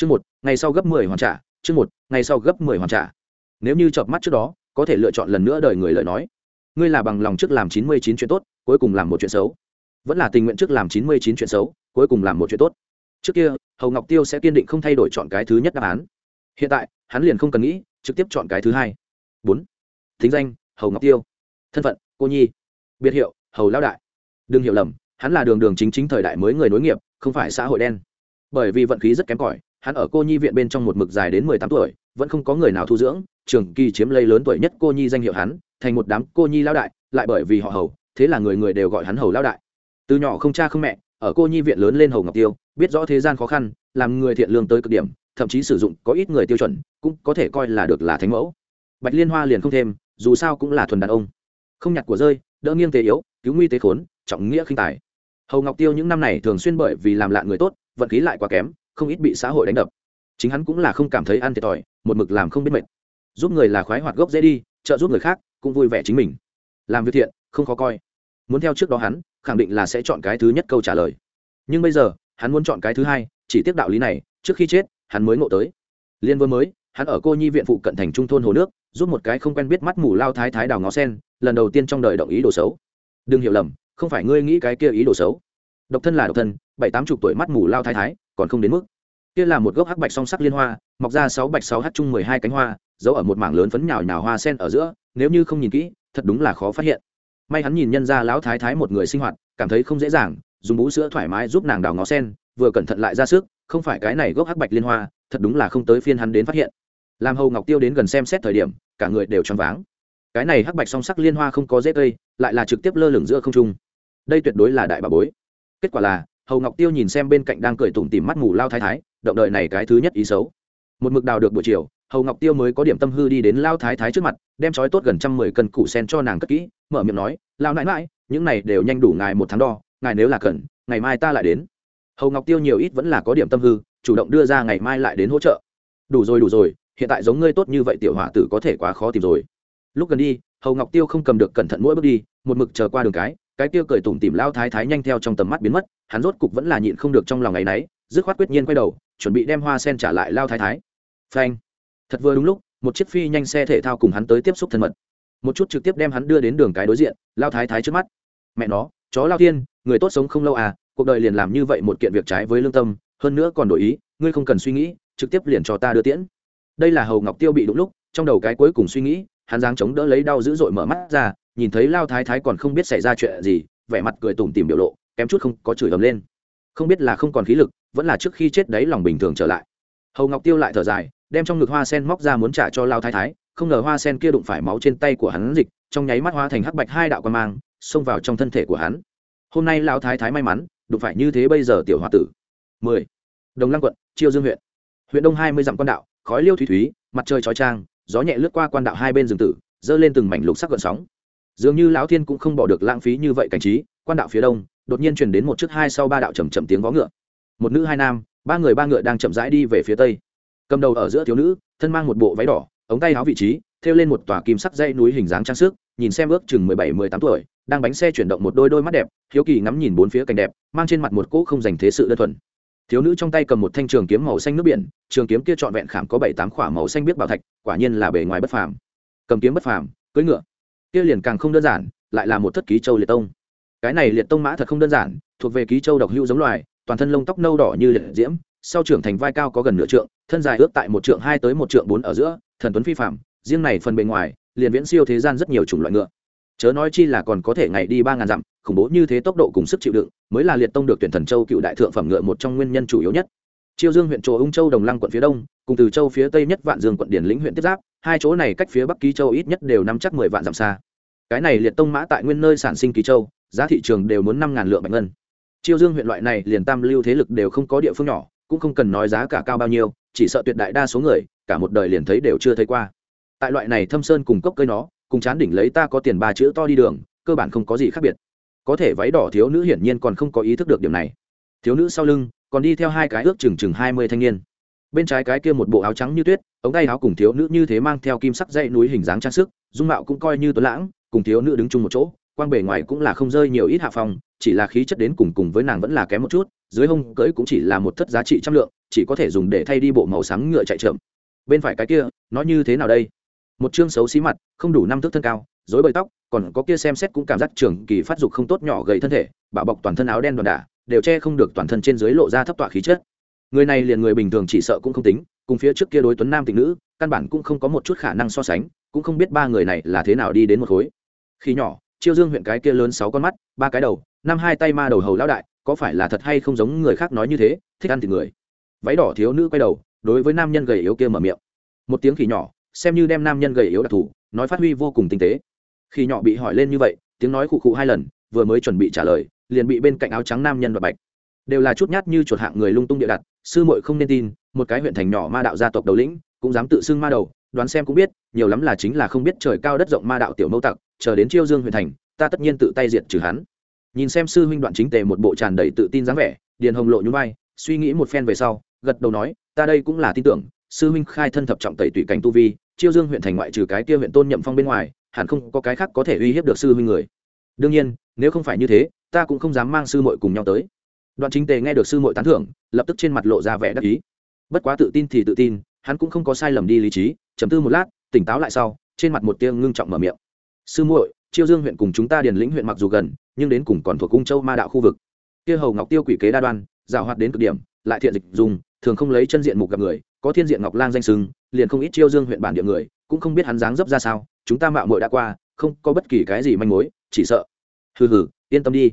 chương một, ngày sau gấp mười hoàn trả, chương một, ngày sau gấp mười hoàn trả. Nếu như chợp mắt trước đó, có thể lựa chọn lần nữa đời người lời nói. Ngươi là bằng lòng trước làm chín mươi chín chuyện tốt, cuối cùng làm một chuyện xấu. Vẫn là tình nguyện trước làm chín mươi chín chuyện xấu, cuối cùng làm một chuyện tốt. Trước kia, hầu ngọc tiêu sẽ kiên định không thay đổi chọn cái thứ nhất đáp án. Hiện tại, hắn liền không cần nghĩ, trực tiếp chọn cái thứ hai. Bốn. Thính danh, hầu ngọc tiêu. Thân phận, cô nhi. Biệt hiệu, hầu lão đại. Đừng hiểu lầm, hắn là đường đường chính chính thời đại mới người nối nghiệp, không phải xã hội đen. Bởi vì vận khí rất kém cỏi hắn ở cô nhi viện bên trong một mực dài đến mười tám tuổi, vẫn không có người nào thu dưỡng, trường kỳ chiếm lấy lớn tuổi nhất cô nhi danh hiệu hắn, thành một đám cô nhi lão đại, lại bởi vì họ hầu, thế là người người đều gọi hắn hầu lão đại. Từ nhỏ không cha không mẹ, ở cô nhi viện lớn lên hầu ngọc tiêu, biết rõ thế gian khó khăn, làm người thiện lương tới cực điểm, thậm chí sử dụng có ít người tiêu chuẩn, cũng có thể coi là được là thánh mẫu. Bạch liên hoa liền không thêm, dù sao cũng là thuần đàn ông. Không nhặt của rơi, đỡ nghiêng tế yếu, cứu nguy tế khốn, trọng nghĩa khinh tài. Hầu ngọc tiêu những năm này thường xuyên bởi vì làm lạ người tốt, vận khí lại quá kém không ít bị xã hội đánh đập. Chính hắn cũng là không cảm thấy ăn thiệt thòi, một mực làm không biết mệt. Giúp người là khoái hoạt gốc dễ đi, trợ giúp người khác cũng vui vẻ chính mình. Làm việc thiện, không khó coi. Muốn theo trước đó hắn, khẳng định là sẽ chọn cái thứ nhất câu trả lời. Nhưng bây giờ, hắn muốn chọn cái thứ hai, chỉ tiếc đạo lý này, trước khi chết, hắn mới ngộ tới. Liên vừa mới, hắn ở cô nhi viện phụ cận thành trung thôn hồ nước, giúp một cái không quen biết mắt mù lao thái thái đào ngó sen, lần đầu tiên trong đời động ý đồ xấu. Đừng hiểu lầm, không phải ngươi nghĩ cái kia ý đồ xấu. Độc thân là độc thân, bảy tám chục tuổi mắt mù lao thái thái, còn không đến mức kia là một gốc hắc bạch song sắc liên hoa, mọc ra sáu bạch sáu h chung mười hai cánh hoa, giấu ở một mảng lớn phấn nhào nhào hoa sen ở giữa, nếu như không nhìn kỹ, thật đúng là khó phát hiện. May hắn nhìn nhân ra lão thái thái một người sinh hoạt, cảm thấy không dễ dàng, dùng bú sữa thoải mái giúp nàng đào ngó sen, vừa cẩn thận lại ra sức, không phải cái này gốc hắc bạch liên hoa, thật đúng là không tới phiên hắn đến phát hiện. Làm hầu ngọc tiêu đến gần xem xét thời điểm, cả người đều choáng váng. Cái này hắc bạch song sắc liên hoa không có dễ cây, lại là trực tiếp lơ lửng giữa không trung. Đây tuyệt đối là đại bà bối. Kết quả là, hầu ngọc tiêu nhìn xem bên cạnh đang cười tủm tìm mắt mù lao thái thái động đợi này cái thứ nhất ý xấu. Một mực đào được buổi chiều, hầu ngọc tiêu mới có điểm tâm hư đi đến lao thái thái trước mặt, đem trói tốt gần trăm mười cân củ sen cho nàng cất kỹ, mở miệng nói, lao nãi mãi những này đều nhanh đủ ngài một tháng đo, ngài nếu là cần, ngày mai ta lại đến. Hầu ngọc tiêu nhiều ít vẫn là có điểm tâm hư, chủ động đưa ra ngày mai lại đến hỗ trợ. Đủ rồi đủ rồi, hiện tại giống ngươi tốt như vậy tiểu hỏa tử có thể quá khó tìm rồi. Lúc gần đi, hầu ngọc tiêu không cầm được cẩn thận mỗi bước đi, một mực chờ qua đường cái cái tiêu cười tủm tìm lao thái thái nhanh theo trong tầm mắt biến mất, hắn rốt cục vẫn là nhịn không được trong lòng ngày nấy, dứt khoát quyết nhiên quay đầu chuẩn bị đem hoa sen trả lại lao thái thái. Phanh. Thật vừa đúng lúc, một chiếc phi nhanh xe thể thao cùng hắn tới tiếp xúc thân mật. Một chút trực tiếp đem hắn đưa đến đường cái đối diện, lao thái thái trước mắt. Mẹ nó, chó lao tiên, người tốt sống không lâu à cuộc đời liền làm như vậy một kiện việc trái với lương tâm, hơn nữa còn đổi ý, ngươi không cần suy nghĩ, trực tiếp liền cho ta đưa tiễn. Đây là hầu ngọc tiêu bị đúng lúc, trong đầu cái cuối cùng suy nghĩ, hắn giáng chống đỡ lấy đau dữ dội mở mắt ra, nhìn thấy lao thái thái còn không biết xảy ra chuyện gì, vẻ mặt cười tủm tìm biểu lộ, kém chút không có chửi ầm lên không biết là không còn khí lực, vẫn là trước khi chết đấy lòng bình thường trở lại. Hầu ngọc tiêu lại thở dài, đem trong ngực hoa sen móc ra muốn trả cho lao thái thái, không ngờ hoa sen kia đụng phải máu trên tay của hắn dịch, trong nháy mắt hoa thành hắc bạch hai đạo quan mang, xông vào trong thân thể của hắn. Hôm nay lao thái thái may mắn, đụng phải như thế bây giờ tiểu hoa tử. Mười. Đồng lăng quận, chiêu dương huyện. Huyện đông hai mươi dặm quan đạo, khói liêu thủy thúy, mặt trời chói trang gió nhẹ lướt qua quan đạo hai bên rừng tử, dơ lên từng mảnh lục sắc gợn sóng. Dường như lão thiên cũng không bỏ được lãng phí như vậy cảnh trí, quan đạo phía đông đột nhiên chuyển đến một chiếc hai sau ba đạo chầm chậm tiếng vó ngựa. Một nữ hai nam, ba người ba ngựa đang chậm rãi đi về phía tây. Cầm đầu ở giữa thiếu nữ, thân mang một bộ váy đỏ, ống tay áo vị trí, thêu lên một tòa kim sắc dây núi hình dáng trang sức, nhìn xem ước chừng mười bảy, mười tám tuổi, đang bánh xe chuyển động một đôi đôi mắt đẹp, hiếu kỳ ngắm nhìn bốn phía cảnh đẹp, mang trên mặt một cỗ không dành thế sự đơn thuần. Thiếu nữ trong tay cầm một thanh trường kiếm màu xanh nước biển, trường kiếm kia trọn vẹn khảm có bảy, tám khỏa màu xanh biết bảo thạch, quả nhiên là bề ngoài bất phàm. Cầm kiếm bất phàm, cưỡi ngựa. Kia liền càng không đơn giản, lại là một thất ký châu liệt tông cái này liệt tông mã thật không đơn giản, thuộc về ký châu độc hữu giống loài, toàn thân lông tóc nâu đỏ như liệt diễm, sau trưởng thành vai cao có gần nửa trượng, thân dài ước tại một trượng hai tới một trượng bốn ở giữa, thần tuấn phi phạm riêng này phần bề ngoài, liền viễn siêu thế gian rất nhiều chủng loại ngựa. Chớ nói chi là còn có thể ngày đi ba ngàn dặm, khủng bố như thế tốc độ cùng sức chịu đựng, mới là liệt tông được tuyển thần châu cựu đại thượng phẩm ngựa một trong nguyên nhân chủ yếu nhất. Chiêu dương huyện chỗ ung châu đồng lăng quận phía đông, cùng từ châu phía tây nhất vạn dương quận điển lĩnh huyện tiếp giáp, hai chỗ này cách phía bắc ký châu ít nhất đều năm chắc mười vạn dặm xa. Cái này liệt tông mã tại nguyên nơi sản sinh ký châu giá thị trường đều muốn năm ngàn lượng bạch ngân. Chiêu dương huyện loại này liền tam lưu thế lực đều không có địa phương nhỏ, cũng không cần nói giá cả cao bao nhiêu, chỉ sợ tuyệt đại đa số người, cả một đời liền thấy đều chưa thấy qua. Tại loại này thâm sơn cùng cốc cây nó, cùng chán đỉnh lấy ta có tiền ba chữ to đi đường, cơ bản không có gì khác biệt. Có thể váy đỏ thiếu nữ hiển nhiên còn không có ý thức được điểm này. Thiếu nữ sau lưng, còn đi theo hai cái ước chừng chừng hai mươi thanh niên. Bên trái cái kia một bộ áo trắng như tuyết, ống tay áo cùng thiếu nữ như thế mang theo kim sắc dây núi hình dáng trang sức, dung mạo cũng coi như tuấn lãng, cùng thiếu nữ đứng chung một chỗ quang bề ngoài cũng là không rơi nhiều ít hạ phong, chỉ là khí chất đến cùng cùng với nàng vẫn là kém một chút, dưới hông cưỡi cũng chỉ là một thất giá trị trăm lượng, chỉ có thể dùng để thay đi bộ màu sáng ngựa chạy chậm. bên phải cái kia, nó như thế nào đây? Một chương xấu xí mặt, không đủ năm thước thân cao dối bời tóc, còn có kia xem xét cũng cảm giác trường kỳ phát dục không tốt nhỏ gầy thân thể bạo bọc toàn thân áo đen đòn đả, đều che không được toàn thân trên dưới lộ ra thấp tọa khí chất. Người này liền người bình thường chỉ sợ cũng không tính, cùng phía trước kia đối tuấn nam tình nữ, căn bản cũng không có một chút khả năng so sánh, cũng không biết ba người này là thế nào đi đến một khối. Khi nhỏ chiêu dương huyện cái kia lớn sáu con mắt, ba cái đầu, năm hai tay ma đầu hầu lão đại, có phải là thật hay không giống người khác nói như thế, thích ăn thịt người. Váy đỏ thiếu nữ quay đầu, đối với nam nhân gầy yếu kia mở miệng. Một tiếng khỉ nhỏ, xem như đem nam nhân gầy yếu đặc thù, nói phát huy vô cùng tinh tế. Khi nhỏ bị hỏi lên như vậy, tiếng nói khụ khụ hai lần, vừa mới chuẩn bị trả lời, liền bị bên cạnh áo trắng nam nhân và bạch. Đều là chút nhát như chuột hạng người lung tung địa đặt, sư muội không nên tin, một cái huyện thành nhỏ ma đạo gia tộc đầu lĩnh, cũng dám tự xưng ma đầu đoán xem cũng biết, nhiều lắm là chính là không biết trời cao đất rộng ma đạo tiểu mâu tặc, chờ đến chiêu dương huyện thành, ta tất nhiên tự tay diệt trừ hắn. Nhìn xem sư huynh đoạn chính tề một bộ tràn đầy tự tin dáng vẻ, điền hồng lộ nhún vai, suy nghĩ một phen về sau, gật đầu nói, ta đây cũng là tin tưởng, sư huynh khai thân thập trọng tẩy tùy cảnh tu vi, chiêu dương huyện thành ngoại trừ cái kia huyện tôn nhậm phong bên ngoài, hẳn không có cái khác có thể uy hiếp được sư huynh người. Đương nhiên, nếu không phải như thế, ta cũng không dám mang sư muội cùng nhau tới. Đoạn chính tề nghe được sư muội tán thưởng, lập tức trên mặt lộ ra vẻ đắc ý. Bất quá tự tin thì tự tin hắn cũng không có sai lầm đi lý trí chấm tư một lát, tỉnh táo lại sau, trên mặt một tia ngưng trọng mở miệng. Sư muội, chiêu dương huyện cùng chúng ta điền lĩnh huyện mặc dù gần, nhưng đến cùng còn thuộc cung châu ma đạo khu vực. Kia hầu ngọc tiêu quỷ kế đa đoan, giảo hoạt đến cực điểm, lại thiện dịch dùng, thường không lấy chân diện mục gặp người, có thiên diện ngọc lang danh sưng liền không ít chiêu dương huyện bản địa người, cũng không biết hắn dáng dấp ra sao, chúng ta mạo muội đã qua, không có bất kỳ cái gì manh mối, chỉ sợ. Hừ hừ, yên tâm đi.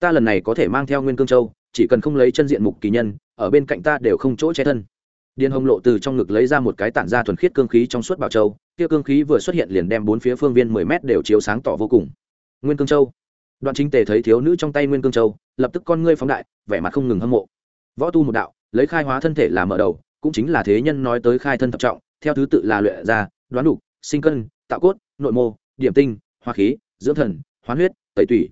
Ta lần này có thể mang theo nguyên cương châu, chỉ cần không lấy chân diện mục kỳ nhân, ở bên cạnh ta đều không chỗ che thân điền hồng lộ từ trong ngực lấy ra một cái tản ra thuần khiết cương khí trong suốt bảo châu kia cương khí vừa xuất hiện liền đem bốn phía phương viên mười mét đều chiếu sáng tỏ vô cùng. Nguyên cương châu. Đoạn chính tề thấy thiếu nữ trong tay nguyên cương châu, lập tức con ngươi phóng đại, vẻ mặt không ngừng hâm mộ. Võ tu một đạo, lấy khai hóa thân thể làm mở đầu, cũng chính là thế nhân nói tới khai thân thập trọng, theo thứ tự là luyện ra, đoán đục, sinh cân, tạo cốt, nội mô, điểm tinh, hoa khí, dưỡng thần, hoán huyết, tẩy tủy.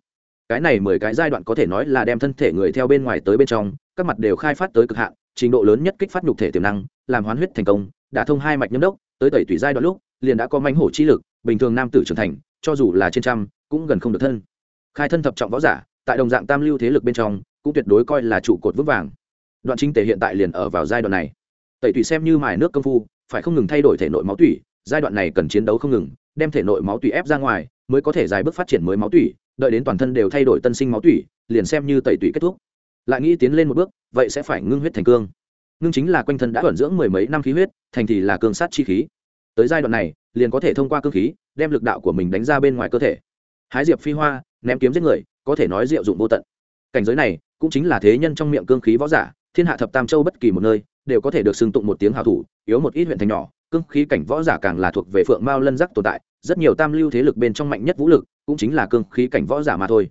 Cái này mười cái giai đoạn có thể nói là đem thân thể người theo bên ngoài tới bên trong, các mặt đều khai phát tới cực hạn trình độ lớn nhất kích phát nhục thể tiềm năng, làm hoán huyết thành công, đã thông hai mạch nhâm đốc, tới tẩy tủy giai đoạn lúc, liền đã có mánh hổ chi lực, bình thường nam tử trưởng thành, cho dù là trên trăm, cũng gần không được thân. Khai thân thập trọng võ giả, tại đồng dạng tam lưu thế lực bên trong, cũng tuyệt đối coi là trụ cột vững vàng. Đoạn chính tề hiện tại liền ở vào giai đoạn này. Tẩy tủy xem như mài nước công phu, phải không ngừng thay đổi thể nội máu tủy, giai đoạn này cần chiến đấu không ngừng, đem thể nội máu tủy ép ra ngoài, mới có thể dài bước phát triển mới máu tủy, đợi đến toàn thân đều thay đổi tân sinh máu tủy, liền xem như tẩy tủy kết thúc. Lại nghĩ tiến lên một bước vậy sẽ phải ngưng huyết thành cương. Ngưng chính là quanh thân đã thuận dưỡng mười mấy năm khí huyết, thành thì là cương sát chi khí. Tới giai đoạn này, liền có thể thông qua cương khí, đem lực đạo của mình đánh ra bên ngoài cơ thể. Hái diệp phi hoa, ném kiếm giết người, có thể nói diệu dụng vô tận. Cảnh giới này, cũng chính là thế nhân trong miệng cương khí võ giả, thiên hạ thập tam châu bất kỳ một nơi, đều có thể được xưng tụng một tiếng hào thủ, yếu một ít huyện thành nhỏ, cương khí cảnh võ giả càng là thuộc về phượng mao lân giác tồn tại, rất nhiều tam lưu thế lực bên trong mạnh nhất vũ lực, cũng chính là cương khí cảnh võ giả mà thôi.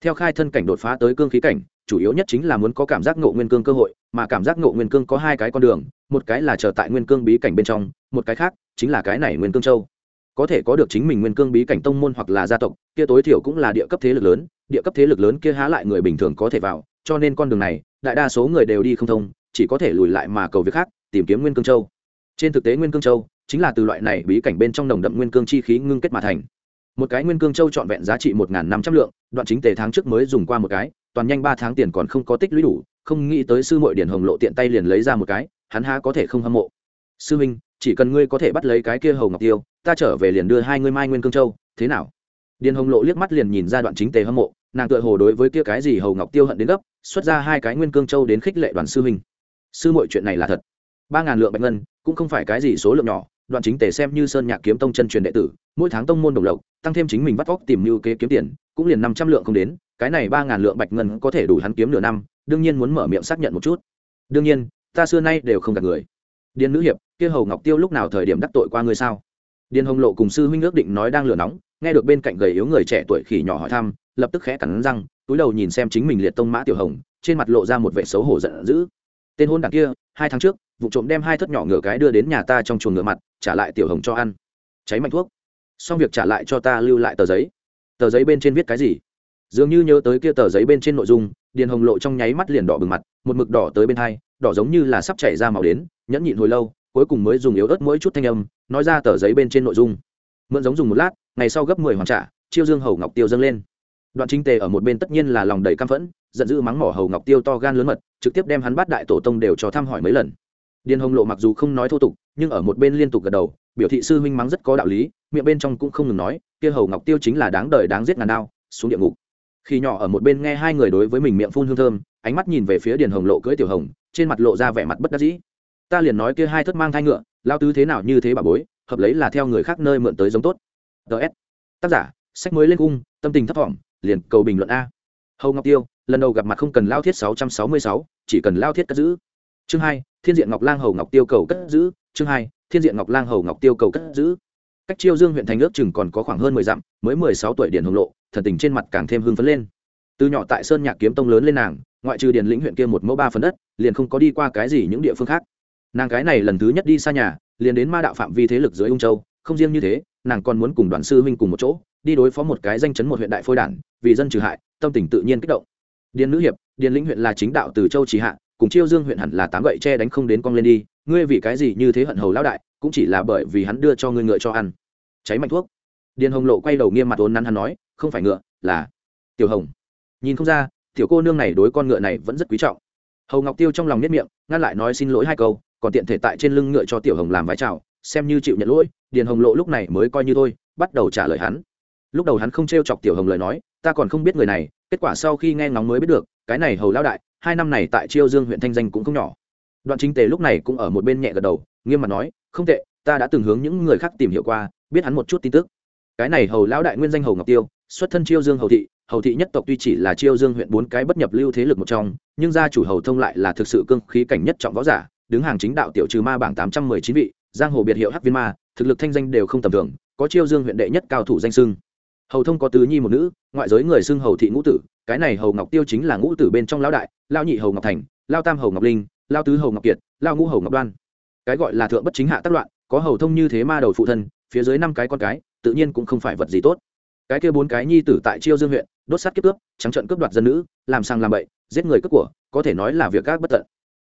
Theo khai thân cảnh đột phá tới cương khí cảnh chủ yếu nhất chính là muốn có cảm giác ngộ nguyên cương cơ hội, mà cảm giác ngộ nguyên cương có hai cái con đường, một cái là chờ tại nguyên cương bí cảnh bên trong, một cái khác chính là cái này nguyên cương châu. Có thể có được chính mình nguyên cương bí cảnh tông môn hoặc là gia tộc, kia tối thiểu cũng là địa cấp thế lực lớn, địa cấp thế lực lớn kia há lại người bình thường có thể vào, cho nên con đường này, đại đa số người đều đi không thông, chỉ có thể lùi lại mà cầu việc khác, tìm kiếm nguyên cương châu. Trên thực tế nguyên cương châu chính là từ loại này bí cảnh bên trong nồng đậm nguyên cương chi khí ngưng kết mà thành. Một cái nguyên cương châu trọn vẹn giá trị một năm trăm lượng, đoạn chính tề tháng trước mới dùng qua một cái toàn nhanh ba tháng tiền còn không có tích lũy đủ, không nghĩ tới sư mội điển hồng lộ tiện tay liền lấy ra một cái, hắn há có thể không hâm mộ. Sư minh chỉ cần ngươi có thể bắt lấy cái kia hầu ngọc tiêu, ta trở về liền đưa hai ngươi mai nguyên cương châu, thế nào? Điền hồng lộ liếc mắt liền nhìn ra đoạn chính tề hâm mộ, nàng tựa hồ đối với kia cái gì hầu ngọc tiêu hận đến gấp, xuất ra hai cái nguyên cương châu đến khích lệ đoàn sư minh sư muội chuyện này là thật. Ba ngàn lượng bạch ngân, cũng không phải cái gì số lượng nhỏ, đoạn chính tề xem như sơn nhạc kiếm tông chân truyền đệ tử, mỗi tháng tông môn đồng lộc, tăng thêm chính mình bắt vóc tìm mưu kế kiếm tiền, cũng liền năm trăm lượng không đến cái này ba ngàn lượng bạch ngân có thể đủ hắn kiếm nửa năm, đương nhiên muốn mở miệng xác nhận một chút. Đương nhiên, ta xưa nay đều không gạt người. Điền nữ hiệp, kia hầu ngọc tiêu lúc nào thời điểm đắc tội qua ngươi sao? Điền hồng lộ cùng sư huynh ước định nói đang lửa nóng, nghe được bên cạnh gầy yếu người trẻ tuổi khỉ nhỏ hỏi thăm, lập tức khẽ cắn răng, túi đầu nhìn xem chính mình liệt tông mã tiểu hồng, trên mặt lộ ra một vẻ xấu hổ giận dữ. Tên hôn đảng kia, hai tháng trước, vụ trộm đem hai thất nhỏ ngựa cái đưa đến nhà ta trong chuồng ngựa mặt, trả lại tiểu hồng cho ăn. Cháy mạnh thuốc. Xong việc trả lại cho ta lưu lại tờ giấy. Tờ giấy bên trên viết cái gì? Dường như nhớ tới kia tờ giấy bên trên nội dung, điền hồng lộ trong nháy mắt liền đỏ bừng mặt, một mực đỏ tới bên hai, đỏ giống như là sắp chảy ra màu đến, nhẫn nhịn hồi lâu, cuối cùng mới dùng yếu ớt mỗi chút thanh âm, nói ra tờ giấy bên trên nội dung. Mượn giống dùng một lát, ngày sau gấp mười hoàn trả, chiêu dương hầu ngọc tiêu dâng lên. Đoạn chính tề ở một bên tất nhiên là lòng đầy căm phẫn, giận dữ mắng mỏ hầu ngọc tiêu to gan lớn mật, trực tiếp đem hắn bắt đại tổ tông đều cho thăm hỏi mấy lần. Điền hồng lộ mặc dù không nói thô tục, nhưng ở một bên liên tục gật đầu, biểu thị sư huynh mắng rất có đạo lý, miệng bên trong cũng không ngừng nói, kia hầu ngọc tiêu chính là đáng đời đáng giết ngàn đao, xuống địa ngục khi nhỏ ở một bên nghe hai người đối với mình miệng phun hương thơm, ánh mắt nhìn về phía điền hồng lộ cưỡi tiểu hồng, trên mặt lộ ra vẻ mặt bất đắc dĩ. Ta liền nói kia hai thất mang thai ngựa, lao tứ thế nào như thế bà bối, hợp lấy là theo người khác nơi mượn tới giống tốt. Ts tác giả, sách mới lên cung, tâm tình thấp thỏm, liền cầu bình luận a. Hầu ngọc tiêu, lần đầu gặp mặt không cần lao thiết sáu trăm sáu mươi sáu, chỉ cần lao thiết cất giữ. Chương hai, thiên diện ngọc lang hầu ngọc tiêu cầu cất giữ. Chương hai, thiên diện ngọc lang hầu ngọc tiêu cầu cất giữ. Cách chiêu dương huyện thành ước chừng còn có khoảng hơn mười dặm, mới mười sáu tuổi điển hồng lộ thần tình trên mặt càng thêm hưng phấn lên. Từ nhỏ tại sơn nhạc kiếm tông lớn lên nàng, ngoại trừ điền lĩnh huyện kia một mẫu ba phần đất, liền không có đi qua cái gì những địa phương khác. Nàng cái này lần thứ nhất đi xa nhà, liền đến ma đạo phạm vi thế lực dưới ung châu, không riêng như thế, nàng còn muốn cùng đoàn sư huynh cùng một chỗ, đi đối phó một cái danh chấn một huyện đại phôi đản, vì dân trừ hại, tâm tình tự nhiên kích động. Điền nữ hiệp, điền lĩnh huyện là chính đạo từ châu chỉ hạ, cùng chiêu dương huyện hẳn là tám gậy che đánh không đến cong lên đi, ngươi vì cái gì như thế hận hầu lão đại, cũng chỉ là bởi vì hắn đưa cho ngươi ngựa cho ăn. Cháy mạnh thuốc. Điền hồng lộ quay đầu nghiêm mặt ốn nắn hắn nói không phải ngựa, là tiểu hồng. Nhìn không ra, tiểu cô nương này đối con ngựa này vẫn rất quý trọng. Hầu ngọc tiêu trong lòng nhất miệng, ngăn lại nói xin lỗi hai câu, còn tiện thể tại trên lưng ngựa cho tiểu hồng làm vái chào, xem như chịu nhận lỗi, điền hồng lộ lúc này mới coi như thôi, bắt đầu trả lời hắn. Lúc đầu hắn không t r e o chọc tiểu hồng lời nói, ta còn không biết người này, kết quả sau khi nghe ngóng mới biết được, cái này hầu lao đại, hai năm này tại chiêu dương huyện thanh danh cũng không nhỏ. Đoạn chính tề lúc này cũng ở một bên nhẹ gật đầu, nghiêm mặt nói, không tệ, ta đã từng hướng những người khác tìm hiểu qua, biết hắn một chút tin tức. Cái này hầu lão đại nguyên danh hầu ngọc tiêu xuất thân chiêu dương hầu thị hầu thị nhất tộc tuy chỉ là chiêu dương huyện bốn cái bất nhập lưu thế lực một trong, nhưng gia chủ hầu thông lại là thực sự cương khí cảnh nhất trọng võ giả, đứng hàng chính đạo tiểu trừ ma bảng tám trăm mười chín vị, giang hồ biệt hiệu hắc viên ma, thực lực thanh danh đều không tầm thường, có chiêu dương huyện đệ nhất cao thủ danh sưng. Hầu thông có tứ nhi một nữ, ngoại giới người xưng hầu thị ngũ tử, cái này hầu ngọc tiêu chính là ngũ tử bên trong lão đại, lao nhị hầu ngọc thành, lao tam hầu ngọc linh, lao tứ hầu ngọc kiệt, lao ngũ hầu ngọc đoan. Cái gọi là thượng bất chính hạ tác loạn, có hầu thông như thế ma đầu phụ thân, phía dưới năm cái con cái, tự nhiên cũng không phải vật gì tốt cái kia bốn cái nhi tử tại chiêu dương huyện, đốt sát kiếp cướp, trắng trận cướp đoạt dân nữ, làm sang làm bậy, giết người cướp của, có thể nói là việc các bất tận.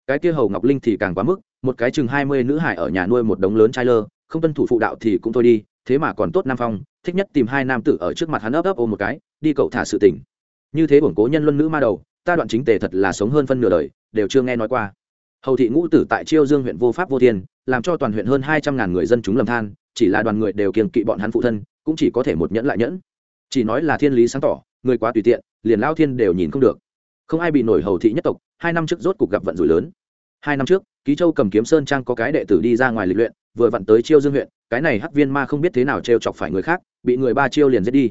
Cái kia hầu ngọc linh thì càng quá mức, một cái chừng hai mươi nữ hải ở nhà nuôi một đống lớn trai lơ, không tuân thủ phụ đạo thì cũng thôi đi, thế mà còn tốt nam phong, thích nhất tìm hai nam tử ở trước mặt hắn ấp ấp ôm một cái, đi cậu thả sự tình. Như thế bổng cố nhân luân nữ ma đầu, ta đoạn chính tề thật là sống hơn phân nửa đời, đều chưa nghe nói qua. Hầu thị ngũ tử tại chiêu dương huyện vô pháp vô thiên, làm cho toàn huyện hơn hai trăm ngàn người dân chúng lầm than, chỉ là đoàn người đều kiềng kỵ bọn hắn phụ thân cũng chỉ có thể một nhẫn lại nhẫn. Chỉ nói là thiên lý sáng tỏ, người quá tùy tiện, liền lao thiên đều nhìn không được. Không ai bị nổi hầu thị nhất tộc, hai năm trước rốt cuộc gặp vận rủi lớn. Hai năm trước, ký châu cầm kiếm sơn trang có cái đệ tử đi ra ngoài lịch luyện, vừa vặn tới chiêu dương huyện, cái này hắc viên ma không biết thế nào t chọc phải người khác, bị người ba chiêu liền giết đi.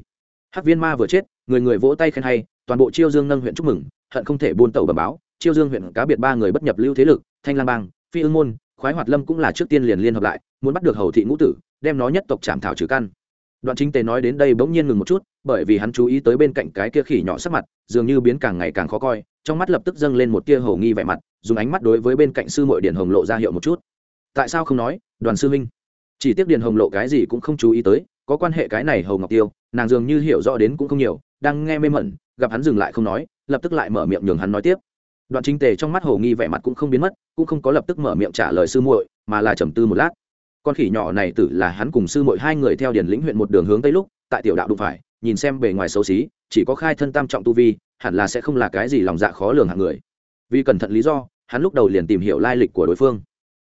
Hắc viên ma vừa chết, người người vỗ tay khen hay, toàn bộ chiêu dương nâng huyện chúc mừng, hận không thể buôn tàu bẩm báo, chiêu dương huyện cá biệt ba người bất nhập lưu thế lực, thanh lang bang, phi ương môn, khoái hoạt lâm cũng là trước tiên liền liên hợp lại, muốn bắt được hầu thị ngũ tử, đem nó nhất tộc chạm thảo trừ căn đoạn chính tề nói đến đây bỗng nhiên ngừng một chút, bởi vì hắn chú ý tới bên cạnh cái kia khỉ nhỏ sắc mặt, dường như biến càng ngày càng khó coi, trong mắt lập tức dâng lên một tia hầu nghi vẻ mặt, dùng ánh mắt đối với bên cạnh sư mội điển hồng lộ ra hiệu một chút. Tại sao không nói, đoàn sư minh chỉ tiếc điển hồng lộ cái gì cũng không chú ý tới, có quan hệ cái này hầu ngọc tiêu, nàng dường như hiểu rõ đến cũng không nhiều, đang nghe mê mẩn, gặp hắn dừng lại không nói, lập tức lại mở miệng nhường hắn nói tiếp. Đoạn chính tề trong mắt hồ nghi vẻ mặt cũng không biến mất, cũng không có lập tức mở miệng trả lời sư muội, mà là trầm tư một lát con khỉ nhỏ này tử là hắn cùng sư muội hai người theo điển lĩnh huyện một đường hướng tây lúc, tại tiểu đạo đụng phải, nhìn xem bề ngoài xấu xí, chỉ có khai thân tam trọng tu vi, hẳn là sẽ không là cái gì lòng dạ khó lường hạng người. Vì cẩn thận lý do, hắn lúc đầu liền tìm hiểu lai lịch của đối phương.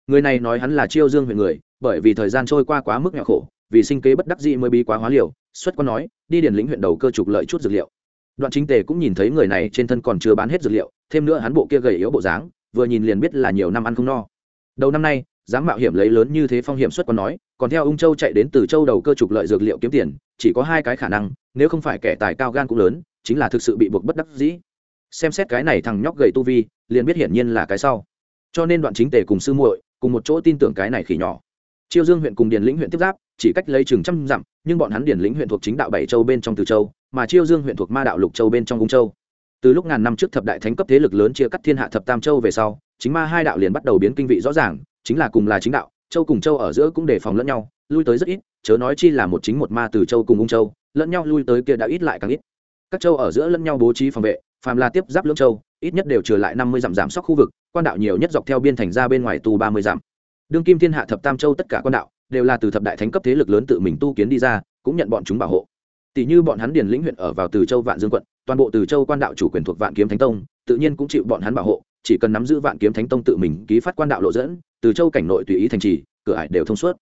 Người này nói hắn là chiêu dương huyện người, bởi vì thời gian trôi qua quá mức nhỏ khổ, vì sinh kế bất đắc dĩ mới bí quá hóa liều, xuất quan nói, đi điển lĩnh huyện đầu cơ trục lợi chút dược liệu. Đoạn chính tề cũng nhìn thấy người này trên thân còn chưa bán hết dược liệu, thêm nữa hắn bộ kia gầy yếu bộ dáng, vừa nhìn liền biết là nhiều năm ăn không no. Đầu năm nay dám mạo hiểm lấy lớn như thế phong hiểm xuất còn nói, còn theo ung châu chạy đến từ châu đầu cơ trục lợi dược liệu kiếm tiền, chỉ có hai cái khả năng, nếu không phải kẻ tài cao gan cũng lớn, chính là thực sự bị buộc bất đắc dĩ. Xem xét cái này thằng nhóc gầy tu vi, liền biết hiển nhiên là cái sau. Cho nên đoạn chính tề cùng sư muội, cùng một chỗ tin tưởng cái này khỉ nhỏ. Chiêu dương huyện cùng điền lĩnh huyện tiếp giáp, chỉ cách lấy chừng trăm dặm, nhưng bọn hắn điền lĩnh huyện thuộc chính đạo bảy châu bên trong từ châu, mà chiêu dương huyện thuộc ma đạo lục châu bên trong ung châu. Từ lúc ngàn năm trước thập đại thánh cấp thế lực lớn chia cắt thiên hạ thập tam châu về sau, chính ma hai đạo liền bắt đầu biến kinh vị rõ ràng chính là cùng là chính đạo, châu cùng châu ở giữa cũng đề phòng lẫn nhau, lui tới rất ít, chớ nói chi là một chính một ma từ châu cùng ung châu, lẫn nhau lui tới kia đã ít lại càng ít. Các châu ở giữa lẫn nhau bố trí phòng vệ, phàm là tiếp giáp lưỡng châu, ít nhất đều trừ lại năm mươi dặm giảm sóc khu vực, quan đạo nhiều nhất dọc theo biên thành ra bên ngoài tu ba mươi dặm. Đương kim thiên hạ thập tam châu tất cả quan đạo, đều là từ thập đại thánh cấp thế lực lớn tự mình tu kiến đi ra, cũng nhận bọn chúng bảo hộ. Tỷ như bọn hắn điền lĩnh huyện ở vào từ châu vạn dương quận, toàn bộ từ châu quan đạo chủ quyền thuộc vạn kiếm thánh tông, tự nhiên cũng chịu bọn hắn bảo hộ chỉ cần nắm giữ vạn kiếm thánh tông tự mình ký phát quan đạo lộ dẫn, từ châu cảnh nội tùy ý thành trì, cửa ải đều thông suốt.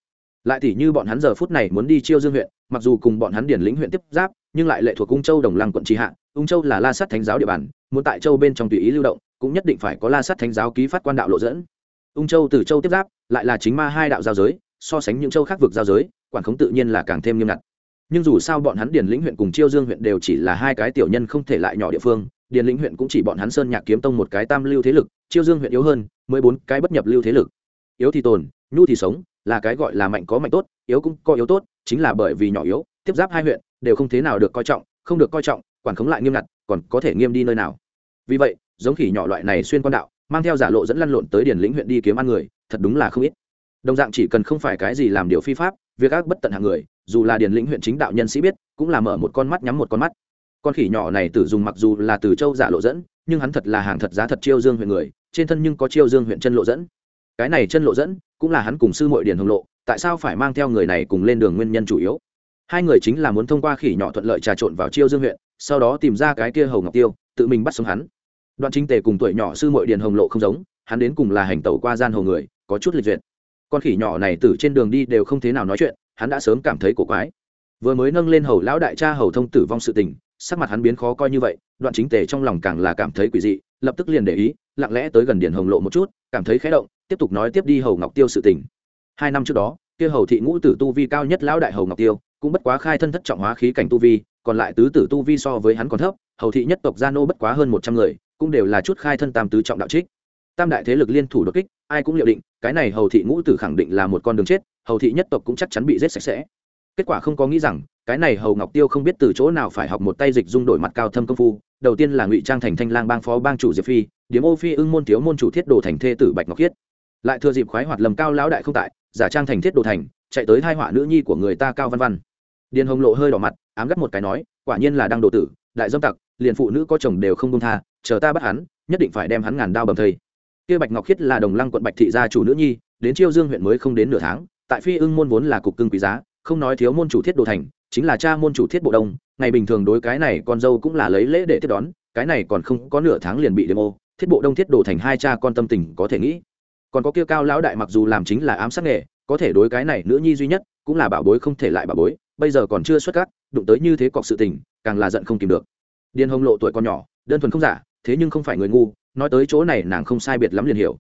Lại thì như bọn hắn giờ phút này muốn đi chiêu dương huyện, mặc dù cùng bọn hắn điển lĩnh huyện tiếp giáp, nhưng lại lệ thuộc ung châu đồng lăng quận tri hạ. Ung châu là la sát thánh giáo địa bàn, muốn tại châu bên trong tùy ý lưu động, cũng nhất định phải có la sát thánh giáo ký phát quan đạo lộ dẫn. Ung châu từ châu tiếp giáp, lại là chính ma hai đạo giao giới, so sánh những châu khác vực giao giới, quản khống tự nhiên là càng thêm nghiêm ngặt. Nhưng dù sao bọn hắn điển lĩnh huyện cùng chiêu dương huyện đều chỉ là hai cái tiểu nhân không thể lại nhỏ địa phương Điền lĩnh huyện cũng chỉ bọn hắn sơn nhạc kiếm tông một cái tam lưu thế lực, chiêu dương huyện yếu hơn, mới bốn cái bất nhập lưu thế lực. Yếu thì tồn, nhu thì sống, là cái gọi là mạnh có mạnh tốt, yếu cũng có yếu tốt, chính là bởi vì nhỏ yếu, tiếp giáp hai huyện, đều không thế nào được coi trọng, không được coi trọng, quản khống lại nghiêm ngặt, còn có thể nghiêm đi nơi nào. Vì vậy, giống khỉ nhỏ loại này xuyên quan đạo, mang theo giả lộ dẫn lăn lộn tới điền lĩnh huyện đi kiếm ăn người, thật đúng là không ít. Đồng dạng chỉ cần không phải cái gì làm điều phi pháp, việc ác bất tận hàng người, dù là điền lĩnh huyện chính đạo nhân sĩ biết, cũng là mở một con mắt nhắm một con mắt con khỉ nhỏ này tử dùng mặc dù là từ châu giả lộ dẫn, nhưng hắn thật là hàng thật giá thật chiêu dương huyện người, trên thân nhưng có chiêu dương huyện chân lộ dẫn. Cái này chân lộ dẫn, cũng là hắn cùng sư mội điền hồng lộ, tại sao phải mang theo người này cùng lên đường nguyên nhân chủ yếu? Hai người chính là muốn thông qua khỉ nhỏ thuận lợi trà trộn vào chiêu dương huyện, sau đó tìm ra cái kia hầu ngọc tiêu, tự mình bắt sống hắn. Đoạn chính tề cùng tuổi nhỏ sư mội điền hồng lộ không giống, hắn đến cùng là hành tẩu qua gian hồ người, có chút lịch duyệt. Con khỉ nhỏ này từ trên đường đi đều không thế nào nói chuyện, hắn đã sớm cảm thấy cổ quái. Vừa mới nâng lên hầu lão đại cha hầu thông tử vong sự tình sắc mặt hắn biến khó coi như vậy, đoạn chính tề trong lòng càng là cảm thấy quỷ dị, lập tức liền để ý, lặng lẽ tới gần điền hồng lộ một chút, cảm thấy khé động, tiếp tục nói tiếp đi hầu ngọc tiêu sự tình. Hai năm trước đó, kia hầu thị ngũ tử tu vi cao nhất lão đại hầu ngọc tiêu, cũng bất quá khai thân thất trọng hóa khí cảnh tu vi, còn lại tứ tử tu vi so với hắn còn thấp, hầu thị nhất tộc gia nô bất quá hơn một trăm người, cũng đều là chút khai thân tam tứ trọng đạo trích. Tam đại thế lực liên thủ đột kích, ai cũng liệu định, cái này hầu thị ngũ tử khẳng định là một con đường chết, hầu thị nhất tộc cũng chắc chắn bị giết sạch sẽ. Kết quả không có nghĩ rằng cái này hầu ngọc tiêu không biết từ chỗ nào phải học một tay dịch dung đổi mặt cao thâm công phu, đầu tiên là ngụy trang thành thanh lang bang phó bang chủ diệp phi, điếm ô phi ưng môn thiếu môn chủ thiết đồ thành thê tử bạch ngọc khiết. Lại thừa dịp khoái hoạt lầm cao lão đại không tại, giả trang thành thiết đồ thành, chạy tới thai họa nữ nhi của người ta cao văn văn. Điền hồng lộ hơi đỏ mặt, ám gắt một cái nói, quả nhiên là đang đồ tử, đại dâm tặc, liền phụ nữ có chồng đều không công tha, chờ ta bắt hắn, nhất định phải đem hắn ngàn đao bầm thây. Kia bạch ngọc khiết là đồng lăng quận bạch thị gia chủ nữ nhi, đến chiêu dương huyện mới không đến nửa tháng, tại phi ưng môn vốn là cục cưng quý giá, không nói thiếu môn chủ thiết đồ thành chính là cha môn chủ thiết bộ đông, ngày bình thường đối cái này con dâu cũng là lấy lễ để tiếp đón, cái này còn không có nửa tháng liền bị demo thiết bộ đông thiết đồ thành hai cha con tâm tình có thể nghĩ. Còn có kia cao lão đại mặc dù làm chính là ám sát nghề, có thể đối cái này nữ nhi duy nhất, cũng là bảo bối không thể lại bảo bối, bây giờ còn chưa xuất cát đụng tới như thế cọc sự tình, càng là giận không kìm được. Điên hồng lộ tuổi còn nhỏ, đơn thuần không giả, thế nhưng không phải người ngu, nói tới chỗ này nàng không sai biệt lắm liền hiểu.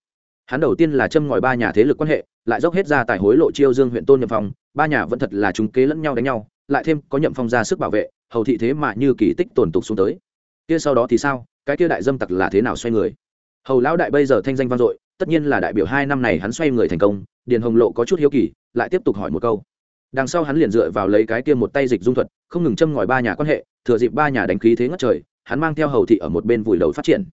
Hắn đầu tiên là châm ngòi ba nhà thế lực quan hệ, lại dốc hết ra tài hối lộ chiêu dương huyện tôn nhậm phong, ba nhà vẫn thật là chúng kế lẫn nhau đánh nhau lại thêm có nhậm phong ra sức bảo vệ, hầu thị thế mà như kỳ tích tồn tục xuống tới. Kia sau đó thì sao? Cái kia đại dâm tặc là thế nào xoay người? Hầu lão đại bây giờ thanh danh vang dội, tất nhiên là đại biểu hai năm này hắn xoay người thành công, điền hồng lộ có chút hiếu kỳ, lại tiếp tục hỏi một câu. Đằng sau hắn liền dựa vào lấy cái kia một tay dịch dung thuật, không ngừng châm ngòi ba nhà quan hệ, thừa dịp ba nhà đánh khí thế ngất trời, hắn mang theo hầu thị ở một bên vùi đầu phát triển.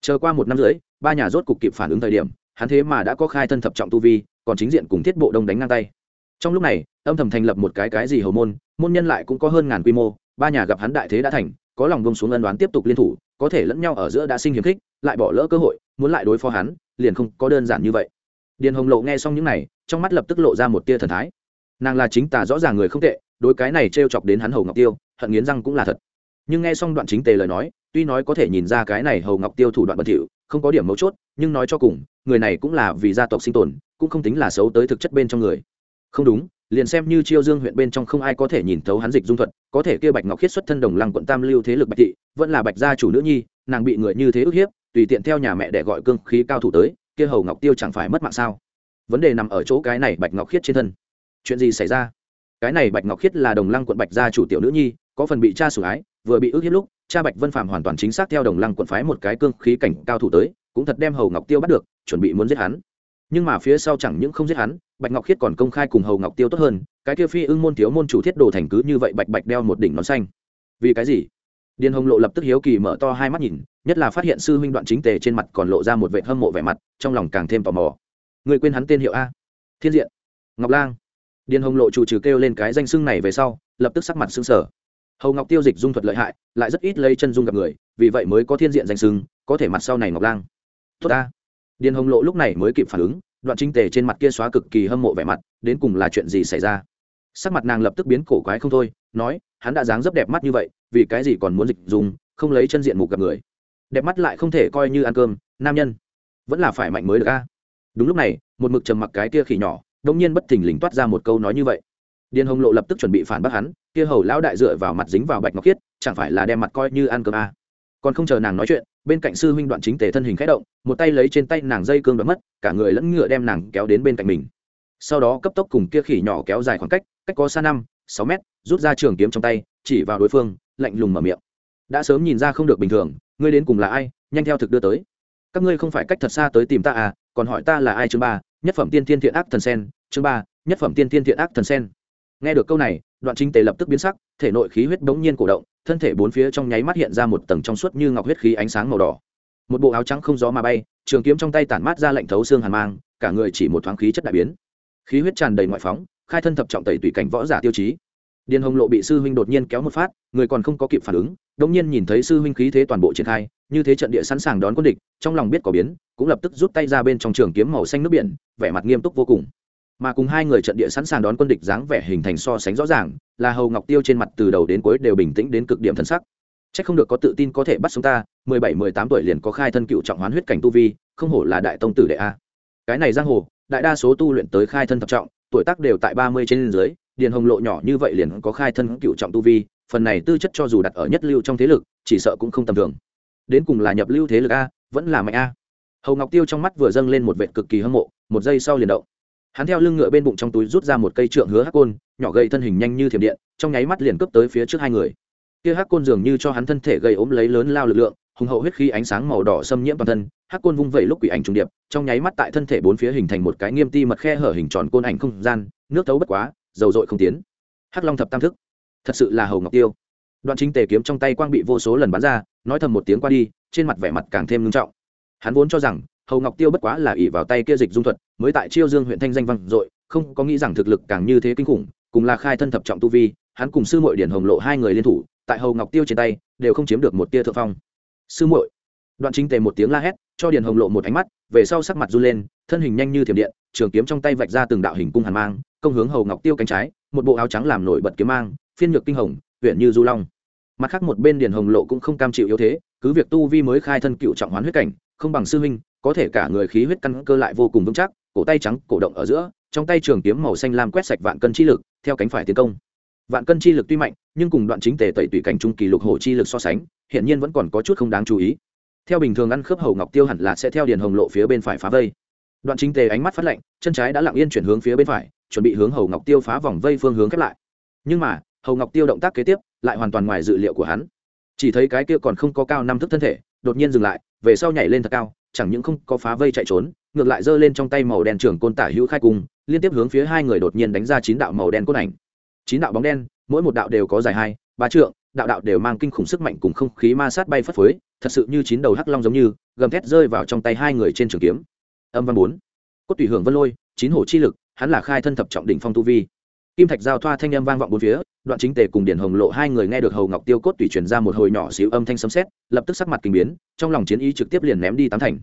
Chờ qua một năm rưỡi, ba nhà rốt cục kịp phản ứng thời điểm, hắn thế mà đã có khai thân thập trọng tu vi, còn chính diện cùng thiết bộ đông đánh ngang tay. Trong lúc này, âm thầm thành lập một cái cái gì hầu môn môn nhân lại cũng có hơn ngàn quy mô, ba nhà gặp hắn đại thế đã thành, có lòng bông xuống ân đoán tiếp tục liên thủ, có thể lẫn nhau ở giữa đã sinh hiếm khích, lại bỏ lỡ cơ hội, muốn lại đối phó hắn, liền không có đơn giản như vậy. Điền hồng lộ nghe xong những này, trong mắt lập tức lộ ra một tia thần thái. Nàng là chính tà rõ ràng người không tệ, đối cái này t r e o chọc đến hắn hầu ngọc tiêu, hận nghiến răng cũng là thật. Nhưng nghe xong đoạn chính tề lời nói, tuy nói có thể nhìn ra cái này hầu ngọc tiêu thủ đoạn bẩn thỉu, không có điểm mấu chốt, nhưng nói cho cùng, người này cũng là vì gia tộc sinh tồn, cũng không tính là xấu tới thực chất bên trong người. Không đúng liền xem như chiêu dương huyện bên trong không ai có thể nhìn thấu hắn dịch dung thuật, có thể kia bạch ngọc khiết xuất thân đồng lăng quận tam lưu thế lực bạch thị, vẫn là bạch gia chủ nữ nhi, nàng bị người như thế ức hiếp, tùy tiện theo nhà mẹ để gọi cương khí cao thủ tới, kia hầu ngọc tiêu chẳng phải mất mạng sao? Vấn đề nằm ở chỗ cái này bạch ngọc khiết trên thân. Chuyện gì xảy ra? Cái này bạch ngọc khiết là đồng lăng quận bạch gia chủ tiểu nữ nhi, có phần bị cha sủng ái, vừa bị ức hiếp lúc, cha bạch vân phạm hoàn toàn chính xác theo đồng lăng quận phái một cái cương khí cảnh cao thủ tới, cũng thật đem hầu ngọc tiêu bắt được, chuẩn bị muốn giết hắn nhưng mà phía sau chẳng những không giết hắn, bạch ngọc khiết còn công khai cùng hầu ngọc tiêu tốt hơn, cái kia phi ưng môn thiếu môn chủ thiết đồ thành cứ như vậy bạch bạch đeo một đỉnh nón xanh. Vì cái gì? Điền hồng lộ lập tức hiếu kỳ mở to hai mắt nhìn, nhất là phát hiện sư huynh đoạn chính tề trên mặt còn lộ ra một vệ hâm mộ vẻ mặt, trong lòng càng thêm tò mò. Người quên hắn tên hiệu a. Thiên diện. Ngọc lang. Điền hồng lộ chủ trừ kêu lên cái danh xưng này về sau, lập tức sắc mặt xưng sở hầu ngọc tiêu dịch dung thuật lợi hại, lại rất ít lấy chân dung gặp người, vì vậy mới có thiên diện danh xưng, có thể mặt sau này ngọc lang. Tốt ta điền hồng lộ lúc này mới kịp phản ứng, đoạn chính tề trên mặt kia xóa cực kỳ hâm mộ vẻ mặt, đến cùng là chuyện gì xảy ra? Sắc mặt nàng lập tức biến cổ quái không thôi, nói, hắn đã dáng rất đẹp mắt như vậy, vì cái gì còn muốn dịch dùng, không lấy chân diện mục gặp người? Đẹp mắt lại không thể coi như ăn cơm, nam nhân, vẫn là phải mạnh mới được a. Đúng lúc này, một mực trầm mặc cái kia khỉ nhỏ đông nhiên bất thình lình toát ra một câu nói như vậy. Điền hồng lộ lập tức chuẩn bị phản bác hắn, kia hầu lão đại dựa vào mặt dính vào bạch ngọc khiết, chẳng phải là đem mặt coi như ăn cơm a. Còn không chờ nàng nói chuyện bên cạnh sư huynh đoạn chính tề thân hình khẽ động, một tay lấy trên tay nàng dây cương đoạn mất, cả người lẫn ngựa đem nàng kéo đến bên cạnh mình. Sau đó cấp tốc cùng kia khỉ nhỏ kéo dài khoảng cách cách có xa năm, sáu mét, rút ra trường kiếm trong tay, chỉ vào đối phương, lạnh lùng mở miệng. Đã sớm nhìn ra không được bình thường, ngươi đến cùng là ai, nhanh theo thực đưa tới. Các ngươi không phải cách thật xa tới tìm ta à còn hỏi ta là ai chương ba, nhất phẩm tiên thiên thiện ác thần sen, chương ba, nhất phẩm tiên thiên thiện ác thần sen. Nghe được câu này, đoạn chính tề lập tức biến sắc, thể nội khí huyết bỗng nhiên cổ động thân thể bốn phía trong nháy mắt hiện ra một tầng trong suốt như ngọc huyết khí ánh sáng màu đỏ. Một bộ áo trắng không gió mà bay, trường kiếm trong tay tản mát ra lệnh thấu xương hàn mang, cả người chỉ một thoáng khí chất đại biến. Khí huyết tràn đầy ngoại phóng, khai thân thập trọng tẩy tùy cảnh võ giả tiêu chí. Điền hồng lộ bị sư huynh đột nhiên kéo một phát, người còn không có kịp phản ứng đông nhiên nhìn thấy sư huynh khí thế toàn bộ triển khai, như thế trận địa sẵn sàng đón quân địch, trong lòng biết có biến, cũng lập tức rút tay ra bên trong trường kiếm màu xanh nước biển, vẻ mặt nghiêm túc vô cùng mà cùng hai người trận địa sẵn sàng đón quân địch dáng vẻ hình thành so sánh rõ ràng là hầu ngọc tiêu trên mặt từ đầu đến cuối đều bình tĩnh đến cực điểm thân sắc Chắc không được có tự tin có thể bắt sống ta, 17, 18 tuổi liền có khai thân cựu trọng hoán huyết cảnh tu vi, không hổ là đại tông tử đệ a. Cái này giang hồ, đại đa số tu luyện tới khai thân thập trọng, tuổi tác đều tại 30 trên dưới, điền hồng lộ nhỏ như vậy liền có khai thân cựu trọng tu vi, phần này tư chất cho dù đặt ở nhất lưu trong thế lực, chỉ sợ cũng không tầm thường. Đến cùng là nhập lưu thế lực a, vẫn là mạnh a. Hầu Ngọc Tiêu trong mắt vừa dâng lên một vẻ cực kỳ hâm mộ, một giây sau liền động. Hắn theo lưng ngựa bên bụng trong túi rút ra một cây trượng hứa hắc côn, nhỏ gầy thân hình nhanh như thiểm điện, trong nháy mắt liền cướp tới phía trước hai người. Kia hắc côn dường như cho hắn thân thể gây ốm lấy lớn lao lực lượng hùng hậu huyết khí ánh sáng màu đỏ xâm nhiễm toàn thân hắc côn vung vẩy lúc quỷ ảnh trùng điệp trong nháy mắt tại thân thể bốn phía hình thành một cái nghiêm ti mật khe hở hình tròn côn ảnh không gian nước thấu bất quá dầu dội không tiến. Hắc long thập tam thức. Thật sự là hầu ngọc tiêu. Đoạn chính tề kiếm trong tay quang bị vô số lần bắn ra nói thầm một tiếng qua đi trên mặt vẻ mặt càng thêm ngưng trọng. Hắn vốn cho rằng hầu ngọc tiêu bất quá là ỉ vào tay kia dịch dung thuật, mới tại chiêu dương huyện thanh danh văn dội, không có nghĩ rằng thực lực càng như thế kinh khủng, cùng là khai thân thập trọng tu vi, hắn cùng sư muội điển hồng lộ hai người liên thủ, tại hầu ngọc tiêu trên tay, đều không chiếm được một tia thượng phong. Sư muội, đoạn chính tề một tiếng la hét, cho điền hồng lộ một ánh mắt, về sau sắc mặt run lên, thân hình nhanh như thiểm điện, trường kiếm trong tay vạch ra từng đạo hình cung hàn mang, công hướng hầu ngọc tiêu cánh trái, một bộ áo trắng làm nổi bật kiếm mang, phiên nhược kinh hồng huyện như du long. Mặt khác một bên điền hồng lộ cũng không cam chịu yếu thế, cứ việc tu vi mới khai thân cựu trọng hoán huyết cảnh, không bằng sư huynh có thể cả người khí huyết căn cơ lại vô cùng vững chắc, cổ tay trắng, cổ động ở giữa, trong tay trường kiếm màu xanh lam quét sạch vạn cân chi lực, theo cánh phải tiến công. Vạn cân chi lực tuy mạnh, nhưng cùng đoạn chính tề tẩy tùy cảnh trung kỳ lục hổ chi lực so sánh hiện nhiên vẫn còn có chút không đáng chú ý. Theo bình thường ăn khớp hầu ngọc tiêu hẳn là sẽ theo điền hồng lộ phía bên phải phá vây. Đoạn chính tề ánh mắt phát lạnh, chân trái đã lặng yên chuyển hướng phía bên phải, chuẩn bị hướng hầu ngọc tiêu phá vòng vây phương hướng khép lại. Nhưng mà, hầu ngọc tiêu động tác kế tiếp, lại hoàn toàn ngoài dự liệu của hắn. Chỉ thấy cái kia còn không có cao năm thức thân thể, đột nhiên dừng lại, về sau nhảy lên thật cao chẳng những không có phá vây chạy trốn, ngược lại giơ lên trong tay màu đen trưởng côn tả hữu khai cung, liên tiếp hướng phía hai người đột nhiên đánh ra chín đạo màu đen côn ảnh. Chín đạo bóng đen, mỗi một đạo đều có dài hai, ba trượng, đạo đạo đều mang kinh khủng sức mạnh cùng không khí ma sát bay phất phới, thật sự như chín đầu hắc long giống như, gầm thét rơi vào trong tay hai người trên trường kiếm. Âm văn bốn. Cốt tùy hưởng vân lôi, chín hổ chi lực, hắn là khai thân thập trọng đỉnh phong tu vi. Kim thạch giao thoa thanh âm vang vọng bốn phía đoạn chính tề cùng điển hồng lộ hai người nghe được hầu ngọc tiêu cốt tùy truyền ra một hồi nhỏ xíu âm thanh sấm sét, lập tức sắc mặt kinh biến, trong lòng chiến ý trực tiếp liền ném đi tám thành.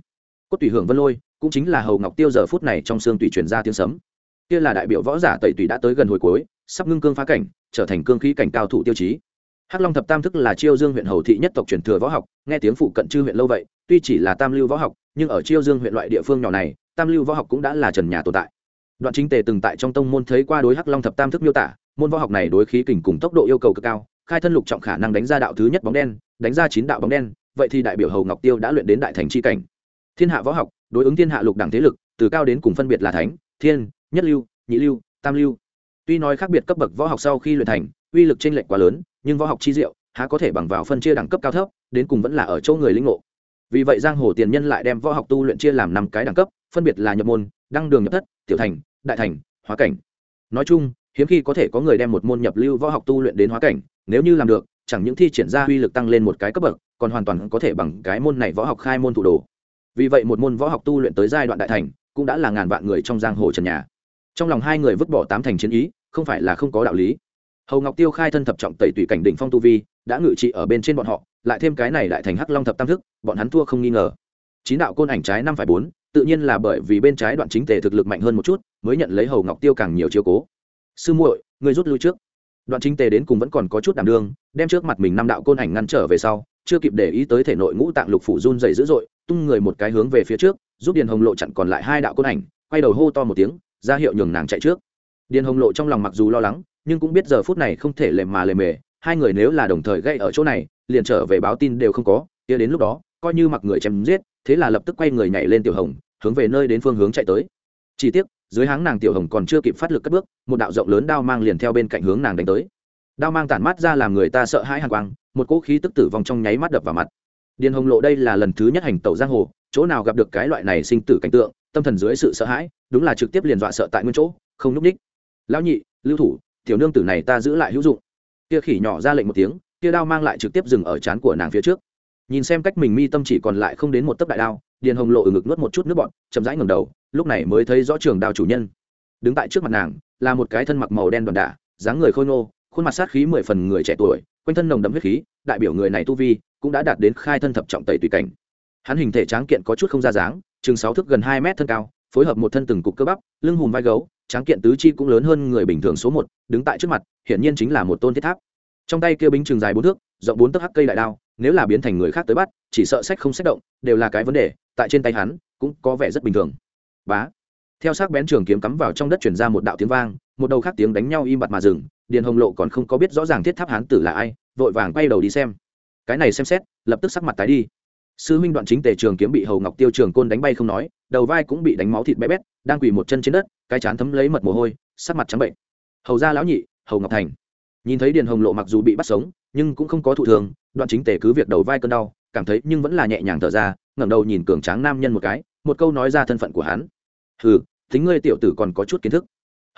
Cốt tùy hưởng vân lôi, cũng chính là hầu ngọc tiêu giờ phút này trong xương tùy truyền ra tiếng sấm. Kia là đại biểu võ giả tẩy tùy đã tới gần hồi cuối, sắp ngưng cương phá cảnh, trở thành cương khí cảnh cao thủ tiêu chí. Hắc long thập tam thức là chiêu dương huyện hầu thị nhất tộc truyền thừa võ học, nghe tiếng phụ cận chư huyện lâu vậy, tuy chỉ là tam lưu võ học, nhưng ở chiêu dương huyện loại địa phương nhỏ này, tam lưu võ học cũng đã là trần nhà tồn tại. Đoạn chính tề từng tại trong tông môn thấy qua đối hắc long thập tam thức miêu tả môn võ học này đối khí kình cùng tốc độ yêu cầu cực cao, khai thân lục trọng khả năng đánh ra đạo thứ nhất bóng đen, đánh ra chín đạo bóng đen, vậy thì đại biểu hầu ngọc tiêu đã luyện đến đại thành chi cảnh. Thiên hạ võ học, đối ứng thiên hạ lục đẳng thế lực, từ cao đến cùng phân biệt là thánh, thiên, nhất lưu, nhị lưu, tam lưu. Tuy nói khác biệt cấp bậc võ học sau khi luyện thành, uy lực chênh lệch quá lớn, nhưng võ học chi diệu, há có thể bằng vào phân chia đẳng cấp cao thấp, đến cùng vẫn là ở chỗ người lĩnh ngộ. Vì vậy giang hồ tiền nhân lại đem võ học tu luyện chia làm năm cái đẳng cấp, phân biệt là nhập môn, đăng đường nhập thất, tiểu thành, đại thành, hóa cảnh. Nói chung hiếm khi có thể có người đem một môn nhập lưu võ học tu luyện đến hóa cảnh, nếu như làm được, chẳng những thi triển ra uy lực tăng lên một cái cấp bậc, còn hoàn toàn có thể bằng cái môn này võ học khai môn thủ đồ. Vì vậy một môn võ học tu luyện tới giai đoạn đại thành, cũng đã là ngàn vạn người trong giang hồ trần nhà. Trong lòng hai người vứt bỏ tám thành chiến ý, không phải là không có đạo lý. Hầu ngọc tiêu khai thân thập trọng tẩy tùy cảnh đỉnh phong tu vi, đã ngự trị ở bên trên bọn họ, lại thêm cái này đại thành hắc long thập tam thức, bọn hắn thua không nghi ngờ. Chín đạo côn ảnh trái năm phải bốn, tự nhiên là bởi vì bên trái đoạn chính tề thực lực mạnh hơn một chút, mới nhận lấy hầu ngọc tiêu càng nhiều chiếu cố sư muội người rút lui trước. Đoạn chính tề đến cùng vẫn còn có chút đảm đương, đem trước mặt mình năm đạo côn ảnh ngăn trở về sau, chưa kịp để ý tới thể nội ngũ tạng lục phủ run dày dữ dội, tung người một cái hướng về phía trước, giúp điền hồng lộ chặn còn lại hai đạo côn ảnh, quay đầu hô to một tiếng, ra hiệu nhường nàng chạy trước. Điền hồng lộ trong lòng mặc dù lo lắng, nhưng cũng biết giờ phút này không thể lề mà lề mề, hai người nếu là đồng thời gây ở chỗ này, liền trở về báo tin đều không có, kia đến lúc đó, coi như mặc người chém giết, thế là lập tức quay người nhảy lên tiểu hồng, hướng về nơi đến phương hướng chạy tới. Chỉ tiếc dưới háng nàng tiểu hồng còn chưa kịp phát lực cất bước, một đạo rộng lớn đao mang liền theo bên cạnh hướng nàng đánh tới. Đao mang tản mát ra làm người ta sợ hãi hàng quang, một cỗ khí tức tử vong trong nháy mắt đập vào mặt. Điền hồng lộ đây là lần thứ nhất hành tẩu giang hồ, chỗ nào gặp được cái loại này sinh tử cảnh tượng, tâm thần dưới sự sợ hãi, đúng là trực tiếp liền dọa sợ tại nguyên chỗ, không núp ních lão nhị, lưu thủ, tiểu nương tử này ta giữ lại hữu dụng. Kia khỉ nhỏ ra lệnh một tiếng, kia đao mang lại trực tiếp dừng ở trán của nàng phía trước nhìn xem cách mình mi tâm chỉ còn lại không đến một tấc đại đao, điền hồng lộ ở ngực nuốt một chút nước bọn chậm rãi ngầm đầu, lúc này mới thấy rõ trường đao chủ nhân. Đứng tại trước mặt nàng, là một cái thân mặc màu đen đoàn đả, dáng người khôi ngô, khuôn mặt sát khí mười phần người trẻ tuổi, quanh thân nồng đậm huyết khí, đại biểu người này tu vi, cũng đã đạt đến khai thân thập trọng tẩy tùy cảnh. Hắn hình thể tráng kiện có chút không ra dáng, chừng sáu thước gần hai mét thân cao, phối hợp một thân từng cục cơ bắp, lưng hùm vai gấu, tráng kiện tứ chi cũng lớn hơn người bình thường số một, đứng tại trước mặt, hiển nhiên chính là một tôn thiết tháp. Trong tay kia bính trường dài bốn thước, rộng bốn tấc hắc cây đại đao nếu là biến thành người khác tới bắt, chỉ sợ sách không sách động, đều là cái vấn đề, tại trên tay hắn, cũng có vẻ rất bình thường. Bá. Theo sắc bén trường kiếm cắm vào trong đất chuyển ra một đạo tiếng vang, một đầu khác tiếng đánh nhau im bặt mà dừng, điền hồng lộ còn không có biết rõ ràng thiết tháp hán tử là ai, vội vàng quay đầu đi xem. Cái này xem xét, lập tức sắc mặt tái đi. Sư huynh đoạn chính tề trường kiếm bị hầu ngọc tiêu trường côn đánh bay không nói, đầu vai cũng bị đánh máu thịt bé bét, đang quỳ một chân trên đất, cái chán thấm lấy mật mồ hôi, sắc mặt trắng bệnh. Hầu ra lão nhị, hầu ngọc thành nhìn thấy điền hồng lộ mặc dù bị bắt sống, nhưng cũng không có thụ thường đoạn chính tề cứ việc đầu vai cơn đau, cảm thấy nhưng vẫn là nhẹ nhàng thở ra, ngẩng đầu nhìn cường tráng nam nhân một cái, một câu nói ra thân phận của hắn. Hừ, tính ngươi tiểu tử còn có chút kiến thức.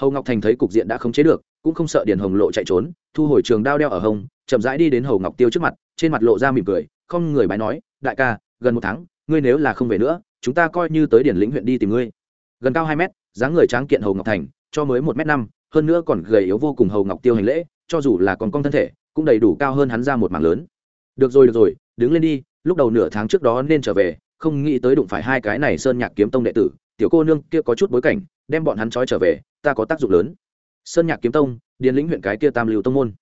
Hầu ngọc thành thấy cục diện đã không chế được, cũng không sợ điền hồng lộ chạy trốn, thu hồi trường đao đeo ở hông, chậm rãi đi đến hầu ngọc tiêu trước mặt, trên mặt lộ ra mỉm cười, không người bái nói, đại ca, gần một tháng, ngươi nếu là không về nữa, chúng ta coi như tới điển lĩnh huyện đi tìm ngươi. Gần cao hai mét, dáng người tráng kiện hầu ngọc thành, cho mới một m năm, hơn nữa còn gầy yếu vô cùng hầu ngọc tiêu hành lễ cho dù là còn con thân thể, cũng đầy đủ cao hơn hắn ra một mảng lớn. Được rồi được rồi, đứng lên đi, lúc đầu nửa tháng trước đó nên trở về, không nghĩ tới đụng phải hai cái này sơn nhạc kiếm tông đệ tử, tiểu cô nương kia có chút bối cảnh, đem bọn hắn trói trở về, ta có tác dụng lớn. Sơn nhạc kiếm tông, điền lĩnh huyện cái kia tam lưu tông môn.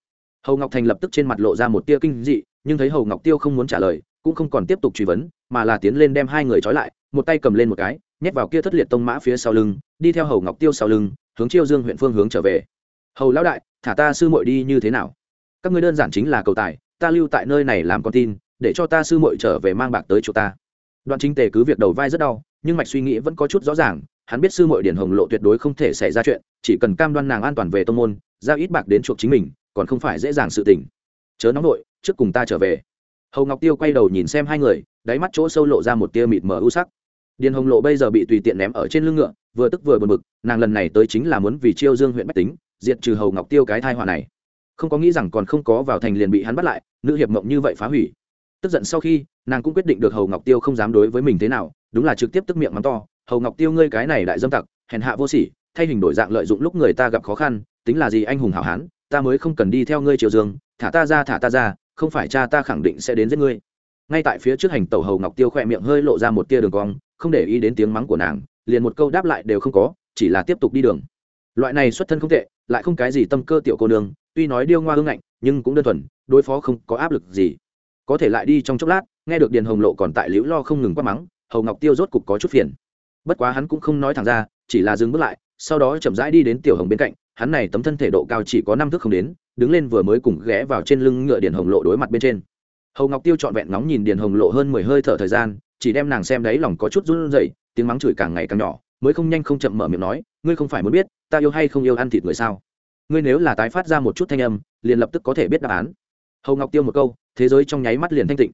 Hầu ngọc thành lập tức trên mặt lộ ra một tia kinh dị, nhưng thấy hầu ngọc tiêu không muốn trả lời, cũng không còn tiếp tục truy vấn, mà là tiến lên đem hai người trói lại, một tay cầm lên một cái, nhét vào kia thất liệt tông mã phía sau lưng, đi theo hầu ngọc tiêu sau lưng, hướng chiêu dương huyện phương hướng trở về. Hầu lão đại thả ta sư muội đi như thế nào? Các ngươi đơn giản chính là cầu tài ta lưu tại nơi này làm con tin để cho ta sư muội trở về mang bạc tới chỗ ta. Đoạn chính tề cứ việc đầu vai rất đau nhưng mạch suy nghĩ vẫn có chút rõ ràng hắn biết sư muội điển hồng lộ tuyệt đối không thể xảy ra chuyện chỉ cần cam đoan nàng an toàn về tông môn giao ít bạc đến chuộc chính mình còn không phải dễ dàng sự tình. Chớ nóng nội trước cùng ta trở về. Hầu ngọc tiêu quay đầu nhìn xem hai người đáy mắt chỗ sâu lộ ra một tia mịt mờ u sắc. Điền hồng lộ bây giờ bị tùy tiện ném ở trên lưng ngựa vừa tức vừa buồn bực, nàng lần này tới chính là muốn vì chiêu dương huyện bách tính diệt trừ hầu ngọc tiêu cái thai họa này. Không có nghĩ rằng còn không có vào thành liền bị hắn bắt lại, nữ hiệp mộng như vậy phá hủy. Tức giận sau khi, nàng cũng quyết định được hầu ngọc tiêu không dám đối với mình thế nào, đúng là trực tiếp tức miệng mắng to, hầu ngọc tiêu ngươi cái này đại dâm tặc, hèn hạ vô sỉ, thay hình đổi dạng lợi dụng lúc người ta gặp khó khăn, tính là gì anh hùng hảo hán, ta mới không cần đi theo ngươi triều dương, thả ta ra, thả ta ra, không phải cha ta khẳng định sẽ đến giết ngươi. Ngay tại phía trước hành tẩu hầu ngọc tiêu khỏe miệng hơi lộ ra một tia đường cong, không để ý đến tiếng mắng của nàng, liền một câu đáp lại đều không có, chỉ là tiếp tục đi đường. Loại này xuất thân không tệ lại không cái gì tâm cơ tiểu cô nương, tuy nói điêu ngoa hương ngạnh, nhưng cũng đơn thuần, đối phó không có áp lực gì. Có thể lại đi trong chốc lát, nghe được điền hồng lộ còn tại liễu lo không ngừng quát mắng, hầu ngọc tiêu rốt cục có chút phiền. Bất quá hắn cũng không nói thẳng ra, chỉ là dừng bước lại, sau đó chậm rãi đi đến tiểu hồng bên cạnh, hắn này tấm thân thể độ cao chỉ có năm thước không đến, đứng lên vừa mới cùng ghé vào trên lưng ngựa điền hồng lộ đối mặt bên trên. Hầu ngọc tiêu trọn vẹn nóng nhìn điền hồng lộ hơn mười hơi thở thời gian, chỉ đem nàng xem đấy lòng có chút run rẩy, tiếng mắng chửi càng ngày càng nhỏ mới không nhanh không chậm mở miệng nói, ngươi không phải muốn biết, ta yêu hay không yêu ăn thịt người sao? Ngươi nếu là tái phát ra một chút thanh âm, liền lập tức có thể biết đáp án. Hầu ngọc tiêu một câu, thế giới trong nháy mắt liền thanh tịnh.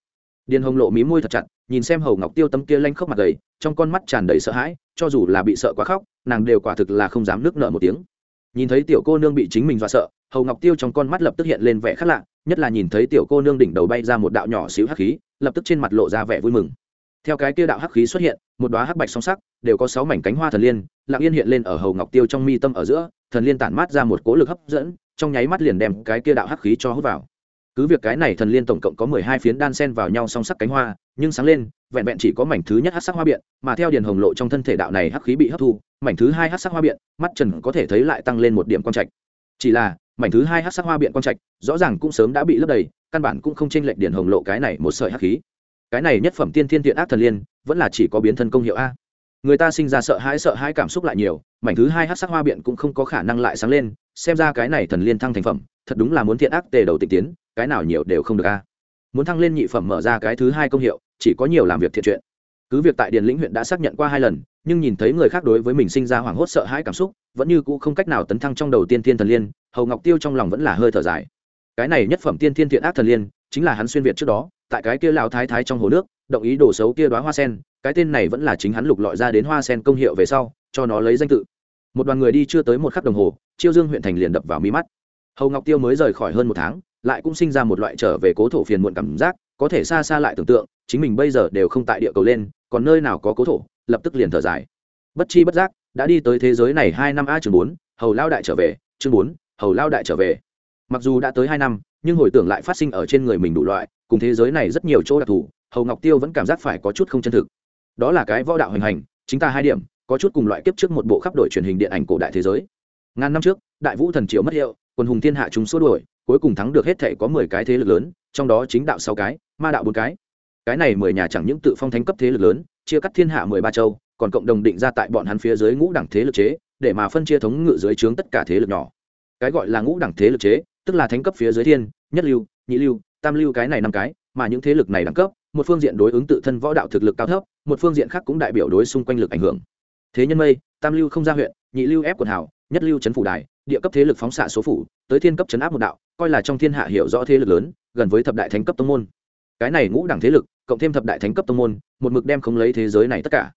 Điền hồng lộ mí môi thật chặt, nhìn xem hầu ngọc tiêu tấm kia lanh khóc mặt đầy trong con mắt tràn đầy sợ hãi, cho dù là bị sợ quá khóc, nàng đều quả thực là không dám nước nợ một tiếng. Nhìn thấy tiểu cô nương bị chính mình dọa sợ, hầu ngọc tiêu trong con mắt lập tức hiện lên vẻ khác lạ, nhất là nhìn thấy tiểu cô nương đỉnh đầu bay ra một đạo nhỏ xíu hắc khí, lập tức trên mặt lộ ra vẻ vui mừng theo cái kia đạo hắc khí xuất hiện, một đoá hắc bạch song sắc, đều có sáu mảnh cánh hoa thần liên, lặng yên hiện lên ở hầu ngọc tiêu trong mi tâm ở giữa, thần liên tản mát ra một cố lực hấp dẫn, trong nháy mắt liền đem cái kia đạo hắc khí cho hút vào. Cứ việc cái này thần liên tổng cộng có mười hai phiến đan sen vào nhau song sắc cánh hoa, nhưng sáng lên, vẹn vẹn chỉ có mảnh thứ nhất hát sắc hoa biện, mà theo điền hồng lộ trong thân thể đạo này hắc khí bị hấp thu, mảnh thứ hai hát sắc hoa biện, mắt trần có thể thấy lại tăng lên một điểm quan trạch. Chỉ là, mảnh thứ hai hát sắc hoa biện quan trạch rõ ràng cũng sớm đã bị lấp đầy, căn bản cũng không chênh lệch điển hồng lộ cái này một sợi hắc khí cái này nhất phẩm tiên thiên thiện ác thần liên, vẫn là chỉ có biến thân công hiệu a. Người ta sinh ra sợ hãi sợ hãi cảm xúc lại nhiều, mảnh thứ hai hát sắc hoa biện cũng không có khả năng lại sáng lên, xem ra cái này thần liên thăng thành phẩm, thật đúng là muốn thiện ác tề đầu tịch tiến, cái nào nhiều đều không được a. Muốn thăng lên nhị phẩm mở ra cái thứ hai công hiệu, chỉ có nhiều làm việc thiện chuyện. Cứ việc tại điền lĩnh huyện đã xác nhận qua hai lần, nhưng nhìn thấy người khác đối với mình sinh ra hoảng hốt sợ hãi cảm xúc, vẫn như cũ không cách nào tấn thăng trong đầu tiên thiên thần liên, hầu ngọc tiêu trong lòng vẫn là hơi thở dài. Cái này nhất phẩm tiên thiên thiện ác thần liên, chính là hắn xuyên việt trước đó tại cái kia lão thái thái trong hồ nước, động ý đồ xấu kia đoá hoa sen, cái tên này vẫn là chính hắn lục lọi ra đến hoa sen công hiệu về sau, cho nó lấy danh tự. Một đoàn người đi chưa tới một khắc đồng hồ, chiêu dương huyện thành liền đập vào mi mắt. Hầu ngọc tiêu mới rời khỏi hơn một tháng, lại cũng sinh ra một loại trở về cố thổ phiền muộn cảm giác, có thể xa xa lại tưởng tượng, chính mình bây giờ đều không tại địa cầu lên, còn nơi nào có cố thổ, lập tức liền thở dài. Bất chi bất giác, đã đi tới thế giới này hai năm a chương bốn, hầu lao đại trở về, chương bốn, hầu lao đại trở về. Mặc dù đã tới hai năm, nhưng hồi tưởng lại phát sinh ở trên người mình đủ loại cùng thế giới này rất nhiều chỗ đặc thù, hầu ngọc tiêu vẫn cảm giác phải có chút không chân thực. Đó là cái võ đạo hình hành, chính ta hai điểm, có chút cùng loại kiếp trước một bộ khắp đổi truyền hình điện ảnh cổ đại thế giới. Ngàn năm trước, đại vũ thần triệu mất hiệu, quân hùng thiên hạ chúng xua đuổi, cuối cùng thắng được hết thể có mười cái thế lực lớn, trong đó chính đạo sáu cái, ma đạo bốn cái. Cái này mười nhà chẳng những tự phong thánh cấp thế lực lớn, chia cắt thiên hạ mười ba châu, còn cộng đồng định ra tại bọn hắn phía dưới ngũ đẳng thế lực chế, để mà phân chia thống ngự dưới trướng tất cả thế lực nhỏ. Cái gọi là ngũ đẳng thế lực chế, tức là thánh cấp phía dưới thiên, nhất lưu, nhị lưu tam lưu cái này năm cái, mà những thế lực này đẳng cấp, một phương diện đối ứng tự thân võ đạo thực lực cao thấp, một phương diện khác cũng đại biểu đối xung quanh lực ảnh hưởng. Thế nhân mây, tam lưu không ra huyện, nhị lưu ép quần hảo, nhất lưu chấn phủ đài, địa cấp thế lực phóng xạ số phủ, tới thiên cấp chấn áp một đạo, coi là trong thiên hạ hiểu rõ thế lực lớn, gần với thập đại thánh cấp tông môn. Cái này ngũ đẳng thế lực, cộng thêm thập đại thánh cấp tông môn, một mực đem không lấy thế giới này tất cả.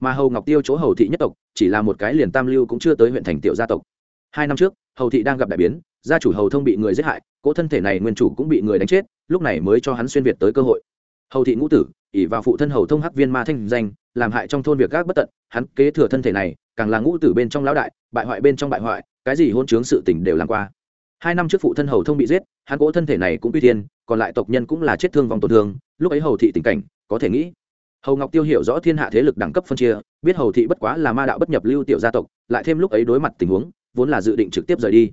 Mà hầu ngọc tiêu chỗ hầu thị nhất tộc, chỉ là một cái liền tam lưu cũng chưa tới huyện thành tiểu gia tộc. Hai năm trước, hầu thị đang gặp đại biến gia chủ hầu thông bị người giết hại, cỗ thân thể này nguyên chủ cũng bị người đánh chết, lúc này mới cho hắn xuyên việt tới cơ hội. Hầu thị ngũ tử ỉ vào phụ thân hầu thông hắc viên ma thanh danh, làm hại trong thôn việc gác bất tận, hắn kế thừa thân thể này, càng là ngũ tử bên trong lão đại, bại hoại bên trong bại hoại, cái gì hôn chướng sự tình đều làm qua. Hai năm trước phụ thân hầu thông bị giết, hắn cỗ thân thể này cũng uy thiên, còn lại tộc nhân cũng là chết thương vong tổn thương, lúc ấy hầu thị tình cảnh, có thể nghĩ. Hầu ngọc tiêu hiểu rõ thiên hạ thế lực đẳng cấp phân chia, biết hầu thị bất quá là ma đạo bất nhập lưu tiểu gia tộc, lại thêm lúc ấy đối mặt tình huống, vốn là dự định trực tiếp rời đi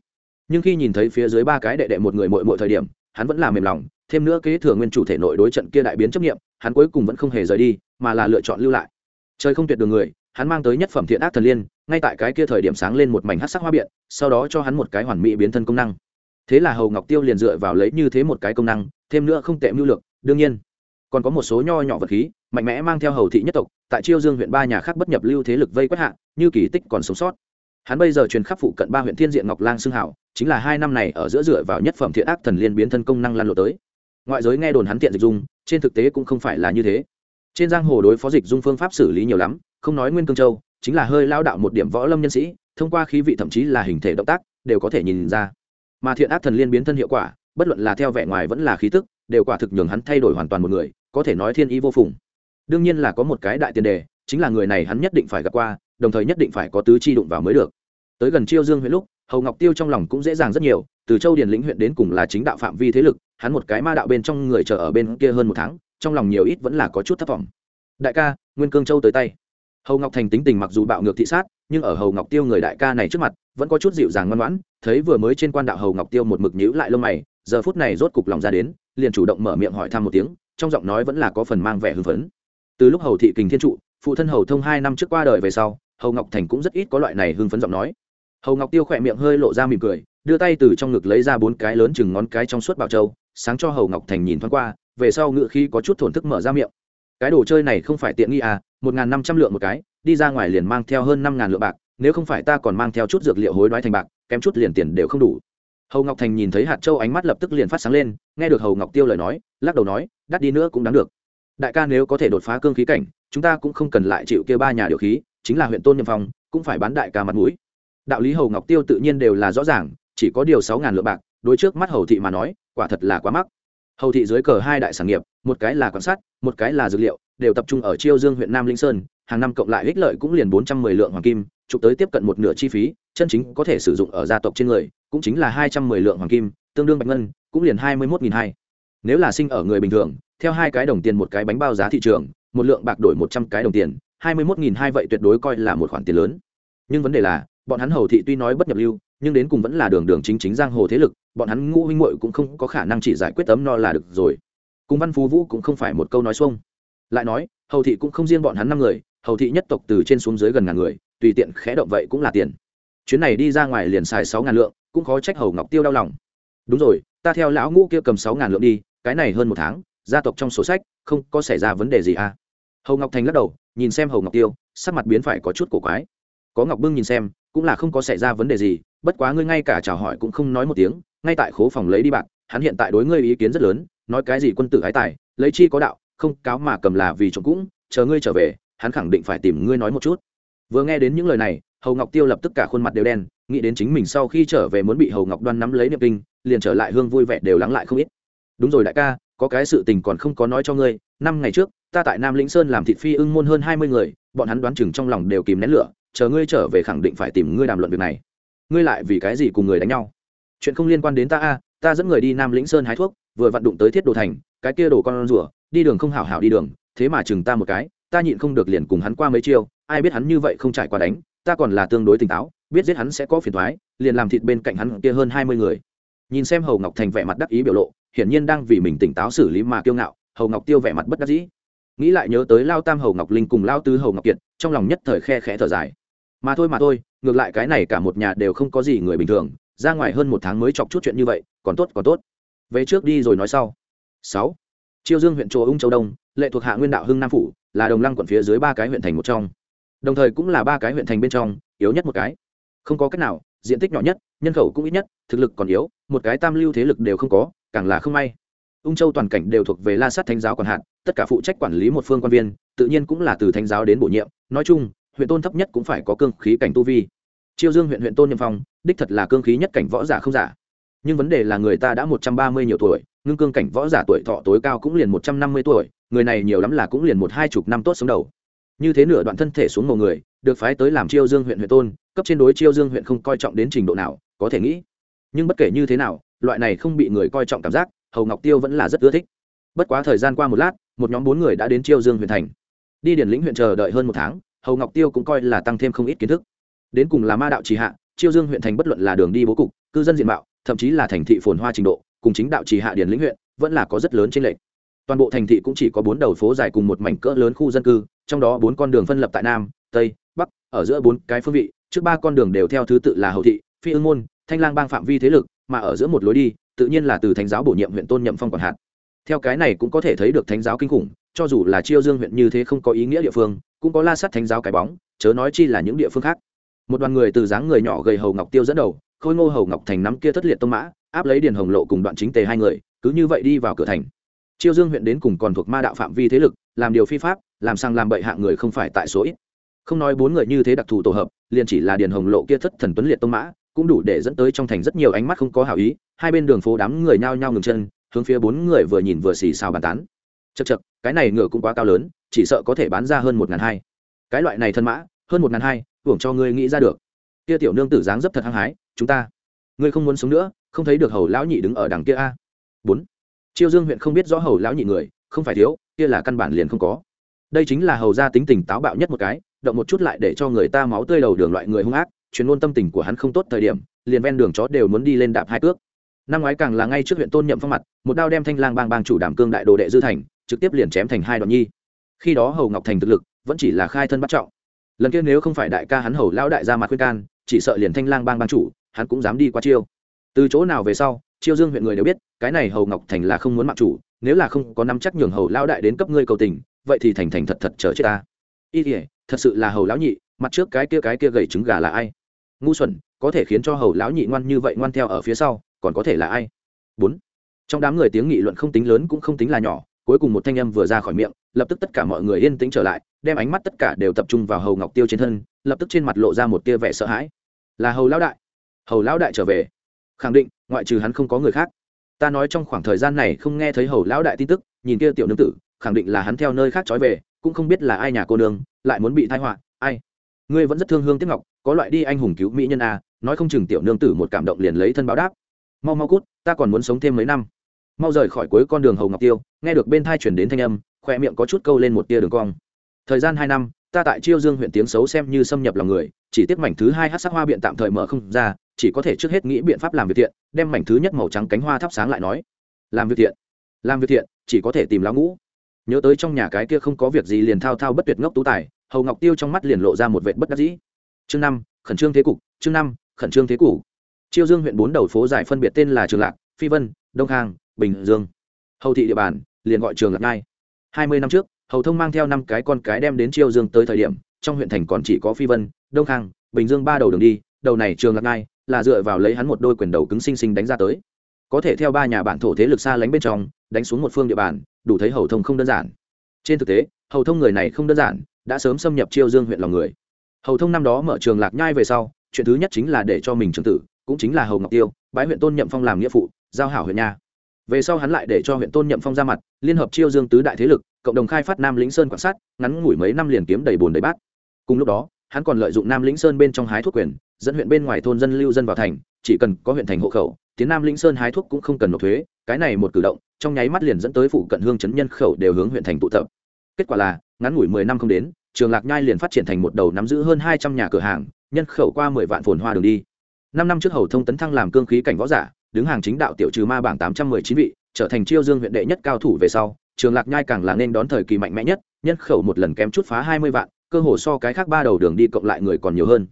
nhưng khi nhìn thấy phía dưới ba cái đệ đệ một người mội mội thời điểm, hắn vẫn là mềm lòng, thêm nữa kế thừa nguyên chủ thể nội đối trận kia đại biến chấp nghiệm hắn cuối cùng vẫn không hề rời đi, mà là lựa chọn lưu lại. Trời không tuyệt đường người, hắn mang tới nhất phẩm thiện ác thần liên, ngay tại cái kia thời điểm sáng lên một mảnh hát sắc hoa biện, sau đó cho hắn một cái hoàn mỹ biến thân công năng. Thế là hầu ngọc tiêu liền dựa vào lấy như thế một cái công năng, thêm nữa không tệ mưu lược, đương nhiên, còn có một số nho nhỏ vật khí, mạnh mẽ mang theo hầu thị nhất tộc, tại chiêu dương huyện ba nhà khác bất nhập lưu thế lực vây quét hạ, như kỳ tích còn sống sót hắn bây giờ truyền khắp phụ cận ba huyện thiên diện ngọc lang xưng hảo, chính là hai năm này ở giữa dựa vào nhất phẩm thiện ác thần liên biến thân công năng lan lộ tới. Ngoại giới nghe đồn hắn tiện dịch dung, trên thực tế cũng không phải là như thế. Trên giang hồ đối phó dịch dung phương pháp xử lý nhiều lắm, không nói nguyên cương châu, chính là hơi lao đạo một điểm võ lâm nhân sĩ, thông qua khí vị thậm chí là hình thể động tác, đều có thể nhìn ra. Mà thiện ác thần liên biến thân hiệu quả, bất luận là theo vẻ ngoài vẫn là khí tức, đều quả thực nhường hắn thay đổi hoàn toàn một người, có thể nói thiên ý vô phùng. Đương nhiên là có một cái đại tiền đề, chính là người này hắn nhất định phải gặp qua, đồng thời nhất định phải có tứ chi đụng vào mới được tới gần chiêu dương huyện lúc, hầu ngọc tiêu trong lòng cũng dễ dàng rất nhiều, từ châu điền lĩnh huyện đến cùng là chính đạo phạm vi thế lực, hắn một cái ma đạo bên trong người chờ ở bên kia hơn một tháng, trong lòng nhiều ít vẫn là có chút thất vọng. Đại ca, nguyên cương châu tới tay. Hầu ngọc thành tính tình mặc dù bạo ngược thị sát, nhưng ở hầu ngọc tiêu người đại ca này trước mặt, vẫn có chút dịu dàng ngoan ngoãn, thấy vừa mới trên quan đạo hầu ngọc tiêu một mực nhíu lại lông mày, giờ phút này rốt cục lòng ra đến, liền chủ động mở miệng hỏi thăm một tiếng, trong giọng nói vẫn là có phần mang vẻ hưng phấn. Từ lúc hầu thị kình thiên trụ, phụ thân hầu thông hai năm trước qua đời về sau, hầu ngọc thành cũng rất ít có loại này hưng phấn giọng nói hầu ngọc tiêu khỏe miệng hơi lộ ra mỉm cười, đưa tay từ trong ngực lấy ra bốn cái lớn chừng ngón cái trong suốt bảo châu, sáng cho hầu ngọc thành nhìn thoáng qua, về sau ngựa khi có chút thổn thức mở ra miệng. Cái đồ chơi này không phải tiện nghi à một n g h n năm trăm lượng một cái, đi ra ngoài liền mang theo hơn năm ngàn lượng bạc, nếu không phải ta còn mang theo chút dược liệu hối đoái thành bạc, kém chút liền tiền đều không đủ. Hầu ngọc thành nhìn thấy hạt châu ánh mắt lập tức liền phát sáng lên, nghe được hầu ngọc tiêu lời nói, lắc đầu nói, đắt đi nữa cũng đáng được. Đại ca nếu có thể đột phá cương khí cảnh, chúng ta cũng không cần lại chịu kêu ba nhà điều khí, chính là huyện tôn nhân phong, cũng phải bán đại ca mặt mũi đạo lý hầu ngọc tiêu tự nhiên đều là rõ ràng, chỉ có điều sáu ngàn lượng bạc, đối trước mắt hầu thị mà nói, quả thật là quá mắc. Hầu thị dưới cờ hai đại sản nghiệp, một cái là quan sát, một cái là dược liệu, đều tập trung ở chiêu dương huyện nam linh sơn, hàng năm cộng lại ích lợi cũng liền bốn trăm mười lượng hoàng kim, chụp tới tiếp cận một nửa chi phí, chân chính có thể sử dụng ở gia tộc trên người, cũng chính là hai trăm mười lượng hoàng kim, tương đương bạch ngân, cũng liền hai mươi một nghìn hai. Nếu là sinh ở người bình thường, theo hai cái đồng tiền một cái bánh bao giá thị trường, một lượng bạc đổi một trăm cái đồng tiền, hai mươi một nghìn hai vậy tuyệt đối coi là một khoản tiền lớn. Nhưng vấn đề là bọn hắn hầu thị tuy nói bất nhập lưu, nhưng đến cùng vẫn là đường đường chính chính giang hồ thế lực, bọn hắn ngũ huynh muội cũng không có khả năng chỉ giải quyết tấm no là được rồi. Cùng văn phú vũ cũng không phải một câu nói xuông. Lại nói, hầu thị cũng không riêng bọn hắn năm người, hầu thị nhất tộc từ trên xuống dưới gần ngàn người, tùy tiện khẽ động vậy cũng là tiền. Chuyến này đi ra ngoài liền xài sáu ngàn lượng, cũng khó trách hầu ngọc tiêu đau lòng. Đúng rồi, ta theo lão ngũ kia cầm sáu ngàn lượng đi, cái này hơn một tháng, gia tộc trong sổ sách, không có xảy ra vấn đề gì à? Hầu ngọc thành lắc đầu, nhìn xem hầu ngọc tiêu, sắc mặt biến phải có chút cổ quái. Có ngọc bưng nhìn xem cũng là không có xảy ra vấn đề gì, bất quá ngươi ngay cả chào hỏi cũng không nói một tiếng, ngay tại khố phòng lấy đi bạc hắn hiện tại đối ngươi ý kiến rất lớn, nói cái gì quân tử ái tài, lấy chi có đạo, không, cáo mà cầm là vì trộm cũng, chờ ngươi trở về, hắn khẳng định phải tìm ngươi nói một chút. Vừa nghe đến những lời này, hầu ngọc tiêu lập tức cả khuôn mặt đều đen, nghĩ đến chính mình sau khi trở về muốn bị hầu ngọc đoan nắm lấy niệm kinh liền trở lại hương vui vẻ đều lắng lại không ít. Đúng rồi đại ca, có cái sự tình còn không có nói cho ngươi, năm ngày trước, ta tại nam lĩnh sơn làm thịt phi ưng môn hơn hai mươi người, bọn hắn đoán chừng trong lòng đều kìm nén lửa chờ ngươi trở về khẳng định phải tìm ngươi đàm luận việc này. Ngươi lại vì cái gì cùng người đánh nhau? Chuyện không liên quan đến ta a, ta dẫn người đi nam lĩnh sơn hái thuốc, vừa vặn đụng tới thiết đồ thành, cái kia đồ con rủa đi đường không hảo hảo đi đường, thế mà chừng ta một cái, ta nhịn không được liền cùng hắn qua mấy chiêu, ai biết hắn như vậy không trải qua đánh, ta còn là tương đối tỉnh táo, biết giết hắn sẽ có phiền thoái liền làm thịt bên cạnh hắn kia hơn hai mươi người. Nhìn xem hầu ngọc thành vẻ mặt đắc ý biểu lộ, hiển nhiên đang vì mình tỉnh táo xử lý mà kiêu ngạo, hầu ngọc tiêu vẻ mặt bất đắc dĩ. Nghĩ lại nhớ tới lao tam hầu ngọc linh cùng lao tứ hầu ngọc kiệt, trong lòng nhất thời khe khẽ thở dài mà thôi mà thôi, ngược lại cái này cả một nhà đều không có gì người bình thường, ra ngoài hơn một tháng mới chọc chút chuyện như vậy, còn tốt còn tốt. Về trước đi rồi nói sau. Sáu. Chiêu dương huyện chỗ ung châu đông, lệ thuộc hạ nguyên đạo hưng nam phủ, là đồng lăng quận phía dưới ba cái huyện thành một trong. Đồng thời cũng là ba cái huyện thành bên trong, yếu nhất một cái. Không có cách nào, diện tích nhỏ nhất, nhân khẩu cũng ít nhất, thực lực còn yếu, một cái tam lưu thế lực đều không có, càng là không may. Ung châu toàn cảnh đều thuộc về la sát thánh giáo còn hạn tất cả phụ trách quản lý một phương quan viên, tự nhiên cũng là từ thánh giáo đến bổ nhiệm. Nói chung huyện tôn thấp nhất cũng phải có cương khí cảnh tu vi. Chiêu dương huyện huyện tôn nhậm phong, đích thật là cương khí nhất cảnh võ giả không giả. Nhưng vấn đề là người ta đã một trăm ba mươi nhiều tuổi, ngưng cương cảnh võ giả tuổi thọ tối cao cũng liền một trăm năm mươi tuổi, người này nhiều lắm là cũng liền một hai chục năm tốt sống đầu. Như thế nửa đoạn thân thể xuống ngầu người, được phái tới làm chiêu dương huyện huyện tôn, cấp trên đối chiêu dương huyện không coi trọng đến trình độ nào, có thể nghĩ. Nhưng bất kể như thế nào, loại này không bị người coi trọng cảm giác, hầu ngọc tiêu vẫn là rất ưa thích. Bất quá thời gian qua một lát, một nhóm bốn người đã đến chiêu dương huyện thành. Đi điển lĩnh huyện chờ đợi hơn một tháng hầu ngọc tiêu cũng coi là tăng thêm không ít kiến thức đến cùng là ma đạo trì hạ chiêu dương huyện thành bất luận là đường đi bố cục cư dân diện mạo thậm chí là thành thị phồn hoa trình độ cùng chính đạo trì hạ điển lĩnh huyện vẫn là có rất lớn trên lệch toàn bộ thành thị cũng chỉ có bốn đầu phố dài cùng một mảnh cỡ lớn khu dân cư trong đó bốn con đường phân lập tại nam tây bắc ở giữa bốn cái phương vị trước ba con đường đều theo thứ tự là hậu thị phi ương môn thanh lang bang phạm vi thế lực mà ở giữa một lối đi tự nhiên là từ thánh giáo bổ nhiệm huyện tôn nhậm phong quản hạt theo cái này cũng có thể thấy được thánh giáo kinh khủng, cho dù là chiêu dương huyện như thế không có ý nghĩa địa phương, cũng có la sắt thánh giáo cái bóng, chớ nói chi là những địa phương khác. Một đoàn người từ dáng người nhỏ gầy hầu ngọc tiêu dẫn đầu, khôi ngô hầu ngọc thành nắm kia thất liệt tông mã, áp lấy điền hồng lộ cùng đoạn chính tề hai người, cứ như vậy đi vào cửa thành. Chiêu dương huyện đến cùng còn thuộc ma đạo phạm vi thế lực, làm điều phi pháp, làm sang làm bậy hạng người không phải tại số ít. Không nói bốn người như thế đặc thù tổ hợp, liền chỉ là điền hồng lộ kia thất thần tuấn liệt tông mã, cũng đủ để dẫn tới trong thành rất nhiều ánh mắt không có hảo ý, hai bên đường phố đám người nhao nhao ngừng chân hướng phía bốn người vừa nhìn vừa xì xào bàn tán. Chật chật cái này ngựa cũng quá cao lớn, chỉ sợ có thể bán ra hơn một ngàn hai. Cái loại này thân mã, hơn một ngàn hai, hưởng cho ngươi nghĩ ra được. Kia tiểu nương tử dáng dấp thật hăng hái, chúng ta, ngươi không muốn sống nữa, không thấy được hầu lão nhị đứng ở đằng kia a. Bốn. Chiêu dương huyện không biết rõ hầu lão nhị người, không phải thiếu, kia là căn bản liền không có. Đây chính là hầu gia tính tình táo bạo nhất một cái, động một chút lại để cho người ta máu tươi đầu đường loại người hung ác chuyên luôn tâm tình của hắn không tốt thời điểm, liền ven đường chó đều muốn đi lên đạp hai cước. Năm ngoái càng là ngay trước huyện tôn nhậm phong mặt một đao đem thanh lang bang bang chủ đảm cương đại đồ đệ dư thành, trực tiếp liền chém thành hai đoạn nhi. Khi đó hầu ngọc thành thực lực vẫn chỉ là khai thân bắt trọng. Lần kia nếu không phải đại ca hắn hầu lão đại ra mặt khuyên can, chỉ sợ liền thanh lang bang bang chủ, hắn cũng dám đi qua chiêu. Từ chỗ nào về sau, chiêu dương huyện người đều biết, cái này hầu ngọc thành là không muốn mạng chủ, nếu là không có năm chắc nhường hầu lão đại đến cấp ngươi cầu tình, vậy thì thành thành thật thật chờ chết ta. Y thể thật sự là hầu lão nhị, mặt trước cái kia cái kia gầy trứng gà là ai? Ngu xuẩn, có thể khiến cho hầu lão nhị ngoan như vậy ngoan theo ở phía sau, còn có thể là ai? Bốn trong đám người tiếng nghị luận không tính lớn cũng không tính là nhỏ, cuối cùng một thanh âm vừa ra khỏi miệng, lập tức tất cả mọi người yên tĩnh trở lại, đem ánh mắt tất cả đều tập trung vào hầu ngọc tiêu trên thân, lập tức trên mặt lộ ra một tia vẻ sợ hãi. Là hầu lão đại. Hầu lão đại trở về. Khẳng định, ngoại trừ hắn không có người khác. Ta nói trong khoảng thời gian này không nghe thấy hầu lão đại tin tức, nhìn kia tiểu nương tử, khẳng định là hắn theo nơi khác trói về, cũng không biết là ai nhà cô nương, lại muốn bị thai họa, ai. Ngươi vẫn rất thương hương tiếc ngọc, có loại đi anh hùng cứu mỹ nhân a nói không chừng tiểu nương tử một cảm động liền lấy thân báo đáp. Mau mau cút, ta còn muốn sống thêm mấy năm mau rời khỏi cuối con đường hầu ngọc tiêu, nghe được bên thai chuyển đến thanh âm khoe miệng có chút câu lên một tia đường cong. Thời gian hai năm, ta tại chiêu dương huyện tiếng xấu xem như xâm nhập lòng người, chỉ tiếc mảnh thứ hai hát sắc hoa biện tạm thời mở không ra, chỉ có thể trước hết nghĩ biện pháp làm việc thiện, đem mảnh thứ nhất màu trắng cánh hoa thắp sáng lại nói. Làm việc thiện, làm việc thiện, chỉ có thể tìm lão ngũ. Nhớ tới trong nhà cái kia không có việc gì liền thao thao bất tuyệt ngốc tú tài, hầu ngọc tiêu trong mắt liền lộ ra một vệt bất đắc dĩ. Chương năm, khẩn trương thế cục, chương năm, khẩn trương thế cục. Chiêu dương huyện bốn đầu phố dài phân biệt tên là trường lạc, phi vân, đông khang bình dương. Hầu thị địa bàn, liền gọi trường lạc ngai hai mươi năm trước, hầu thông mang theo năm cái con cái đem đến chiêu dương tới thời điểm, trong huyện thành còn chỉ có phi vân, đông khang, bình dương ba đầu đường đi, đầu này trường lạc ngai là dựa vào lấy hắn một đôi quyền đầu cứng sinh sinh đánh ra tới. Có thể theo ba nhà bản thổ thế lực xa lánh bên trong, đánh xuống một phương địa bàn, đủ thấy hầu thông không đơn giản. Trên thực tế, hầu thông người này không đơn giản, đã sớm xâm nhập chiêu dương huyện lòng người. Hầu thông năm đó mở trường lạc nhai về sau, chuyện thứ nhất chính là để cho mình trường tử, cũng chính là hầu ngọc tiêu, bái huyện tôn nhậm phong làm nghĩa phụ, giao hảo huyện nha về sau hắn lại để cho huyện tôn nhậm phong ra mặt, liên hợp chiêu dương tứ đại thế lực, cộng đồng khai phát nam lĩnh sơn quan sát, ngắn ngủi mấy năm liền kiếm đầy bồn đầy bát. Cùng lúc đó, hắn còn lợi dụng nam lĩnh sơn bên trong hái thuốc quyền, dẫn huyện bên ngoài thôn dân lưu dân vào thành, chỉ cần có huyện thành hộ khẩu, tiến nam lĩnh sơn hái thuốc cũng không cần nộp thuế, cái này một cử động, trong nháy mắt liền dẫn tới phụ cận hương chấn nhân khẩu đều hướng huyện thành tụ tập. Kết quả là, ngắn ngủi mười năm không đến, trường lạc nhai liền phát triển thành một đầu nắm giữ hơn hai trăm nhà cửa hàng, nhân khẩu qua mười vạn phồn hoa đường đi. Năm năm trước hầu thông tấn thăng làm cương khí cảnh võ giả đứng hàng chính đạo tiểu trừ ma bảng tám trăm mười chín vị, trở thành chiêu dương huyện đệ nhất cao thủ về sau, trường lạc nhai càng là nên đón thời kỳ mạnh mẽ nhất, nhân khẩu một lần kém chút phá hai mươi vạn, cơ hồ so cái khác ba đầu đường đi cộng lại người còn nhiều hơn.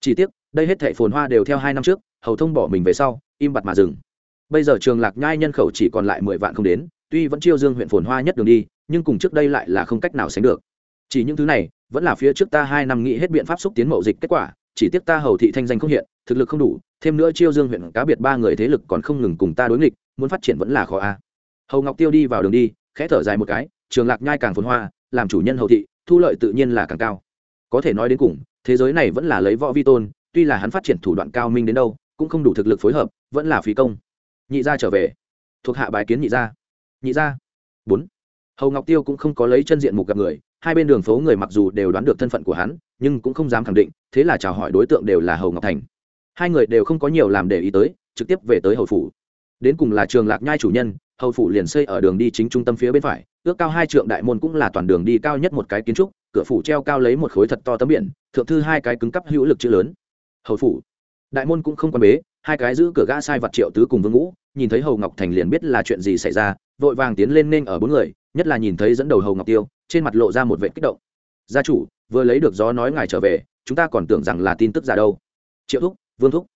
Chỉ tiếc, đây hết thệ phồn hoa đều theo hai năm trước, hầu thông bỏ mình về sau, im bặt mà dừng. Bây giờ trường lạc nhai nhân khẩu chỉ còn lại mười vạn không đến, tuy vẫn chiêu dương huyện phồn hoa nhất đường đi, nhưng cùng trước đây lại là không cách nào sánh được. Chỉ những thứ này, vẫn là phía trước ta hai năm nghĩ hết biện pháp xúc tiến mậu dịch kết quả chỉ tiếc ta hầu thị thanh danh không hiện, thực lực không đủ, thêm nữa chiêu dương huyện cá biệt ba người thế lực còn không ngừng cùng ta đối nghịch, muốn phát triển vẫn là khó a. Hầu ngọc tiêu đi vào đường đi, khẽ thở dài một cái, trường lạc nhai càng phồn hoa, làm chủ nhân hầu thị, thu lợi tự nhiên là càng cao. Có thể nói đến cùng, thế giới này vẫn là lấy võ vi tôn, tuy là hắn phát triển thủ đoạn cao minh đến đâu, cũng không đủ thực lực phối hợp, vẫn là phí công. Nhị gia trở về. Thuộc hạ bài kiến nhị gia. Nhị gia. Bốn. Hầu ngọc tiêu cũng không có lấy chân diện mục gặp người, hai bên đường phố người mặc dù đều đoán được thân phận của hắn, nhưng cũng không dám khẳng định thế là chào hỏi đối tượng đều là hầu ngọc thành. Hai người đều không có nhiều làm để ý tới, trực tiếp về tới hầu phủ. Đến cùng là trường lạc nhai chủ nhân, hầu phủ liền xây ở đường đi chính trung tâm phía bên phải, ước cao hai trượng đại môn cũng là toàn đường đi cao nhất một cái kiến trúc, cửa phủ treo cao lấy một khối thật to tấm biển, thượng thư hai cái cứng cắp hữu lực chữ lớn. Hầu phủ. Đại môn cũng không quan bế, hai cái giữ cửa gã sai vật triệu tứ cùng vương ngũ, nhìn thấy hầu ngọc thành liền biết là chuyện gì xảy ra, vội vàng tiến lên nên ở bốn người, nhất là nhìn thấy dẫn đầu hầu ngọc tiêu, trên mặt lộ ra một vệ kích động. Gia chủ, vừa lấy được gió nói ngài trở về chúng ta còn tưởng rằng là tin tức giả đâu. Triệu thúc, vương thúc.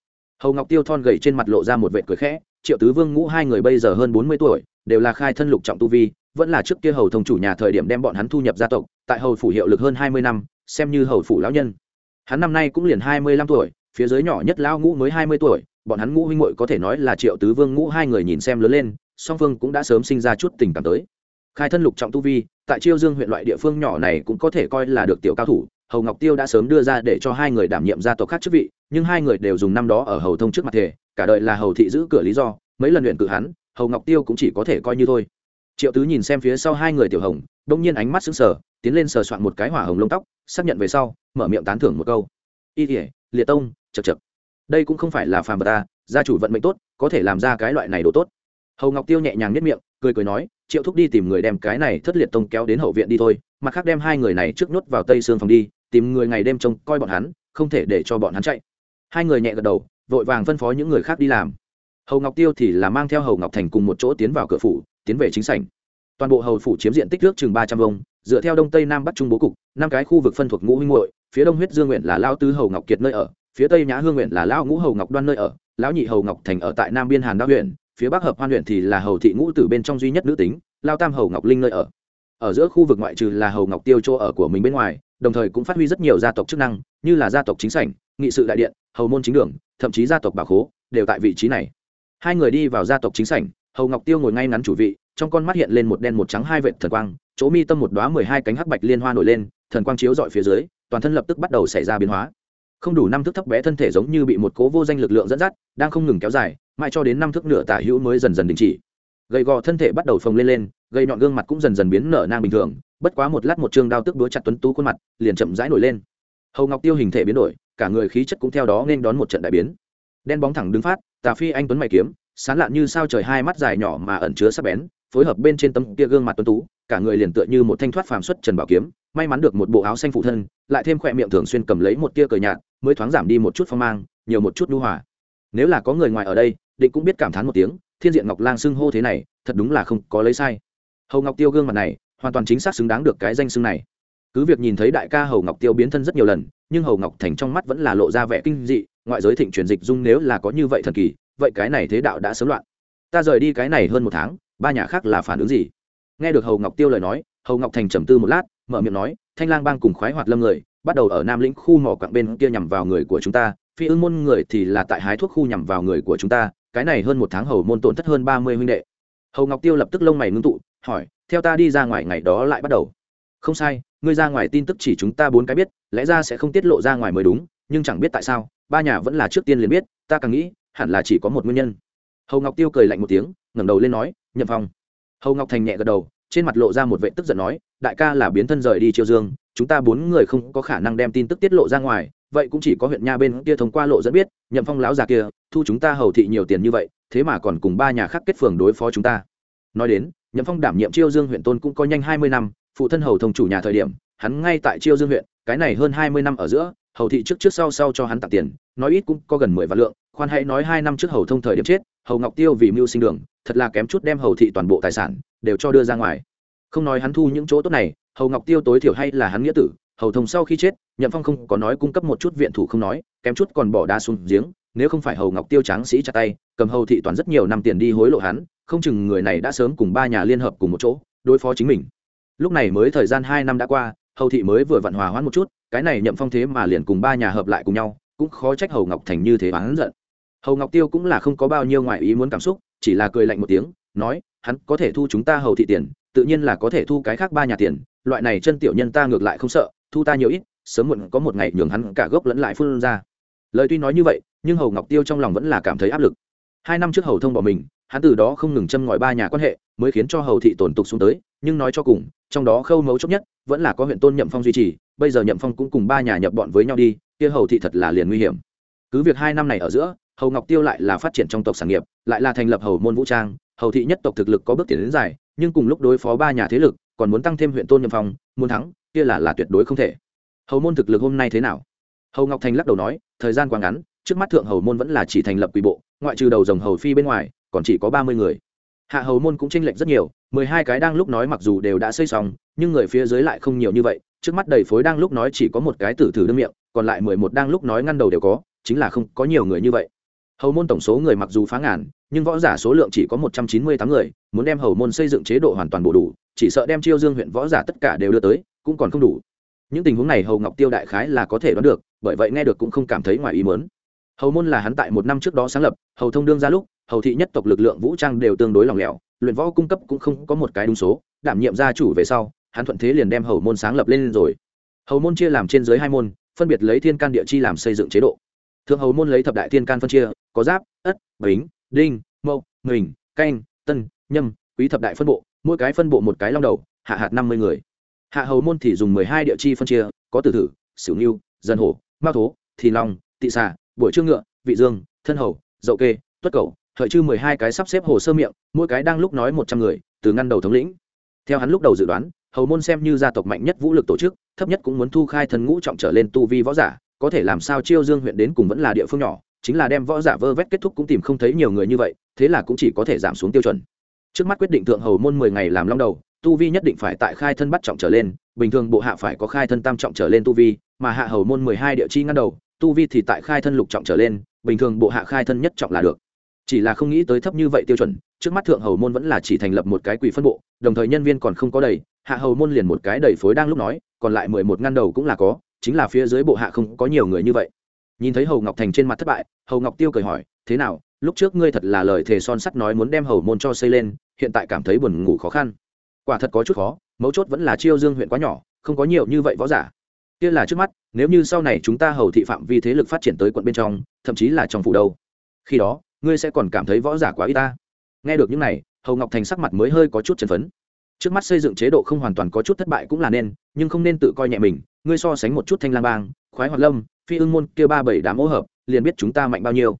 Hầu ngọc tiêu thon gầy trên mặt lộ ra một vệ cười khẽ. Triệu tứ vương ngũ hai người bây giờ hơn bốn mươi tuổi, đều là khai thân lục trọng tu vi, vẫn là trước kia hầu thông chủ nhà thời điểm đem bọn hắn thu nhập gia tộc, tại hầu phủ hiệu lực hơn hai mươi năm, xem như hầu phủ lão nhân. Hắn năm nay cũng liền hai mươi lăm tuổi, phía dưới nhỏ nhất lão ngũ mới hai mươi tuổi, bọn hắn ngũ huynh muội có thể nói là triệu tứ vương ngũ hai người nhìn xem lớn lên, song phương cũng đã sớm sinh ra chút tình cảm tới. Khai thân lục trọng tu vi, tại chiêu dương huyện loại địa phương nhỏ này cũng có thể coi là được tiểu cao thủ hầu ngọc tiêu đã sớm đưa ra để cho hai người đảm nhiệm gia tộc khác chức vị, nhưng hai người đều dùng năm đó ở hầu thông trước mặt thể cả đời là hầu thị giữ cửa lý do, mấy lần luyện cử hắn, hầu ngọc tiêu cũng chỉ có thể coi như thôi. Triệu tứ nhìn xem phía sau hai người tiểu hồng, đông nhiên ánh mắt sững sờ, tiến lên sờ soạn một cái hỏa hồng lông tóc, xác nhận về sau, mở miệng tán thưởng một câu. Y thể liệt tông chật chật đây cũng không phải là phàm vật ta, gia chủ vận mệnh tốt, có thể làm ra cái loại này đồ tốt. Hầu ngọc tiêu nhẹ nhàng nhất miệng, cười cười nói, triệu thúc đi tìm người đem cái này thất liệt tông kéo đến hậu viện đi thôi, mặt khác đem hai người này trước nhốt vào tây sương phòng đi tìm người ngày đêm trông coi bọn hắn, không thể để cho bọn hắn chạy. Hai người nhẹ gật đầu, vội vàng phân phó những người khác đi làm. Hầu ngọc tiêu thì là mang theo hầu ngọc thành cùng một chỗ tiến vào cửa phủ, tiến về chính sảnh. Toàn bộ hầu phủ chiếm diện tích nước chừng ba trăm vông, dựa theo đông tây nam bắc trung bố cục, năm cái khu vực phân thuộc ngũ huynh hội phía đông huyết dương nguyện là lao tứ hầu ngọc kiệt nơi ở, phía tây nhã hương nguyện là lao ngũ hầu ngọc đoan nơi ở, lão nhị hầu ngọc thành ở tại nam biên hàn đao huyện, phía bắc hợp hoan huyện thì là hầu thị ngũ từ bên trong duy nhất nữ tính, lao tam hầu ngọc linh nơi ở. Ở giữa khu vực ngoại trừ là hầu ngọc tiêu chỗ ở của mình bên ngoài đồng thời cũng phát huy rất nhiều gia tộc chức năng, như là gia tộc chính sảnh, nghị sự đại điện, hầu môn chính đường, thậm chí gia tộc bà khố, đều tại vị trí này. Hai người đi vào gia tộc chính sảnh, hầu ngọc tiêu ngồi ngay ngắn chủ vị, trong con mắt hiện lên một đen một trắng hai vệt thần quang, chỗ mi tâm một đoá mười hai cánh hắc bạch liên hoa nổi lên, thần quang chiếu dọi phía dưới, toàn thân lập tức bắt đầu xảy ra biến hóa. Không đủ năm thước thấp bé thân thể giống như bị một cố vô danh lực lượng dẫn dắt, đang không ngừng kéo dài, mãi cho đến năm thước nửa tả hữu mới dần dần đình chỉ. Gầy gò thân thể bắt đầu phồng lên lên, gầy nhọn gương mặt cũng dần dần biến nở nang bình thường bất quá một lát một chương đao tức đúa chặt tuấn tú khuôn mặt, liền chậm rãi nổi lên. Hầu ngọc tiêu hình thể biến đổi, cả người khí chất cũng theo đó nên đón một trận đại biến. Đen bóng thẳng đứng phát, tà phi anh tuấn mày kiếm, sán lạn như sao trời hai mắt dài nhỏ mà ẩn chứa sắc bén, phối hợp bên trên tấm kia gương mặt tuấn tú, cả người liền tựa như một thanh thoát phàm xuất trần bảo kiếm, may mắn được một bộ áo xanh phụ thân, lại thêm khỏe miệng thường xuyên cầm lấy một tia cờ nhạt, mới thoáng giảm đi một chút phong mang, nhiều một chút lưu hòa. Nếu là có người ngoài ở đây, định cũng biết cảm thán một tiếng, thiên diện ngọc lang xưng hô thế này, thật đúng là không có lấy sai. Hầu ngọc tiêu gương mặt này hoàn toàn chính xác xứng đáng được cái danh xưng này. Cứ việc nhìn thấy đại ca hầu ngọc tiêu biến thân rất nhiều lần, nhưng hầu ngọc thành trong mắt vẫn là lộ ra vẻ kinh dị, ngoại giới thịnh truyền dịch dung nếu là có như vậy thần kỳ, vậy cái này thế đạo đã sớm loạn. Ta rời đi cái này hơn một tháng, ba nhà khác là phản ứng gì? Nghe được hầu ngọc tiêu lời nói, hầu ngọc thành trầm tư một lát, mở miệng nói, thanh lang bang cùng khoái hoạt lâm người, bắt đầu ở nam lĩnh khu mỏ quặng bên kia nhằm vào người của chúng ta, phi ưng môn người thì là tại hái thuốc khu nhằm vào người của chúng ta, cái này hơn một tháng hầu môn tổn thất hơn ba mươi huynh đệ. Hầu ngọc tiêu lập tức lông mày ngưng tụ hỏi, theo ta đi ra ngoài ngày đó lại bắt đầu. Không sai, ngươi ra ngoài tin tức chỉ chúng ta bốn cái biết, lẽ ra sẽ không tiết lộ ra ngoài mới đúng, nhưng chẳng biết tại sao, ba nhà vẫn là trước tiên liền biết, ta càng nghĩ, hẳn là chỉ có một nguyên nhân. Hầu ngọc tiêu cười lạnh một tiếng, ngẩng đầu lên nói, nhậm phong. Hầu ngọc thành nhẹ gật đầu, trên mặt lộ ra một vệ tức giận nói, đại ca là biến thân rời đi triều dương, chúng ta bốn người không có khả năng đem tin tức tiết lộ ra ngoài, vậy cũng chỉ có huyện nha bên kia thông qua lộ dẫn biết, nhậm phong lão già kia, thu chúng ta hầu thị nhiều tiền như vậy, thế mà còn cùng ba nhà khác kết phường đối phó chúng ta. Nói đến nhậm phong đảm nhiệm chiêu dương huyện tôn cũng có nhanh hai mươi năm, phụ thân hầu thông chủ nhà thời điểm, hắn ngay tại chiêu dương huyện, cái này hơn hai mươi năm ở giữa, hầu thị trước trước sau sau cho hắn tặng tiền, nói ít cũng có gần mười vạn lượng, khoan hãy nói hai năm trước hầu thông thời điểm chết, hầu ngọc tiêu vì mưu sinh đường, thật là kém chút đem hầu thị toàn bộ tài sản, đều cho đưa ra ngoài. Không nói hắn thu những chỗ tốt này, hầu ngọc tiêu tối thiểu hay là hắn nghĩa tử, hầu thông sau khi chết, nhậm phong không có nói cung cấp một chút viện thủ không nói, kém chút còn bỏ đá xuống giếng nếu không phải hầu ngọc tiêu tráng sĩ chặt tay, cầm hầu thị toàn rất nhiều năm tiền đi hối lộ hắn, không chừng người này đã sớm cùng ba nhà liên hợp cùng một chỗ, đối phó chính mình. Lúc này mới thời gian hai năm đã qua, hầu thị mới vừa vặn hòa hoãn một chút, cái này nhậm phong thế mà liền cùng ba nhà hợp lại cùng nhau, cũng khó trách hầu ngọc thành như thế oán giận. Hầu ngọc tiêu cũng là không có bao nhiêu ngoại ý muốn cảm xúc, chỉ là cười lạnh một tiếng, nói, hắn có thể thu chúng ta hầu thị tiền, tự nhiên là có thể thu cái khác ba nhà tiền, loại này chân tiểu nhân ta ngược lại không sợ, thu ta nhiều ít, sớm muộn có một ngày nhường hắn cả gốc lẫn lại phun ra lời tuy nói như vậy, nhưng hầu ngọc tiêu trong lòng vẫn là cảm thấy áp lực. Hai năm trước hầu thông bỏ mình, hắn từ đó không ngừng châm ngòi ba nhà quan hệ, mới khiến cho hầu thị tổn tục xuống tới, nhưng nói cho cùng, trong đó khâu mấu chốc nhất vẫn là có huyện tôn nhậm phong duy trì, bây giờ nhậm phong cũng cùng ba nhà nhập bọn với nhau đi, kia hầu thị thật là liền nguy hiểm. Cứ việc hai năm này ở giữa, hầu ngọc tiêu lại là phát triển trong tộc sản nghiệp, lại là thành lập hầu môn vũ trang, hầu thị nhất tộc thực lực có bước tiến đến dài, nhưng cùng lúc đối phó ba nhà thế lực, còn muốn tăng thêm huyện tôn nhậm phong, muốn thắng, kia là là tuyệt đối không thể. Hầu môn thực lực hôm nay thế nào? Hầu ngọc thành lắc đầu nói, thời gian quá ngắn, trước mắt thượng hầu môn vẫn là chỉ thành lập quỷ bộ, ngoại trừ đầu dòng hầu phi bên ngoài, còn chỉ có ba mươi người. Hạ hầu môn cũng tranh lệch rất nhiều, mười hai cái đang lúc nói mặc dù đều đã xây xong, nhưng người phía dưới lại không nhiều như vậy, trước mắt đầy phối đang lúc nói chỉ có một cái tử thử đương miệng, còn lại mười một đang lúc nói ngăn đầu đều có, chính là không có nhiều người như vậy. Hầu môn tổng số người mặc dù phá ngàn, nhưng võ giả số lượng chỉ có một trăm chín mươi tám người, muốn đem hầu môn xây dựng chế độ hoàn toàn bổ đủ, chỉ sợ đem chiêu dương huyện võ giả tất cả đều đưa tới, cũng còn không đủ. Những tình huống này hầu ngọc tiêu đại khái là có thể đoán được bởi vậy nghe được cũng không cảm thấy ngoài ý mớn hầu môn là hắn tại một năm trước đó sáng lập, hầu thông đương ra lúc, hầu thị nhất tộc lực lượng vũ trang đều tương đối lòng lẻo, luyện võ cung cấp cũng không có một cái đúng số, đảm nhiệm gia chủ về sau, hắn thuận thế liền đem hầu môn sáng lập lên rồi. Hầu môn chia làm trên dưới hai môn, phân biệt lấy thiên can địa chi làm xây dựng chế độ. Thượng hầu môn lấy thập đại thiên can phân chia, có giáp, ất, bính, đinh, mậu mình canh, tân, nhâm, quý thập đại phân bộ, mỗi cái phân bộ một cái long đầu, hạ hạt năm mươi người. Hạ hầu môn thì dùng mười hai địa chi phân chia, có tử thử, sửu nghiêu dân hổ mao thố, thì long, tị xà buổi trương ngựa, vị dương, thân hầu, dậu kê, tuất cầu hợi chư mười hai cái sắp xếp hồ sơ miệng, mỗi cái đang lúc nói một trăm người, từ ngăn đầu thống lĩnh. Theo hắn lúc đầu dự đoán, hầu môn xem như gia tộc mạnh nhất vũ lực tổ chức, thấp nhất cũng muốn thu khai thần ngũ trọng trở lên tu vi võ giả, có thể làm sao chiêu dương huyện đến cùng vẫn là địa phương nhỏ, chính là đem võ giả vơ vét kết thúc cũng tìm không thấy nhiều người như vậy, thế là cũng chỉ có thể giảm xuống tiêu chuẩn. Trước mắt quyết định thượng hầu môn mười ngày làm long đầu, tu vi nhất định phải tại khai thân bắt trọng trở lên, bình thường bộ hạ phải có khai thân tam trọng trở lên tu vi mà hạ hầu môn mười hai địa chi ngăn đầu, tu vi thì tại khai thân lục trọng trở lên, bình thường bộ hạ khai thân nhất trọng là được. Chỉ là không nghĩ tới thấp như vậy tiêu chuẩn, trước mắt thượng hầu môn vẫn là chỉ thành lập một cái quỷ phân bộ, đồng thời nhân viên còn không có đầy, hạ hầu môn liền một cái đầy phối đang lúc nói, còn lại mười một ngăn đầu cũng là có, chính là phía dưới bộ hạ không có nhiều người như vậy. Nhìn thấy hầu ngọc thành trên mặt thất bại, hầu ngọc tiêu cười hỏi, thế nào, lúc trước ngươi thật là lời thề son sắt nói muốn đem hầu môn cho xây lên, hiện tại cảm thấy buồn ngủ khó khăn. Quả thật có chút khó, mấu chốt vẫn là chiêu dương huyện quá nhỏ, không có nhiều như vậy võ giả kia là trước mắt, nếu như sau này chúng ta hầu thị phạm vi thế lực phát triển tới quận bên trong, thậm chí là trong phủ đâu. Khi đó, ngươi sẽ còn cảm thấy võ giả quá ít ta. Nghe được những này, hầu ngọc thành sắc mặt mới hơi có chút chấn phấn. Trước mắt xây dựng chế độ không hoàn toàn có chút thất bại cũng là nên, nhưng không nên tự coi nhẹ mình, ngươi so sánh một chút thanh lang bang, khoái hoạt lâm, phi ưng môn kia ba bảy đám hỗ hợp, liền biết chúng ta mạnh bao nhiêu.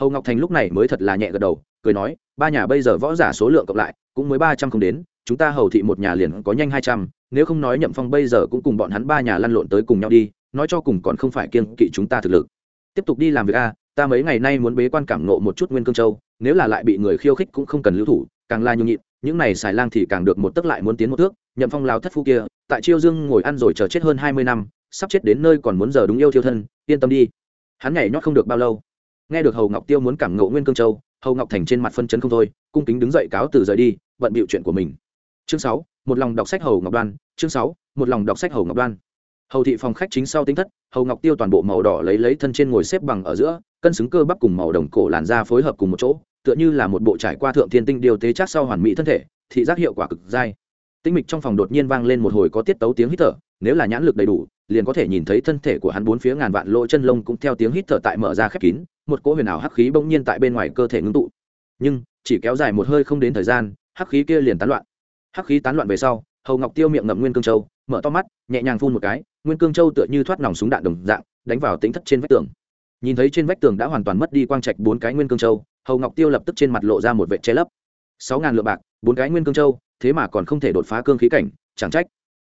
Hầu ngọc thành lúc này mới thật là nhẹ gật đầu, cười nói, ba nhà bây giờ võ giả số lượng cộng lại cũng mới ba trăm không đến, chúng ta hầu thị một nhà liền có nhanh hai trăm nếu không nói nhậm phong bây giờ cũng cùng bọn hắn ba nhà lăn lộn tới cùng nhau đi, nói cho cùng còn không phải kiên kỵ chúng ta thực lực. Tiếp tục đi làm việc a, ta mấy ngày nay muốn bế quan cảm nộ một chút nguyên cương châu, nếu là lại bị người khiêu khích cũng không cần lưu thủ, càng la nhung nhịn, những này xài lang thì càng được một tấc lại muốn tiến một thước, nhậm phong lao thất phu kia, tại chiêu dương ngồi ăn rồi chờ chết hơn hai mươi năm, sắp chết đến nơi còn muốn giờ đúng yêu thiêu thân, yên tâm đi. Hắn nhảy nhót không được bao lâu. Nghe được hầu ngọc tiêu muốn cảm ngộ nguyên cương châu, hầu ngọc thành trên mặt phân chấn không thôi, cung kính đứng dậy cáo từ rời đi, bận bịu chuyện của mình chương sáu, một lòng đọc sách hầu ngọc đoan, chương sáu, một lòng đọc sách hầu ngọc đoan. Hầu thị phòng khách chính sau tính thất, hầu ngọc tiêu toàn bộ màu đỏ lấy lấy thân trên ngồi xếp bằng ở giữa, cân xứng cơ bắp cùng màu đồng cổ làn da phối hợp cùng một chỗ, tựa như là một bộ trải qua thượng thiên tinh điều tế chắc sau hoàn mỹ thân thể, thị giác hiệu quả cực dai. Tinh mịch trong phòng đột nhiên vang lên một hồi có tiết tấu tiếng hít thở, nếu là nhãn lực đầy đủ, liền có thể nhìn thấy thân thể của hắn bốn phía ngàn vạn lỗ chân lông cũng theo tiếng hít thở tại mở ra khép kín, một cỗ huyền ảo hắc khí bỗng nhiên tại bên ngoài cơ thể ngưng tụ. Nhưng, chỉ kéo dài một hơi không đến thời gian, hắc khí kia liền tán loạn hắc khí tán loạn về sau, hầu ngọc tiêu miệng ngậm nguyên cương châu, mở to mắt, nhẹ nhàng phun một cái, nguyên cương châu tựa như thoát nòng súng đạn đồng dạng, đánh vào tính thất trên vách tường. Nhìn thấy trên vách tường đã hoàn toàn mất đi quang trạch bốn cái nguyên cương châu, hầu ngọc tiêu lập tức trên mặt lộ ra một vệ che lấp. Sáu ngàn lượng bạc, bốn cái nguyên cương châu, thế mà còn không thể đột phá cương khí cảnh, chẳng trách.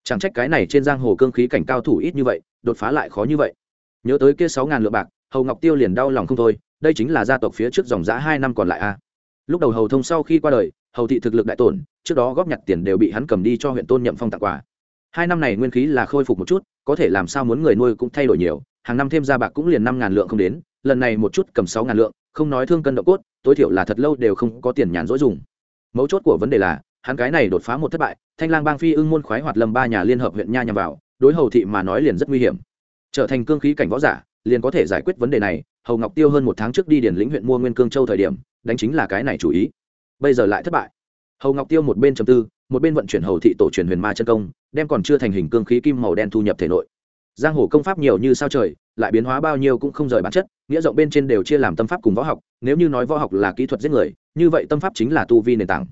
Chẳng trách cái này trên giang hồ cương khí cảnh cao thủ ít như vậy, đột phá lại khó như vậy. Nhớ tới kia sáu ngàn lượng bạc, hầu ngọc tiêu liền đau lòng không thôi, đây chính là gia tộc phía trước dòng giã hai năm còn lại a. Lúc đầu hầu thông sau khi qua đời, hầu thị thực lực đại tổn trước đó góp nhặt tiền đều bị hắn cầm đi cho huyện tôn nhậm phong tặng quà. Hai năm này nguyên khí là khôi phục một chút, có thể làm sao muốn người nuôi cũng thay đổi nhiều, hàng năm thêm ra bạc cũng liền năm ngàn lượng không đến, lần này một chút cầm sáu ngàn lượng, không nói thương cân độ cốt, tối thiểu là thật lâu đều không có tiền nhàn rỗi dùng. Mấu chốt của vấn đề là, hắn cái này đột phá một thất bại, thanh lang bang phi ưng môn khoái hoạt lâm ba nhà liên hợp huyện nha nhằm vào, đối hầu thị mà nói liền rất nguy hiểm. Trở thành cương khí cảnh võ giả, liền có thể giải quyết vấn đề này, hầu ngọc tiêu hơn một tháng trước đi điển lĩnh huyện mua nguyên cương châu thời điểm, đánh chính là cái này chủ ý. Bây giờ lại thất bại hầu ngọc tiêu một bên chầm tư, một bên vận chuyển hầu thị tổ truyền huyền ma chân công, đem còn chưa thành hình cương khí kim màu đen thu nhập thể nội. Giang hồ công pháp nhiều như sao trời, lại biến hóa bao nhiêu cũng không rời bản chất, nghĩa rộng bên trên đều chia làm tâm pháp cùng võ học, nếu như nói võ học là kỹ thuật giết người, như vậy tâm pháp chính là tu vi nền tảng.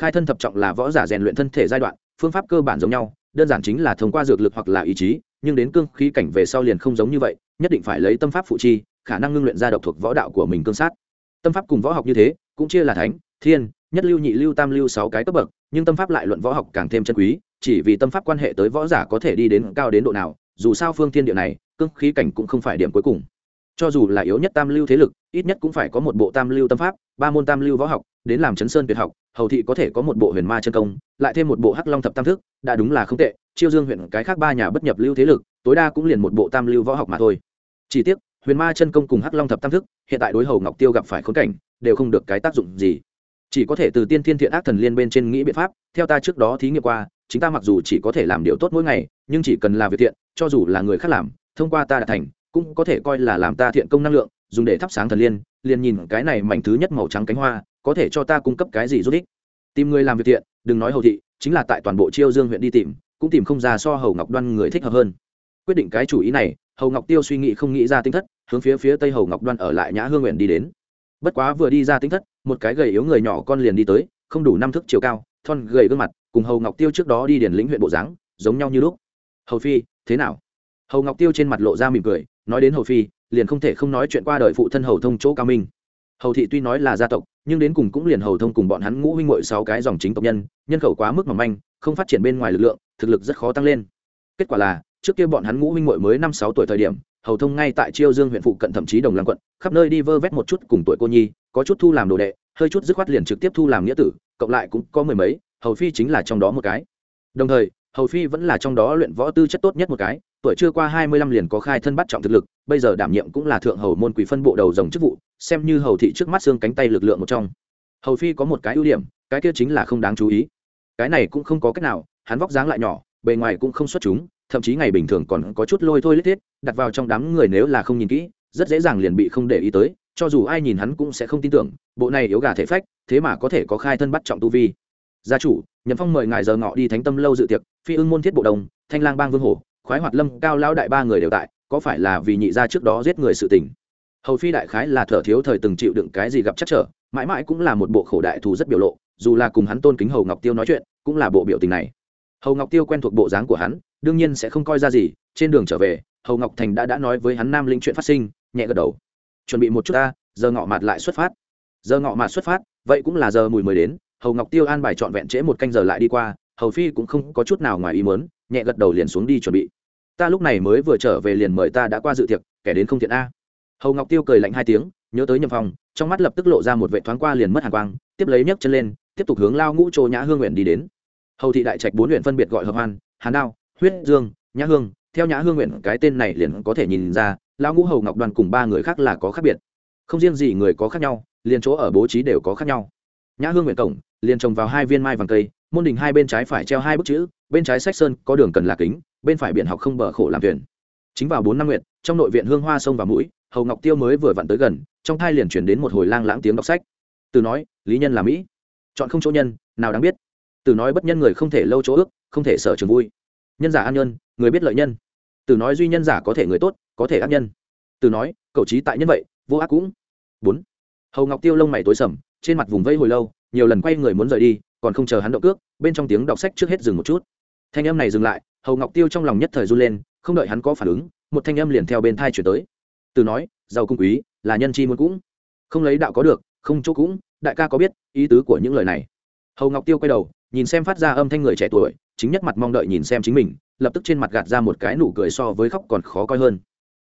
Khai thân thập trọng là võ giả rèn luyện thân thể giai đoạn, phương pháp cơ bản giống nhau, đơn giản chính là thông qua dược lực hoặc là ý chí, nhưng đến cương khí cảnh về sau liền không giống như vậy, nhất định phải lấy tâm pháp phụ chi, khả năng ngưng luyện ra độc thuộc võ đạo của mình cương sát. Tâm pháp cùng võ học như thế, cũng chia là thánh, thiên nhất lưu nhị lưu tam lưu sáu cái cấp bậc, nhưng tâm pháp lại luận võ học càng thêm chân quý, chỉ vì tâm pháp quan hệ tới võ giả có thể đi đến cao đến độ nào, dù sao phương thiên địa này, cương khí cảnh cũng không phải điểm cuối cùng. Cho dù là yếu nhất tam lưu thế lực, ít nhất cũng phải có một bộ tam lưu tâm pháp, ba môn tam lưu võ học, đến làm chấn sơn tuyệt học, hầu thị có thể có một bộ huyền ma chân công, lại thêm một bộ hắc long thập tam thức, đã đúng là không tệ, chiêu dương huyện cái khác ba nhà bất nhập lưu thế lực, tối đa cũng liền một bộ tam lưu võ học mà thôi. Chỉ tiếc, huyền ma chân công cùng hắc long thập tam thức, hiện tại đối hầu ngọc tiêu gặp phải khốn cảnh, đều không được cái tác dụng gì chỉ có thể từ tiên thiên thiện ác thần liên bên trên nghĩ biện pháp, theo ta trước đó thí nghiệm qua, chính ta mặc dù chỉ có thể làm điều tốt mỗi ngày, nhưng chỉ cần làm việc thiện, cho dù là người khác làm, thông qua ta đã thành, cũng có thể coi là làm ta thiện công năng lượng, dùng để thắp sáng thần liên, liền nhìn cái này mảnh thứ nhất màu trắng cánh hoa, có thể cho ta cung cấp cái gì rút ích. Tìm người làm việc thiện, đừng nói hầu thị, chính là tại toàn bộ chiêu dương huyện đi tìm, cũng tìm không ra so hầu ngọc đoan người thích hợp hơn. Quyết định cái chủ ý này, hầu ngọc tiêu suy nghĩ không nghĩ ra tinh thất, hướng phía phía tây hầu ngọc đoan ở lại nhã hương nguyện đi đến. Bất quá vừa đi ra tinh thất một cái gầy yếu người nhỏ con liền đi tới, không đủ năm thước chiều cao, thon gầy gương mặt, cùng hầu ngọc tiêu trước đó đi điển lĩnh huyện bộ dáng, giống nhau như lúc. Hầu phi, thế nào? Hầu ngọc tiêu trên mặt lộ ra mỉm cười, nói đến hầu phi, liền không thể không nói chuyện qua đời phụ thân hầu thông chỗ cao minh. Hầu thị tuy nói là gia tộc, nhưng đến cùng cũng liền hầu thông cùng bọn hắn ngũ huynh ngội sáu cái dòng chính tộc nhân nhân khẩu quá mức mỏng manh, không phát triển bên ngoài lực lượng, thực lực rất khó tăng lên. Kết quả là, trước kia bọn hắn ngũ huynh ngội mới năm sáu tuổi thời điểm, hầu thông ngay tại chiêu dương huyện phụ cận thậm chí đồng lăng quận, khắp nơi đi vơ vét một chút cùng tuổi cô nhi có chút thu làm đồ đệ, hơi chút dứt khoát liền trực tiếp thu làm nghĩa tử, cộng lại cũng có mười mấy, hầu phi chính là trong đó một cái. Đồng thời, hầu phi vẫn là trong đó luyện võ tư chất tốt nhất một cái, tuổi chưa qua hai mươi lăm liền có khai thân bắt trọng thực lực, bây giờ đảm nhiệm cũng là thượng hầu môn quỷ phân bộ đầu dòng chức vụ, xem như hầu thị trước mắt xương cánh tay lực lượng một trong. Hầu phi có một cái ưu điểm, cái kia chính là không đáng chú ý. Cái này cũng không có cách nào, hắn vóc dáng lại nhỏ, bề ngoài cũng không xuất chúng, thậm chí ngày bình thường còn có chút lôi thôi lết thiết, đặt vào trong đám người nếu là không nhìn kỹ, rất dễ dàng liền bị không để ý tới cho dù ai nhìn hắn cũng sẽ không tin tưởng, bộ này yếu gà thể phách, thế mà có thể có khai thân bắt trọng tu vi. Gia chủ, nhậm phong mời ngài giờ ngọ đi thánh tâm lâu dự tiệc, phi ưng môn thiết bộ đồng, thanh lang bang vương hổ, khoái hoạt lâm, cao lao đại ba người đều tại, có phải là vì nhị gia trước đó giết người sự tình? Hầu phi đại khái là thở thiếu thời từng chịu đựng cái gì gặp chắc trở, mãi mãi cũng là một bộ khổ đại thù rất biểu lộ, dù là cùng hắn tôn kính hầu ngọc tiêu nói chuyện, cũng là bộ biểu tình này. Hầu ngọc tiêu quen thuộc bộ dáng của hắn, đương nhiên sẽ không coi ra gì, trên đường trở về, hầu ngọc thành đã đã nói với hắn nam linh chuyện phát sinh, nhẹ gật đầu chuẩn bị một chút ta, giờ ngọ mặt lại xuất phát. Giờ ngọ mặt xuất phát, vậy cũng là giờ mùi mới đến, hầu ngọc tiêu an bài trọn vẹn trễ một canh giờ lại đi qua, hầu phi cũng không có chút nào ngoài ý mớn nhẹ gật đầu liền xuống đi chuẩn bị. Ta lúc này mới vừa trở về liền mời ta đã qua dự tiệc, kẻ đến không thiện a. Hầu ngọc tiêu cười lạnh hai tiếng, nhớ tới nhầm phòng, trong mắt lập tức lộ ra một vệ thoáng qua liền mất hàng quang, tiếp lấy nhấc chân lên, tiếp tục hướng lao ngũ chỗ nhã hương nguyện đi đến. Hầu thị đại trạch bốn huyện phân biệt gọi hợp hoan, hàn đao, huyết dương, nhã hương. Theo nhã hương nguyện cái tên này liền có thể nhìn ra lão ngũ hầu ngọc đoàn cùng ba người khác là có khác biệt. Không riêng gì người có khác nhau, liền chỗ ở bố trí đều có khác nhau. Nhã hương nguyện cổng, liền trồng vào hai viên mai vàng cây, môn đình hai bên trái phải treo hai bức chữ, bên trái sách sơn có đường cần là kính, bên phải biển học không bờ khổ làm thuyền. Chính vào bốn năm nguyện trong nội viện hương hoa sông và mũi, hầu ngọc tiêu mới vừa vặn tới gần, trong thai liền chuyển đến một hồi lang lãng tiếng đọc sách. Từ nói, lý nhân là mỹ. Chọn không chỗ nhân, nào đáng biết. Từ nói, bất nhân người không thể lâu chỗ ước, không thể sở trường vui. Nhân giả an nhân, người biết lợi nhân từ nói duy nhân giả có thể người tốt, có thể ác nhân. Từ nói, cậu trí tại nhân vậy, vô ác cũng. Bốn. Hầu ngọc tiêu lông mày tối sầm, trên mặt vùng vây hồi lâu, nhiều lần quay người muốn rời đi, còn không chờ hắn động cước, bên trong tiếng đọc sách trước hết dừng một chút. Thanh âm này dừng lại, hầu ngọc tiêu trong lòng nhất thời run lên, không đợi hắn có phản ứng, một thanh âm liền theo bên thai chuyển tới. Từ nói, giàu cung quý, là nhân chi muốn cũng. Không lấy đạo có được, không chỗ cũng, đại ca có biết, ý tứ của những lời này. Hầu ngọc tiêu quay đầu, nhìn xem phát ra âm thanh người trẻ tuổi chính nhất mặt mong đợi nhìn xem chính mình, lập tức trên mặt gạt ra một cái nụ cười so với khóc còn khó coi hơn.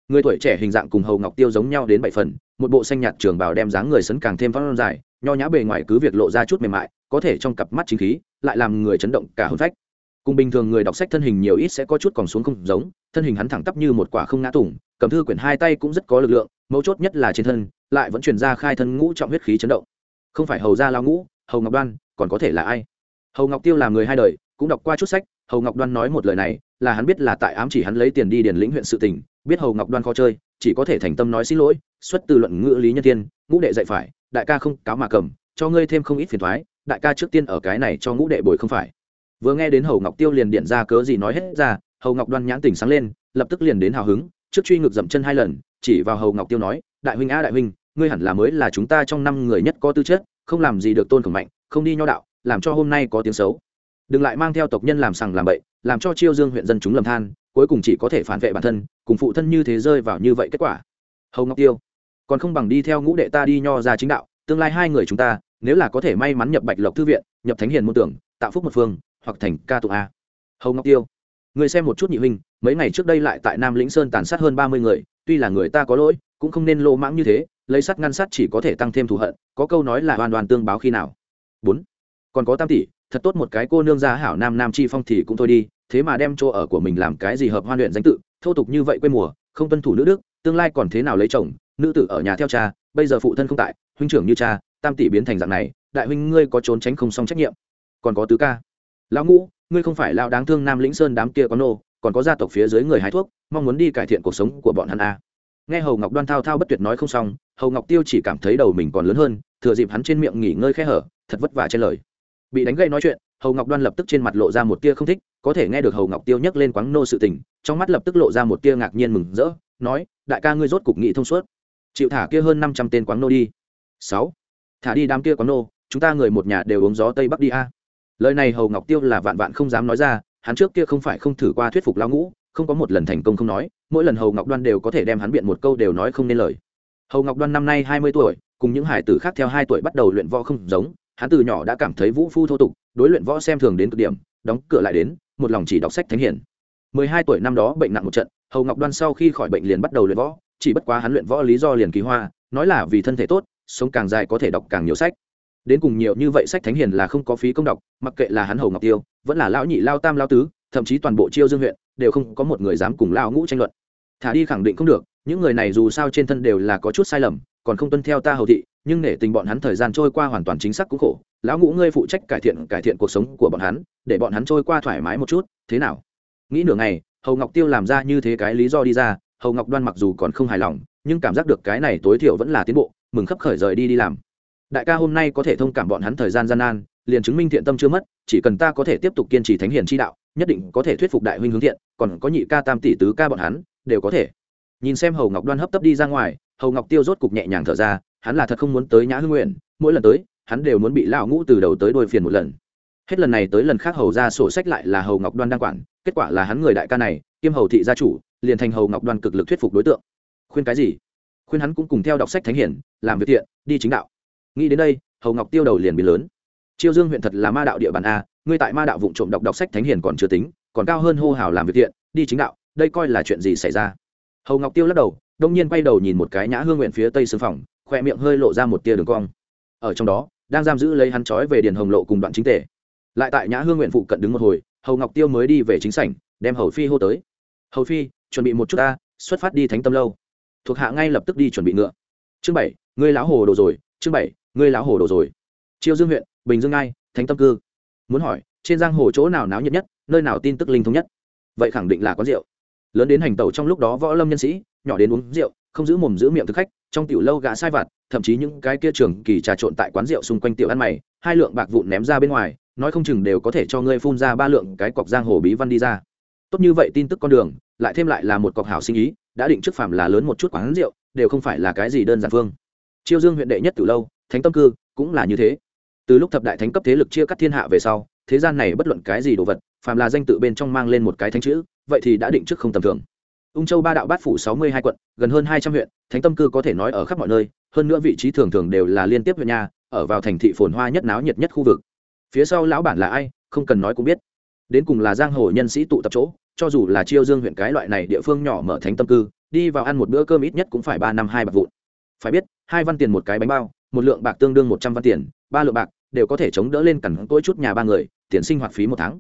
Người tuổi trẻ hình dạng cùng hầu ngọc tiêu giống nhau đến bảy phần, một bộ xanh nhạt trường bào đem dáng người sấn càng thêm phong dài, nho nhã bề ngoài cứ việc lộ ra chút mềm mại, có thể trong cặp mắt chính khí, lại làm người chấn động cả hồn phách. Cùng bình thường người đọc sách thân hình nhiều ít sẽ có chút còn xuống không giống, thân hình hắn thẳng tắp như một quả không ngã tủng cầm thư quyển hai tay cũng rất có lực lượng, mấu chốt nhất là trên thân, lại vẫn chuyển ra khai thân ngũ trọng huyết khí chấn động. Không phải hầu gia lao ngũ, hầu ngọc đoan, còn có thể là ai? Hầu ngọc tiêu là người hai đời cũng đọc qua chút sách, hầu ngọc đoan nói một lời này, là hắn biết là tại ám chỉ hắn lấy tiền đi điền lĩnh huyện sự tỉnh biết hầu ngọc đoan khó chơi, chỉ có thể thành tâm nói xin lỗi, xuất từ luận ngữ lý nhân tiên, ngũ đệ dạy phải, đại ca không cáo mà cầm, cho ngươi thêm không ít phiền thoái, đại ca trước tiên ở cái này cho ngũ đệ bồi không phải. Vừa nghe đến hầu ngọc tiêu liền điện ra cớ gì nói hết ra, hầu ngọc đoan nhãn tỉnh sáng lên, lập tức liền đến hào hứng, trước truy ngược dậm chân hai lần, chỉ vào hầu ngọc tiêu nói, đại huynh a đại huynh, ngươi hẳn là mới là chúng ta trong năm người nhất có tư chất, không làm gì được tôn khổng mạnh, không đi nho đạo, làm cho hôm nay có tiếng xấu đừng lại mang theo tộc nhân làm sằng làm bậy, làm cho chiêu dương huyện dân chúng lầm than, cuối cùng chỉ có thể phản vệ bản thân, cùng phụ thân như thế rơi vào như vậy kết quả. Hầu ngọc tiêu, còn không bằng đi theo ngũ đệ ta đi nho ra chính đạo, tương lai hai người chúng ta, nếu là có thể may mắn nhập bạch lộc thư viện, nhập thánh hiền môn tưởng, tạo phúc một phương, hoặc thành ca tụng a. Hầu ngọc tiêu, người xem một chút nhị huynh, mấy ngày trước đây lại tại nam lĩnh sơn tàn sát hơn ba mươi người, tuy là người ta có lỗi, cũng không nên lô mãng như thế, lấy sắt ngăn sắt chỉ có thể tăng thêm thù hận, có câu nói là hoàn toàn tương báo khi nào. Bốn, còn có tam tỷ thật tốt một cái cô nương gia hảo nam nam chi phong thì cũng thôi đi, thế mà đem chỗ ở của mình làm cái gì hợp hoan luyện danh tự, thô tục như vậy quê mùa, không tuân thủ nữ đức, tương lai còn thế nào lấy chồng, nữ tử ở nhà theo cha, bây giờ phụ thân không tại, huynh trưởng như cha, tam tỷ biến thành dạng này, đại huynh ngươi có trốn tránh không xong trách nhiệm. Còn có tứ ca. Lão ngũ, ngươi không phải lão đáng thương nam lĩnh sơn đám kia có nô, còn có gia tộc phía dưới người hái thuốc, mong muốn đi cải thiện cuộc sống của bọn hắn a à. nghe hầu ngọc đoan thao thao bất tuyệt nói không xong, hầu ngọc tiêu chỉ cảm thấy đầu mình còn lớn hơn, thừa dịp hắn trên miệng nghỉ ngơi khe hở, thật vất vả trên lời bị đánh gây nói chuyện, hầu ngọc đoan lập tức trên mặt lộ ra một tia không thích, có thể nghe được hầu ngọc tiêu nhắc lên quáng nô sự tình, trong mắt lập tức lộ ra một tia ngạc nhiên mừng rỡ, nói, đại ca ngươi rốt cục nghị thông suốt. Chịu thả kia hơn năm trăm tên quáng nô đi. Sáu. Thả đi đám kia quáng nô, chúng ta người một nhà đều uống gió tây bắc đi a. Lời này hầu ngọc tiêu là vạn vạn không dám nói ra, hắn trước kia không phải không thử qua thuyết phục lao ngũ, không có một lần thành công không nói, mỗi lần hầu ngọc đoan đều có thể đem hắn biện một câu đều nói không nên lời. Hầu ngọc đoan năm nay hai mươi tuổi, cùng những hải tử khác theo hai tuổi bắt đầu luyện võ không giống hắn từ nhỏ đã cảm thấy vũ phu thô tục, đối luyện võ xem thường đến cực điểm, đóng cửa lại đến, một lòng chỉ đọc sách thánh hiển. Mười hai tuổi năm đó bệnh nặng một trận, hầu ngọc đoan sau khi khỏi bệnh liền bắt đầu luyện võ, chỉ bất quá hắn luyện võ lý do liền kỳ hoa, nói là vì thân thể tốt, sống càng dài có thể đọc càng nhiều sách. Đến cùng nhiều như vậy sách thánh hiền là không có phí công đọc, mặc kệ là hắn hầu ngọc tiêu, vẫn là lão nhị lao tam lao tứ, thậm chí toàn bộ chiêu dương huyện, đều không có một người dám cùng lao ngũ tranh luận. Thả đi khẳng định không được, những người này dù sao trên thân đều là có chút sai lầm còn không tuân theo ta hầu thị, nhưng nể tình bọn hắn thời gian trôi qua hoàn toàn chính xác cũng khổ. Lão ngũ ngươi phụ trách cải thiện cải thiện cuộc sống của bọn hắn, để bọn hắn trôi qua thoải mái một chút, thế nào? Nghĩ nửa ngày, hầu ngọc tiêu làm ra như thế cái lý do đi ra. Hầu ngọc đoan mặc dù còn không hài lòng, nhưng cảm giác được cái này tối thiểu vẫn là tiến bộ, mừng khấp khởi rời đi đi làm. Đại ca hôm nay có thể thông cảm bọn hắn thời gian gian nan, liền chứng minh thiện tâm chưa mất, chỉ cần ta có thể tiếp tục kiên trì thánh hiền chi đạo, nhất định có thể thuyết phục đại huynh hướng thiện, còn có nhị ca tam tỷ tứ ca bọn hắn, đều có thể. Nhìn xem hầu ngọc đoan hấp tấp đi ra ngoài hầu ngọc tiêu rốt cục nhẹ nhàng thở ra, hắn là thật không muốn tới nhã hưng nguyện, mỗi lần tới, hắn đều muốn bị lão ngũ từ đầu tới đôi phiền một lần. Hết lần này tới lần khác hầu ra sổ sách lại là hầu ngọc đoan đang quản, kết quả là hắn người đại ca này, kiêm hầu thị gia chủ, liền thành hầu ngọc đoan cực lực thuyết phục đối tượng. Khuyên cái gì? Khuyên hắn cũng cùng theo đọc sách thánh hiển, làm việc thiện, đi chính đạo. Nghĩ đến đây, hầu ngọc tiêu đầu liền biến lớn. Chiêu dương huyện thật là ma đạo địa bàn a, ngươi tại ma đạo vụ trộm đọc đọc sách thánh hiển còn chưa tính, còn cao hơn hô hào làm việc thiện, đi chính đạo, đây coi là chuyện gì xảy ra? Hầu ngọc tiêu lắc đầu đông nhiên quay đầu nhìn một cái nhã hương nguyện phía tây xương phòng, khoe miệng hơi lộ ra một tia đường cong. Ở trong đó, đang giam giữ lấy hắn trói về điền hồng lộ cùng đoạn chính tể lại tại nhã hương nguyện phụ cận đứng một hồi, hầu ngọc tiêu mới đi về chính sảnh, đem hầu phi hô tới. Hầu phi, chuẩn bị một chút ta, xuất phát đi thánh tâm lâu. Thuộc hạ ngay lập tức đi chuẩn bị ngựa. Chương bảy, ngươi lão hồ đồ rồi, chương bảy, ngươi lão hồ đồ rồi. Chiêu dương huyện, bình dương ai thánh tâm cư. Muốn hỏi, trên giang hồ chỗ nào náo nhiệt nhất, nơi nào tin tức linh thống nhất? Vậy khẳng định là quán rượu lớn đến hành tẩu trong lúc đó võ lâm nhân sĩ, nhỏ đến uống rượu, không giữ mồm giữ miệng thực khách, trong tiểu lâu gã sai vặt, thậm chí những cái kia trường kỳ trà trộn tại quán rượu xung quanh tiểu ăn mày, hai lượng bạc vụn ném ra bên ngoài, nói không chừng đều có thể cho ngươi phun ra ba lượng cái cọc giang hồ bí văn đi ra. Tốt như vậy tin tức con đường, lại thêm lại là một cọc hảo sinh ý, đã định trước phạm là lớn một chút quán rượu, đều không phải là cái gì đơn giản phương. Chiêu dương huyện đệ nhất từ lâu, thánh tâm cư, cũng là như thế. Từ lúc thập đại thánh cấp thế lực chia cắt thiên hạ về sau, thế gian này bất luận cái gì đồ vật, phàm là danh tự bên trong mang lên một cái thánh chữ vậy thì đã định trước không tầm thường. Ung châu ba đạo bát phủ sáu mươi hai quận, gần hơn hai trăm huyện, thánh tâm cư có thể nói ở khắp mọi nơi, hơn nữa vị trí thường thường đều là liên tiếp huyện nhà, ở vào thành thị phồn hoa nhất náo nhiệt nhất khu vực. Phía sau lão bản là ai, không cần nói cũng biết. Đến cùng là giang hồ nhân sĩ tụ tập chỗ, cho dù là chiêu dương huyện cái loại này địa phương nhỏ mở thánh tâm cư, đi vào ăn một bữa cơm ít nhất cũng phải ba năm hai bạc vụn. Phải biết, hai văn tiền một cái bánh bao, một lượng bạc tương đương một trăm văn tiền, ba lượng bạc đều có thể chống đỡ lên cẳng tối chút nhà ba người, tiền sinh hoạt phí một tháng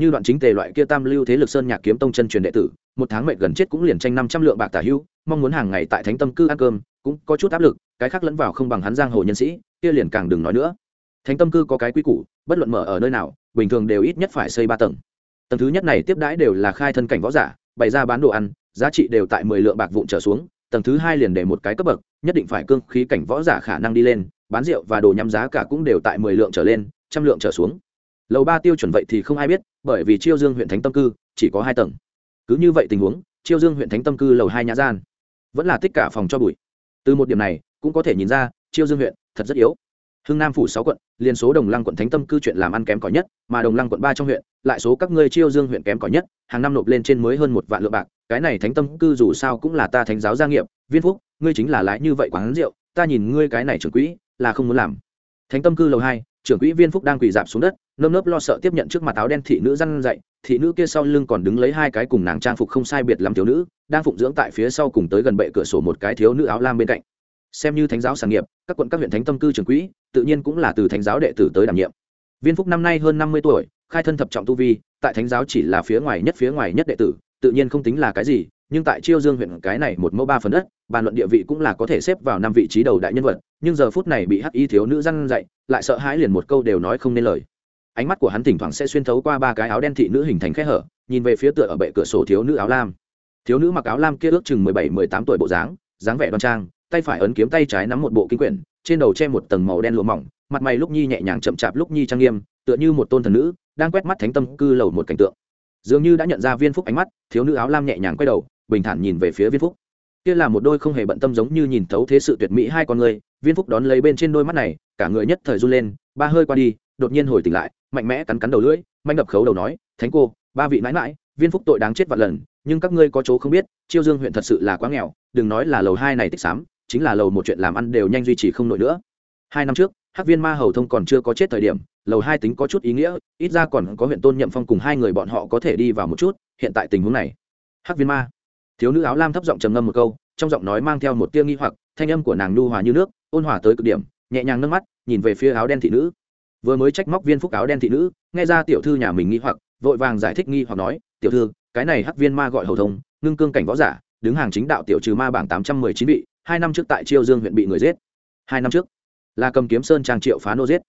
như đoạn chính tề loại kia tam lưu thế lực sơn nhạc kiếm tông chân truyền đệ tử, một tháng mệnh gần chết cũng liền tranh năm trăm lượng bạc tả hưu, mong muốn hàng ngày tại thánh tâm cư ăn cơm, cũng có chút áp lực, cái khác lẫn vào không bằng hắn giang hồ nhân sĩ, kia liền càng đừng nói nữa. Thánh tâm cư có cái quy củ, bất luận mở ở nơi nào, bình thường đều ít nhất phải xây ba tầng. Tầng thứ nhất này tiếp đãi đều là khai thân cảnh võ giả, bày ra bán đồ ăn, giá trị đều tại mười lượng bạc vụn trở xuống, tầng thứ hai liền để một cái cấp bậc, nhất định phải cương khí cảnh võ giả khả năng đi lên, bán rượu và đồ nhắm giá cả cũng đều tại mười lượng trở lên, trăm lượng trở xuống lầu ba tiêu chuẩn vậy thì không ai biết, bởi vì chiêu dương huyện thánh tâm cư chỉ có hai tầng. Cứ như vậy tình huống, chiêu dương huyện thánh tâm cư lầu hai nhã gian vẫn là tích cả phòng cho bụi. Từ một điểm này, cũng có thể nhìn ra, chiêu dương huyện thật rất yếu. Hưng nam phủ sáu quận, liền số đồng lăng quận thánh tâm cư chuyện làm ăn kém cỏi nhất, mà đồng lăng quận ba trong huyện, lại số các ngươi chiêu dương huyện kém cỏi nhất, hàng năm nộp lên trên mới hơn một vạn lượng bạc, cái này thánh tâm cư dù sao cũng là ta thánh giáo gia nghiệp, viên phúc, ngươi chính là lái như vậy quán rượu, ta nhìn ngươi cái này trưởng quỹ, là không muốn làm. Thánh tâm cư lầu hai trưởng quỹ viên phúc đang quỳ dạp xuống đất, nơm nớp lo sợ tiếp nhận trước mặt áo đen thị nữ răn dậy thị nữ kia sau lưng còn đứng lấy hai cái cùng nàng trang phục không sai biệt làm thiếu nữ, đang phụng dưỡng tại phía sau cùng tới gần bệ cửa sổ một cái thiếu nữ áo lam bên cạnh. Xem như thánh giáo sản nghiệp, các quận các huyện thánh tâm cư trưởng quỹ, tự nhiên cũng là từ thánh giáo đệ tử tới đảm nhiệm. Viên phúc năm nay hơn năm mươi tuổi, khai thân thập trọng tu vi, tại thánh giáo chỉ là phía ngoài nhất phía ngoài nhất đệ tử, tự nhiên không tính là cái gì nhưng tại chiêu dương huyện cái này một mẫu ba phần đất, bàn luận địa vị cũng là có thể xếp vào năm vị trí đầu đại nhân vật, nhưng giờ phút này bị hắc y thiếu nữ răn dậy lại sợ hãi liền một câu đều nói không nên lời. Ánh mắt của hắn thỉnh thoảng sẽ xuyên thấu qua ba cái áo đen thị nữ hình thành khe hở, nhìn về phía tựa ở bệ cửa sổ thiếu nữ áo lam. Thiếu nữ mặc áo lam kia ước chừng mười bảy, mười tám tuổi bộ dáng dáng vẻ đoan trang, tay phải ấn kiếm tay trái nắm một bộ kinh quyển, trên đầu che một tầng màu đen lụa mỏng, mặt mày lúc nhi nhẹ nhàng chậm chạp lúc nhi trang nghiêm, tựa như một tôn thần nữ, đang quét mắt thánh tâm cư lầu một cảnh tượng. Dường như đã nhận ra viên phúc ánh mắt, thiếu nữ áo lam nhẹ nhàng quay đầu bình thản nhìn về phía viên phúc. Kia là một đôi không hề bận tâm giống như nhìn thấu thế sự tuyệt mỹ hai con người, viên phúc đón lấy bên trên đôi mắt này, cả người nhất thời run lên, ba hơi qua đi, đột nhiên hồi tỉnh lại, mạnh mẽ cắn cắn đầu lưỡi, manh đập khấu đầu nói, thánh cô, ba vị mãi mãi, viên phúc tội đáng chết vạn lần, nhưng các ngươi có chỗ không biết, chiêu dương huyện thật sự là quá nghèo, đừng nói là lầu hai này tích xám, chính là lầu một chuyện làm ăn đều nhanh duy trì không nổi nữa. Hai năm trước, hắc viên ma hầu thông còn chưa có chết thời điểm, lầu hai tính có chút ý nghĩa, ít ra còn có huyện tôn nhậm phong cùng hai người bọn họ có thể đi vào một chút, hiện tại tình huống này. Hắc viên ma thiếu nữ áo lam thấp giọng trầm ngâm một câu, trong giọng nói mang theo một tia nghi hoặc, thanh âm của nàng nhu hòa như nước, ôn hòa tới cực điểm, nhẹ nhàng nâng mắt, nhìn về phía áo đen thị nữ. Vừa mới trách móc viên phúc áo đen thị nữ, nghe ra tiểu thư nhà mình nghi hoặc, vội vàng giải thích nghi hoặc nói, tiểu thư, cái này hắc viên ma gọi hầu thông, ngưng cương cảnh võ giả, đứng hàng chính đạo tiểu trừ ma bảng tám trăm mười chín vị, hai năm trước tại chiêu dương huyện bị người giết. Hai năm trước là cầm kiếm sơn trang triệu phá nô giết.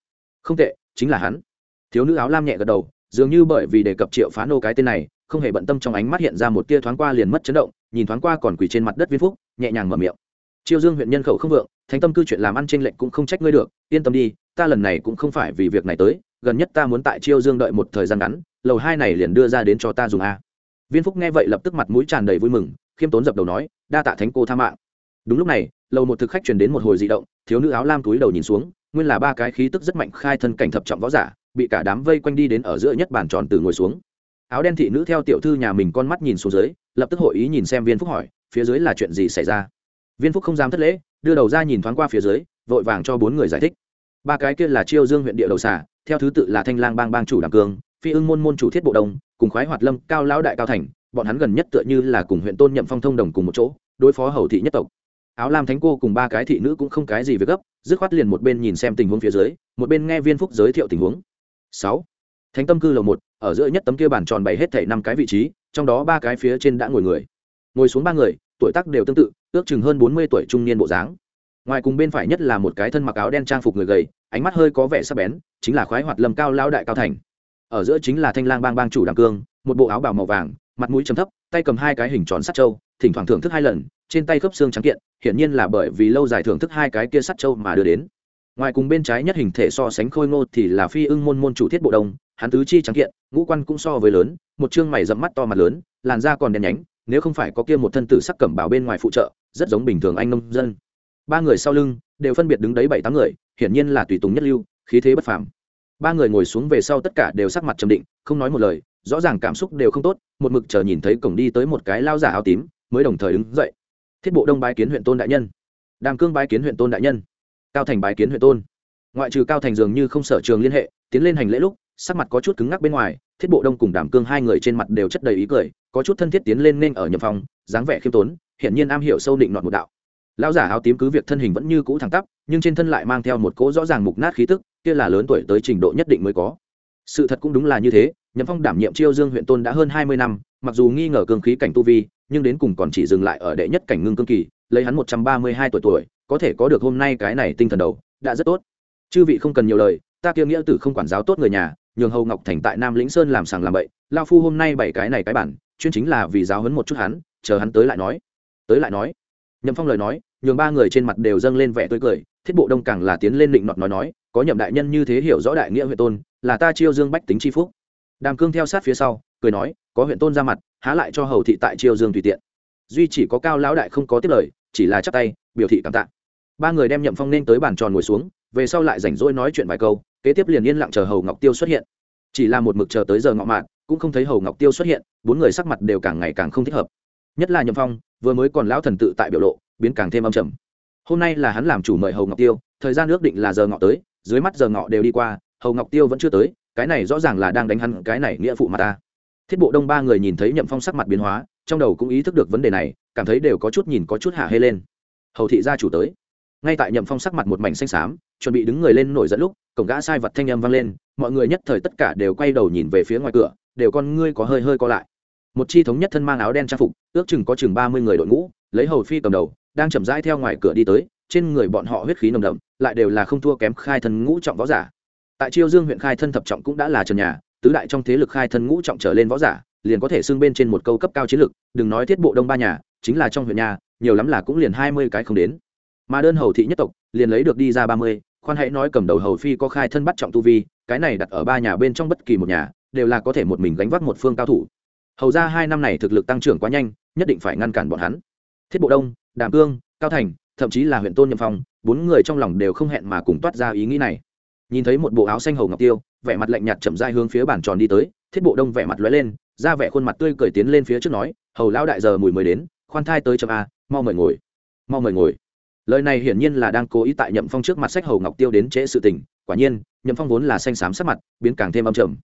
Không tệ, chính là hắn. Thiếu nữ áo lam nhẹ gật đầu, dường như bởi vì đề cập triệu phá nô cái tên này, không hề bận tâm trong ánh mắt hiện ra một tia thoáng qua liền mất chấn động nhìn thoáng qua còn quỳ trên mặt đất viên phúc, nhẹ nhàng mở miệng. Chiêu dương huyện nhân khẩu không vượng, thánh tâm cư chuyện làm ăn trên lệnh cũng không trách ngươi được, yên tâm đi, ta lần này cũng không phải vì việc này tới, gần nhất ta muốn tại chiêu dương đợi một thời gian ngắn, lầu hai này liền đưa ra đến cho ta dùng a. Viên phúc nghe vậy lập tức mặt mũi tràn đầy vui mừng, khiêm tốn dập đầu nói, đa tạ thánh cô tha mạng. Đúng lúc này, lầu một thực khách truyền đến một hồi dị động, thiếu nữ áo lam túi đầu nhìn xuống, nguyên là ba cái khí tức rất mạnh khai thân cảnh thập trọng võ giả, bị cả đám vây quanh đi đến ở giữa nhất bàn tròn từ ngồi xuống áo đen thị nữ theo tiểu thư nhà mình con mắt nhìn xuống dưới lập tức hội ý nhìn xem viên phúc hỏi phía dưới là chuyện gì xảy ra? Viên phúc không dám thất lễ đưa đầu ra nhìn thoáng qua phía dưới vội vàng cho bốn người giải thích. Ba cái kia là chiêu dương huyện địa đầu xả theo thứ tự là thanh lang bang bang chủ đảng Cường, phi ưng môn môn chủ thiết bộ đông cùng khoái hoạt lâm cao lão đại cao thành bọn hắn gần nhất tựa như là cùng huyện tôn nhậm phong thông đồng cùng một chỗ đối phó hầu thị nhất tộc. Áo lam thánh cô cùng ba cái thị nữ cũng không cái gì việc gấp dứt khoát liền một bên nhìn xem tình huống phía dưới một bên nghe viên phúc giới thiệu tình huống. Sáu. Thánh tâm cư lầu một ở giữa nhất tấm kia bàn tròn bày hết thảy năm cái vị trí, trong đó ba cái phía trên đã ngồi người. Ngồi xuống ba người, tuổi tác đều tương tự, ước chừng hơn bốn mươi tuổi trung niên bộ dáng. Ngoài cùng bên phải nhất là một cái thân mặc áo đen trang phục người gầy, ánh mắt hơi có vẻ sắc bén, chính là khoái hoạt lâm cao lao đại cao thành. Ở giữa chính là thanh lang bang bang chủ đàng cương, một bộ áo bào màu vàng, mặt mũi chấm thấp, tay cầm hai cái hình tròn sắt trâu, thỉnh thoảng thưởng thức hai lần, trên tay khớp xương trắng kiện, hiển nhiên là bởi vì lâu dài thưởng thức hai cái kia sắt trâu mà đưa đến ngoài cùng bên trái nhất hình thể so sánh khôi ngô thì là phi ưng môn môn chủ thiết bộ đông hắn tứ chi trắng kiện, ngũ quan cũng so với lớn, một chương mày dẫm mắt to mặt lớn, làn da còn đen nhánh, nếu không phải có kia một thân tử sắc cẩm bảo bên ngoài phụ trợ, rất giống bình thường anh nông dân. Ba người sau lưng đều phân biệt đứng đấy bảy tám người, hiển nhiên là tùy tùng nhất lưu, khí thế bất phàm. Ba người ngồi xuống về sau tất cả đều sắc mặt trầm định, không nói một lời, rõ ràng cảm xúc đều không tốt, một mực chờ nhìn thấy cổng đi tới một cái lao giả áo tím, mới đồng thời đứng dậy. Thiết bộ đông bái kiến huyện tôn đại nhân. Đàm cương bái kiến huyện tôn đại nhân cao thành bái kiến huyện tôn. Ngoại trừ cao thành dường như không sở trường liên hệ, tiến lên hành lễ lúc, sắc mặt có chút cứng ngắc bên ngoài, thiết bộ đông cùng đảm cương hai người trên mặt đều chất đầy ý cười, có chút thân thiết tiến lên nên ở nhậm phòng, dáng vẻ khiêm tốn hiện nhiên am hiểu sâu định nọt một đạo. Lão giả áo tím cứ việc thân hình vẫn như cũ thẳng tắp, nhưng trên thân lại mang theo một cỗ rõ ràng mục nát khí tức, kia là lớn tuổi tới trình độ nhất định mới có. Sự thật cũng đúng là như thế, nhậm phong đảm nhiệm chiêu dương huyện tôn đã hơn hai mươi năm, mặc dù nghi ngờ cương khí cảnh tu vi, nhưng đến cùng còn chỉ dừng lại ở đệ nhất cảnh ngưng cương kỳ, lấy hắn một trăm ba mươi hai tuổi tuổi có thể có được hôm nay cái này tinh thần đầu, đã rất tốt. Chư vị không cần nhiều lời, ta kia nghĩa tử không quản giáo tốt người nhà, nhường hầu ngọc thành tại nam lĩnh sơn làm sàng làm bậy, lao phu hôm nay bảy cái này cái bản, chuyên chính là vì giáo hấn một chút hắn, chờ hắn tới lại nói. Tới lại nói. Nhậm phong lời nói, nhường ba người trên mặt đều dâng lên vẻ tươi cười, thiết bộ đông càng là tiến lên định nọt nói nói, có nhậm đại nhân như thế hiểu rõ đại nghĩa huyện tôn, là ta chiêu dương bách tính c h i phúc. Đàm cương theo sát phía sau, cười nói, có huyện tôn ra mặt, há lại cho hầu thị tại chiêu dương tùy tiện. Duy chỉ có cao lão đại không có tiết lời, chỉ là chắc tay, biểu thị cảm tạ ba người đem nhậm phong nên tới bàn tròn ngồi xuống, về sau lại rảnh rỗi nói chuyện vài câu, kế tiếp liền yên lặng chờ hầu ngọc tiêu xuất hiện. Chỉ là một mực chờ tới giờ ngọ mạn, cũng không thấy hầu ngọc tiêu xuất hiện, bốn người sắc mặt đều càng ngày càng không thích hợp. Nhất là nhậm phong, vừa mới còn lão thần tự tại biểu lộ, biến càng thêm âm trầm. Hôm nay là hắn làm chủ mời hầu ngọc tiêu, thời gian ước định là giờ ngọ tới, dưới mắt giờ ngọ đều đi qua, hầu ngọc tiêu vẫn chưa tới, cái này rõ ràng là đang đánh hắn, cái này nghĩa phụ mà ta. Thiết bộ đông ba người nhìn thấy nhậm phong sắc mặt biến hóa, trong đầu cũng ý thức được vấn đề này, cảm thấy đều có chút nhìn có chút hạ hê lên. Hầu thị gia chủ tới ngay tại nhậm phong sắc mặt một mảnh xanh xám, chuẩn bị đứng người lên nổi dẫn lúc, cổng gã sai vật thanh âm vang lên, mọi người nhất thời tất cả đều quay đầu nhìn về phía ngoài cửa, đều con ngươi có hơi hơi co lại. Một chi thống nhất thân mang áo đen trang phục, ước chừng có chừng ba mươi người đội ngũ, lấy hầu phi cầm đầu, đang chậm rãi theo ngoài cửa đi tới, trên người bọn họ huyết khí nồng đậm, lại đều là không thua kém khai thân ngũ trọng võ giả. Tại chiêu dương huyện khai thân thập trọng cũng đã là trần nhà, tứ đại trong thế lực khai thân ngũ trọng trở lên võ giả, liền có thể xưng bên trên một câu cấp cao chiến lực, đừng nói thiết bộ đông ba nhà, chính là trong huyện nhà, nhiều lắm là cũng liền hai mươi cái không đến mà đơn hầu thị nhất tộc liền lấy được đi ra ba mươi, khoan hãy nói cầm đầu hầu phi có khai thân bắt trọng tu vi, cái này đặt ở ba nhà bên trong bất kỳ một nhà, đều là có thể một mình gánh vác một phương cao thủ. Hầu ra hai năm này thực lực tăng trưởng quá nhanh, nhất định phải ngăn cản bọn hắn. Thiết bộ đông, đàm cương, cao thành, thậm chí là huyện tôn nhậm phong, bốn người trong lòng đều không hẹn mà cùng toát ra ý nghĩ này. Nhìn thấy một bộ áo xanh hầu ngọc tiêu, vẻ mặt lạnh nhạt chậm dai hướng phía bản tròn đi tới, thiết bộ đông vẻ mặt lóe lên, ra vẻ khuôn mặt tươi cười tiến lên phía trước nói, hầu lão đại giờ mùi mới đến, khoan thai tới chậm a, mau mời ngồi, mau mời ngồi lời này hiển nhiên là đang cố ý tại nhậm phong trước mặt sách hầu ngọc tiêu đến trễ sự tình, quả nhiên, nhậm phong vốn là xanh xám sắc mặt, biến càng thêm âm trầm.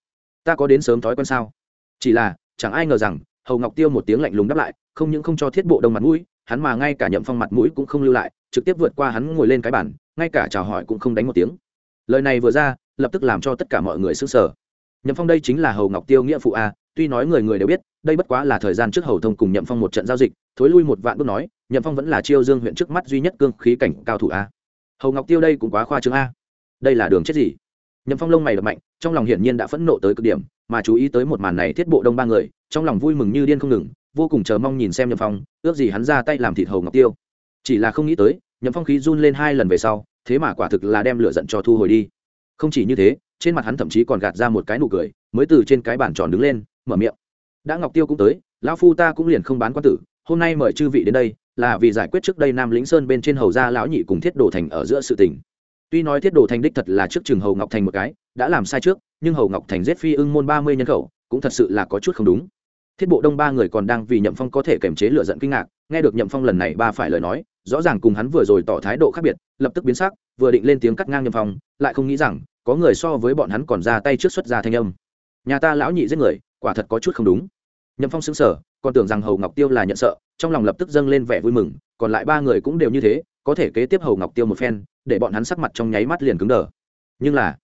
Ta có đến sớm thói quen sao? Chỉ là, chẳng ai ngờ rằng, hầu ngọc tiêu một tiếng lạnh lùng đáp lại, không những không cho thiết bộ đông mặt mũi, hắn mà ngay cả nhậm phong mặt mũi cũng không lưu lại, trực tiếp vượt qua hắn ngồi lên cái bản ngay cả chào hỏi cũng không đánh một tiếng. Lời này vừa ra, lập tức làm cho tất cả mọi người s ư n g sở nhậm phong đây chính là hầu ngọc tiêu nghĩa phụ a, tuy nói người người đều biết đây bất quá là thời gian trước hầu thông cùng nhậm phong một trận giao dịch, thối lui một vạn bước nói, nhậm phong vẫn là chiêu dương huyện trước mắt duy nhất cương khí cảnh cao thủ a. Hầu ngọc tiêu đây cũng quá khoa trương a. Đây là đường chết gì? Nhậm phong lông mày đập mạnh, trong lòng hiển nhiên đã phẫn nộ tới cực điểm, mà chú ý tới một màn này thiết bộ đông ba người, trong lòng vui mừng như điên không ngừng, vô cùng chờ mong nhìn xem nhậm phong, ước gì hắn ra tay làm thịt hầu ngọc tiêu. Chỉ là không nghĩ tới, nhậm phong khí run lên hai lần về sau, thế mà quả thực là đem lửa giận cho thu hồi đi. Không chỉ như thế, trên mặt hắn thậm chí còn gạt ra một cái nụ cười, mới từ trên cái bàn tròn đứng lên, mở miệng đã ngọc tiêu cũng tới, lão phu ta cũng liền không bán quan tử, hôm nay mời chư vị đến đây, là vì giải quyết trước đây nam lĩnh sơn bên trên hầu gia lão nhị cùng thiết đồ thành ở giữa sự tình. Tuy nói thiết đồ thành đích thật là trước trường hầu ngọc thành một cái, đã làm sai trước, nhưng hầu ngọc thành giết phi ưng môn ba mươi nhân khẩu, cũng thật sự là có chút không đúng. Thiết bộ đông ba người còn đang vì nhậm phong có thể kềm chế lựa giận kinh ngạc, nghe được nhậm phong lần này ba phải lời nói, rõ ràng cùng hắn vừa rồi tỏ thái độ khác biệt, lập tức biến sắc, vừa định lên tiếng cắt ngang nhậm phong, lại không nghĩ rằng, có người so với bọn hắn còn ra tay trước xuất ra thanh âm. Nhà ta lão nhị giết người, quả thật có chút không đúng nhậm phong xứng sở còn tưởng rằng hầu ngọc tiêu là nhận sợ, trong lòng lập tức dâng lên vẻ vui mừng, còn lại ba người cũng đều như thế, có thể kế tiếp hầu ngọc tiêu một phen, để bọn hắn sắc mặt trong nháy mắt liền cứng đờ. Nhưng là,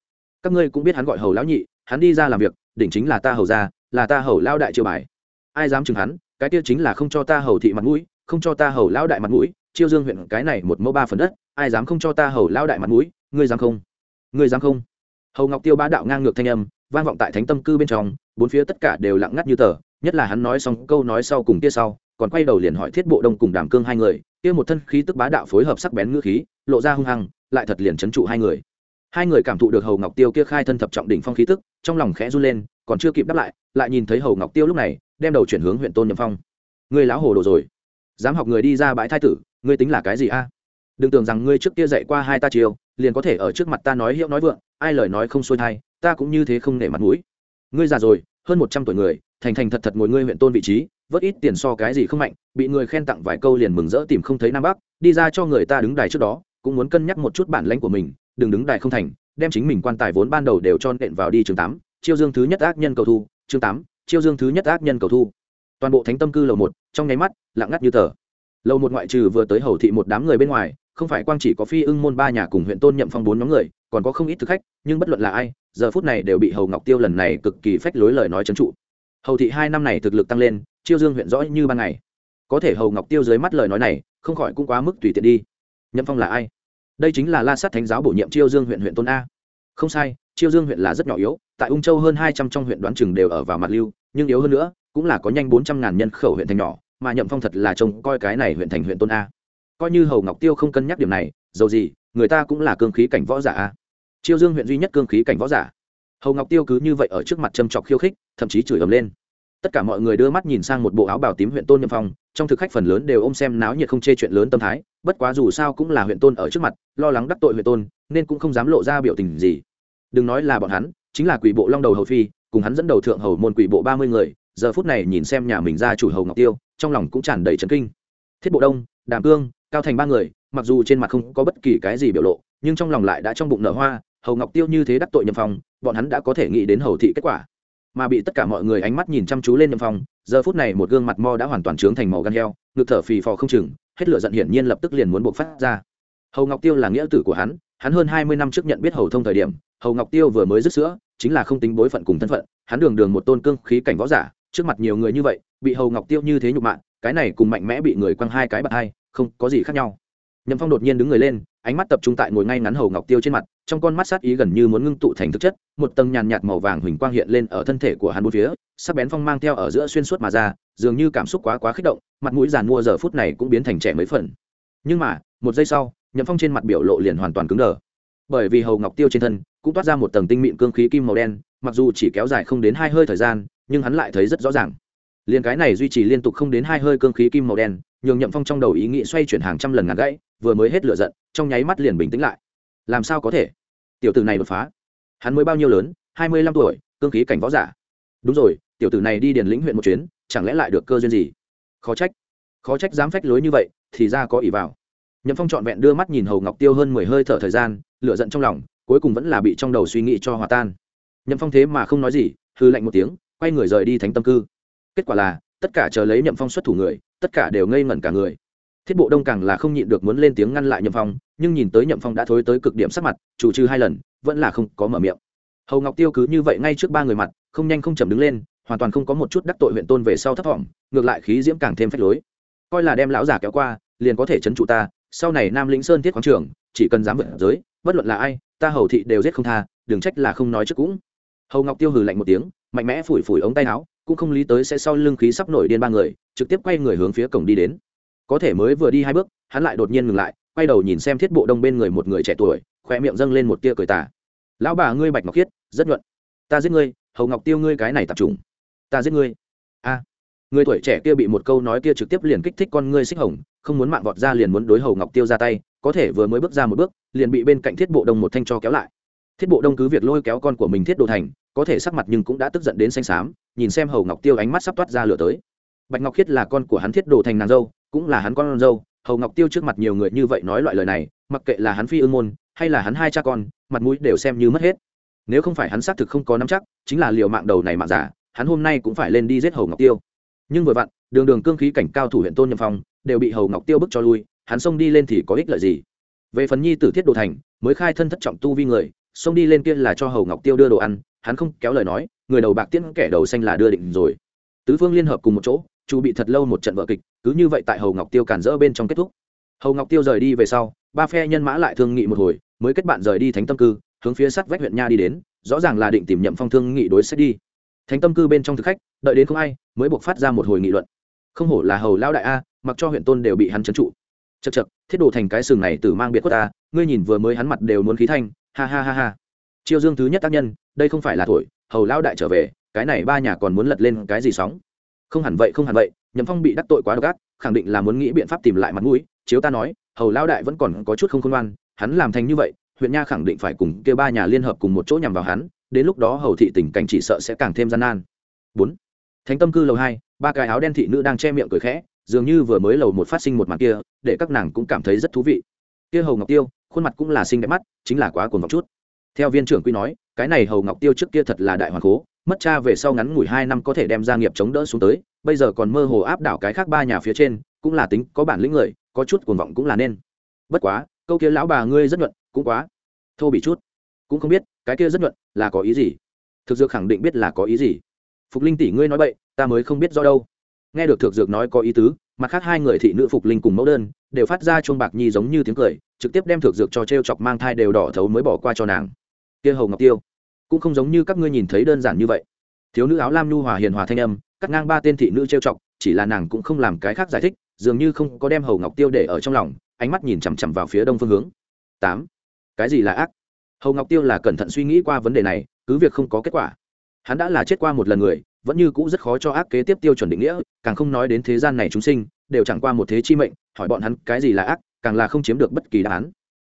các ngươi cũng biết hắn gọi hầu lão nhị, hắn đi ra làm việc, đỉnh chính là ta hầu ra là ta hầu lao đại triều bài. Ai dám chừng hắn, cái tiêu chính là không cho ta hầu thị mặt mũi, không cho ta hầu lao đại mặt mũi, chiêu dương huyện cái này một mẫu ba phần đất, ai dám không cho ta hầu lao đại mặt mũi, ngươi dám không? Ngươi dám không? Hầu ngọc tiêu bá đạo ngang ngược thanh âm, vang vọng tại thánh tâm cư bên trong, bốn phía tất cả đều lặng ngắt như tờ nhất là hắn nói xong câu nói sau cùng kia sau, còn quay đầu liền hỏi thiết bộ đông cùng đàm cương hai người, kia một thân khí tức bá đạo phối hợp sắc bén ngữ khí, lộ ra hung hăng, lại thật liền chấn trụ hai người. Hai người cảm thụ được hầu ngọc tiêu kia khai thân thập trọng đỉnh phong khí tức, trong lòng khẽ run lên, còn chưa kịp đáp lại lại nhìn thấy hầu ngọc tiêu lúc này, đem đầu chuyển hướng huyện tôn nhậm phong. Ngươi lão hồ đồ rồi, dám học người đi ra bãi thai tử, ngươi tính là cái gì a? Đừng tưởng rằng ngươi trước kia dạy qua hai ta chiều liền có thể ở trước mặt ta nói hiệu nói vượng, ai lời nói không xuôi thai, ta cũng như thế không nể mặt mũi. Ngươi già rồi, hơn một trăm tuổi người thành thành thật thật ngồi ngươi huyện tôn vị trí, vớt ít tiền so cái gì không mạnh, bị người khen tặng vài câu liền mừng rỡ tìm không thấy nam bắc, đi ra cho người ta đứng đài trước đó, cũng muốn cân nhắc một chút bản lãnh của mình, đừng đứng đài không thành, đem chính mình quan tài vốn ban đầu đều cho nện vào đi chương tám, chiêu dương thứ nhất ác nhân cầu thu chương tám, chiêu dương thứ nhất ác nhân cầu thu. Toàn bộ thánh tâm cư lầu một, trong nháy mắt, lặng ngắt như tờ. Lầu một ngoại trừ vừa tới hầu thị một đám người bên ngoài, không phải quang chỉ có phi ưng môn ba nhà cùng huyện tôn nhậm phong bốn nhóm người, còn có không ít thực khách, nhưng bất luận là ai, giờ phút này đều bị hầu ngọc tiêu lần này cực kỳ phách lối lời nói trấn trụ hầu thị hai năm này thực lực tăng lên, chiêu dương huyện rõ như ban ngày. Có thể hầu ngọc tiêu dưới mắt lời nói này, không khỏi cũng quá mức tùy tiện đi. Nhậm phong là ai? Đây chính là la sát thánh giáo bổ nhiệm chiêu dương huyện huyện tôn a. Không sai, chiêu dương huyện là rất nhỏ yếu, tại ung châu hơn hai trăm trong huyện đoán chừng đều ở vào mặt lưu, nhưng yếu hơn nữa, cũng là có nhanh bốn trăm ngàn nhân khẩu huyện thành nhỏ, mà nhậm phong thật là trông coi cái này huyện thành huyện tôn a. Coi như hầu ngọc tiêu không cân nhắc điểm này, dầu gì, người ta cũng là cương khí cảnh võ giả a. Chiêu dương huyện duy nhất cương khí cảnh võ giả hầu ngọc tiêu cứ như vậy ở trước mặt châm chọc khiêu khích, thậm chí chửi ầm lên. Tất cả mọi người đưa mắt nhìn sang một bộ áo bào tím huyện tôn nhậm phong, trong thực khách phần lớn đều ôm xem náo nhiệt không chê chuyện lớn tâm thái, bất quá dù sao cũng là huyện tôn ở trước mặt, lo lắng đắc tội huyện tôn, nên cũng không dám lộ ra biểu tình gì. Đừng nói là bọn hắn, chính là quỷ bộ long đầu hầu phi, cùng hắn dẫn đầu thượng hầu môn quỷ bộ ba mươi người, giờ phút này nhìn xem nhà mình ra chủ hầu ngọc tiêu, trong lòng cũng tràn đầy trấn kinh. Thiết bộ đông, đàm cương, cao thành ba người, mặc dù trên mặt không có bất kỳ cái gì biểu lộ, nhưng trong lòng lại đã trong bụng nở hoa hầu ngọc tiêu như thế đắc tội nhậm phong, bọn hắn đã có thể nghĩ đến hầu thị kết quả. Mà bị tất cả mọi người ánh mắt nhìn chăm chú lên nhậm phong, giờ phút này một gương mặt mo đã hoàn toàn trướng thành màu gan heo, ngực thở phì phò không chừng, hết lửa giận hiển nhiên lập tức liền muốn buộc phát ra. Hầu ngọc tiêu là nghĩa tử của hắn hắn hơn hai mươi năm trước nhận biết hầu thông thời điểm, hầu ngọc tiêu vừa mới dứt sữa, chính là không tính bối phận cùng thân phận, hắn đường đường một tôn cương khí cảnh võ giả, trước mặt nhiều người như vậy, bị hầu ngọc tiêu như thế nhục mạ, cái này cùng mạnh mẽ bị người quăng hai cái bật hai, không có gì khác nhau nhậm phong đột nhiên đứng người lên, ánh mắt tập trung tại ngồi ngay ngắn hầu ngọc tiêu trên mặt, trong con mắt sát ý gần như muốn ngưng tụ thành thực chất, một tầng nhàn nhạt màu vàng huỳnh quang hiện lên ở thân thể của hắn bốn phía, sắc bén phong mang theo ở giữa xuyên suốt mà ra, dường như cảm xúc quá quá kích động, mặt mũi giàn mua giờ phút này cũng biến thành trẻ mấy phần. Nhưng mà, một giây sau, nhậm phong trên mặt biểu lộ liền hoàn toàn cứng đờ. Bởi vì hầu ngọc tiêu trên thân cũng toát ra một tầng tinh mịn cương khí kim màu đen, mặc dù chỉ kéo dài không đến hai hơi thời gian, nhưng hắn lại thấy rất rõ ràng. Liền cái này duy trì liên tục không đến hai hơi cương khí kim màu đen, nhường nhậm phong trong đầu ý nghĩ xoay chuyển hàng trăm lần ngàn gãy vừa mới hết lửa giận, trong nháy mắt liền bình tĩnh lại. Làm sao có thể? Tiểu tử này đột phá. Hắn mới bao nhiêu lớn? Hai mươi lăm tuổi, cương khí cảnh võ giả. Đúng rồi, tiểu tử này đi điền lĩnh huyện một chuyến, chẳng lẽ lại được cơ duyên gì? Khó trách. Khó trách dám phách lối như vậy, thì ra có ỷ vào. Nhậm phong trọn vẹn đưa mắt nhìn hầu ngọc tiêu hơn mười hơi thở thời gian, lửa giận trong lòng, cuối cùng vẫn là bị trong đầu suy nghĩ cho hòa tan. Nhậm phong thế mà không nói gì hư lạnh một tiếng, quay người rời đi thánh tâm cư. Kết quả là, tất cả chờ lấy nhậm phong xuất thủ người, tất cả đều ngây ngẩn cả người thiết bộ đông càng là không nhịn được muốn lên tiếng ngăn lại nhậm phong, nhưng nhìn tới nhậm phong đã thối tới cực điểm sắc mặt, chủ trừ hai lần, vẫn là không có mở miệng. Hầu ngọc tiêu cứ như vậy ngay trước ba người mặt, không nhanh không chậm đứng lên, hoàn toàn không có một chút đắc tội huyện tôn về sau thấp thỏm ngược lại khí diễm càng thêm phách lối. Coi là đem lão giả kéo qua, liền có thể chấn trụ ta, sau này nam lĩnh sơn thiết khoáng trường, chỉ cần dám vượt giới, bất luận là ai, ta hầu thị đều giết không tha, đừng trách là không nói trước cũng. Hầu ngọc tiêu hừ lạnh một tiếng, mạnh mẽ phủi phủi ống tay áo, cũng không lý tới sẽ sau lưng khí sắp nổi điên ba người, trực tiếp quay người hướng phía cổng đi đến có thể mới vừa đi hai bước, hắn lại đột nhiên ngừng lại, quay đầu nhìn xem thiết bộ đông bên người một người trẻ tuổi khoe miệng dâng lên một tia cười tà. Lão bà ngươi bạch ngọc khiết, rất nhuận. Ta giết ngươi, hầu ngọc tiêu ngươi cái này tập trung ta giết ngươi. A. Người tuổi trẻ kia bị một câu nói kia trực tiếp liền kích thích con ngươi xích hồng, không muốn mạng vọt ra liền muốn đối hầu ngọc tiêu ra tay, có thể vừa mới bước ra một bước, liền bị bên cạnh thiết bộ đông một thanh cho kéo lại. Thiết bộ đông cứ việc lôi kéo con của mình thiết đồ thành, có thể sắc mặt nhưng cũng đã tức giận đến xanh xám, nhìn xem hầu ngọc tiêu ánh mắt sắp toát ra lửa tới. Bạch ngọc khiết là con của hắn thiết đồ thành nàng dâu cũng là hắn con dâu, hầu ngọc tiêu trước mặt nhiều người như vậy nói loại lời này, mặc kệ là hắn phi ương môn, hay là hắn hai cha con, mặt mũi đều xem như mất hết. Nếu không phải hắn xác thực không có nắm chắc, chính là liều mạng đầu này mạng giả, hắn hôm nay cũng phải lên đi giết hầu ngọc tiêu. Nhưng vừa vặn, đường đường cương khí cảnh cao thủ huyện tôn nhậm phong đều bị hầu ngọc tiêu bức cho lui, hắn xông đi lên thì có ích lợi gì? Về phần nhi tử thiết đồ thành, mới khai thân thất trọng tu vi người, xông đi lên kia là cho hầu ngọc tiêu đưa đồ ăn, hắn không kéo lời nói, người đầu bạc tiễn kẻ đầu xanh là đưa định rồi. Tứ phương liên hợp cùng một chỗ, chu bị thật lâu một trận vợ kịch cứ như vậy tại hầu ngọc tiêu cản rỡ bên trong kết thúc. Hầu ngọc tiêu rời đi về sau, ba phe nhân mã lại thương nghị một hồi, mới kết bạn rời đi thánh tâm cư, hướng phía sắt vách huyện nha đi đến, rõ ràng là định tìm nhậm phong thương nghị đối sách đi. Thánh tâm cư bên trong thực khách, đợi đến không ai, mới buộc phát ra một hồi nghị luận. Không hổ là hầu lao đại a, mặc cho huyện tôn đều bị hắn trấn trụ. Chật chật thiết đồ thành cái sừng này từ mang biệt quất ta ngươi nhìn vừa mới hắn mặt đều muốn khí thanh, ha ha ha ha. Chiêu dương thứ nhất tác nhân, đây không phải là thổi, hầu lao đại trở về, cái này ba nhà còn muốn lật lên cái gì sóng? Không hẳn vậy, không hẳn vậy nhậm phong bị đắc tội quá độc ác, khẳng định là muốn nghĩ biện pháp tìm lại mặt mũi. Chiếu ta nói, hầu lao đại vẫn còn có chút không khôn ngoan, hắn làm thành như vậy, huyện nha khẳng định phải cùng kêu ba nhà liên hợp cùng một chỗ nhằm vào hắn, đến lúc đó hầu thị tình cảnh chỉ sợ sẽ càng thêm gian nan. Bốn. Thánh tâm cư lầu hai, ba cái áo đen thị nữ đang che miệng cười khẽ, dường như vừa mới lầu một phát sinh một màn kia, để các nàng cũng cảm thấy rất thú vị. Kia hầu ngọc tiêu, khuôn mặt cũng là xinh đẹp mắt, chính là quá cuồng vọng chút. Theo viên trưởng quy nói, cái này hầu ngọc tiêu trước kia thật là đại hoàng cố mất cha về sau ngắn ngủi hai năm có thể đem gia nghiệp chống đỡ xuống tới, bây giờ còn mơ hồ áp đảo cái khác ba nhà phía trên, cũng là tính có bản lĩnh người, có chút cuồng vọng cũng là nên. Bất quá, câu kia lão bà ngươi rất nhuận, cũng quá. Thô bị chút. Cũng không biết, cái kia rất nhuận, là có ý gì? Thực dược khẳng định biết là có ý gì. Phục linh tỷ ngươi nói bậy, ta mới không biết do đâu. Nghe được thực dược nói có ý tứ, mặt khác hai người thị nữ phục linh cùng mẫu đơn, đều phát ra chuông bạc nhi giống như tiếng cười, trực tiếp đem thực dược cho t r e o chọc mang thai đều đỏ thấu mới bỏ qua cho nàng. Kia hầu ngọc tiêu cũng không giống như các ngươi nhìn thấy đơn giản như vậy. Thiếu nữ áo lam nhu hòa hiền hòa thanh âm, cắt ngang ba tên thị nữ trêu chọc, chỉ là nàng cũng không làm cái khác giải thích, dường như không có đem hầu ngọc tiêu để ở trong lòng, ánh mắt nhìn chằm chằm vào phía đông phương hướng. Tám. Cái gì là ác? Hầu ngọc tiêu là cẩn thận suy nghĩ qua vấn đề này, cứ việc không có kết quả. Hắn đã là chết qua một lần người, vẫn như cũ rất khó cho ác kế tiếp tiêu chuẩn định nghĩa, càng không nói đến thế gian này chúng sinh, đều chẳng qua một thế chi mệnh, hỏi bọn hắn cái gì là ác, càng là không chiếm được bất kỳ đáp án.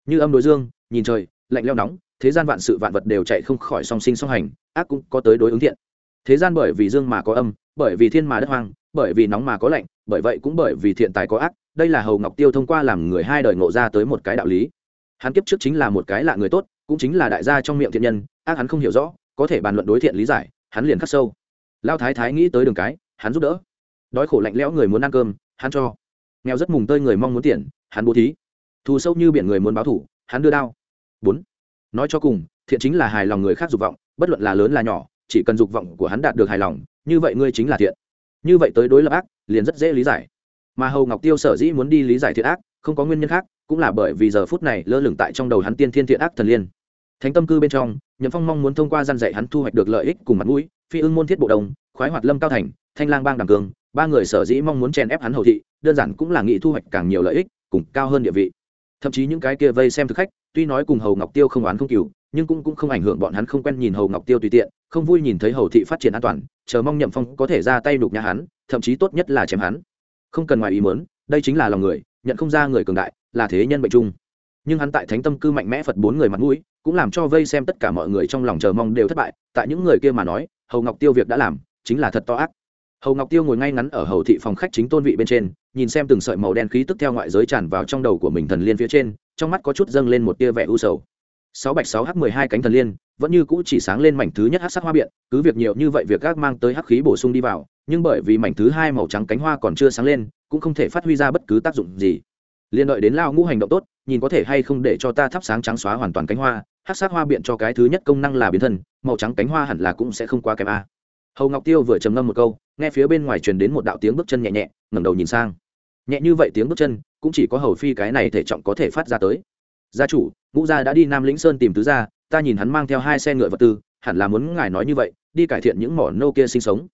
Như âm đối dương, nhìn trời, lạnh leo nóng thế gian vạn sự vạn vật đều chạy không khỏi song sinh song hành, ác cũng có tới đối ứng thiện. Thế gian bởi vì dương mà có âm, bởi vì thiên mà đất hoang, bởi vì nóng mà có lạnh, bởi vậy cũng bởi vì thiện tài có ác, đây là hầu ngọc tiêu thông qua làm người hai đời ngộ ra tới một cái đạo lý. Hắn kiếp trước chính là một cái lạ người tốt, cũng chính là đại gia trong miệng thiện nhân, ác hắn không hiểu rõ, có thể bàn luận đối thiện lý giải, hắn liền khắc sâu. Lao thái thái nghĩ tới đường cái, hắn giúp đỡ. Đói khổ lạnh lẽo người muốn ăn cơm, hắn cho. Nghèo rất mùng tơi người mong muốn tiền, hắn bố thí. Thù sâu như biển người muốn báo thủ, hắn đưa đao. Bốn nói cho cùng, thiện chính là hài lòng người khác dục vọng, bất luận là lớn là nhỏ, chỉ cần dục vọng của hắn đạt được hài lòng, như vậy ngươi chính là thiện. Như vậy tới đối lập ác, liền rất dễ lý giải. Mà hầu ngọc tiêu sở dĩ muốn đi lý giải thiện ác, không có nguyên nhân khác, cũng là bởi vì giờ phút này lơ lửng tại trong đầu hắn tiên thiên thiện ác thần liên. Thánh tâm cư bên trong, nhậm phong mong muốn thông qua gian dạy hắn thu hoạch được lợi ích cùng mặt mũi, phi ưng môn thiết bộ đồng, khoái hoạt lâm cao thành, thanh lang bang đằng cường, ba người sở dĩ mong muốn chèn ép hắn hầu thị, đơn giản cũng là nghĩ thu hoạch càng nhiều lợi ích, cùng cao hơn địa vị. Thậm chí những cái kia vây xem thực khách tuy nói cùng hầu ngọc tiêu không oán không cừu, nhưng cũng cũng không ảnh hưởng bọn hắn không quen nhìn hầu ngọc tiêu tùy tiện, không vui nhìn thấy hầu thị phát triển an toàn, chờ mong nhậm phong có thể ra tay đục nhà hắn, thậm chí tốt nhất là chém hắn. Không cần ngoài ý muốn, đây chính là lòng người, nhận không ra người cường đại, là thế nhân bệnh chung. Nhưng hắn tại thánh tâm cư mạnh mẽ phật bốn người mặt mũi, cũng làm cho vây xem tất cả mọi người trong lòng chờ mong đều thất bại. Tại những người kia mà nói, hầu ngọc tiêu việc đã làm, chính là thật to ác hầu ngọc tiêu ngồi ngay ngắn ở hầu thị phòng khách chính tôn vị bên trên, nhìn xem từng sợi màu đen khí tức theo ngoại giới tràn vào trong đầu của mình thần liên phía trên, trong mắt có chút dâng lên một tia vẻ u sầu. Sáu bạch sáu h mười hai cánh thần liên, vẫn như cũ chỉ sáng lên mảnh thứ nhất hát sắc hoa biện, cứ việc nhiều như vậy việc gác mang tới hắc khí bổ sung đi vào, nhưng bởi vì mảnh thứ hai màu trắng cánh hoa còn chưa sáng lên, cũng không thể phát huy ra bất cứ tác dụng gì. Liên đợi đến lao ngũ hành động tốt, nhìn có thể hay không để cho ta thắp sáng trắng xóa hoàn toàn cánh hoa hát sắc hoa biện cho cái thứ nhất công năng là biến thân, màu trắng cánh hoa hẳn là cũng sẽ không quá kém a hầu ngọc tiêu vừa trầm ngâm một câu nghe phía bên ngoài truyền đến một đạo tiếng bước chân nhẹ nhẹ ngẩng đầu nhìn sang nhẹ như vậy tiếng bước chân cũng chỉ có hầu phi cái này thể trọng có thể phát ra tới gia chủ ngũ gia đã đi nam lĩnh sơn tìm tứ gia ta nhìn hắn mang theo hai xe ngựa vật tư hẳn là muốn ngài nói như vậy đi cải thiện những mỏ nô kia sinh sống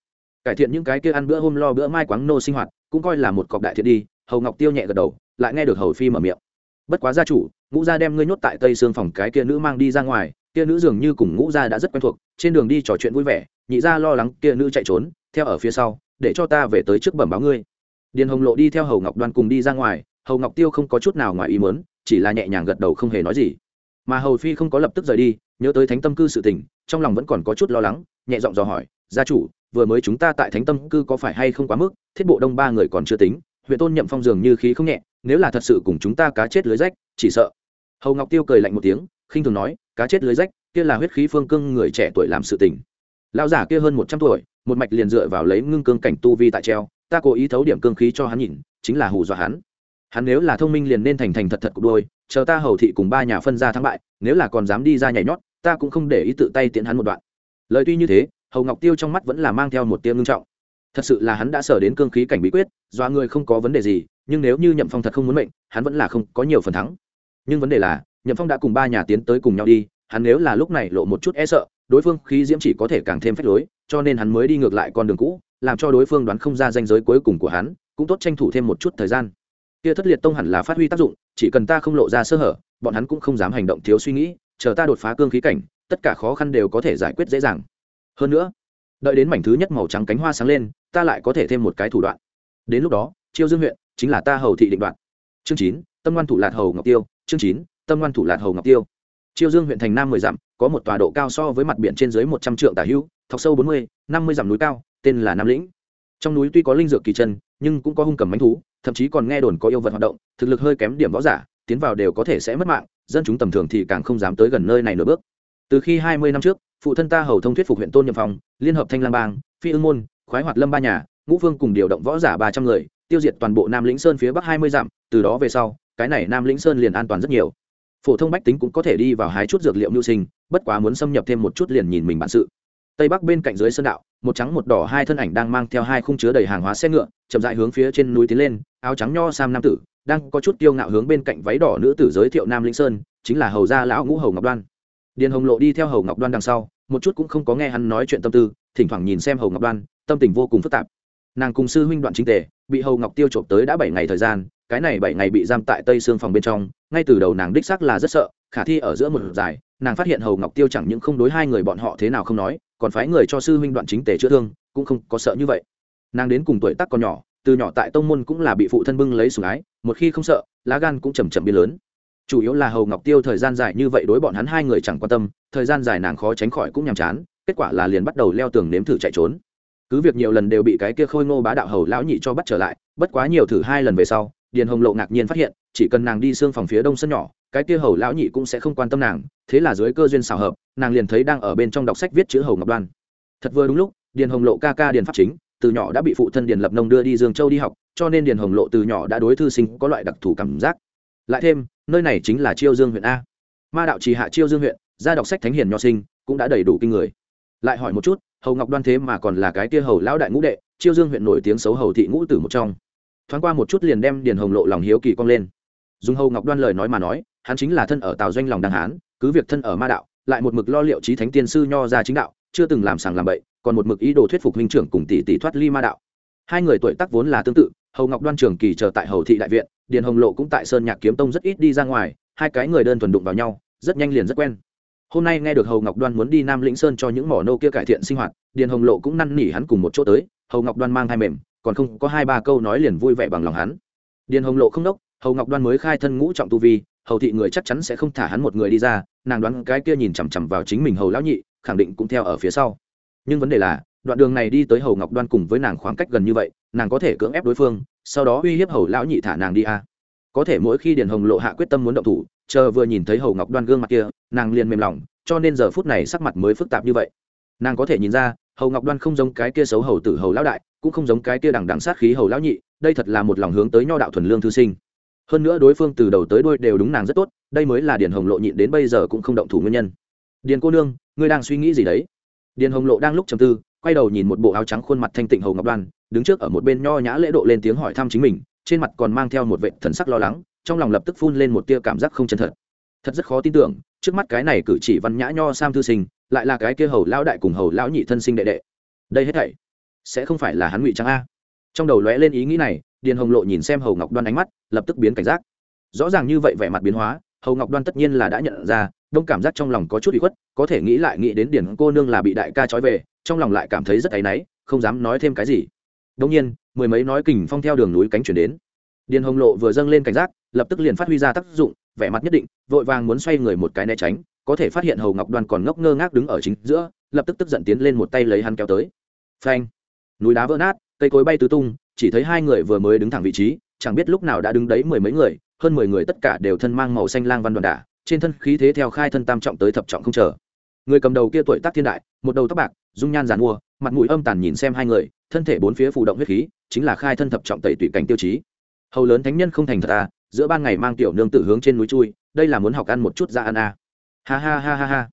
cải thiện những cái kia ăn bữa hôm lo bữa mai quáng nô sinh hoạt cũng coi là một cọc đại thiện đi hầu ngọc tiêu nhẹ gật đầu lại nghe được hầu phi mở miệng bất quá gia chủ ngũ gia đem ngươi nhốt tại tây xương phòng cái kia nữ mang đi ra ngoài kia nữ dường như cùng ngũ gia đã rất quen thuộc trên đường đi trò chuyện vui vẻ, nhị gia lo lắng kia nữ chạy trốn, theo ở phía sau, để cho ta về tới trước bẩm báo ngươi. Điền hồng lộ đi theo hầu ngọc đoan cùng đi ra ngoài, hầu ngọc tiêu không có chút nào ngoài ý mớn chỉ là nhẹ nhàng gật đầu không hề nói gì. Mà hầu phi không có lập tức rời đi, nhớ tới thánh tâm cư sự tình, trong lòng vẫn còn có chút lo lắng, nhẹ giọng dò hỏi, gia chủ, vừa mới chúng ta tại thánh tâm cư có phải hay không quá mức, thiết bộ đông ba người còn chưa tính, huyện tôn nhậm phong dường như khí không nhẹ, nếu là thật sự cùng chúng ta cá chết lưới rách, chỉ sợ. Hầu ngọc tiêu cười lạnh một tiếng, khinh thường nói, cá chết lưới rách kia là huyết khí phương cương người trẻ tuổi làm sự tình. Lão giả kia hơn một trăm tuổi, một mạch liền dựa vào lấy ngưng cương cảnh tu vi tại treo, ta cố ý thấu điểm cương khí cho hắn nhìn, chính là hù dọa hắn. Hắn nếu là thông minh liền nên thành thành thật thật cục đôi, chờ ta hầu thị cùng ba nhà phân ra thắng bại, nếu là còn dám đi ra nhảy nhót, ta cũng không để ý tự tay tiễn hắn một đoạn. Lời tuy như thế, hầu ngọc tiêu trong mắt vẫn là mang theo một tiêu ngưng trọng. Thật sự là hắn đã sở đến cương khí cảnh bí quyết do người không có vấn đề gì, nhưng nếu như nhậm phong thật không muốn mệnh, hắn vẫn là không có nhiều phần thắng. Nhưng vấn đề là, nhậm phong đã cùng ba nhà tiến tới cùng nhau đi hắn nếu là lúc này lộ một chút e sợ, đối phương khí diễm chỉ có thể càng thêm phách lối, cho nên hắn mới đi ngược lại con đường cũ, làm cho đối phương đoán không ra danh giới cuối cùng của hắn, cũng tốt tranh thủ thêm một chút thời gian. Kia thất liệt tông hẳn là phát huy tác dụng, chỉ cần ta không lộ ra sơ hở, bọn hắn cũng không dám hành động thiếu suy nghĩ, chờ ta đột phá cương khí cảnh, tất cả khó khăn đều có thể giải quyết dễ dàng. Hơn nữa, đợi đến mảnh thứ nhất màu trắng cánh hoa sáng lên, ta lại có thể thêm một cái thủ đoạn. Đến lúc đó, chiêu dương huyện chính là ta hầu thị định đoạn. Chương chín, tâm ngoan thủ lạc hầu ngọc tiêu, chương chín, tâm ngoan thủ lạc hầu ngọc tiêu chiêu dương huyện thành nam mười dặm, có một tòa độ cao so với mặt biển trên dưới một trăm trượng tả hữu, thọc sâu bốn mươi, năm mươi dặm núi cao, tên là nam lĩnh. Trong núi tuy có linh dược kỳ chân, nhưng cũng có hung cầm mánh thú, thậm chí còn nghe đồn có yêu vật hoạt động, thực lực hơi kém điểm võ giả, tiến vào đều có thể sẽ mất mạng, dân chúng tầm thường thì càng không dám tới gần nơi này nửa bước. Từ khi hai mươi năm trước, phụ thân ta hầu thông thuyết phục huyện tôn nhậm phòng liên hợp thanh lang bang, phi ương môn, khoái hoạt lâm ba nhà, ngũ phương cùng điều động võ giả ba trăm người, tiêu diệt toàn bộ nam lĩnh sơn phía bắc hai mươi dặm, từ đó về sau, cái này nam lĩnh sơn liền an toàn rất nhiều phổ thông bách tính cũng có thể đi vào hái chút dược liệu mưu sinh, bất quá muốn xâm nhập thêm một chút liền nhìn mình bản sự. Tây bắc bên cạnh dưới sơn đạo, một trắng một đỏ hai thân ảnh đang mang theo hai khung chứa đầy hàng hóa xe ngựa, chậm dại hướng phía trên núi tiến lên, áo trắng nho sam nam tử, đang có chút tiêu ngạo hướng bên cạnh váy đỏ nữ tử giới thiệu nam linh sơn, chính là hầu gia lão ngũ hầu ngọc đoan. Điền hồng lộ đi theo hầu ngọc đoan đằng sau, một chút cũng không có nghe hắn nói chuyện tâm tư, thỉnh thoảng nhìn xem hầu ngọc đoan, tâm tình vô cùng phức tạp. Nàng cùng sư huynh đoạn chính tề, bị hầu ngọc tiêu trộm tới đã bảy ngày thời gian cái này bảy ngày bị giam tại tây xương phòng bên trong, ngay từ đầu nàng đích xác là rất sợ, khả thi ở giữa một dài nàng phát hiện hầu ngọc tiêu chẳng những không đối hai người bọn họ thế nào không nói, còn phái người cho sư huynh đoạn chính tề chữa thương, cũng không có sợ như vậy. Nàng đến cùng tuổi tác còn nhỏ, từ nhỏ tại tông môn cũng là bị phụ thân bưng lấy sủng ái, một khi không sợ, lá gan cũng chầm chậm biến lớn. Chủ yếu là hầu ngọc tiêu thời gian dài như vậy đối bọn hắn hai người chẳng quan tâm, thời gian dài nàng khó tránh khỏi cũng nhàm chán, kết quả là liền bắt đầu leo tường nếm thử chạy trốn. Cứ việc nhiều lần đều bị cái kia khôi ngô bá đạo hầu lão nhị cho bắt trở lại, bất quá nhiều thử hai lần về sau điền hồng lộ ngạc nhiên phát hiện, chỉ cần nàng đi xương phòng phía đông sân nhỏ, cái kia hầu lão nhị cũng sẽ không quan tâm nàng, thế là dưới cơ duyên xào hợp, nàng liền thấy đang ở bên trong đọc sách viết chữ hầu ngọc đoan. Thật vừa đúng lúc, điền hồng lộ ca ca điền pháp chính, từ nhỏ đã bị phụ thân điền lập nông đưa đi dương châu đi học, cho nên điền hồng lộ từ nhỏ đã đối thư sinh có loại đặc thù cảm giác. Lại thêm, nơi này chính là chiêu dương huyện a. Ma đạo trì hạ chiêu dương huyện, ra đọc sách thánh hiền nho sinh, cũng đã đầy đủ kinh người. Lại hỏi một chút, hầu ngọc đoan thế mà còn là cái kia hầu lão đại ngũ đệ, chiêu dương huyện nổi tiếng xấu hầu thị ngũ tử một trong thoáng qua một chút liền đem điền hồng lộ lòng hiếu kỳ cong lên. Dùng hầu ngọc đoan lời nói mà nói, hắn chính là thân ở tào doanh lòng đàng hán, cứ việc thân ở ma đạo, lại một mực lo liệu trí thánh tiên sư nho ra chính đạo, chưa từng làm sàng làm bậy, còn một mực ý đồ thuyết phục huynh trưởng cùng tỷ tỷ thoát ly ma đạo. Hai người tuổi tác vốn là tương tự, hầu ngọc đoan trường kỳ chờ tại hầu thị đại viện, điền hồng lộ cũng tại sơn nhạc kiếm tông rất ít đi ra ngoài, hai cái người đơn thuần đụng vào nhau, rất nhanh liền rất quen. Hôm nay nghe được hầu ngọc đoan muốn đi nam lĩnh sơn cho những mỏ nô kia cải thiện sinh hoạt, điền hồng lộ cũng năn nỉ hắn cùng một chỗ tới, hầu ngọc đoan mang hai mềm còn không có hai ba câu nói liền vui vẻ bằng lòng hắn. Điền hồng lộ không đốc, hầu ngọc đoan mới khai thân ngũ trọng tu vi, hầu thị người chắc chắn sẽ không thả hắn một người đi ra, nàng đoán cái kia nhìn chằm chằm vào chính mình hầu lão nhị, khẳng định cũng theo ở phía sau. Nhưng vấn đề là, đoạn đường này đi tới hầu ngọc đoan cùng với nàng khoảng cách gần như vậy, nàng có thể cưỡng ép đối phương, sau đó uy hiếp hầu lão nhị thả nàng đi à. có thể mỗi khi điền hồng lộ hạ quyết tâm muốn động thủ, chờ vừa nhìn thấy hầu ngọc đoan gương mặt kia, nàng liền mềm lòng, cho nên giờ phút này sắc mặt mới phức tạp như vậy. Nàng có thể nhìn ra, hầu ngọc đoan không giống cái kia xấu hầu tử hầu lão đại cũng không giống cái kia đằng đằng sát khí hầu lão nhị, đây thật là một lòng hướng tới nho đạo thuần lương thư sinh. Hơn nữa đối phương từ đầu tới đuôi đều đúng nàng rất tốt, đây mới là điền hồng lộ nhịn đến bây giờ cũng không động thủ nguyên nhân. Điền cô nương, ngươi đang suy nghĩ gì đấy? Điền hồng lộ đang lúc trầm tư, quay đầu nhìn một bộ áo trắng khuôn mặt thanh tịnh hầu ngọc đoan, đứng trước ở một bên nho nhã lễ độ lên tiếng hỏi thăm chính mình, trên mặt còn mang theo một vệ thần sắc lo lắng, trong lòng lập tức phun lên một tia cảm giác không chân thật. Thật rất khó tin tưởng, trước mắt cái này cử chỉ văn nhã nho sam thư sinh, lại là cái kia hầu lão đại cùng hầu lão nhị thân sinh đệ đệ. Đây hết thảy sẽ không phải là hắn ngụy trang a. Trong đầu lóe lên ý nghĩ này, điền hồng lộ nhìn xem hầu ngọc đoan ánh mắt, lập tức biến cảnh giác. Rõ ràng như vậy vẻ mặt biến hóa, hầu ngọc đoan tất nhiên là đã nhận ra, đông cảm giác trong lòng có chút bị khuất, có thể nghĩ lại nghĩ đến điền cô nương là bị đại ca trói về, trong lòng lại cảm thấy rất áy náy, không dám nói thêm cái gì. Đông nhiên, mười mấy nói kình phong theo đường núi cánh chuyển đến. Điền hồng lộ vừa dâng lên cảnh giác, lập tức liền phát huy ra tác dụng, vẻ mặt nhất định, vội vàng muốn xoay người một cái né tránh, có thể phát hiện hầu ngọc đoan còn ngốc ngơ ngác đứng ở chính giữa, lập tức tức giận tiến lên một tay lấy hắn kéo tới. Phanh! Núi đá vỡ nát cây cối bay tứ tung chỉ thấy hai người vừa mới đứng thẳng vị trí chẳng biết lúc nào đã đứng đấy mười mấy người hơn mười người tất cả đều thân mang màu xanh lang văn đoàn đả trên thân khí thế theo khai thân tam trọng tới thập trọng không chờ người cầm đầu kia tuổi tác thiên đại một đầu tóc bạc dung nhan giàn mua mặt mũi âm tàn nhìn xem hai người thân thể bốn phía phụ động huyết khí chính là khai thân thập trọng tẩy tùy cảnh tiêu chí hầu lớn thánh nhân không thành thật à giữa ban ngày mang tiểu nương tử hướng trên núi chui đây là muốn học ăn một chút ra ăn à. ha ha ha ha ha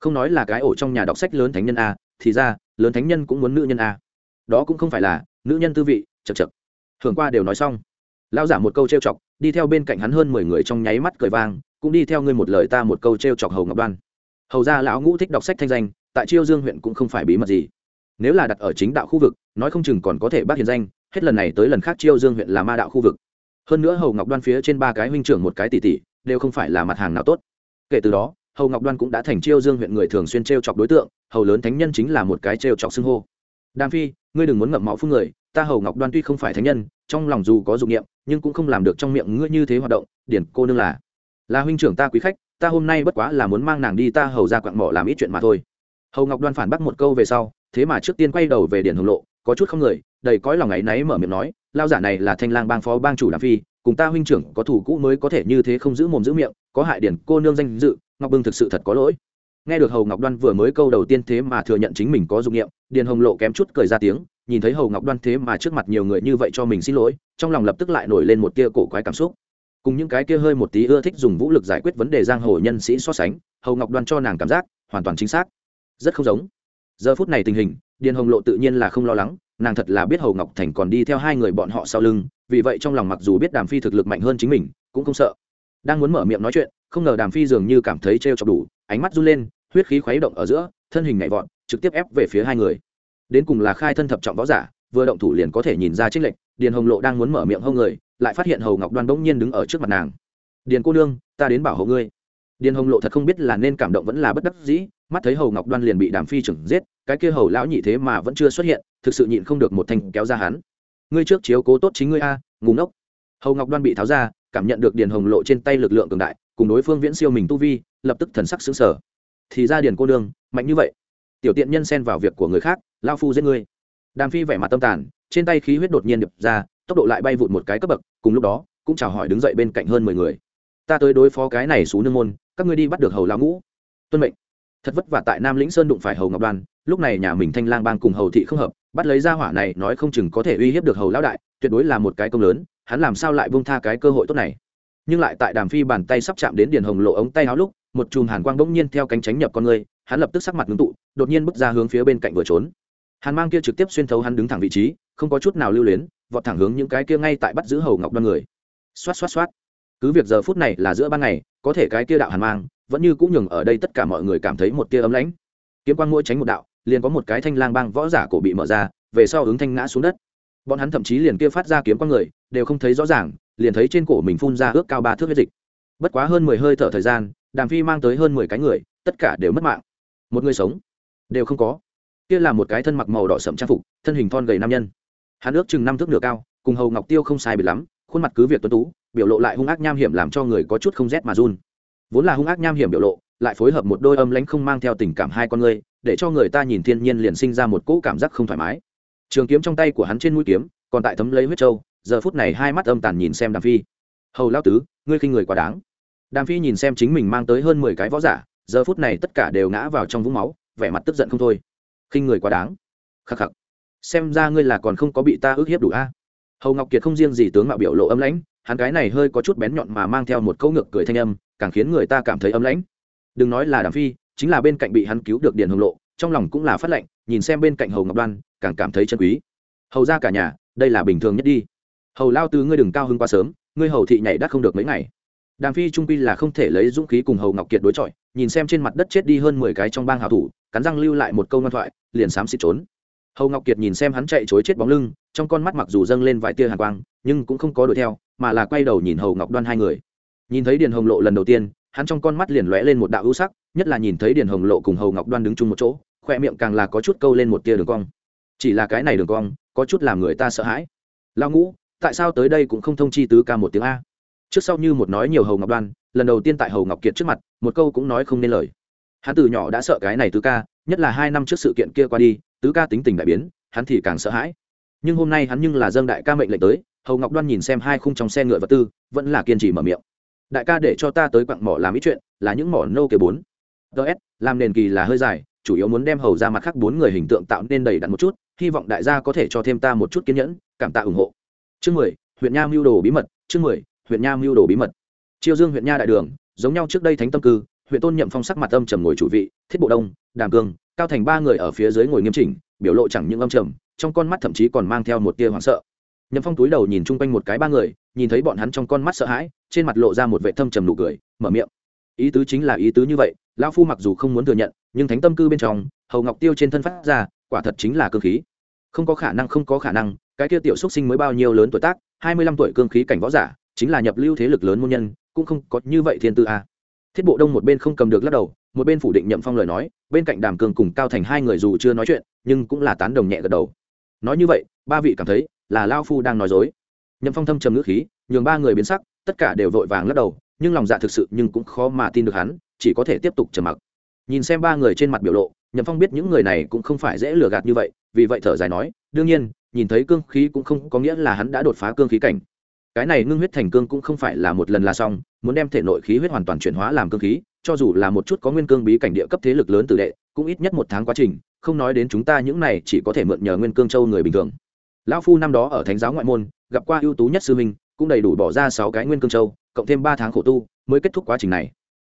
không nói là cái ổ trong nhà đọc sách lớn thánh nhân à, thì ra lớn thánh nhân cũng muốn nữ nhân à đó cũng không phải là nữ nhân tư vị, chật chật. Thường qua đều nói xong. Lao giả một câu trêu chọc, đi theo bên cạnh hắn hơn mười người trong nháy mắt cười vang, cũng đi theo ngươi một lời ta một câu trêu chọc hầu ngọc đoan. Hầu ra lão ngũ thích đọc sách thanh danh, tại chiêu dương huyện cũng không phải bí mật gì. Nếu là đặt ở chính đạo khu vực, nói không chừng còn có thể bác hiền danh, hết lần này tới lần khác chiêu dương huyện là ma đạo khu vực. Hơn nữa hầu ngọc đoan phía trên ba cái huynh trưởng một cái tỷ tỷ, đều không phải là mặt hàng nào tốt. Kể từ đó, hầu ngọc đoan cũng đã thành chiêu dương huyện người thường xuyên t r e o chọc đối tượng, hầu lớn thánh nhân chính là một cái t r e o chọc xưng hô. Đàm phi ngươi đừng muốn ngậm máu phun người, ta hầu ngọc đoan tuy không phải thánh nhân, trong lòng dù có dụng nghiệm nhưng cũng không làm được trong miệng ngươi như thế hoạt động, điển cô nương là. Là huynh trưởng ta quý khách, ta hôm nay bất quá là muốn mang nàng đi ta hầu ra quặng mỏ làm ít chuyện mà thôi. Hầu ngọc đoan phản bác một câu về sau, thế mà trước tiên quay đầu về điển hồng lộ, có chút không người, đầy cõi lòng ấy náy mở miệng nói lao giả này là thanh lang bang phó bang chủ làm phi, cùng ta huynh trưởng có thủ cũ mới có thể như thế không giữ mồm giữ miệng, có hại điển cô nương danh dự, ngọc bưng thực sự thật có lỗi nghe được hầu ngọc đoan vừa mới câu đầu tiên thế mà thừa nhận chính mình có dụng nghiệm điền hồng lộ kém chút cười ra tiếng, nhìn thấy hầu ngọc đoan thế mà trước mặt nhiều người như vậy cho mình xin lỗi, trong lòng lập tức lại nổi lên một tia cổ quái cảm xúc. Cùng những cái kia hơi một tí ưa thích dùng vũ lực giải quyết vấn đề giang hồ nhân sĩ so sánh, hầu ngọc đoan cho nàng cảm giác hoàn toàn chính xác. Rất không giống. Giờ phút này tình hình, điền hồng lộ tự nhiên là không lo lắng, nàng thật là biết hầu ngọc thành còn đi theo hai người bọn họ sau lưng, vì vậy trong lòng mặc dù biết đàm phi thực lực mạnh hơn chính mình, cũng không sợ. Đang muốn mở miệng nói chuyện, không ngờ đàm phi dường như cảm thấy t r chọc đủ, ánh mắt run lên huyết khí khuấy động ở giữa, thân hình nhảy vọt, trực tiếp ép về phía hai người. Đến cùng là khai thân thập trọng võ giả, vừa động thủ liền có thể nhìn ra trích lệnh điền hồng lộ đang muốn mở miệng hông người, lại phát hiện hầu ngọc đoan bỗng nhiên đứng ở trước mặt nàng. Điền cô nương, ta đến bảo hộ ngươi. Điền hồng lộ thật không biết là nên cảm động vẫn là bất đắc dĩ, mắt thấy hầu ngọc đoan liền bị đàm phi trừng giết, cái kia hầu lão nhị thế mà vẫn chưa xuất hiện, thực sự nhịn không được một thanh kéo ra hắn. Ngươi trước chiếu cố tốt chính ngươi a ngủ ngốc. Hầu ngọc đoan bị tháo ra, cảm nhận được điền hồng lộ trên tay lực lượng cường đại, cùng đối phương viễn siêu mình tu vi, lập tức thần sắc xứng sở thì ra điền cô nương, mạnh như vậy. Tiểu tiện nhân xen vào việc của người khác, lao phu giết ngươi. Đàm phi vẻ mặt tâm tàn, trên tay khí huyết đột nhiên đập ra, tốc độ lại bay vụt một cái cấp bậc, cùng lúc đó, cũng chào hỏi đứng dậy bên cạnh hơn mười người. Ta tới đối phó cái này xuống nương môn, các ngươi đi bắt được hầu lão ngũ. Tuân mệnh. Thật vất vả tại nam lĩnh sơn đụng phải hầu ngọc đoàn lúc này nhà mình thanh lang bang cùng hầu thị không hợp, bắt lấy ra hỏa này nói không chừng có thể uy hiếp được hầu lão đại, tuyệt đối là một cái công lớn, hắn làm sao lại buông tha cái cơ hội tốt này. Nhưng lại tại đàm phi bàn tay sắp chạm đến điền hồng lộ ống tay áo lúc một chùm hàn quang bỗng nhiên theo cánh tránh nhập con người, hắn lập tức sắc mặt ngưng tụ, đột nhiên bước ra hướng phía bên cạnh vừa trốn. Hàn mang kia trực tiếp xuyên thấu hắn đứng thẳng vị trí, không có chút nào lưu luyến, vọt thẳng hướng những cái kia ngay tại bắt giữ hầu ngọc đoan người. Xoát xoát xoát. Cứ việc giờ phút này là giữa ban ngày, có thể cái kia đạo hàn mang vẫn như cũng nhường ở đây tất cả mọi người cảm thấy một tia ấm lãnh. Kiếm quang mỗi tránh một đạo, liền có một cái thanh lang bang võ giả cổ bị mở ra, về sau ứng thanh ngã xuống đất. Bọn hắn thậm chí liền kia phát ra kiếm quang người, đều không thấy rõ ràng, liền thấy trên cổ mình phun ra ước cao ba thước huyết dịch. Bất quá hơn mười hơi thở thời gian đàm phi mang tới hơn mười cái người, tất cả đều mất mạng. Một người sống, đều không có. Kia là một cái thân mặc màu đỏ sậm trang phục, thân hình thon gầy nam nhân. Hắn ước chừng năm thước nửa cao, cùng hầu ngọc tiêu không sai biệt lắm, khuôn mặt cứ việc tuấn tú, biểu lộ lại hung ác nham hiểm làm cho người có chút không rét mà run. Vốn là hung ác nham hiểm biểu lộ, lại phối hợp một đôi âm lãnh không mang theo tình cảm hai con người, để cho người ta nhìn thiên nhiên liền sinh ra một cỗ cảm giác không thoải mái. Trường kiếm trong tay của hắn trên mũi kiếm, còn tại thấm lấy huyết trâu giờ phút này hai mắt âm tàn nhìn xem đàm phi. Hầu lao tứ, ngươi khinh người quá đáng đàm phi nhìn xem chính mình mang tới hơn mười cái võ giả, giờ phút này tất cả đều ngã vào trong vũng máu, vẻ mặt tức giận không thôi. Khinh người quá đáng. Khắc khắc. Xem ra ngươi là còn không có bị ta ức hiếp đủ a. Hầu ngọc kiệt không riêng gì tướng mạo biểu lộ âm lãnh, hắn cái này hơi có chút bén nhọn mà mang theo một câu ngược cười thanh âm, càng khiến người ta cảm thấy âm lãnh. Đừng nói là đàm phi, chính là bên cạnh bị hắn cứu được điền hồng lộ, trong lòng cũng là phát lệnh, nhìn xem bên cạnh hầu ngọc đoan, càng cảm thấy chân quý. Hầu ra cả nhà, đây là bình thường nhất đi. Hầu lao tứ, ngươi đừng cao hơn quá sớm, ngươi hầu thị nhảy đắt không được mấy ngày đàm phi trung pi là không thể lấy dũng khí cùng hầu ngọc kiệt đối chọi, nhìn xem trên mặt đất chết đi hơn mười cái trong bang hào thủ, cắn răng lưu lại một câu ngoan thoại, liền xám xịt trốn. Hầu ngọc kiệt nhìn xem hắn chạy chối chết bóng lưng, trong con mắt mặc dù dâng lên vài tia hàn quang, nhưng cũng không có đuổi theo, mà là quay đầu nhìn hầu ngọc đoan hai người. Nhìn thấy điền hồng lộ lần đầu tiên, hắn trong con mắt liền lóe lên một đạo ưu sắc, nhất là nhìn thấy điền hồng lộ cùng hầu ngọc đoan đứng chung một chỗ, khoe miệng càng là có chút câu lên một tia đường cong. Chỉ là cái này đường cong, có chút làm người ta sợ hãi. Lao ngũ, tại sao tới đây cũng không thông chi tứ ca một tiếng a? Trước sau như một nói nhiều hầu ngọc đoan, lần đầu tiên tại hầu ngọc kiệt trước mặt, một câu cũng nói không nên lời. Hắn từ nhỏ đã sợ cái này tứ ca, nhất là hai năm trước sự kiện kia qua đi, tứ ca tính tình đại biến, hắn thì càng sợ hãi. Nhưng hôm nay hắn nhưng là dâng đại ca mệnh lệnh tới, hầu ngọc đoan nhìn xem hai khung trong xe ngựa vật tư, vẫn là kiên trì mở miệng. Đại ca để cho ta tới quặng mỏ làm ít chuyện, là những mỏ nâu kề bốn. Ts làm nền kỳ là hơi dài, chủ yếu muốn đem hầu ra mặt khác bốn người hình tượng tạo nên đầy đặn một chút, hy vọng đại gia có thể cho thêm ta một chút kiên nhẫn, cảm tạ ủng hộ. Chương mười, huyện nha mưu đồ bí mật, chương mười huyện nha mưu đồ bí mật. Chiêu dương huyện nha đại đường, giống nhau trước đây thánh tâm cư, huyện tôn nhậm phong sắc mặt âm trầm ngồi chủ vị, thiết bộ đông, đàm cương, cao thành ba người ở phía dưới ngồi nghiêm chỉnh, biểu lộ chẳng những âm trầm, trong con mắt thậm chí còn mang theo một tia hoảng sợ. Nhậm phong túi đầu nhìn chung quanh một cái ba người, nhìn thấy bọn hắn trong con mắt sợ hãi, trên mặt lộ ra một vệ thâm trầm nụ cười, mở miệng. Ý tứ chính là ý tứ như vậy, lão phu mặc dù không muốn thừa nhận, nhưng thánh tâm cư bên trong, hầu ngọc tiêu trên thân phát ra, quả thật chính là cơ khí. Không có khả năng, không có khả năng, cái kia tiểu xuất sinh mới bao nhiêu lớn tuổi tác, hai mươi lăm tuổi cương khí cảnh võ giả chính là nhập lưu thế lực lớn môn nhân, cũng không có như vậy thiên tư a. Thiết bộ đông một bên không cầm được lắc đầu, một bên phủ định nhậm phong lời nói, bên cạnh đàm cường cùng cao thành hai người dù chưa nói chuyện, nhưng cũng là tán đồng nhẹ gật đầu. Nói như vậy, ba vị cảm thấy là lao phu đang nói dối. Nhậm phong thâm trầm ngữ khí, nhường ba người biến sắc, tất cả đều vội vàng lắc đầu, nhưng lòng dạ thực sự nhưng cũng khó mà tin được hắn, chỉ có thể tiếp tục trầm mặc. Nhìn xem ba người trên mặt biểu lộ, nhậm phong biết những người này cũng không phải dễ lừa gạt như vậy, vì vậy thở dài nói, đương nhiên, nhìn thấy cương khí cũng không có nghĩa là hắn đã đột phá cương khí cảnh cái này ngưng huyết thành cương cũng không phải là một lần là xong, muốn đem thể nội khí huyết hoàn toàn chuyển hóa làm cương khí, cho dù là một chút có nguyên cương bí cảnh địa cấp thế lực lớn từ đệ, cũng ít nhất một tháng quá trình, không nói đến chúng ta những này chỉ có thể mượn nhờ nguyên cương châu người bình thường. Lão phu năm đó ở thánh giáo ngoại môn, gặp qua ưu tú nhất sư minh cũng đầy đủ bỏ ra sáu cái nguyên cương châu, cộng thêm ba tháng khổ tu, mới kết thúc quá trình này.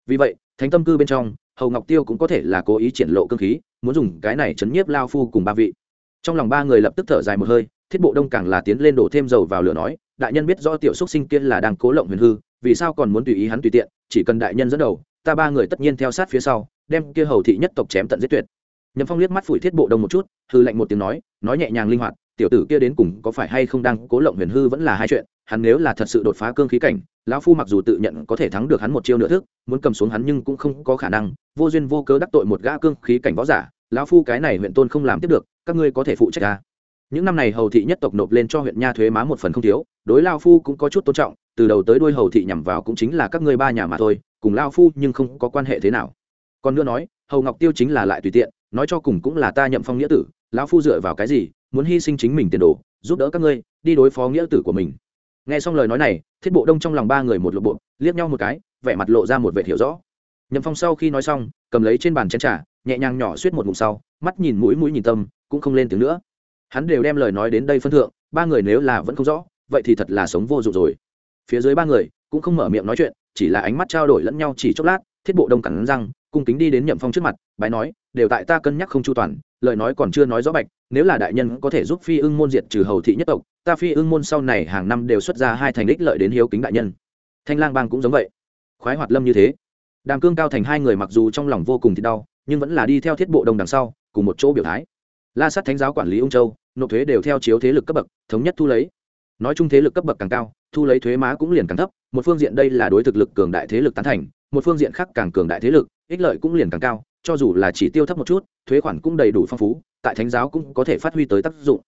Vì vậy, thánh tâm cư bên trong, hầu ngọc tiêu cũng có thể là cố ý triển lộ cương khí, muốn dùng cái này chấn nhiếp lao phu cùng ba vị. Trong lòng ba người lập tức thở dài một hơi, thiết bộ đông càng là tiến lên đổ thêm dầu vào lửa nói đại nhân biết do tiểu xúc sinh kia là đang cố lộng huyền hư, vì sao còn muốn tùy ý hắn tùy tiện, chỉ cần đại nhân dẫn đầu, ta ba người tất nhiên theo sát phía sau, đem kia hầu thị nhất tộc chém tận giết tuyệt. Nhậm phong liếc mắt phủi thiết bộ đông một chút, hư lạnh một tiếng nói nói nhẹ nhàng linh hoạt, tiểu tử kia đến cùng có phải hay không đang cố lộng huyền hư vẫn là hai chuyện, hắn nếu là thật sự đột phá cương khí cảnh, lão phu mặc dù tự nhận có thể thắng được hắn một chiêu nửa thức, muốn cầm xuống hắn nhưng cũng không có khả năng, vô duyên vô cớ đắc tội một gã cương khí cảnh võ giả, lão phu cái này huyện tôn không làm tiếp được, các ngươi có thể phụ trách ta những năm này hầu thị nhất tộc nộp lên cho huyện nha thuế má một phần không thiếu, đối lao phu cũng có chút tôn trọng, từ đầu tới đuôi hầu thị nhằm vào cũng chính là các ngươi ba nhà mà thôi, cùng lao phu nhưng không có quan hệ thế nào. Còn nữa nói, hầu ngọc tiêu chính là lại tùy tiện, nói cho cùng cũng là ta nhậm phong nghĩa tử lão phu dựa vào cái gì, muốn hy sinh chính mình tiền đồ, giúp đỡ các ngươi, đi đối phó nghĩa tử của mình. Nghe xong lời nói này, thiết bộ đông trong lòng ba người một lộ bộ, liếc nhau một cái, vẻ mặt lộ ra một vẻ hiểu rõ. Nhậm phong sau khi nói xong, cầm lấy trên bàn chén trà, nhẹ nhàng nhỏ suýt một ngụm sau, mắt nhìn mũi mũi nhìn tâm, cũng không lên tiếng nữa hắn đều đem lời nói đến đây phân thượng, ba người nếu là vẫn không rõ, vậy thì thật là sống vô dụng rồi. Phía dưới ba người cũng không mở miệng nói chuyện, chỉ là ánh mắt trao đổi lẫn nhau chỉ chốc lát, thiết bộ đông cẳng răng, cung kính đi đến nhậm phong trước mặt, bái nói, đều tại ta cân nhắc không chu toàn, lời nói còn chưa nói rõ bạch, nếu là đại nhân có thể giúp phi ưng môn diệt trừ hầu thị nhất tộc, ta phi ưng môn sau này hàng năm đều xuất ra hai thành đích lợi đến hiếu kính đại nhân. Thanh lang bang cũng giống vậy. Khoái hoạt lâm như thế. Đàm cương cao thành hai người mặc dù trong lòng vô cùng thì đau, nhưng vẫn là đi theo thiết bộ đông đằng sau, cùng một chỗ biểu thái. La sát thánh giáo quản lý ung châu nộp thuế đều theo chiếu thế lực cấp bậc, thống nhất thu lấy. Nói chung thế lực cấp bậc càng cao, thu lấy thuế má cũng liền càng thấp, một phương diện đây là đối thực lực cường đại thế lực tán thành, một phương diện khác càng cường đại thế lực, ích lợi cũng liền càng cao, cho dù là chỉ tiêu thấp một chút, thuế khoản cũng đầy đủ phong phú, tại thánh giáo cũng có thể phát huy tới tác dụng.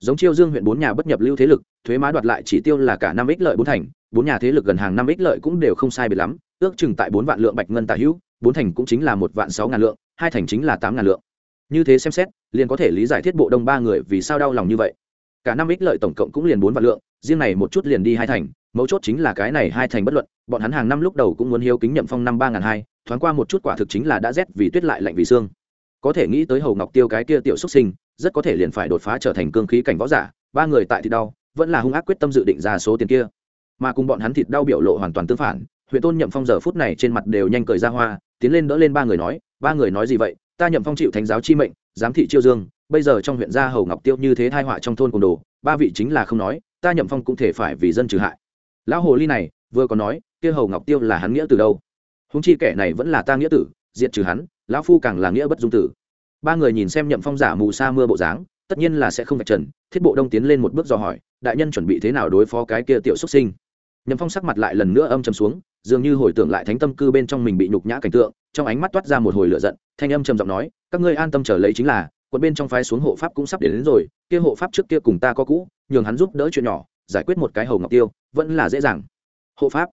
Giống chiêu dương huyện bốn nhà bất nhập lưu thế lực, thuế má đoạt lại chỉ tiêu là cả năm ích lợi bốn thành, bốn nhà thế lực gần hàng năm ích lợi cũng đều không sai biệt lắm, ước chừng tại bốn vạn lượng bạch ngân tả hữu, bốn thành cũng chính là một vạn sáu ngàn lượng, hai thành chính là tám ngàn lượng như thế xem xét, liền có thể lý giải thiết bộ đông ba người vì sao đau lòng như vậy. Cả năm ích lợi tổng cộng cũng liền bốn vạn lượng, riêng này một chút liền đi hai thành, mấu chốt chính là cái này hai thành bất luận, bọn hắn hàng năm lúc đầu cũng muốn hiếu kính nhậm phong năm ba ngàn hai, thoáng qua một chút quả thực chính là đã rét vì tuyết lại lạnh vì xương. Có thể nghĩ tới hầu ngọc tiêu cái kia tiểu xuất sinh, rất có thể liền phải đột phá trở thành cương khí cảnh võ giả, ba người tại thịt đau, vẫn là hung ác quyết tâm dự định ra số tiền kia. Mà cùng bọn hắn thịt đau biểu lộ hoàn toàn tương phản, huyện tôn nhậm phong giờ phút này trên mặt đều nhanh cười ra hoa, tiến lên đỡ lên ba người nói, ba người nói gì vậy ta nhậm phong chịu thánh giáo chi mệnh, giám thị chiêu dương, bây giờ trong huyện gia hầu ngọc tiêu như thế thai họa trong thôn cồn đồ, ba vị chính là không nói, ta nhậm phong cũng thể phải vì dân trừ hại. Lão hồ ly này, vừa có nói, kia hầu ngọc tiêu là hắn nghĩa từ đâu? Húng chi kẻ này vẫn là ta nghĩa tử, diệt trừ hắn, lão phu càng là nghĩa bất dung tử. Ba người nhìn xem nhậm phong giả mù sa mưa bộ dáng, tất nhiên là sẽ không vạch trần, thiết bộ đông tiến lên một bước dò hỏi, đại nhân chuẩn bị thế nào đối phó cái kia tiểu xuất sinh? Nhậm phong sắc mặt lại lần nữa âm trầm xuống, dường như hồi tưởng lại thánh tâm cư bên trong mình bị nhục nhã cảnh tượng, trong ánh mắt toát ra một hồi lửa giận thanh âm trầm giọng nói các ngươi an tâm trở lấy chính là quận bên trong phái xuống hộ pháp cũng sắp đến, đến rồi kia hộ pháp trước kia cùng ta có cũ nhường hắn giúp đỡ chuyện nhỏ giải quyết một cái hầu ngọc tiêu vẫn là dễ dàng. Hộ pháp?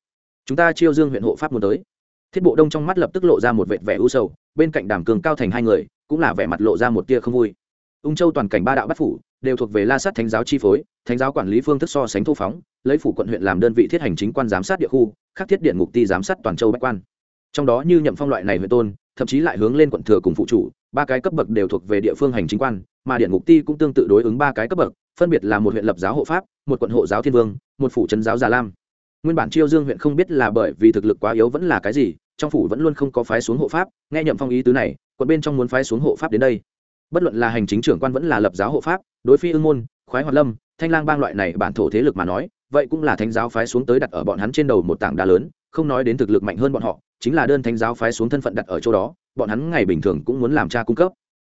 Chúng ta chiêu dương huyện hộ pháp muốn tới. Thiết bộ đông trong mắt lập tức lộ ra một vệt vẻ u sầu bên cạnh đàm cường cao thành hai người cũng là vẻ mặt lộ ra một tia không vui. Ung châu toàn cảnh ba đạo bát phủ đều thuộc về la sát thánh giáo chi phối thánh giáo quản lý phương thức so sánh thu phóng lấy phủ quận huyện làm đơn vị thiết hành chính quan giám sát địa khu khắc thiết điện ngục ti giám sát toàn châu bách quan. Trong đó như nhậm phong loại này huyện tôn thậm chí lại hướng lên quận thừa cùng phụ chủ, ba cái cấp bậc đều thuộc về địa phương hành chính quan, mà điện ngục ti cũng tương tự đối ứng ba cái cấp bậc, phân biệt là một huyện lập giáo hộ pháp, một quận hộ giáo thiên vương, một phủ trấn giáo già lam. Nguyên bản chiêu dương huyện không biết là bởi vì thực lực quá yếu vẫn là cái gì, trong phủ vẫn luôn không có phái xuống hộ pháp, nghe nhậm phong ý tứ này, quận bên trong muốn phái xuống hộ pháp đến đây. Bất luận là hành chính trưởng quan vẫn là lập giáo hộ pháp, đối phi ưng môn, khoái hoạt lâm, thanh lang bang loại này bản thổ thế lực mà nói, vậy cũng là thánh giáo phái xuống tới đặt ở bọn hắn trên đầu một tảng đá lớn, không nói đến thực lực mạnh hơn bọn họ chính là đơn thánh giáo phái xuống thân phận đặt ở chỗ đó, bọn hắn ngày bình thường cũng muốn làm cha cung cấp.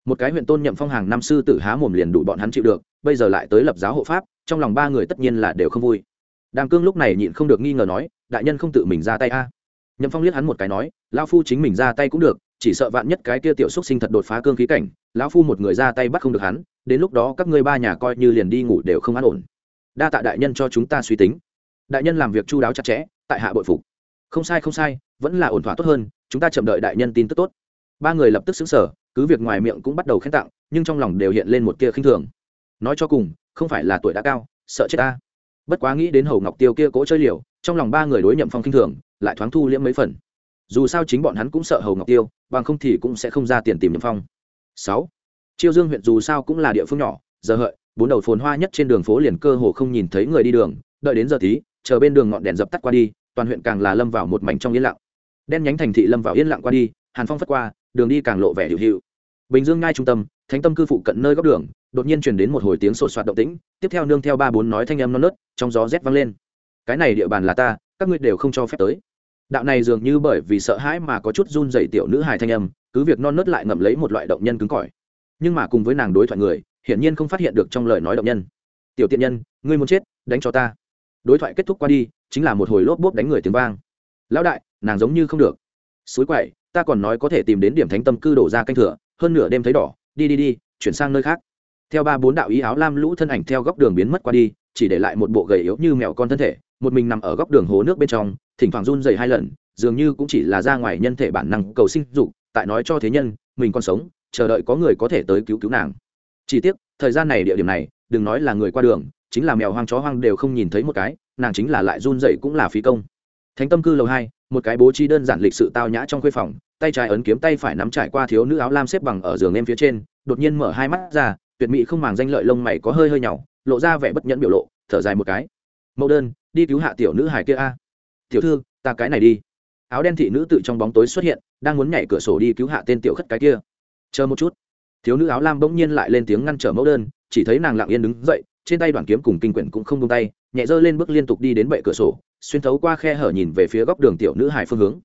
Một cái huyện tôn nhậm phong hàng năm sư tử há mồm liền đủ bọn hắn chịu được, bây giờ lại tới lập giáo hộ pháp, trong lòng ba người tất nhiên là đều không vui. Đàm cương lúc này nhịn không được nghi ngờ nói, đại nhân không tự mình ra tay a? Nhậm phong liếc hắn một cái nói lao phu chính mình ra tay cũng được, chỉ sợ vạn nhất cái kia tiểu xúc sinh thật đột phá cương khí cảnh, lão phu một người ra tay bắt không được hắn, đến lúc đó các ngươi ba nhà coi như liền đi ngủ đều không an ổn. Đa tạ đại nhân cho chúng ta suy tính. Đại nhân làm việc chu đáo chặt chẽ, tại hạ bội phục. Không sai không sai vẫn là ổn thỏa tốt hơn, chúng ta chậm đợi đại nhân tin tức tốt. Ba người lập tức xứng sở cứ việc ngoài miệng cũng bắt đầu khen tặng, nhưng trong lòng đều hiện lên một tia khinh thường. Nói cho cùng, không phải là tuổi đã cao, sợ chết ta. Bất quá nghĩ đến hầu ngọc tiêu kia cỗ chơi liều, trong lòng ba người đối nhậm phong khinh thường, lại thoáng thu liễm mấy phần. Dù sao chính bọn hắn cũng sợ hầu ngọc tiêu, bằng không thì cũng sẽ không ra tiền tìm nhậm phong. Sáu. Chiêu dương huyện dù sao cũng là địa phương nhỏ, giờ hợi, bốn đầu phồn hoa nhất trên đường phố liền cơ hồ không nhìn thấy người đi đường, đợi đến giờ tí, chờ bên đường ngọn đèn dập tắt qua đi, toàn huyện càng là lâm vào một mảnh trong yên lặng đen nhánh thành thị lâm vào yên lặng qua đi, hàn phong phất qua, đường đi càng lộ vẻ hữu hiệu bình dương ngay trung tâm, thánh tâm cư phụ cận nơi góc đường, đột nhiên truyền đến một hồi tiếng sột soạt động tĩnh, tiếp theo nương theo ba bốn nói thanh âm non nớt, trong gió rét vang lên. Cái này địa bàn là ta, các ngươi đều không cho phép tới. Đạo này dường như bởi vì sợ hãi mà có chút run dày tiểu nữ hài thanh âm, cứ việc non nớt lại ngậm lấy một loại động nhân cứng cỏi. Nhưng mà cùng với nàng đối thoại người, hiển nhiên không phát hiện được trong lời nói động nhân. Tiểu tiện nhân, ngươi muốn chết, đánh cho ta. Đối thoại kết thúc qua đi, chính là một hồi lốp bốp đánh người tiếng vang. Lão đại nàng giống như không được. Suối quậy, ta còn nói có thể tìm đến điểm thánh tâm cư đổ ra canh thừa, hơn nửa đêm thấy đỏ, đi đi đi, chuyển sang nơi khác. Theo ba bốn đạo ý áo lam lũ thân ảnh theo góc đường biến mất qua đi, chỉ để lại một bộ gầy yếu như mèo con thân thể, một mình nằm ở góc đường hố nước bên trong, thỉnh thoảng run dày hai lần, dường như cũng chỉ là ra ngoài nhân thể bản năng cầu sinh dục, tại nói cho thế nhân, mình còn sống, chờ đợi có người có thể tới cứu cứu nàng. Chỉ tiếc, thời gian này địa điểm này, đừng nói là người qua đường, chính là mèo hoang chó hoang đều không nhìn thấy một cái, nàng chính là lại run dậy cũng là phí công. Thánh tâm cư lầu hai một cái bố trí đơn giản lịch sự tao nhã trong khuê phòng, tay trái ấn kiếm tay phải nắm trải qua thiếu nữ áo lam xếp bằng ở giường em phía trên, đột nhiên mở hai mắt ra, tuyệt mỹ không màng danh lợi lông mày có hơi hơi nhỏ lộ ra vẻ bất nhẫn biểu lộ, thở dài một cái. Mẫu đơn, đi cứu hạ tiểu nữ hải kia a. Tiểu thư, ta cái này đi. Áo đen thị nữ tự trong bóng tối xuất hiện, đang muốn nhảy cửa sổ đi cứu hạ tên tiểu khất cái kia. Chờ một chút. Thiếu nữ áo lam bỗng nhiên lại lên tiếng ngăn trở mẫu đơn, chỉ thấy nàng lặng yên đứng dậy, trên tay đoàn kiếm cùng kinh quyển cũng không buông tay, nhẹ dơ lên bước liên tục đi đến bệ cửa sổ xuyên thấu qua khe hở nhìn về phía góc đường tiểu nữ hải phương hướng.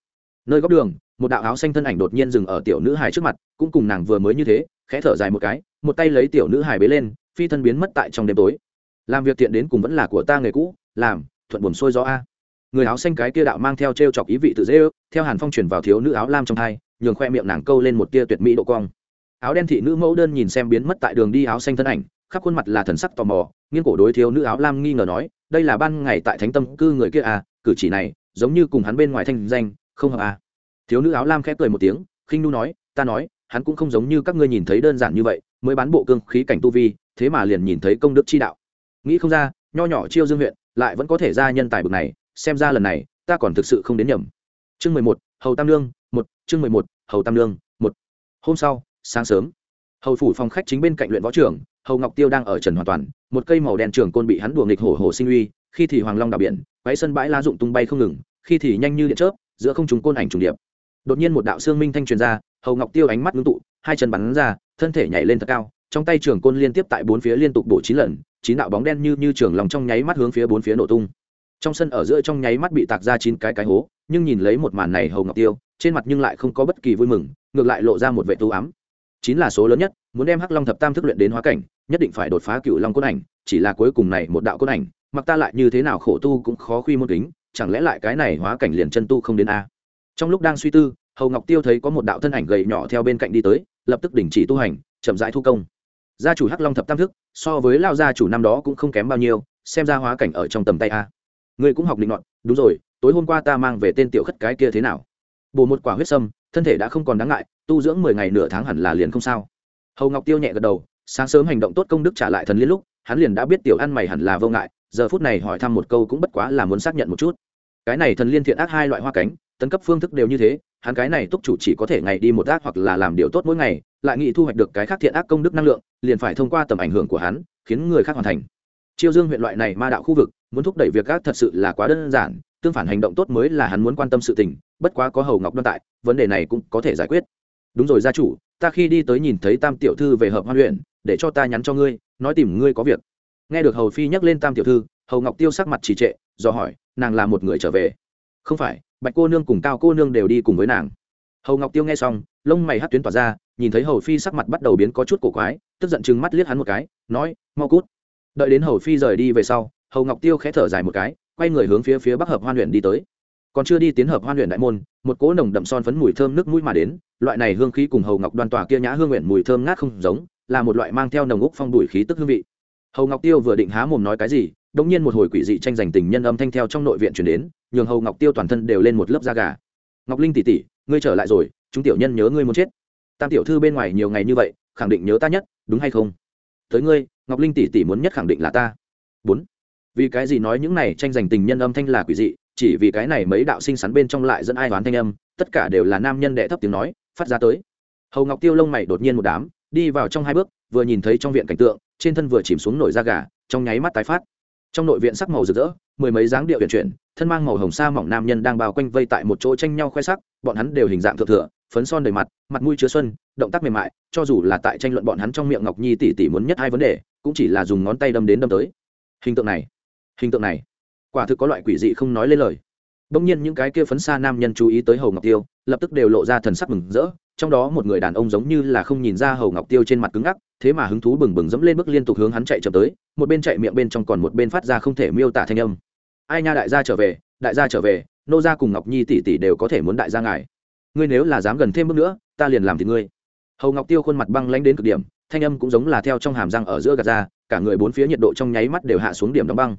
Nơi góc đường, một đạo áo xanh thân ảnh đột nhiên dừng ở tiểu nữ hải trước mặt, cũng cùng nàng vừa mới như thế, khẽ thở dài một cái, một tay lấy tiểu nữ hải bế lên, phi thân biến mất tại trong đêm tối. Làm việc tiện đến cùng vẫn là của ta nghề cũ, làm, thuận buồn sôi gió a. Người áo xanh cái kia đạo mang theo t r e o chọc ý vị tự dễ ước, theo hàn phong truyền vào thiếu nữ áo lam trong hai nhường khoe miệng nàng câu lên một tia tuyệt mỹ độ cong. Áo đen thị nữ mẫu đơn nhìn xem biến mất tại đường đi áo xanh thân ảnh khắp khuôn mặt là thần sắc tò mò, nghiên cổ đối thiếu nữ áo lam nghi ngờ nói, đây là ban ngày tại thánh tâm cư người kia à cử chỉ này, giống như cùng hắn bên ngoài thanh danh, không hợp à. Thiếu nữ áo lam khẽ cười một tiếng, khinh nu nói, ta nói, hắn cũng không giống như các ngươi nhìn thấy đơn giản như vậy, mới bán bộ cương khí cảnh tu vi, thế mà liền nhìn thấy công đức chi đạo. Nghĩ không ra, nho nhỏ chiêu dương huyện lại vẫn có thể ra nhân tài bực này, xem ra lần này, ta còn thực sự không đến nhầm. Chương mười một, hầu tam lương một, chương mười một, hầu tam lương một. Hôm sau, sáng sớm, hầu phủ phòng khách chính bên cạnh luyện võ trưởng hầu ngọc tiêu đang ở trần hoàn toàn, một cây màu đen trường côn bị hắn đùa nghịch hổ hổ sinh uy, khi thì hoàng long đào biển quáy sân bãi lá dụng tung bay không ngừng, khi thì nhanh như điện chớp, giữa không trùng côn ảnh trùng điệp. Đột nhiên một đạo xương minh thanh truyền ra, hầu ngọc tiêu ánh mắt ngưng tụ, hai chân bắn ra, thân thể nhảy lên thật cao, trong tay trường côn liên tiếp tại bốn phía liên tục bổ chín lần, chín đạo bóng đen như như trường lòng trong nháy mắt hướng phía bốn phía nổ tung. Trong sân ở giữa trong nháy mắt bị tạc ra chín cái cái hố, nhưng nhìn lấy một màn này hầu ngọc tiêu, trên mặt nhưng lại không có bất kỳ vui mừng, ngược lại lộ ra một vệ tu ám. Chín là số lớn nhất, muốn đem hắc long thập tam thức luyện đến hóa cảnh nhất định phải đột phá cựu long cốt ảnh, chỉ là cuối cùng này một đạo cốt ảnh, mặc ta lại như thế nào khổ tu cũng khó khuy môn kính, chẳng lẽ lại cái này hóa cảnh liền chân tu không đến a? Trong lúc đang suy tư, hầu ngọc tiêu thấy có một đạo thân ảnh gầy nhỏ theo bên cạnh đi tới, lập tức đình chỉ tu hành, chậm rãi thu công. Gia chủ hắc long thập tam thức, so với lao gia chủ năm đó cũng không kém bao nhiêu, xem ra hóa cảnh ở trong tầm tay a. Người cũng học định luận đúng rồi, tối hôm qua ta mang về tên tiểu khất cái kia thế nào? Bổ một quả huyết sâm, thân thể đã không còn đáng ngại, tu dưỡng mười ngày nửa tháng hẳn là liền không sao. Hầu ngọc tiêu nhẹ gật đầu sáng sớm hành động tốt công đức trả lại thần liên lúc, hắn liền đã biết tiểu ăn mày hẳn là vô ngại, giờ phút này hỏi thăm một câu cũng bất quá là muốn xác nhận một chút. Cái này thần liên thiện ác hai loại hoa cánh, tấn cấp phương thức đều như thế, hắn cái này túc chủ chỉ có thể ngày đi một ác hoặc là làm điều tốt mỗi ngày, lại nghĩ thu hoạch được cái khác thiện ác công đức năng lượng, liền phải thông qua tầm ảnh hưởng của hắn, khiến người khác hoàn thành. Chiêu dương huyện loại này ma đạo khu vực, muốn thúc đẩy việc ác thật sự là quá đơn giản, tương phản hành động tốt mới là hắn muốn quan tâm sự tình, bất quá có hầu ngọc đoan tại, vấn đề này cũng có thể giải quyết. Đúng rồi, gia chủ, ta khi đi tới nhìn thấy tam tiểu thư về hợp hoan huyện để cho ta nhắn cho ngươi, nói tìm ngươi có việc. Nghe được hầu phi nhắc lên tam tiểu thư, hầu ngọc tiêu sắc mặt trì trệ, do hỏi, nàng là một người trở về? Không phải, bạch cô nương cùng cao cô nương đều đi cùng với nàng. Hầu ngọc tiêu nghe xong, lông mày hát tuyến tỏa ra, nhìn thấy hầu phi sắc mặt bắt đầu biến có chút cổ quái, tức giận chừng mắt liếc hắn một cái, nói, mau cút. Đợi đến hầu phi rời đi về sau, hầu ngọc tiêu khẽ thở dài một cái, quay người hướng phía phía bắc hợp hoan huyện đi tới. Còn chưa đi tiến hợp hoan huyện đại môn, một cỗ nồng đậm son phấn mùi thơm nước mũi mà đến, loại này hương khí cùng hầu ngọc đoan tòa kia nhã hương nguyện mùi thơm ngát không giống là một loại mang theo nồng úc phong đùi khí tức hương vị. Hầu ngọc tiêu vừa định há mồm nói cái gì đông nhiên một hồi quỷ dị tranh giành tình nhân âm thanh theo trong nội viện chuyển đến, nhường hầu ngọc tiêu toàn thân đều lên một lớp da gà. Ngọc linh tỉ tỉ ngươi trở lại rồi, chúng tiểu nhân nhớ ngươi muốn chết. Tam tiểu thư bên ngoài nhiều ngày như vậy, khẳng định nhớ ta nhất, đúng hay không? Tới ngươi, ngọc linh tỷ tỷ muốn nhất khẳng định là ta. Bốn. Vì cái gì nói những này tranh giành tình nhân âm thanh là quỷ dị, chỉ vì cái này mấy đạo sinh sắn bên trong lại dẫn ai đoán thanh âm, tất cả đều là nam nhân đệ thấp tiếng nói, phát ra tới. Hầu ngọc tiêu lông mày đột nhiên một đám đi vào trong hai bước vừa nhìn thấy trong viện cảnh tượng trên thân vừa chìm xuống nổi da gà trong nháy mắt tái phát. Trong nội viện sắc màu rực rỡ mười mấy dáng điệu viện chuyển thân mang màu hồng sa mỏng nam nhân đang bao quanh vây tại một chỗ tranh nhau khoe sắc bọn hắn đều hình dạng thượng thừa phấn son đầy mặt mặt mũi chứa xuân động tác mềm mại cho dù là tại tranh luận bọn hắn trong miệng ngọc nhi tỷ tỷ muốn nhất hai vấn đề cũng chỉ là dùng ngón tay đâm đến đâm tới. Hình tượng này hình tượng này quả thực có loại quỷ dị không nói lên lời. Đông nhiên những cái kia phấn xa nam nhân chú ý tới Hầu Ngọc Tiêu, lập tức đều lộ ra thần sắc mừng rỡ, trong đó một người đàn ông giống như là không nhìn ra Hầu Ngọc Tiêu trên mặt cứng ngắc, thế mà hứng thú bừng bừng dẫm lên bước liên tục hướng hắn chạy chậm tới, một bên chạy miệng bên trong còn một bên phát ra không thể miêu tả thanh âm. Ai nha đại gia trở về, đại gia trở về, nô gia cùng Ngọc Nhi tỷ tỷ đều có thể muốn đại gia ngài. Ngươi nếu là dám gần thêm bước nữa, ta liền làm thì ngươi. Hầu Ngọc Tiêu khuôn mặt băng lãnh đến cực điểm, thanh âm cũng giống là theo trong hàm răng ở giữa gạt ra, cả người bốn phía nhiệt độ trong nháy mắt đều hạ xuống điểm đóng băng.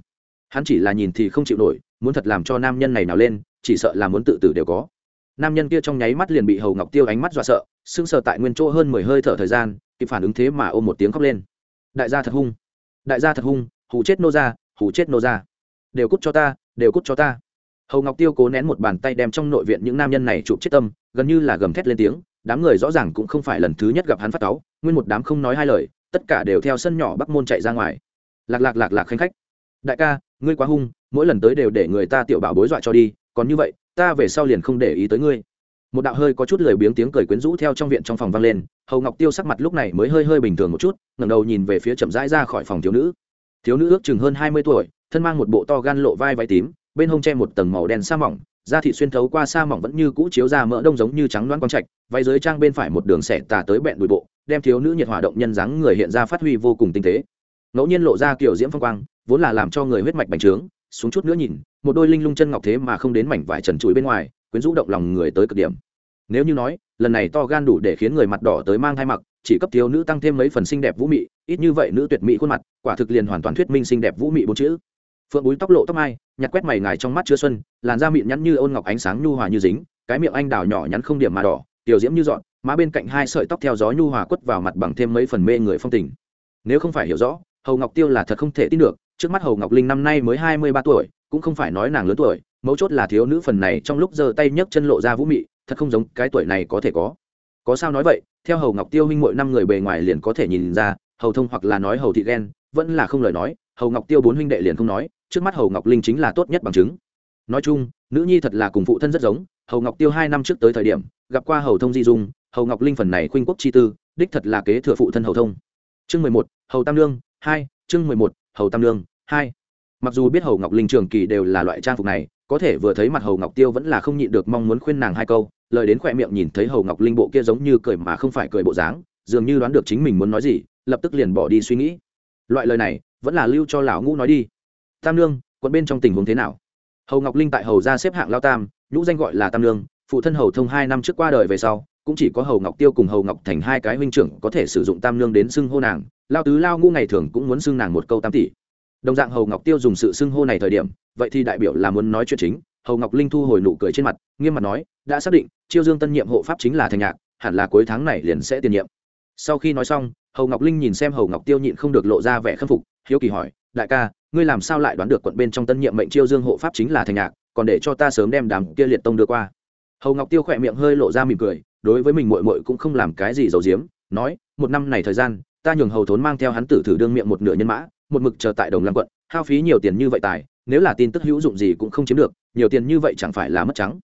Hắn chỉ là nhìn thì không chịu nổi, muốn thật làm cho nam nhân này nào lên, chỉ sợ là muốn tự tử đều có nam nhân kia trong nháy mắt liền bị hầu ngọc tiêu ánh mắt dọa sợ, sững sờ tại nguyên chỗ hơn mười hơi thở thời gian, kịp phản ứng thế mà ôm một tiếng khóc lên. Đại gia thật hung. Đại gia thật hung, hù chết nô gia, hù chết nô gia. Đều cút cho ta, đều cút cho ta. Hầu ngọc tiêu cố nén một bàn tay đem trong nội viện những nam nhân này chụp chết tâm, gần như là gầm thét lên tiếng, đám người rõ ràng cũng không phải lần thứ nhất gặp hắn phát táo nguyên một đám không nói hai lời, tất cả đều theo sân nhỏ bắc môn chạy ra ngoài. Lạc lạc lạc lạc khanh khách. Đại ca, ngươi quá hung, mỗi lần tới đều để người ta tiểu bảo bối dọa cho đi còn như vậy, ta về sau liền không để ý tới ngươi. Một đạo hơi có chút lười biếng tiếng cười quyến rũ theo trong viện trong phòng vang lên, hầu ngọc tiêu sắc mặt lúc này mới hơi hơi bình thường một chút, ngẩng đầu nhìn về phía chậm rãi ra khỏi phòng thiếu nữ. Thiếu nữ ước chừng hơn hai mươi tuổi, thân mang một bộ to gan lộ vai váy tím, bên hông che một tầng màu đen sa mỏng, da thịt xuyên thấu qua sa mỏng vẫn như cũ chiếu ra mỡ đông giống như trắng loan quang trạch, váy dưới trang bên phải một đường xẻ tà tới bẹn đùi bộ, đem thiếu nữ nhiệt hỏa động nhân dáng người hiện ra phát huy vô cùng tinh tế. Ngẫu nhiên lộ ra kiểu diễm phong quang, vốn là làm cho người huyết mạch bành trướng xuống chút nữa nhìn, một đôi linh lung chân ngọc thế mà không đến mảnh vải trần trụi bên ngoài, quyến rũ động lòng người tới cực điểm. Nếu như nói, lần này to gan đủ để khiến người mặt đỏ tới mang hai mặc, chỉ cấp thiếu nữ tăng thêm mấy phần xinh đẹp vũ mị, ít như vậy nữ tuyệt mỹ khuôn mặt, quả thực liền hoàn toàn thuyết minh xinh đẹp vũ mị bốn chữ. Phượng búi tóc lộ tóc mai, nhặt quét mày ngài trong mắt chưa xuân, làn da mịn nhắn như ôn ngọc ánh sáng nhu hòa như dính, cái miệng anh đào nhỏ nhắn không điểm mà đỏ, tiểu diễm như dọn, má bên cạnh hai sợi tóc theo gió nhu hòa quất vào mặt bằng thêm mấy phần mê người phong tình. Nếu không phải hiểu rõ, hầu ngọc tiêu là thật không thể tin được trước mắt hầu ngọc linh năm nay mới hai mươi ba tuổi, cũng không phải nói nàng lớn tuổi, mấu chốt là thiếu nữ phần này trong lúc giơ tay nhấc chân lộ ra vũ mị, thật không giống cái tuổi này có thể có. Có sao nói vậy, theo hầu ngọc tiêu huynh mỗi năm người bề ngoài liền có thể nhìn ra, hầu thông hoặc là nói hầu thị ghen vẫn là không lời nói, hầu ngọc tiêu bốn huynh đệ liền không nói, trước mắt hầu ngọc linh chính là tốt nhất bằng chứng. Nói chung, nữ nhi thật là cùng phụ thân rất giống, hầu ngọc tiêu hai năm trước tới thời điểm, gặp qua hầu thông di dung, hầu ngọc linh phần này khuynh quốc chi tư, đích thật là kế thừa phụ thân hầu thông. Chương mười một, hầu tam lương hai, chương mười một hầu tam lương, hai. Mặc dù biết hầu ngọc linh trường kỳ đều là loại trang phục này, có thể vừa thấy mặt hầu ngọc tiêu vẫn là không nhịn được mong muốn khuyên nàng hai câu, lời đến khỏe miệng nhìn thấy hầu ngọc linh bộ kia giống như cười mà không phải cười bộ dáng, dường như đoán được chính mình muốn nói gì, lập tức liền bỏ đi suy nghĩ. Loại lời này, vẫn là lưu cho lão ngũ nói đi. Tam lương, quận bên trong tình huống thế nào? Hầu ngọc linh tại hầu ra xếp hạng lao tam, nhũ danh gọi là tam lương, phụ thân hầu thông hai năm trước qua đời về sau, cũng chỉ có hầu ngọc tiêu cùng hầu ngọc thành hai cái huynh trưởng có thể sử dụng tam lương đến xưng hô nàng lao tứ lao ngũ ngày thường cũng muốn xưng nàng một câu tam tỷ. Đồng dạng hầu ngọc tiêu dùng sự xưng hô này thời điểm, vậy thì đại biểu là muốn nói chuyện chính. Hầu ngọc linh thu hồi nụ cười trên mặt, nghiêm mặt nói, đã xác định, chiêu dương tân nhiệm hộ pháp chính là thành nhạc, hẳn là cuối tháng này liền sẽ tiền nhiệm. Sau khi nói xong, hầu ngọc linh nhìn xem hầu ngọc tiêu nhịn không được lộ ra vẻ khâm phục, hiếu kỳ hỏi, đại ca, ngươi làm sao lại đoán được quận bên trong tân nhiệm mệnh chiêu dương hộ pháp chính là thành nhạc, còn để cho ta sớm đem đám kia liệt tông đưa qua? Hầu ngọc tiêu khỏe miệng hơi lộ ra mỉm cười, đối với mình mội mội cũng không làm cái gì giấu giếm, nói, một năm này thời gian ta nhường hầu thốn mang theo hắn tử thử đương miệng một nửa nhân mã, một mực chờ tại đồng lăng quận, hao phí nhiều tiền như vậy tài, nếu là tin tức hữu dụng gì cũng không chiếm được, nhiều tiền như vậy chẳng phải là mất trắng.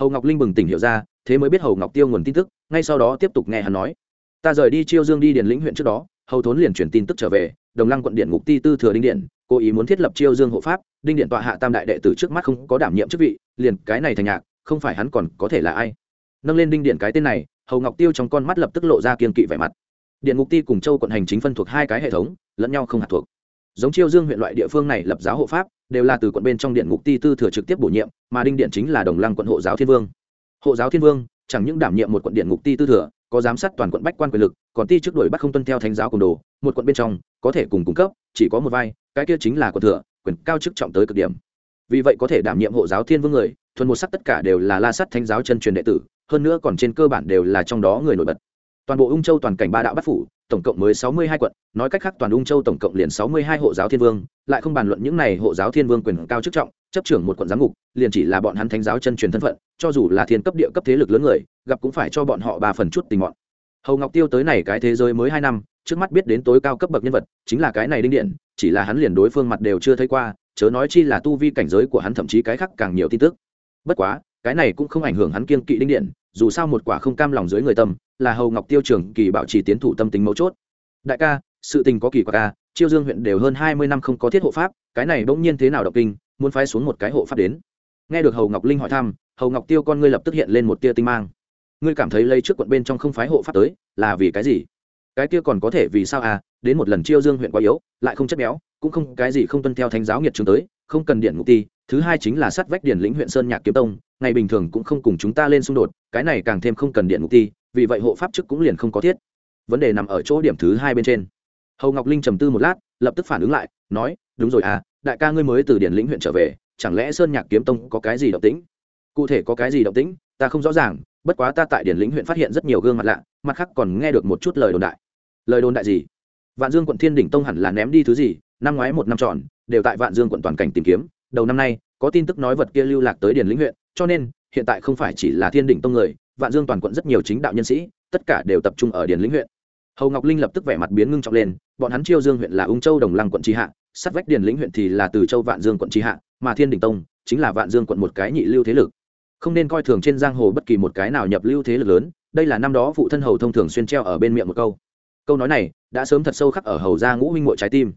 Hầu ngọc linh bừng tỉnh hiểu ra, thế mới biết hầu ngọc tiêu nguồn tin tức, ngay sau đó tiếp tục nghe hắn nói. Ta rời đi chiêu dương đi điền lĩnh huyện trước đó, hầu thốn liền chuyển tin tức trở về, đồng lăng quận điện ngục ti tư thừa đinh điện, cố ý muốn thiết lập chiêu dương hộ pháp, đinh điện tọa hạ tam đại đệ tử trước mắt không có đảm nhiệm chức vị, liền cái này thành nhạc, không phải hắn còn có thể là ai. Nâng lên đinh điện cái tên này, hầu ngọc tiêu trong con mắt lập tức lộ ra kiên kỵ vẻ mặt điện ngục ti cùng châu quận hành chính phân thuộc hai cái hệ thống, lẫn nhau không hạt thuộc. Giống chiêu dương huyện loại địa phương này lập giáo hộ pháp, đều là từ quận bên trong điện ngục ti tư thừa trực tiếp bổ nhiệm, mà đinh điện chính là đồng lăng quận hộ giáo thiên vương. Hộ giáo thiên vương, chẳng những đảm nhiệm một quận điện ngục ti tư thừa, có giám sát toàn quận bách quan quyền lực, còn ti trước đuổi bắt không tuân theo thánh giáo cùng đồ, một quận bên trong, có thể cùng cung cấp, chỉ có một vai, cái kia chính là quận thừa, quyền cao chức trọng tới cực điểm. Vì vậy có thể đảm nhiệm hộ giáo thiên vương người, thuần một sắc tất cả đều là la sắt thánh giáo chân truyền đệ tử, hơn nữa còn trên cơ bản đều là trong đó người nổi bật toàn bộ ung châu toàn cảnh ba đạo bát phủ, tổng cộng mới sáu mươi hai quận, nói cách khác toàn ung châu tổng cộng liền sáu mươi hai hộ giáo thiên vương, lại không bàn luận những này hộ giáo thiên vương quyền cao chức trọng, chấp trưởng một quận giám ngục, liền chỉ là bọn hắn thánh giáo chân truyền thân phận, cho dù là thiên cấp địa cấp thế lực lớn người, gặp cũng phải cho bọn họ ba phần chút tình mọn. Hầu ngọc tiêu tới này cái thế giới mới hai năm, trước mắt biết đến tối cao cấp bậc nhân vật, chính là cái này đinh điện, chỉ là hắn liền đối phương mặt đều chưa thấy qua, chớ nói chi là tu vi cảnh giới của hắn thậm chí cái khác càng nhiều tin tức. Bất quá, cái này cũng không ảnh hưởng hắn kiên kỵ đinh điện dù sao một quả không cam lòng dưới người tâm, là hầu ngọc tiêu trường kỳ bảo trì tiến thủ tâm tính mấu chốt. Đại ca, sự tình có kỳ quả ca à, chiêu dương huyện đều hơn hai mươi năm không có thiết hộ pháp, cái này bỗng nhiên thế nào động kinh, muốn phái xuống một cái hộ pháp đến. Nghe được hầu ngọc linh hỏi thăm, hầu ngọc tiêu con ngươi lập tức hiện lên một tia tinh mang. Ngươi cảm thấy lấy trước quận bên trong không phái hộ pháp tới, là vì cái gì? Cái kia còn có thể vì sao à đến một lần chiêu dương huyện quá yếu, lại không chất béo, cũng không, cái gì không tuân theo thánh giáo nghiệt trường tới, không cần điện ngục ti thứ hai chính là sát vách điển lĩnh huyện sơn nhạc kiếm tông, ngày bình thường cũng không cùng chúng ta lên xung đột, cái này càng thêm không cần điện mục ti, vì vậy hộ pháp chức cũng liền không có thiết. Vấn đề nằm ở chỗ điểm thứ hai bên trên. Hầu ngọc linh trầm tư một lát, lập tức phản ứng lại, nói, đúng rồi à đại ca ngươi mới từ điển lĩnh huyện trở về, chẳng lẽ sơn nhạc kiếm tông có cái gì động tĩnh? Cụ thể có cái gì động tĩnh, ta không rõ ràng, bất quá ta tại điển lĩnh huyện phát hiện rất nhiều gương mặt lạ, mặt khác còn nghe được một chút lời đồn đại. Lời đồn đại gì? Vạn dương quận thiên đỉnh tông hẳn là ném đi thứ gì, năm ngoái một năm tròn, đều tại vạn dương quận toàn cảnh tìm kiếm đầu năm nay, có tin tức nói vật kia lưu lạc tới Điền lĩnh huyện, cho nên, hiện tại không phải chỉ là thiên đỉnh tông người, vạn dương toàn quận rất nhiều chính đạo nhân sĩ, tất cả đều tập trung ở Điền lĩnh huyện. Hầu ngọc linh lập tức vẻ mặt biến ngưng trọng lên, bọn hắn chiêu dương huyện là ung châu đồng lăng quận tri hạ, sát vách Điền lĩnh huyện thì là từ châu vạn dương quận tri hạ, mà thiên đình tông chính là vạn dương quận một cái nhị lưu thế lực. Không nên coi thường trên giang hồ bất kỳ một cái nào nhập lưu thế lực lớn, đây là năm đó phụ thân hầu thông thường xuyên treo ở bên miệng một câu. Câu nói này đã sớm thật sâu khắc ở hầu gia ngũ huynh mội trái tim.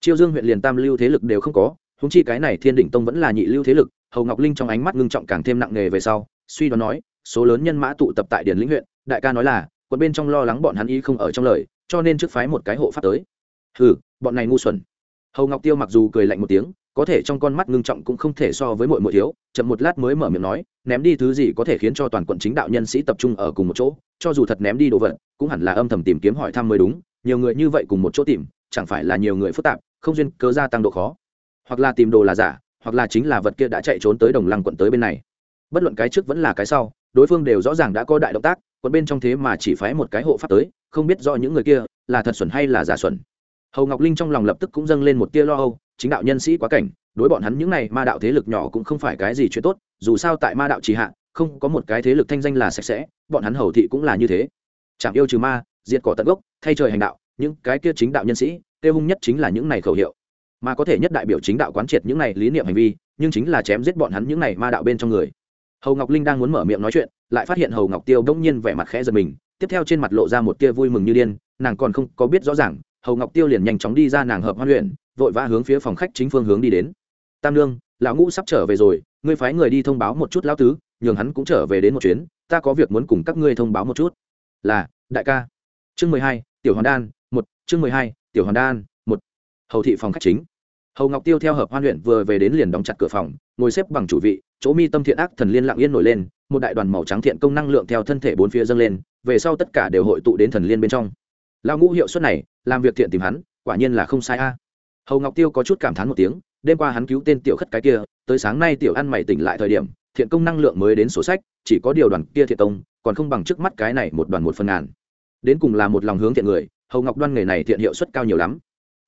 Chiêu dương huyện liền tam lưu thế lực đều không có húng chi cái này thiên đỉnh tông vẫn là nhị lưu thế lực, hầu ngọc linh trong ánh mắt ngưng trọng càng thêm nặng nề về sau, suy đoán nói, số lớn nhân mã tụ tập tại điển lĩnh huyện, đại ca nói là, quận bên trong lo lắng bọn hắn y không ở trong lời, cho nên trước phái một cái hộ pháp tới. Hừ, bọn này ngu xuẩn. Hầu ngọc tiêu mặc dù cười lạnh một tiếng, có thể trong con mắt ngưng trọng cũng không thể so với mọi mọi thiếu, chậm một lát mới mở miệng nói, ném đi thứ gì có thể khiến cho toàn quận chính đạo nhân sĩ tập trung ở cùng một chỗ, cho dù thật ném đi đồ vật, cũng hẳn là âm thầm tìm kiếm hỏi thăm mới đúng, nhiều người như vậy cùng một chỗ tìm, chẳng phải là nhiều người phức tạp, không duyên cớ gia tăng độ khó hoặc là tìm đồ là giả, hoặc là chính là vật kia đã chạy trốn tới đồng lăng quận tới bên này. Bất luận cái trước vẫn là cái sau, đối phương đều rõ ràng đã có đại động tác, quận bên trong thế mà chỉ phái một cái hộ pháp tới, không biết do những người kia là thật xuẩn hay là giả xuẩn. Hầu ngọc linh trong lòng lập tức cũng dâng lên một tia lo âu, chính đạo nhân sĩ quá cảnh, đối bọn hắn những này ma đạo thế lực nhỏ cũng không phải cái gì chuyện tốt, dù sao tại ma đạo trì hạ, không có một cái thế lực thanh danh là sạch sẽ, bọn hắn hầu thị cũng là như thế. Chẳng yêu trừ ma, diệt cỏ tận gốc, thay trời hành đạo, những cái kia chính đạo nhân sĩ, tiêu hung nhất chính là những này khẩu hiệu mà có thể nhất đại biểu chính đạo quán triệt những này lý niệm hành vi, nhưng chính là chém giết bọn hắn những này ma đạo bên trong người. Hầu ngọc linh đang muốn mở miệng nói chuyện, lại phát hiện hầu ngọc tiêu đông nhiên vẻ mặt khẽ giật mình, tiếp theo trên mặt lộ ra một tia vui mừng như điên, nàng còn không có biết rõ ràng, hầu ngọc tiêu liền nhanh chóng đi ra nàng hợp hoan luyện vội vã hướng phía phòng khách chính phương hướng đi đến. Tam lương lão ngũ sắp trở về rồi, ngươi phái người đi thông báo một chút lão tứ, nhường hắn cũng trở về đến một chuyến, ta có việc muốn cùng các ngươi thông báo một chút. Là, đại ca. Chương mười hai, tiểu hoàn đan, một, chương mười hai, tiểu hoàn đan, một. Hầu thị phòng khách chính hầu ngọc tiêu theo hợp hoan luyện vừa về đến liền đóng chặt cửa phòng, ngồi xếp bằng chủ vị, chỗ mi tâm thiện ác thần liên lặng yên nổi lên, một đại đoàn màu trắng thiện công năng lượng theo thân thể bốn phía dâng lên, về sau tất cả đều hội tụ đến thần liên bên trong. Lao ngũ hiệu suất này, làm việc thiện tìm hắn, quả nhiên là không sai a. Hầu ngọc tiêu có chút cảm thán một tiếng, đêm qua hắn cứu tên tiểu khất cái kia, tới sáng nay tiểu ăn mày tỉnh lại thời điểm, thiện công năng lượng mới đến sổ sách, chỉ có điều đoàn kia thiện công, còn không bằng trước mắt cái này một đoàn một phần ngàn. Đến cùng là một lòng hướng thiện người, hầu ngọc đoan nghề này thiện hiệu suất cao nhiều lắm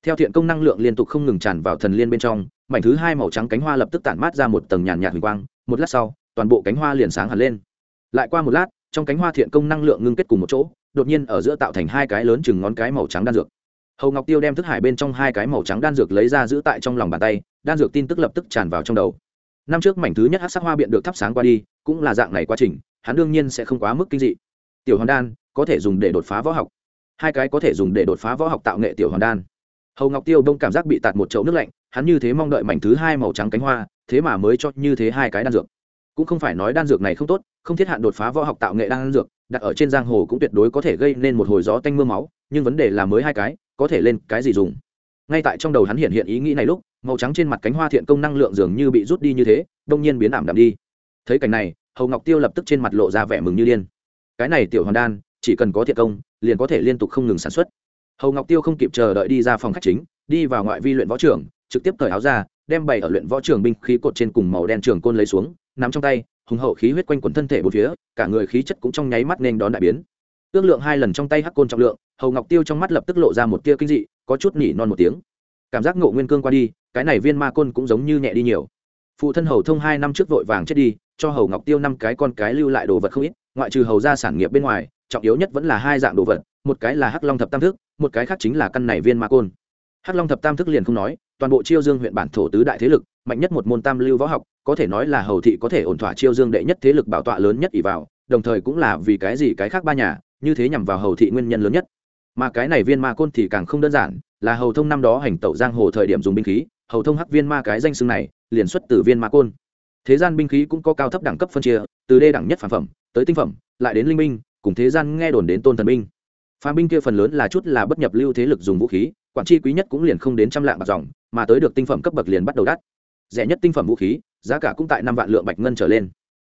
theo thiện công năng lượng liên tục không ngừng tràn vào thần liên bên trong, mảnh thứ hai màu trắng cánh hoa lập tức tản mát ra một tầng nhàn nhạt huỳnh quang, một lát sau, toàn bộ cánh hoa liền sáng hẳn lên. Lại qua một lát, trong cánh hoa thiện công năng lượng ngưng kết cùng một chỗ, đột nhiên ở giữa tạo thành hai cái lớn chừng ngón cái màu trắng đan dược. Hầu ngọc tiêu đem thức hải bên trong hai cái màu trắng đan dược lấy ra giữ tại trong lòng bàn tay, đan dược tin tức lập tức tràn vào trong đầu. Năm trước mảnh thứ nhất hát sắc hoa biện được thắp sáng qua đi, cũng là dạng này quá trình, hắn đương nhiên sẽ không quá mức kinh dị. Tiểu hoàn đan, có thể dùng để đột phá võ học. Hai cái có thể dùng để đột phá võ học tạo nghệ tiểu hoàn đan hầu ngọc tiêu đông cảm giác bị tạt một chậu nước lạnh, hắn như thế mong đợi mảnh thứ hai màu trắng cánh hoa, thế mà mới cho như thế hai cái đan dược. Cũng không phải nói đan dược này không tốt, không thiết hạn đột phá võ học tạo nghệ đan dược, đặt ở trên giang hồ cũng tuyệt đối có thể gây nên một hồi gió tanh m ư a máu, nhưng vấn đề là mới hai cái, có thể lên cái gì dùng. Ngay tại trong đầu hắn hiện hiện ý nghĩ này lúc, màu trắng trên mặt cánh hoa thiện công năng lượng dường như bị rút đi như thế, đông nhiên biến ảm đạm đi. Thấy cảnh này, hầu ngọc tiêu lập tức trên mặt lộ ra vẻ mừng như điên. Cái này tiểu hoàn đan, chỉ cần có thiện công, liền có thể liên tục không ngừng sản xuất hầu ngọc tiêu không kịp chờ đợi đi ra phòng khách chính đi vào ngoại vi luyện võ trường, trực tiếp cởi áo ra đem bày ở luyện võ trường binh khí cột trên cùng màu đen trường côn lấy xuống nắm trong tay hùng hậu khí huyết quanh quần thân thể bốn phía cả người khí chất cũng trong nháy mắt nên đón đại biến. Ước lượng hai lần trong tay hắc côn trọng lượng hầu ngọc tiêu trong mắt lập tức lộ ra một tia kinh dị có chút nỉ non một tiếng. Cảm giác ngộ nguyên cương qua đi cái này viên ma côn cũng giống như nhẹ đi nhiều. Phụ thân hầu thông hai năm trước vội vàng chết đi cho hầu ngọc tiêu năm cái con cái lưu lại đồ vật không ít ngoại trừ hầu ra sản nghiệp bên ngoài trọng yếu nhất vẫn là hai dạng đồ vật một cái là hắc long thập tam thức một cái khác chính là căn này viên ma côn. Hắc long thập tam thức liền không nói, toàn bộ chiêu dương huyện bản thổ tứ đại thế lực, mạnh nhất một môn tam lưu võ học, có thể nói là hầu thị có thể ổn thỏa chiêu dương đệ nhất thế lực bảo tọa lớn nhất ỷ vào, đồng thời cũng là vì cái gì cái khác ba nhà, như thế nhằm vào hầu thị nguyên nhân lớn nhất. Mà cái này viên ma côn thì càng không đơn giản, là hầu thông năm đó hành tẩu giang hồ thời điểm dùng binh khí, hầu thông hắc viên ma cái danh xưng này, liền xuất từ viên ma côn. Thế gian binh khí cũng có cao thấp đẳng cấp phân chia, từ đê đẳng nhất phản phẩm, tới tinh phẩm, lại đến linh minh cùng thế gian nghe đồn đến tôn thần binh phàm binh kia phần lớn là chút là bất nhập lưu thế lực dùng vũ khí, quản chi quý nhất cũng liền không đến trăm lạng bạc dòng, mà tới được tinh phẩm cấp bậc liền bắt đầu đắt. Rẻ nhất tinh phẩm vũ khí, giá cả cũng tại năm vạn lượng bạch ngân trở lên.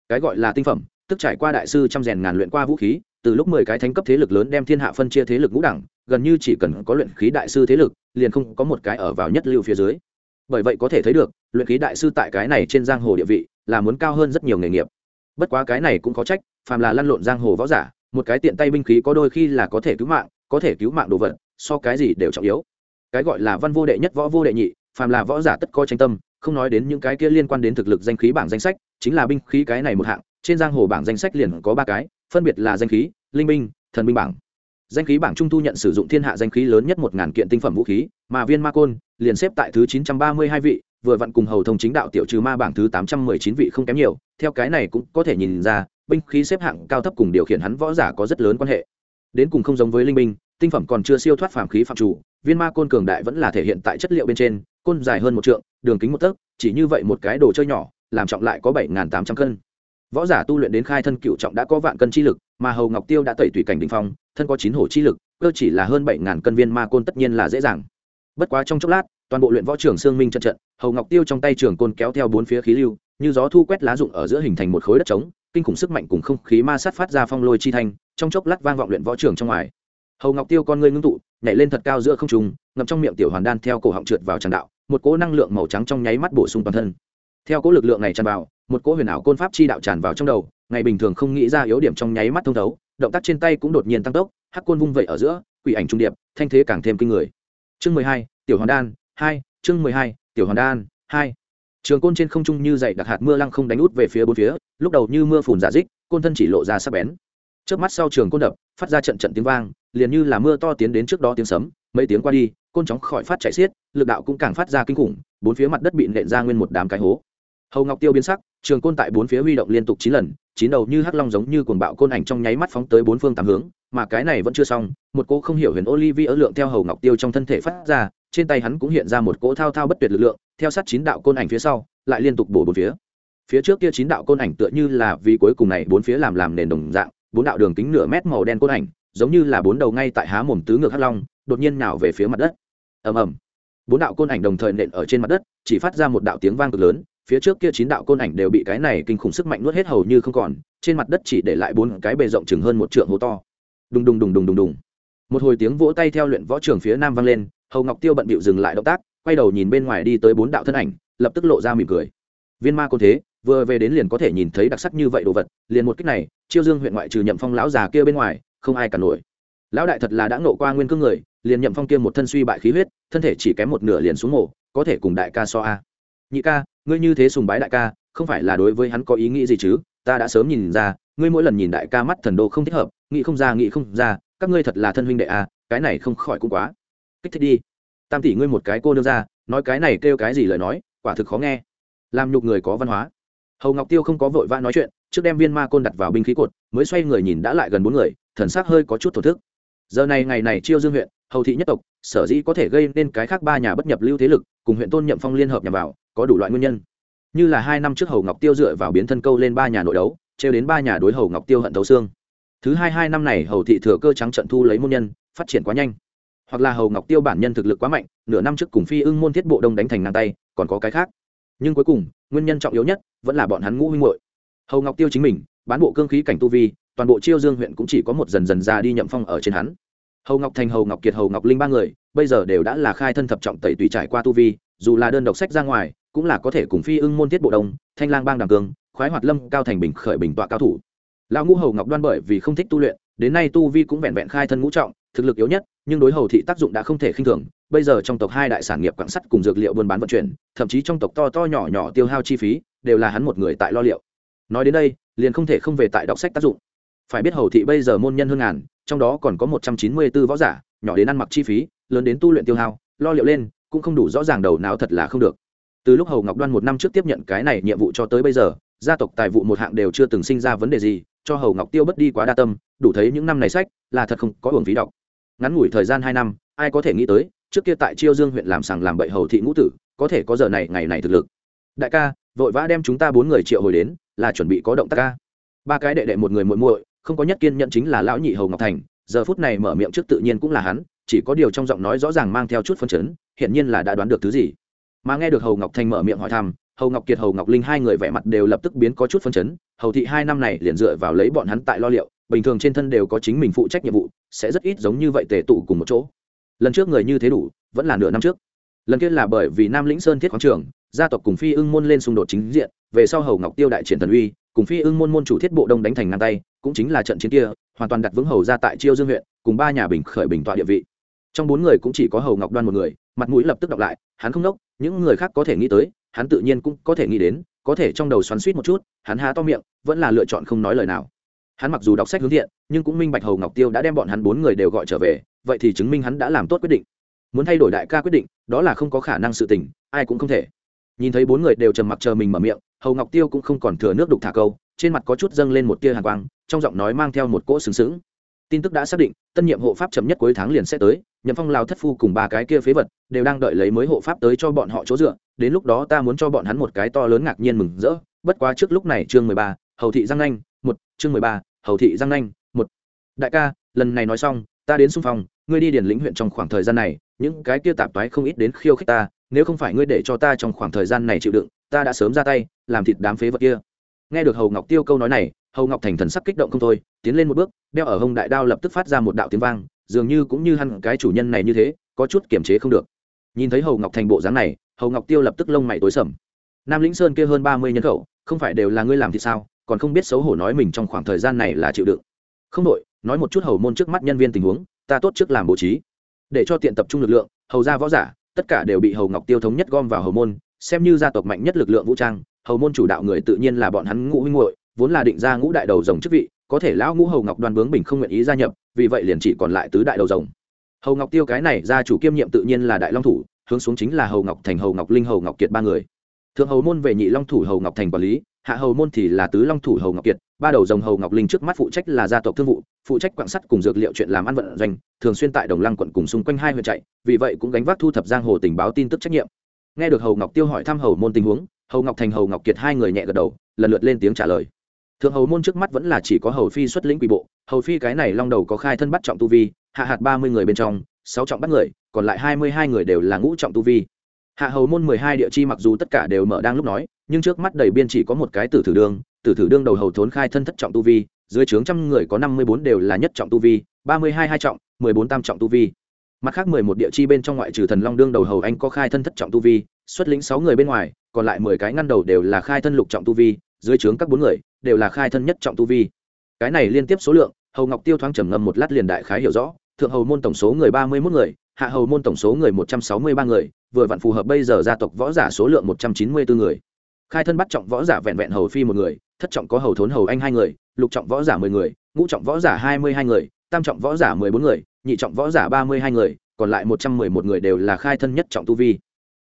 Cái gọi là tinh phẩm, tức trải qua đại sư trăm rèn ngàn luyện qua vũ khí, từ lúc mười cái thánh cấp thế lực lớn đem thiên hạ phân chia thế lực ngũ đẳng, gần như chỉ cần có luyện khí đại sư thế lực, liền không có một cái ở vào nhất lưu phía dưới. Bởi vậy có thể thấy được, luyện khí đại sư tại cái này trên giang hồ địa vị là muốn cao hơn rất nhiều nghề nghiệp. Bất quá cái này cũng có trách, phàm là lăn lộn giang hồ võ giả một cái tiện tay binh khí có đôi khi là có thể cứu mạng, có thể cứu mạng đồ vật, so cái gì đều trọng yếu. Cái gọi là văn vô đệ nhất võ vô đệ nhị, phàm là võ giả tất coi tranh tâm, không nói đến những cái kia liên quan đến thực lực danh khí bảng danh sách, chính là binh khí cái này một hạng, trên giang hồ bảng danh sách liền có ba cái, phân biệt là danh khí, linh binh, thần binh bảng. Danh khí bảng trung thu nhận sử dụng thiên hạ danh khí lớn nhất một ngàn kiện tinh phẩm vũ khí, mà viên ma côn, liền xếp tại thứ chín trăm ba mươi hai vị vừa vặn cùng hầu thông chính đạo tiểu trừ ma bảng thứ tám trăm mười chín vị không kém nhiều, theo cái này cũng có thể nhìn ra, binh khí xếp hạng cao thấp cùng điều khiển hắn võ giả có rất lớn quan hệ. Đến cùng không giống với linh binh, tinh phẩm còn chưa siêu thoát phàm khí phạm chủ, viên ma côn cường đại vẫn là thể hiện tại chất liệu bên trên, côn dài hơn một trượng, đường kính một tấc, chỉ như vậy một cái đồ chơi nhỏ, làm trọng lại có bảy tám trăm cân. Võ giả tu luyện đến khai thân cựu trọng đã có vạn cân chi lực, mà hầu ngọc tiêu đã tẩy tùy cảnh đình phong, thân có chín hổ chi lực, cơ chỉ là hơn bảy ngàn cân viên ma côn tất nhiên là dễ dàng. Bất quá trong chốc lát toàn bộ luyện võ trưởng sương minh trận trận, hầu ngọc tiêu trong tay trường côn kéo theo bốn phía khí lưu, như gió thu quét lá rụng ở giữa hình thành một khối đất trống, kinh khủng sức mạnh cùng không khí ma sát phát ra phong lôi chi thanh, trong chốc lát vang vọng luyện võ trưởng trong ngoài. Hầu ngọc tiêu con ngươi ngưng tụ, nhảy lên thật cao giữa không trung, ngậm trong miệng tiểu hoàn đan theo cổ họng trượt vào tràn đạo, một cỗ năng lượng màu trắng trong nháy mắt bổ sung toàn thân. Theo cỗ lực lượng này tràn vào, một cỗ huyền ảo côn pháp chi đạo tràn vào trong đầu, ngày bình thường không nghĩ ra yếu điểm trong nháy mắt thông thấu, động tác trên tay cũng đột nhiên tăng tốc, hắc côn vung vẩy ở giữa, quỷ ảnh trung điệp, thanh thế càng thêm kinh người. Chương mười hai, tiểu hoàn đan hai, chương mười hai, tiểu hoàn đan, hai. Trường côn trên không trung như dậy đặc hạt mưa lăng không đánh út về phía bốn phía, lúc đầu như mưa phùn giả dích, côn thân chỉ lộ ra sắc bén. Trước mắt sau trường côn đập, phát ra trận trận tiếng vang, liền như là mưa to tiến đến trước đó tiếng sấm, mấy tiếng qua đi, côn chóng khỏi phát chạy xiết, lực đạo cũng càng phát ra kinh khủng, bốn phía mặt đất bị nện ra nguyên một đám cái hố. Hầu ngọc tiêu biến sắc, trường côn tại bốn phía huy động liên tục chín lần, chín đầu như hắc long giống như cuồng bạo côn ảnh trong nháy mắt phóng tới bốn phương tám hướng, mà cái này vẫn chưa xong, một cô không hiểu huyền olivia lượng theo hầu ngọc tiêu trong thân thể phát ra trên tay hắn cũng hiện ra một cỗ thao thao bất tuyệt lực lượng, theo sát chín đạo côn ảnh phía sau, lại liên tục bổ bốn phía. Phía trước kia chín đạo côn ảnh tựa như là vì cuối cùng này bốn phía làm làm nền đồng dạng, bốn đạo đường kính nửa mét màu đen côn ảnh, giống như là bốn đầu ngay tại há mồm tứ ngược hắc long, đột nhiên nào về phía mặt đất. Ầm ầm. Bốn đạo côn ảnh đồng thời nện ở trên mặt đất, chỉ phát ra một đạo tiếng vang cực lớn, phía trước kia chín đạo côn ảnh đều bị cái này kinh khủng sức mạnh nuốt hết hầu như không còn, trên mặt đất chỉ để lại bốn cái bề rộng chừng hơn một trượng hố to. Đùng đùng đùng đùng đùng đùng. Một hồi tiếng vỗ tay theo luyện võ trường phía nam vang lên hầu ngọc tiêu bận bịu dừng lại động tác quay đầu nhìn bên ngoài đi tới bốn đạo thân ảnh lập tức lộ ra mỉm cười viên ma côn thế vừa về đến liền có thể nhìn thấy đặc sắc như vậy đồ vật liền một cách này chiêu dương huyện ngoại trừ nhậm phong lão già kia bên ngoài không ai cả nổi lão đại thật là đã nộ qua nguyên cương người liền nhậm phong kia một thân suy bại khí huyết thân thể chỉ kém một nửa liền xuống mổ có thể cùng đại ca so a nhị ca ngươi như thế sùng bái đại ca không phải là đối với hắn có ý nghĩ gì chứ ta đã sớm nhìn ra ngươi mỗi lần nhìn đại ca mắt thần đô không thích hợp nghĩ không ra nghĩ không ra các ngươi thật là thân huynh đệ à cái này không khỏi cũng quá kích thích đi. Tam tỷ ngươi một cái cô nương ra, nói cái này kêu cái gì lời nói, quả thực khó nghe. Làm nhục người có văn hóa. Hầu ngọc tiêu không có vội vã nói chuyện, trước đem viên ma côn đặt vào binh khí cột, mới xoay người nhìn đã lại gần bốn người, thần sắc hơi có chút thổ thức. Giờ này ngày này chiêu dương huyện, hầu thị nhất tộc, sở dĩ có thể gây nên cái khác ba nhà bất nhập lưu thế lực, cùng huyện tôn nhậm phong liên hợp nhằm vào, có đủ loại nguyên nhân. Như là hai năm trước hầu ngọc tiêu dựa vào biến thân câu lên ba nhà nội đấu, trêu đến ba nhà đối hầu ngọc tiêu hận thấu xương. Thứ hai hai năm này hầu thị thừa cơ trắng trận thu lấy môn nhân, phát triển quá nhanh hoặc là hầu ngọc tiêu bản nhân thực lực quá mạnh, nửa năm trước cùng phi ưng môn thiết bộ đông đánh thành ngang tay, còn có cái khác. Nhưng cuối cùng, nguyên nhân trọng yếu nhất vẫn là bọn hắn ngũ huynh hội hầu ngọc tiêu chính mình, bán bộ cương khí cảnh tu vi, toàn bộ chiêu dương huyện cũng chỉ có một dần dần ra đi nhậm phong ở trên hắn. Hầu ngọc thành, hầu ngọc kiệt, hầu ngọc linh ba người, bây giờ đều đã là khai thân thập trọng tẩy tùy trải qua tu vi, dù là đơn độc sách ra ngoài, cũng là có thể cùng phi ưng môn thiết bộ đông, thanh lang bang đàng cương, khoái hoạt lâm, cao thành bình khởi bình tọa cao thủ. Lão ngũ hầu ngọc đoan bởi vì không thích tu luyện, đến nay tu vi cũng vẹn vẹn khai thân ngũ trọng thực lực yếu nhất, nhưng đối hầu thị tác dụng đã không thể khinh thường. Bây giờ trong tộc hai đại sản nghiệp quảng sắt cùng dược liệu buôn bán vận chuyển, thậm chí trong tộc to to nhỏ nhỏ tiêu hao chi phí, đều là hắn một người tại lo liệu. Nói đến đây, liền không thể không về tại đọc sách tác dụng. Phải biết hầu thị bây giờ môn nhân hơn ngàn, trong đó còn có một trăm chín mươi 194 võ giả, nhỏ đến ăn mặc chi phí, lớn đến tu luyện tiêu hao, lo liệu lên, cũng không đủ rõ ràng đầu nào thật là không được. Từ lúc hầu ngọc đoan một năm trước tiếp nhận cái này nhiệm vụ cho tới bây giờ, gia tộc tài vụ một hạng đều chưa từng sinh ra vấn đề gì, cho hầu ngọc tiêu bất đi quá đa tâm, đủ thấy những năm này sách là thật không có hưởng phí đọc ngắn ngủi thời gian hai năm, ai có thể nghĩ tới, trước kia tại chiêu dương huyện làm sàng làm bậy hầu thị ngũ tử, có thể có giờ này, ngày này thực lực. Đại ca, vội vã đem chúng ta bốn người triệu hồi đến, là chuẩn bị có động tác ca. Ba cái đệ đệ một người muội muội, không có nhất kiên nhận chính là lão nhị hầu ngọc thành, giờ phút này mở miệng trước tự nhiên cũng là hắn, chỉ có điều trong giọng nói rõ ràng mang theo chút phân chấn hiện nhiên là đã đoán được thứ gì. Mà nghe được hầu ngọc thành mở miệng hỏi thăm, hầu ngọc kiệt, hầu ngọc linh hai người vẻ mặt đều lập tức biến có chút phân chấn, hầu thị hai năm này liền dựa vào lấy bọn hắn tại lo liệu bình thường trên thân đều có chính mình phụ trách nhiệm vụ, sẽ rất ít giống như vậy tề tụ cùng một chỗ. Lần trước người như thế đủ, vẫn là nửa năm trước. Lần kia là bởi vì nam lĩnh sơn thiết khoáng trường, gia tộc cùng phi ưng môn lên xung đột chính diện, về sau hầu ngọc tiêu đại triển thần uy, cùng phi ưng môn môn chủ thiết bộ đông đánh thành ngang tay, cũng chính là trận chiến kia, hoàn toàn đặt vững hầu ra tại chiêu dương huyện, cùng ba nhà bình khởi bình tọa địa vị. Trong bốn người cũng chỉ có hầu ngọc đoan một người, mặt mũi lập tức đọc lại, hắn không đốc những người khác có thể nghĩ tới, hắn tự nhiên cũng có thể nghĩ đến, có thể trong đầu xoắn suýt một chút, hắn há to miệng, vẫn là lựa chọn không nói lời nào hắn mặc dù đọc sách hướng thiện nhưng cũng minh bạch hầu ngọc tiêu đã đem bọn hắn bốn người đều gọi trở về vậy thì chứng minh hắn đã làm tốt quyết định. Muốn thay đổi đại ca quyết định đó là không có khả năng sự tình ai cũng không thể. Nhìn thấy bốn người đều trầm mặc chờ mình mở miệng hầu ngọc tiêu cũng không còn thừa nước đục thả câu trên mặt có chút dâng lên một tia hàn quang trong giọng nói mang theo một cỗ sừng sững. Tin tức đã xác định tân nhiệm hộ pháp chậm nhất cuối tháng liền sẽ tới nhậm phong lào thất phu cùng ba cái kia phế vật đều đang đợi lấy mới hộ pháp tới cho bọn họ chỗ dựa đến lúc đó ta muốn cho bọn hắn một cái to lớn ngạc nhiên mừng rỡ bất quá trước lúc này chương mười ba hầu thị giang anh, một chương mười ba hầu thị giang nanh, một, đại ca, lần này nói xong, ta đến xung phong, ngươi đi điền lĩnh huyện trong khoảng thời gian này, những cái kia tạp toái không ít đến khiêu khích ta, nếu không phải ngươi để cho ta trong khoảng thời gian này chịu đựng, ta đã sớm ra tay, làm thịt đám phế vật kia. Nghe được hầu ngọc tiêu câu nói này, hầu ngọc thành thần sắc kích động không thôi, tiến lên một bước, đeo ở hông đại đao lập tức phát ra một đạo tiếng vang, dường như cũng như hẳn cái chủ nhân này như thế, có chút kiềm chế không được. Nhìn thấy hầu ngọc thành bộ dáng này, hầu ngọc tiêu lập tức lông mày tối sầm. Nam lĩnh sơn kia hơn ba mươi nhân khẩu, không phải đều là ngươi làm thì sao? Còn không biết xấu hổ nói mình trong khoảng thời gian này là chịu đựng. Không đội nói một chút hầu môn trước mắt nhân viên tình huống, ta tốt trước làm bố trí. Để cho tiện tập trung lực lượng, hầu ra võ giả, tất cả đều bị hầu ngọc tiêu thống nhất gom vào hầu môn, xem như gia tộc mạnh nhất lực lượng vũ trang, hầu môn chủ đạo người tự nhiên là bọn hắn ngũ huynh hội vốn là định ra ngũ đại đầu rồng chức vị, có thể lão ngũ hầu ngọc đoan bướng bình không nguyện ý gia nhập, vì vậy liền chỉ còn lại tứ đại đầu rồng. Hầu ngọc tiêu cái này, gia chủ kiêm nhiệm tự nhiên là đại long thủ, hướng xuống chính là hầu ngọc thành hầu ngọc linh hầu ngọc kiệt ba người. Thượng hầu môn về nhị long thủ hầu ngọc thành quản lý hạ hầu môn thì là tứ long thủ hầu ngọc kiệt, ba đầu rồng hầu ngọc linh trước mắt phụ trách là gia tộc thương vụ, phụ trách quạng sắt cùng dược liệu chuyện làm ăn vận doanh, thường xuyên tại đồng lăng quận cùng xung quanh hai huyện chạy, vì vậy cũng gánh vác thu thập giang hồ tình báo tin tức trách nhiệm. Nghe được hầu ngọc tiêu hỏi thăm hầu môn tình huống, hầu ngọc thành, hầu ngọc kiệt hai người nhẹ gật đầu, lần lượt lên tiếng trả lời. Thượng hầu môn trước mắt vẫn là chỉ có hầu phi xuất lĩnh quỷ bộ, hầu phi cái này long đầu có khai thân bắt trọng tu vi, hạ hạt ba mươi người bên trong, sáu trọng bắt người, còn lại hai mươi hai người đều là ngũ trọng tu vi. Hạ hầu môn mười hai địa chi mặc dù tất cả đều mở đang lúc nói nhưng trước mắt đầy biên chỉ có một cái tử thử đương tử thử đương đầu hầu thốn khai thân thất trọng tu vi, dưới trướng trăm người có năm mươi bốn đều là nhất trọng tu vi, ba mươi hai hai trọng, mười bốn tam trọng tu vi. Mặt khác mười một địa chi bên trong ngoại trừ thần long đương đầu hầu anh có khai thân thất trọng tu vi, xuất lĩnh sáu người bên ngoài, còn lại mười cái ngăn đầu đều là khai thân lục trọng tu vi, dưới trướng các bốn người đều là khai thân nhất trọng tu vi. Cái này liên tiếp số lượng, hầu ngọc tiêu thoáng trầm ngâm một lát liền đại khái hiểu rõ, thượng hầu môn tổng số người ba mươi mốt người, hạ hầu môn tổng số người một trăm sáu mươi ba người, vừa vặn phù hợp bây giờ gia tộc võ giả số lượng một trăm chín mươi bốn người khai thân bắt trọng võ giả vẹn vẹn hầu phi một người, thất trọng có hầu thốn hầu anh hai người, lục trọng võ giả mười người, ngũ trọng võ giả hai mươi hai người, tam trọng võ giả mười bốn người, nhị trọng võ giả ba mươi hai người, còn lại một trăm mười một người đều là khai thân nhất trọng tu vi.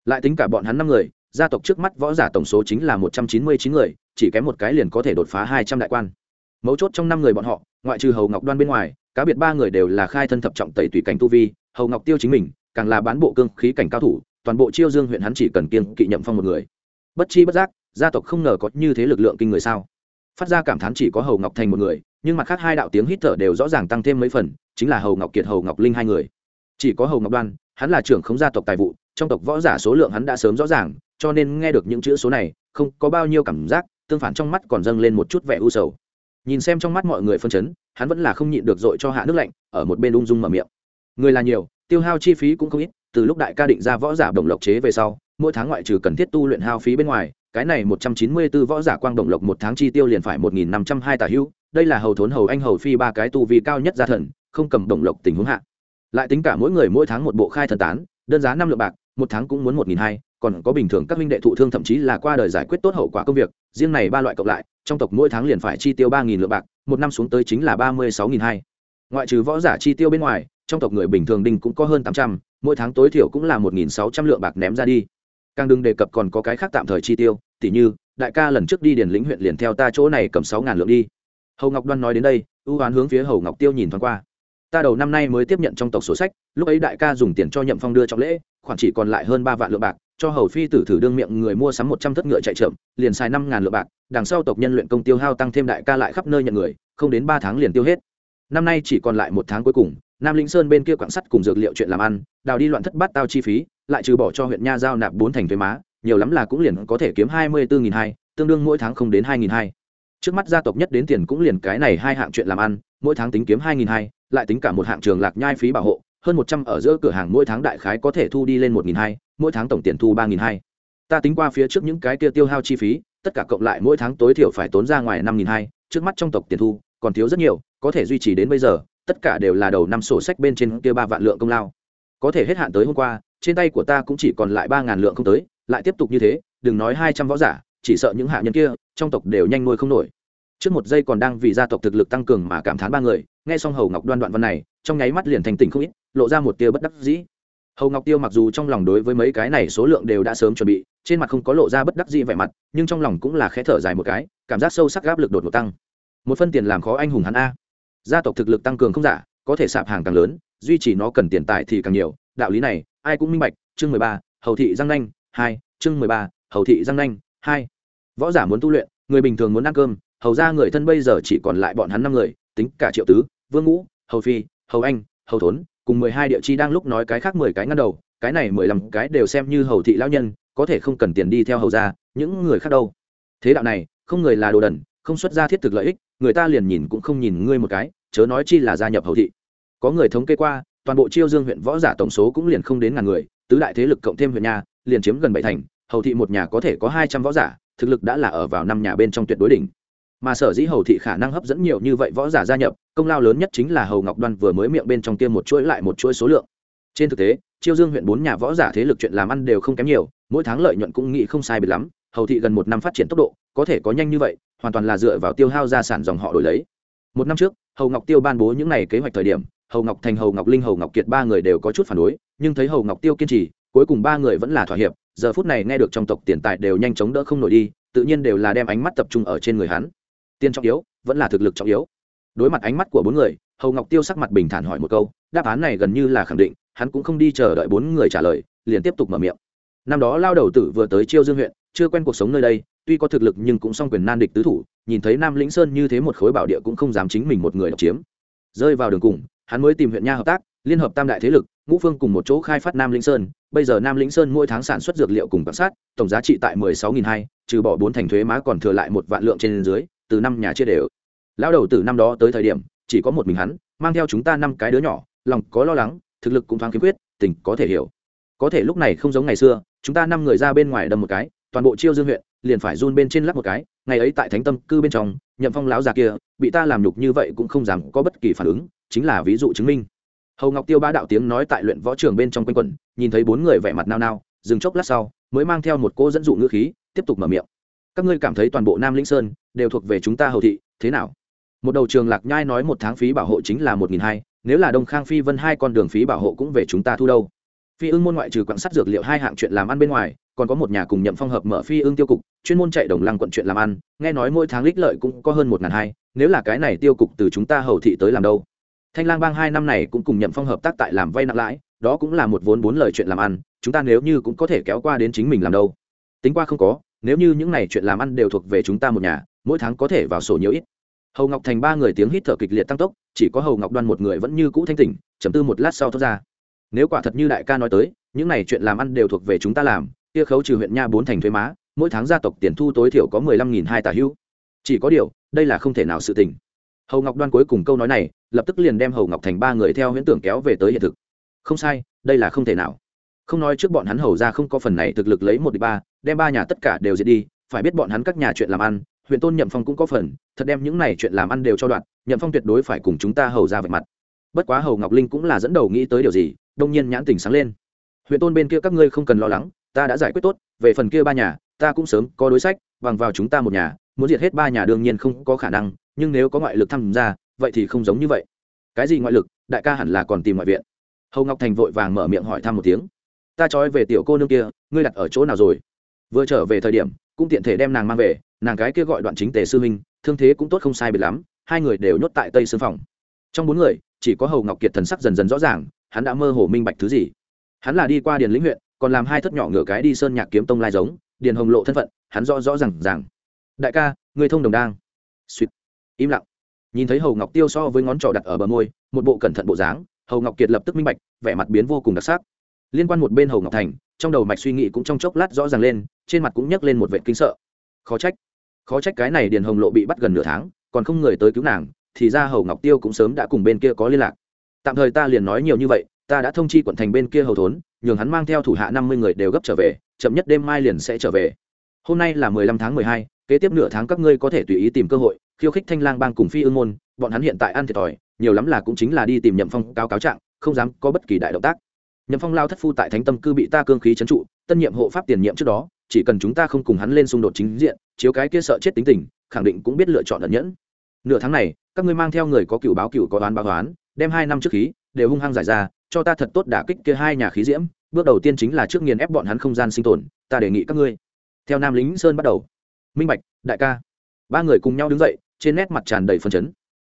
Lại tính cả bọn hắn năm người, gia tộc trước mắt võ giả tổng số chính là một trăm chín mươi chín người, chỉ kém một cái liền có thể đột phá hai trăm đại quan. Mấu chốt trong năm người bọn họ, ngoại trừ hầu ngọc đoan bên ngoài, cá biệt ba người đều là khai thân thập trọng tẩy tùy cảnh tu vi, hầu ngọc tiêu chính mình, càng là bán bộ cương khí cảnh cao thủ, toàn bộ chiêu dương huyện hắn chỉ cần kiên kỵ nhậm phong một người bất chi bất giác, gia tộc không ngờ có như thế lực lượng kinh người sao? Phát ra cảm thán chỉ có hầu ngọc thành một người, nhưng mặt khác hai đạo tiếng hít thở đều rõ ràng tăng thêm mấy phần, chính là hầu ngọc kiệt, hầu ngọc linh hai người. Chỉ có hầu ngọc đoan, hắn là trưởng không gia tộc tài vụ, trong tộc võ giả số lượng hắn đã sớm rõ ràng, cho nên nghe được những chữ số này, không có bao nhiêu cảm giác, tương phản trong mắt còn dâng lên một chút vẻ u sầu. Nhìn xem trong mắt mọi người phân chấn, hắn vẫn là không nhịn được dội cho hạ nước lạnh, ở một bên ung dung mở miệng. Người là nhiều, tiêu hao chi phí cũng không ít, từ lúc đại ca định ra võ giả đồng lộc chế về sau mỗi tháng ngoại trừ cần thiết tu luyện hao phí bên ngoài, cái này một trăm chín mươi 194 võ giả quang động lộc một tháng chi tiêu liền phải một nghìn năm trăm hai tả hữu đây là hầu thốn hầu anh hầu phi ba cái tu vi cao nhất gia thần, không cầm động lộc tình huống hạ. Lại tính cả mỗi người mỗi tháng một bộ khai thần tán, đơn giá năm lượng bạc, một tháng cũng muốn một nghìn hai, còn có bình thường các minh đệ thụ thương thậm chí là qua đời giải quyết tốt hậu quả công việc, riêng này ba loại cộng lại, trong tộc mỗi tháng liền phải chi tiêu ba nghìn lượng bạc, một năm xuống tới chính là ba mươi sáu nghìn hai. Ngoại trừ võ giả chi tiêu bên ngoài, trong tộc người bình thường đinh cũng có hơn tám trăm, mỗi tháng tối thiểu cũng là một nghìn sáu trăm lượng bạc ném ra đi càng đừng đề cập còn có cái khác tạm thời chi tiêu, tỉ như, đại ca lần trước đi điền lĩnh huyện liền theo ta chỗ này cầm sáu ngàn lượng đi. Hầu ngọc đoan nói đến đây, ưu oán hướng phía hầu ngọc tiêu nhìn thoáng qua. Ta đầu năm nay mới tiếp nhận trong tộc sổ sách, lúc ấy đại ca dùng tiền cho nhậm phong đưa trọng lễ, khoản chỉ còn lại hơn ba vạn lượng bạc, cho hầu phi tử thử đương miệng người mua sắm một trăm thất ngựa chạy chậm, liền xài năm ngàn lượng bạc, đằng sau tộc nhân luyện công tiêu hao tăng thêm đại ca lại khắp nơi nhận người, không đến ba tháng liền tiêu hết. Năm nay chỉ còn lại một tháng cuối cùng, nam lĩnh sơn bên kia quảng sắt cùng dược liệu chuyện làm ăn, đào đi loạn thất bát tao chi phí lại trừ bỏ cho huyện nha giao nạp bốn thành thuế má, nhiều lắm là cũng liền có thể kiếm hai mươi bốn nghìn hai, tương đương mỗi tháng không đến hai nghìn hai. Trước mắt gia tộc nhất đến tiền cũng liền cái này hai hạng chuyện làm ăn, mỗi tháng tính kiếm hai nghìn hai, lại tính cả một hạng trường lạc nhai phí bảo hộ, hơn một trăm ở giữa cửa hàng mỗi tháng đại khái có thể thu đi lên một nghìn hai, mỗi tháng tổng tiền thu ba nghìn hai. Ta tính qua phía trước những cái kia tiêu hao chi phí, tất cả cộng lại mỗi tháng tối thiểu phải tốn ra ngoài năm nghìn hai, trước mắt trong tộc tiền thu còn thiếu rất nhiều, có thể duy trì đến bây giờ, tất cả đều là đầu năm sổ sách bên trên kia ba vạn lượng công lao. Có thể hết hạn tới hôm qua trên tay của ta cũng chỉ còn lại ba ngàn lượng không tới, lại tiếp tục như thế, đừng nói hai trăm võ giả, chỉ sợ những hạ nhân kia, trong tộc đều nhanh nuôi không nổi. Trước một giây còn đang vì gia tộc thực lực tăng cường mà cảm thán ba người, nghe xong hầu ngọc đoan đoạn văn này, trong nháy mắt liền thành tỉnh không ít, lộ ra một tia bất đắc dĩ. Hầu ngọc tiêu mặc dù trong lòng đối với mấy cái này số lượng đều đã sớm chuẩn bị, trên mặt không có lộ ra bất đắc dĩ vẻ mặt, nhưng trong lòng cũng là khẽ thở dài một cái, cảm giác sâu sắc áp lực đột ngột tăng. Một phân tiền làm khó anh hùng hắn a. Gia tộc thực lực tăng cường không giả, có thể sạp hàng càng lớn, duy trì nó cần tiền tài thì càng nhiều, đạo lý này ai cũng minh bạch, chương mười ba, hầu thị giang nanh, hai, chương mười ba, hầu thị giang nanh, hai. Võ giả muốn tu luyện, người bình thường muốn ăn cơm, hầu ra người thân bây giờ chỉ còn lại bọn hắn năm người, tính cả triệu tứ, vương ngũ, hầu phi, hầu anh, hầu thốn, cùng mười hai địa chi đang lúc nói cái khác mười cái ngăn đầu, cái này mười lăm cái đều xem như hầu thị lão nhân, có thể không cần tiền đi theo hầu ra, những người khác đâu. Thế đạo này, không người là đồ đần, không xuất ra thiết thực lợi ích, người ta liền nhìn cũng không nhìn ngươi một cái, chớ nói chi là gia nhập hầu thị. Có người thống kê qua toàn bộ chiêu dương huyện võ giả tổng số cũng liền không đến ngàn người, tứ đại thế lực cộng thêm huyện nhà, liền chiếm gần bảy thành, hầu thị một nhà có thể có hai trăm võ giả, thực lực đã là ở vào năm nhà bên trong tuyệt đối đỉnh. Mà sở dĩ hầu thị khả năng hấp dẫn nhiều như vậy võ giả gia nhập, công lao lớn nhất chính là hầu ngọc đoan vừa mới miệng bên trong tiêm một chuỗi lại một chuỗi số lượng. Trên thực tế, chiêu dương huyện bốn nhà võ giả thế lực chuyện làm ăn đều không kém nhiều, mỗi tháng lợi nhuận cũng nghĩ không sai biệt lắm, hầu thị gần một năm phát triển tốc độ, có thể có nhanh như vậy, hoàn toàn là dựa vào tiêu hao gia sản dòng họ đổi lấy. Một năm trước, hầu ngọc tiêu ban bố những n à y kế hoạch thời điểm hầu ngọc thành, hầu ngọc linh, hầu ngọc kiệt ba người đều có chút phản đối, nhưng thấy hầu ngọc tiêu kiên trì, cuối cùng ba người vẫn là thỏa hiệp, giờ phút này nghe được trong tộc tiền tài đều nhanh chóng đỡ không nổi đi, tự nhiên đều là đem ánh mắt tập trung ở trên người hắn. Tiền trọng yếu, vẫn là thực lực trọng yếu. Đối mặt ánh mắt của bốn người, hầu ngọc tiêu sắc mặt bình thản hỏi một câu, đáp án này gần như là khẳng định, hắn cũng không đi chờ đợi bốn người trả lời, liền tiếp tục mở miệng. Năm đó lao đầu tử vừa tới chiêu dương huyện, chưa quen cuộc sống nơi đây, tuy có thực lực nhưng cũng song quyền nan địch tứ thủ, nhìn thấy nam lĩnh sơn như thế một khối bảo địa cũng không dám chính mình một người độc chiếm. Rơi vào đường cùng hắn mới tìm huyện nha hợp tác, liên hợp tam đại thế lực, ngũ phương cùng một chỗ khai phát nam lĩnh sơn. Bây giờ nam lĩnh sơn mỗi tháng sản xuất dược liệu cùng quan sát, tổng giá trị tại mười sáu nghìn hai, trừ bỏ bốn thành thuế má còn thừa lại một vạn lượng trên dưới, từ năm nhà chia đều. Lão đầu từ năm đó tới thời điểm, chỉ có một mình hắn, mang theo chúng ta năm cái đứa nhỏ, lòng có lo lắng, thực lực cũng thoáng khiếm khuyết, tình có thể hiểu. Có thể lúc này không giống ngày xưa, chúng ta năm người ra bên ngoài đâm một cái, toàn bộ chiêu dương huyện liền phải run bên trên lắp một cái ngày ấy tại thánh tâm cư bên trong, nhậm phong lão già kia, bị ta làm nhục như vậy cũng không dám có bất kỳ phản ứng, chính là ví dụ chứng minh. Hầu ngọc tiêu ba đạo tiếng nói tại luyện võ trường bên trong quanh quẩn, nhìn thấy bốn người vẻ mặt nao nao, dừng chốc lát sau, mới mang theo một cô dẫn dụ ngữ khí, tiếp tục mở miệng. Các ngươi cảm thấy toàn bộ nam lĩnh sơn đều thuộc về chúng ta hầu thị, thế nào? Một đầu trường lạc nhai nói một tháng phí bảo hộ chính là một nghìn hai, nếu là đông khang phi vân hai con đường phí bảo hộ cũng về chúng ta thu đâu? Phi ưng môn ngoại trừ quặng sắt dược liệu hai hạng chuyện làm ăn bên ngoài, còn có một nhà cùng nhậm phong hợp mở phi ưng tiêu cục, chuyên môn chạy đồng lăng quận chuyện làm ăn, nghe nói mỗi tháng lích lợi cũng có hơn một ngàn hai, nếu là cái này tiêu cục từ chúng ta hầu thị tới làm đâu? Thanh lang bang hai năm này cũng cùng nhậm phong hợp tác tại làm vay nặng lãi, đó cũng là một vốn bốn lời chuyện làm ăn, chúng ta nếu như cũng có thể kéo qua đến chính mình làm đâu? Tính qua không có, nếu như những này chuyện làm ăn đều thuộc về chúng ta một nhà, mỗi tháng có thể vào sổ nhiều ít. Hầu ngọc thành ba người tiếng hít thở kịch liệt tăng tốc, chỉ có hầu ngọc đoan một người vẫn như cũ thanh tỉnh chấm tư một lát sau thoát ra nếu quả thật như đại ca nói tới, những này chuyện làm ăn đều thuộc về chúng ta làm, kia khấu trừ huyện nha bốn thành thuế má, mỗi tháng gia tộc tiền thu tối thiểu có mười lăm nghìn hai tà hữu chỉ có điều, đây là không thể nào sự tình. Hầu ngọc đoan cuối cùng câu nói này, lập tức liền đem hầu ngọc thành ba người theo huyễn tưởng kéo về tới hiện thực. Không sai, đây là không thể nào. Không nói trước bọn hắn hầu ra không có phần này thực lực lấy một đi ba, đem ba nhà tất cả đều diệt đi, phải biết bọn hắn các nhà chuyện làm ăn, huyện tôn nhậm phong cũng có phần, thật đem những này chuyện làm ăn đều cho đoạn, nhậm phong tuyệt đối phải cùng chúng ta hầu ra vạch mặt bất quá hầu ngọc linh cũng là dẫn đầu nghĩ tới điều gì, đông nhiên nhãn tình sáng lên. Huyện tôn bên kia các ngươi không cần lo lắng, ta đã giải quyết tốt, về phần kia ba nhà, ta cũng sớm có đối sách, bằng vào chúng ta một nhà, muốn diệt hết ba nhà đương nhiên không có khả năng, nhưng nếu có ngoại lực tham gia, vậy thì không giống như vậy. Cái gì ngoại lực, đại ca hẳn là còn tìm ngoại viện. Hầu ngọc thành vội vàng mở miệng hỏi thăm một tiếng. Ta trói về tiểu cô nương kia, ngươi đặt ở chỗ nào rồi? Vừa trở về thời điểm, cũng tiện thể đem nàng mang về, nàng cái kia gọi đoạn chính tề sư minh thương thế cũng tốt không sai biệt lắm, hai người đều nhốt tại tây sư phòng. Trong bốn người chỉ có hầu ngọc kiệt thần sắc dần dần rõ ràng, hắn đã mơ hồ minh bạch thứ gì. Hắn là đi qua điền lĩnh huyện, còn làm hai thất nhỏ ngựa cái đi sơn nhạc kiếm tông lai giống, điền hồng lộ thân phận, hắn rõ rõ r à n g rằng đại ca, người thông đồng đang. Suýt im lặng. Nhìn thấy hầu ngọc tiêu so với ngón trỏ đặt ở bờ môi, một bộ cẩn thận bộ dáng, hầu ngọc kiệt lập tức minh bạch, vẻ mặt biến vô cùng đặc sắc. Liên quan một bên hầu ngọc thành, trong đầu mạch suy nghĩ cũng trong chốc lát rõ ràng lên, trên mặt cũng nhấc lên một vệ kinh sợ. Khó trách. Khó trách cái này điền hồng lộ bị bắt gần nửa tháng, còn không người tới cứu nàng thì ra hầu ngọc tiêu cũng sớm đã cùng bên kia có liên lạc tạm thời ta liền nói nhiều như vậy ta đã thông chi quận thành bên kia hầu thốn nhường hắn mang theo thủ hạ năm mươi người đều gấp trở về chậm nhất đêm mai liền sẽ trở về hôm nay là mười lăm tháng mười hai kế tiếp nửa tháng các ngươi có thể tùy ý tìm cơ hội khiêu khích thanh lang bang cùng phi ương môn bọn hắn hiện tại ăn thiệt thòi nhiều lắm là cũng chính là đi tìm nhậm phong cáo cáo trạng không dám có bất kỳ đại động tác nhậm phong lao thất phu tại thánh tâm cư bị ta cương khí trấn trụ tân nhiệm hộ pháp tiền nhiệm trước đó chỉ cần chúng ta không cùng hắn lên xung đột chính diện chiếu cái kia sợ chết tính tình khẳng định cũng biết lựa chọn ẩn nhẫn nửa tháng này các ngươi mang theo người có cựu báo cựu có đoán báo đoán đem hai năm trước khí, đều hung hăng giải ra, cho ta thật tốt đả kích kia hai nhà khí diễm, bước đầu tiên chính là trước nghiền ép bọn hắn không gian sinh tồn, ta đề nghị các ngươi. Theo nam lính sơn bắt đầu. Minh bạch, đại ca. Ba người cùng nhau đứng dậy, trên nét mặt tràn đầy phần chấn.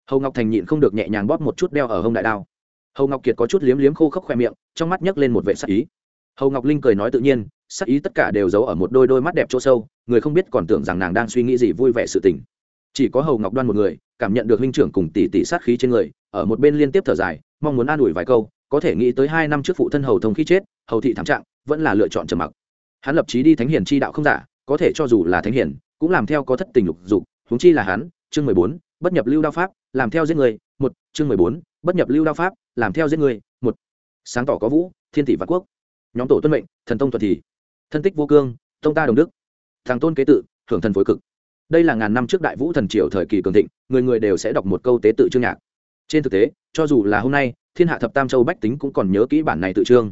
Hầu ngọc thành nhịn không được nhẹ nhàng bóp một chút đeo ở hông đại đao. Hầu ngọc kiệt có chút liếm liếm khô khốc khoe miệng, trong mắt nhấc lên một vệ sắc ý. Hầu ngọc linh cười nói tự nhiên, sắc ý tất cả đều giấu ở một đôi đôi mắt đẹp chỗ sâu, người không biết còn tưởng rằng nàng đang suy nghĩ gì vui vẻ sự tình chỉ có hầu ngọc đoan một người, cảm nhận được huynh trưởng cùng tỷ tỷ sát khí trên người, ở một bên liên tiếp thở dài, mong muốn an ủi vài câu, có thể nghĩ tới hai năm trước phụ thân hầu thông khi chết, hầu thị thảm trạng, vẫn là lựa chọn trầm mặc. Hắn lập trí đi thánh hiền chi đạo không giả, có thể cho dù là thánh hiền, cũng làm theo có thất tình lục dục, huống chi là hắn, chương mười bốn, bất nhập lưu đao pháp, làm theo giết người, một, chương mười bốn, bất nhập lưu đao pháp, làm theo giết người, một. Sáng tỏ có vũ, thiên tỷ vạn quốc. Nhóm tổ tuân mệnh, thần tông thuật thì. Thân tích vô cương, tông ta đồng đức. Thằng tôn kế tự, hưởng thần phối cực đây là ngàn năm trước đại vũ thần triều thời kỳ cường thịnh, người người đều sẽ đọc một câu tế tự chương nhạc. Trên thực tế, cho dù là hôm nay, thiên hạ thập tam châu bách tính cũng còn nhớ kỹ bản này tự trương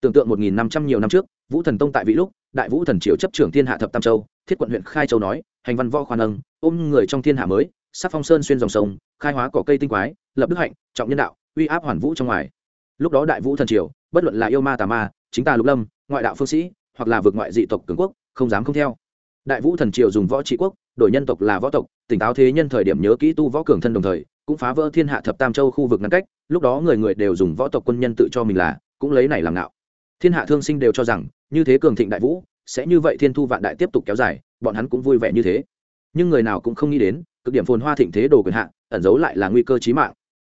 tưởng tượng một nghìn năm trăm nhiều năm trước, vũ thần tông tại vị lúc, đại vũ thần triều chấp trưởng thiên hạ thập tam châu, thiết quận huyện khai châu nói, hành văn võ khoan âng ôm người trong thiên hạ mới, sắc phong sơn xuyên dòng sông, khai hóa cỏ cây tinh quái, lập đức hạnh, trọng nhân đạo, uy áp hoàn vũ trong ngoài. Lúc đó đại vũ thần triều, bất luận là yêu ma tà ma, chính tà lục lâm, ngoại đạo phương sĩ, hoặc là vượt ngoại dị tộc cường quốc, không dám không theo đại vũ thần triều dùng võ trị quốc, đổi nhân tộc là võ tộc, tỉnh táo thế nhân thời điểm nhớ kỹ tu võ cường thân đồng thời, cũng phá vỡ thiên hạ thập tam châu khu vực ngăn cách, lúc đó người người đều dùng võ tộc quân nhân tự cho mình là, cũng lấy này làm ngạo. Thiên hạ thương sinh đều cho rằng, như thế cường thịnh đại vũ, sẽ như vậy thiên thu vạn đại tiếp tục kéo dài, bọn hắn cũng vui vẻ như thế. Nhưng người nào cũng không nghĩ đến, cực điểm phồn hoa thịnh thế đồ quyền hạ, ẩn giấu lại là nguy cơ chí mạng.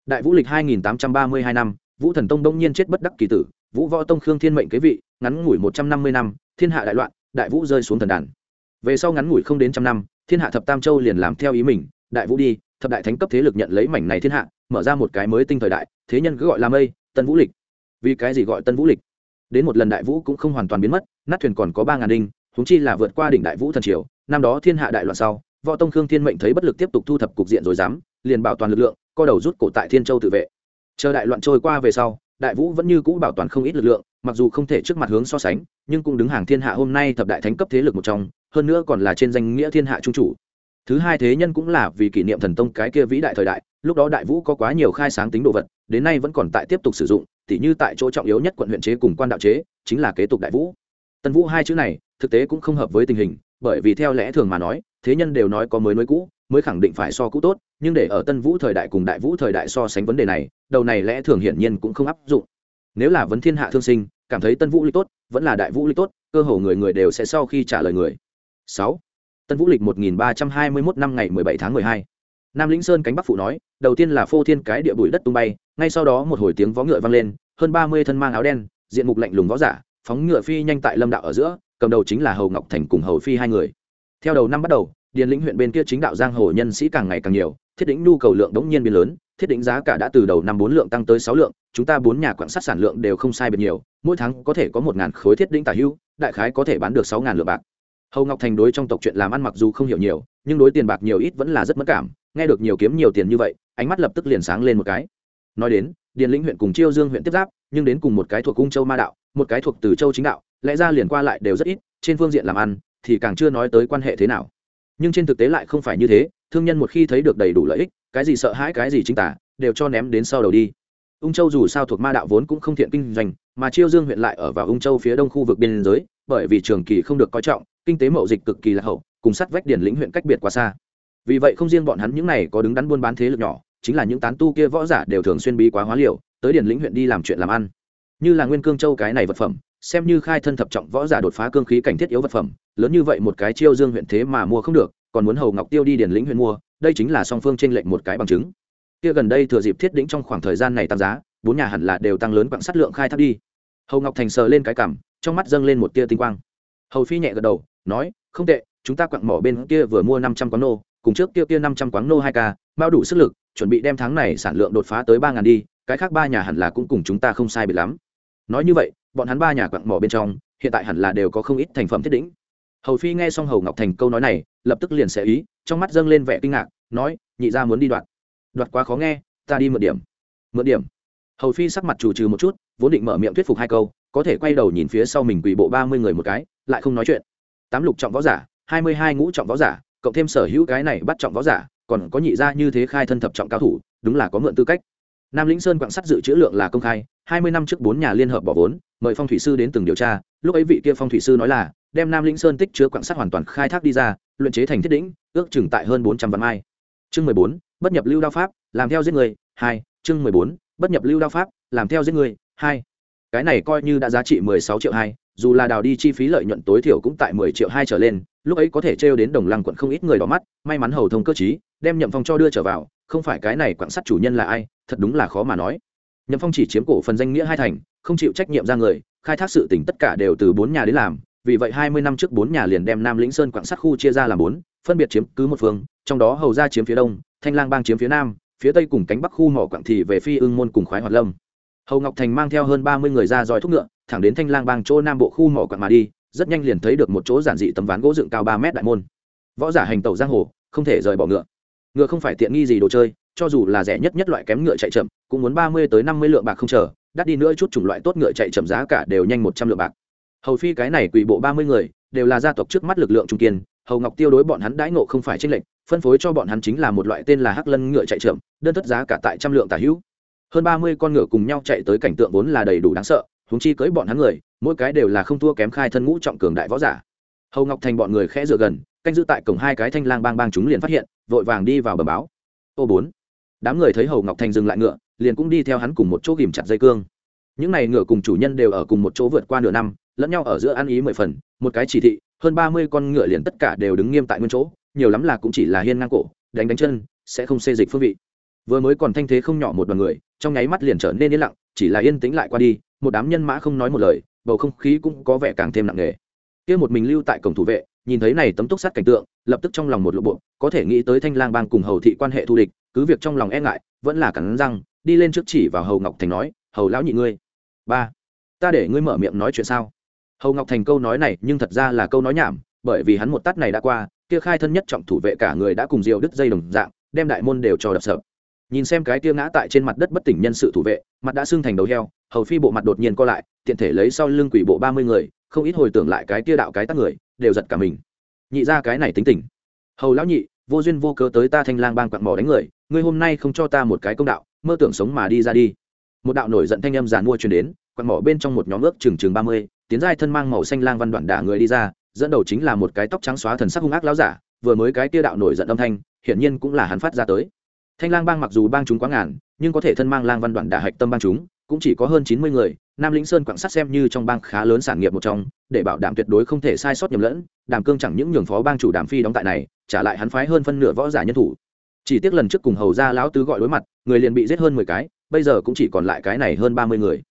Đại vũ lịch 2832 năm, vũ thần tông đông nhiên chết bất đắc kỳ tử, vũ võ tông khương thiên mệnh kế vị, ngắn ngủi 150 năm, thiên hạ đại loạn, đại vũ rơi xuống thần đàn về sau ngắn ngủi không đến trăm năm, thiên hạ thập tam châu liền làm theo ý mình, đại vũ đi, thập đại thánh cấp thế lực nhận lấy mảnh này thiên hạ, mở ra một cái mới tinh thời đại, thế nhân cứ gọi là mây, tân vũ lịch. Vì cái gì gọi tân vũ lịch? Đến một lần đại vũ cũng không hoàn toàn biến mất, nát thuyền còn có ba ngàn đinh húng chi là vượt qua đỉnh đại vũ thần triều, năm đó thiên hạ đại loạn sau, võ tông khương thiên mệnh thấy bất lực tiếp tục thu thập cục diện rồi dám, liền bảo toàn lực lượng, co đầu rút cổ tại thiên châu tự vệ. Chờ đại loạn trôi qua về sau, đại vũ vẫn như cũ bảo toàn không ít lực lượng, mặc dù không thể trước mặt hướng so sánh, nhưng cũng đứng hàng thiên hạ hôm nay thập đại thánh cấp thế lực một trong hơn nữa còn là trên danh nghĩa thiên hạ trung chủ. Thứ hai thế nhân cũng là vì kỷ niệm thần tông cái kia vĩ đại thời đại, lúc đó đại vũ có quá nhiều khai sáng tính đồ vật, đến nay vẫn còn tại tiếp tục sử dụng, tỉ như tại chỗ trọng yếu nhất quận huyện chế cùng quan đạo chế, chính là kế tục đại vũ. Tân vũ hai chữ này, thực tế cũng không hợp với tình hình, bởi vì theo lẽ thường mà nói, thế nhân đều nói có mới nối cũ, mới khẳng định phải so cũ tốt, nhưng để ở tân vũ thời đại cùng đại vũ thời đại so sánh vấn đề này, đầu này lẽ thường hiển nhiên cũng không áp dụng. Nếu là vấn thiên hạ thương sinh, cảm thấy tân vũ lịch tốt, vẫn là đại vũ lịch tốt, cơ hồ người người đều sẽ sau khi trả lời người sáu. Tân vũ lịch một nghìn ba trăm hai mươi 1321 năm ngày mười bảy tháng mười hai. Nam lĩnh sơn cánh bắc phụ nói, đầu tiên là phô thiên cái địa bụi đất tung bay, ngay sau đó một hồi tiếng vó ngựa vang lên, hơn ba mươi thân mang áo đen, diện mục lạnh lùng võ giả, phóng ngựa phi nhanh tại lâm đạo ở giữa, cầm đầu chính là hầu ngọc thành cùng hầu phi hai người. Theo đầu năm bắt đầu, điền lĩnh huyện bên kia chính đạo giang hồ nhân sĩ càng ngày càng nhiều, thiết định nhu cầu lượng đống nhiên biến lớn, thiết định giá cả đã từ đầu năm bốn lượng tăng tới sáu lượng, chúng ta bốn nhà quảng sát sản lượng đều không sai biệt nhiều, mỗi tháng có thể có một ngàn khối thiết định tả hưu, đại khái có thể bán được sáu ngàn lượng bạc hầu ngọc thành đối trong tộc chuyện làm ăn mặc dù không hiểu nhiều nhưng đối tiền bạc nhiều ít vẫn là rất mất cảm nghe được nhiều kiếm nhiều tiền như vậy ánh mắt lập tức liền sáng lên một cái nói đến điền lĩnh huyện cùng chiêu dương huyện tiếp giáp nhưng đến cùng một cái thuộc cung châu ma đạo một cái thuộc từ châu chính đạo lẽ ra liền qua lại đều rất ít trên phương diện làm ăn thì càng chưa nói tới quan hệ thế nào nhưng trên thực tế lại không phải như thế thương nhân một khi thấy được đầy đủ lợi ích cái gì sợ hãi cái gì chính tả đều cho ném đến sau đầu đi ung châu dù sao thuộc ma đạo vốn cũng không thiện kinh doanh mà chiêu dương huyện lại ở vào ung châu phía đông khu vực biên giới bởi vì trường kỳ không được coi trọng, kinh tế mậu dịch cực kỳ lạc hậu, cùng sắt vách điển lĩnh huyện cách biệt quá xa. Vì vậy không riêng bọn hắn những này có đứng đắn buôn bán thế lực nhỏ, chính là những tán tu kia võ giả đều thường xuyên bí quá hóa liều, tới điển lĩnh huyện đi làm chuyện làm ăn. Như là nguyên cương châu cái này vật phẩm, xem như khai thân thập trọng võ giả đột phá cương khí cảnh thiết yếu vật phẩm, lớn như vậy một cái chiêu dương huyện thế mà mua không được, còn muốn hầu ngọc tiêu đi điển lĩnh huyện mua, đây chính là song phương t r ê n lệch một cái bằng chứng. Kia gần đây thừa dịp thiết đĩnh trong khoảng thời gian này tăng giá, bốn nhà hẳn là đều tăng lớn quặng sắt lượng khai thác đi. Hầu ngọc thành sờ lên cái cảm trong mắt dâng lên một tia tinh quang. Hầu phi nhẹ gật đầu, nói, không tệ, chúng ta quặng mỏ bên kia vừa mua năm trăm quán nô, cùng trước kia kia năm trăm quán nô hai ca bao đủ sức lực, chuẩn bị đem tháng này sản lượng đột phá tới ba ngàn đi, cái khác ba nhà hẳn là cũng cùng chúng ta không sai biệt lắm. Nói như vậy, bọn hắn ba nhà quặng mỏ bên trong, hiện tại hẳn là đều có không ít thành phẩm thiết đỉnh. Hầu phi nghe xong hầu ngọc thành câu nói này, lập tức liền sẽ ý, trong mắt dâng lên vẻ kinh ngạc, nói, nhị ra muốn đi đoạt đoạt quá khó nghe, ta đi mượn điểm. Mượn điểm? Hầu phi sắc mặt chủ trừ một chút, vốn định mở miệng thuyết phục hai câu có thể quay đầu nhìn phía sau mình quỳ bộ ba mươi người một cái, lại không nói chuyện. Tám lục trọng võ giả, hai mươi hai ngũ trọng võ giả, cộng thêm sở hữu cái này bắt trọng võ giả, còn có nhị ra như thế khai thân thập trọng cao thủ, đúng là có mượn tư cách. Nam lĩnh sơn quạng sắt dự trữ lượng là công khai, hai mươi năm trước bốn nhà liên hợp bỏ vốn, mời phong thủy sư đến từng điều tra, lúc ấy vị kia phong thủy sư nói là, đem nam lĩnh sơn tích chứa quạng sắt hoàn toàn khai thác đi ra, luyện chế thành thiết đỉnh, ước chừng tại hơn bốn trăm vạn mai. Chương mười bốn, bất nhập lưu đao pháp, làm theo giết người, hai, chương mười bốn, bất nhập lưu đao pháp, làm theo giết người, hai cái này coi như đã giá trị mười sáu triệu hai dù là đào đi chi phí lợi nhuận tối thiểu cũng tại mười triệu hai trở lên lúc ấy có thể trêu đến đồng lăng quận không ít người đỏ mắt may mắn hầu thông cơ trí, đem nhậm phong cho đưa trở vào không phải cái này quặng sắt chủ nhân là ai thật đúng là khó mà nói. Nhậm phong chỉ chiếm cổ phần danh nghĩa hai thành không chịu trách nhiệm ra người khai thác sự tình tất cả đều từ bốn nhà đến làm vì vậy hai mươi năm trước bốn nhà liền đem nam lĩnh sơn quặng sắt khu chia ra làm bốn phân biệt chiếm cứ một phương trong đó hầu gia chiếm phía đông thanh lang bang chiếm phía nam phía tây cùng cánh bắc khu mỏ quặng thì về phi ưng môn cùng khoái hoạt lâm hầu ngọc thành mang theo hơn ba mươi người ra dòi thúc ngựa, thẳng đến thanh lang bang chỗ nam bộ khu mỏ quặng mà đi, rất nhanh liền thấy được một chỗ giản dị tấm ván gỗ dựng cao ba mét đại môn. Võ giả hành tẩu giang hồ, không thể rời bỏ ngựa. Ngựa không phải tiện nghi gì đồ chơi, cho dù là rẻ nhất nhất loại kém ngựa chạy chậm, cũng muốn ba mươi tới năm mươi lượng bạc không chờ, đắt đi nữa chút chủng loại tốt ngựa chạy chậm giá cả đều nhanh một trăm lượng bạc. Hầu phi cái này quỷ bộ ba mươi người, đều là gia tộc trước mắt lực lượng trung kiên, hầu ngọc tiêu đối bọn hắn đãi ngộ không phải tranh lệch, phân phối cho bọn hắn chính là một loại tên là hắc lân ngựa chạy chậm, đơn thất giá cả tại trăm lượng tả hữu hơn ba mươi con ngựa cùng nhau chạy tới cảnh tượng vốn là đầy đủ đáng sợ húng chi cưới bọn hắn người, mỗi cái đều là không thua kém khai thân ngũ trọng cường đại võ giả. Hầu ngọc thành bọn người khẽ dựa gần, canh giữ tại cổng hai cái thanh lang bang bang chúng liền phát hiện, vội vàng đi vào bờ báo. Ô bốn. Đám người thấy hầu ngọc thành dừng lại ngựa, liền cũng đi theo hắn cùng một chỗ ghìm chặt dây cương. Những n à y ngựa cùng chủ nhân đều ở cùng một chỗ vượt qua nửa năm, lẫn nhau ở giữa ăn ý mười phần, một cái chỉ thị, hơn ba mươi con ngựa liền tất cả đều đứng nghiêm tại nguyên chỗ, nhiều lắm là cũng chỉ là hiên ngang cổ, đánh đánh chân, sẽ không xê dịch phương vị vừa mới còn thanh thế không nhỏ một đoàn người, trong nháy mắt liền trở nên yên lặng, chỉ là yên tĩnh lại qua đi, một đám nhân mã không nói một lời, bầu không khí cũng có vẻ càng thêm nặng nề. Kia một mình lưu tại cổng thủ vệ, nhìn thấy này tấm túc sát cảnh tượng, lập tức trong lòng một lộ bộ, có thể nghĩ tới thanh lang bang cùng hầu thị quan hệ thù địch, cứ việc trong lòng e ngại, vẫn là cắn răng, đi lên trước chỉ vào hầu ngọc thành nói, hầu lão nhị ngươi. Ba, ta để ngươi mở miệng nói chuyện sao? Hầu ngọc thành câu nói này nhưng thật ra là câu nói nhảm, bởi vì hắn một tắt này đã qua, kia khai thân nhất trọng thủ vệ cả người đã cùng diều đứt dây đồng dạng, đem đại môn đều cho đập sập nhìn xem cái tia ngã tại trên mặt đất bất tỉnh nhân sự thủ vệ, mặt đã sưng thành đầu heo, hầu phi bộ mặt đột nhiên co lại, tiện thể lấy sau lưng quỷ bộ ba mươi người, không ít hồi tưởng lại cái tia đạo cái tắc người, đều giật cả mình. Nhị ra cái này tính tỉnh hầu lão nhị, vô duyên vô cớ tới ta thanh lang bang quặn mỏ đánh người, ngươi hôm nay không cho ta một cái công đạo, mơ tưởng sống mà đi ra đi. Một đạo nổi giận thanh âm giàn mua truyền đến, quặn mỏ bên trong một nhóm ước chừng chừng ba mươi, tiến giai thân mang màu xanh lang văn đoạn đả người đi ra, dẫn đầu chính là một cái tóc trắng xóa thần sắc hung ác láo giả, vừa mới cái tia đạo nổi giận âm thanh, hiển nhiên cũng là hắn phát ra tới thanh lang bang mặc dù bang chúng quá ngàn, nhưng có thể thân mang lang văn đoạn đả hạch tâm bang chúng, cũng chỉ có hơn chín mươi người, nam lĩnh sơn quảng sắt xem như trong bang khá lớn sản nghiệp một trong, để bảo đảm tuyệt đối không thể sai sót nhầm lẫn, đàm cương chẳng những nhường phó bang chủ đàm phi đóng tại này, trả lại hắn phái hơn phân nửa võ giả nhân thủ. Chỉ tiếc lần trước cùng hầu ra lão tứ gọi đối mặt, người liền bị giết hơn mười cái, bây giờ cũng chỉ còn lại cái này hơn ba mươi người.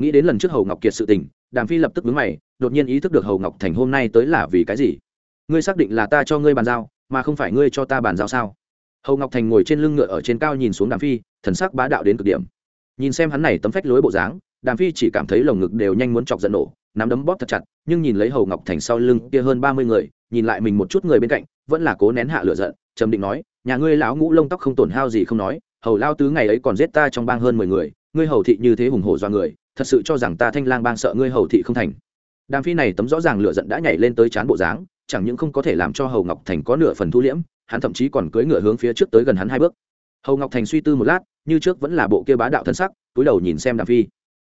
Nghĩ đến lần trước hầu ngọc kiệt sự tình, đàm phi lập tức vướng mày, đột nhiên ý thức được hầu ngọc thành hôm nay tới là vì cái gì? Ngươi xác định là ta cho ngươi bàn giao, mà không phải ngươi cho ta bàn giao sao? Hầu ngọc thành ngồi trên lưng ngựa ở trên cao nhìn xuống đàm phi, thần sắc bá đạo đến cực điểm. Nhìn xem hắn này tấm phách lối bộ dáng, đàm phi chỉ cảm thấy lồng ngực đều nhanh muốn chọc giận nổ, nắm đấm bóp thật chặt, nhưng nhìn lấy hầu ngọc thành sau lưng kia hơn ba mươi người, nhìn lại mình một chút người bên cạnh, vẫn là cố nén hạ lửa giận, trầm định nói, nhà ngươi lão ngũ lông tóc không tổn hao gì không nói, hầu lao tứ ngày ấy còn giết ta trong bang hơn mười người, ngươi hầu thị như thế hùng hổ do người, thật sự cho rằng ta thanh lang bang sợ ngươi hầu thị không thành. Đàm phi này tấm rõ ràng lửa giận đã nhảy lên tới chán bộ dáng, chẳng những không có thể làm cho hầu ngọc thành có nửa phần thu liễm hắn thậm chí còn cưỡi ngựa hướng phía trước tới gần hắn hai bước. Hầu ngọc thành suy tư một lát, như trước vẫn là bộ kia bá đạo thân sắc, túi đầu nhìn xem đàm phi.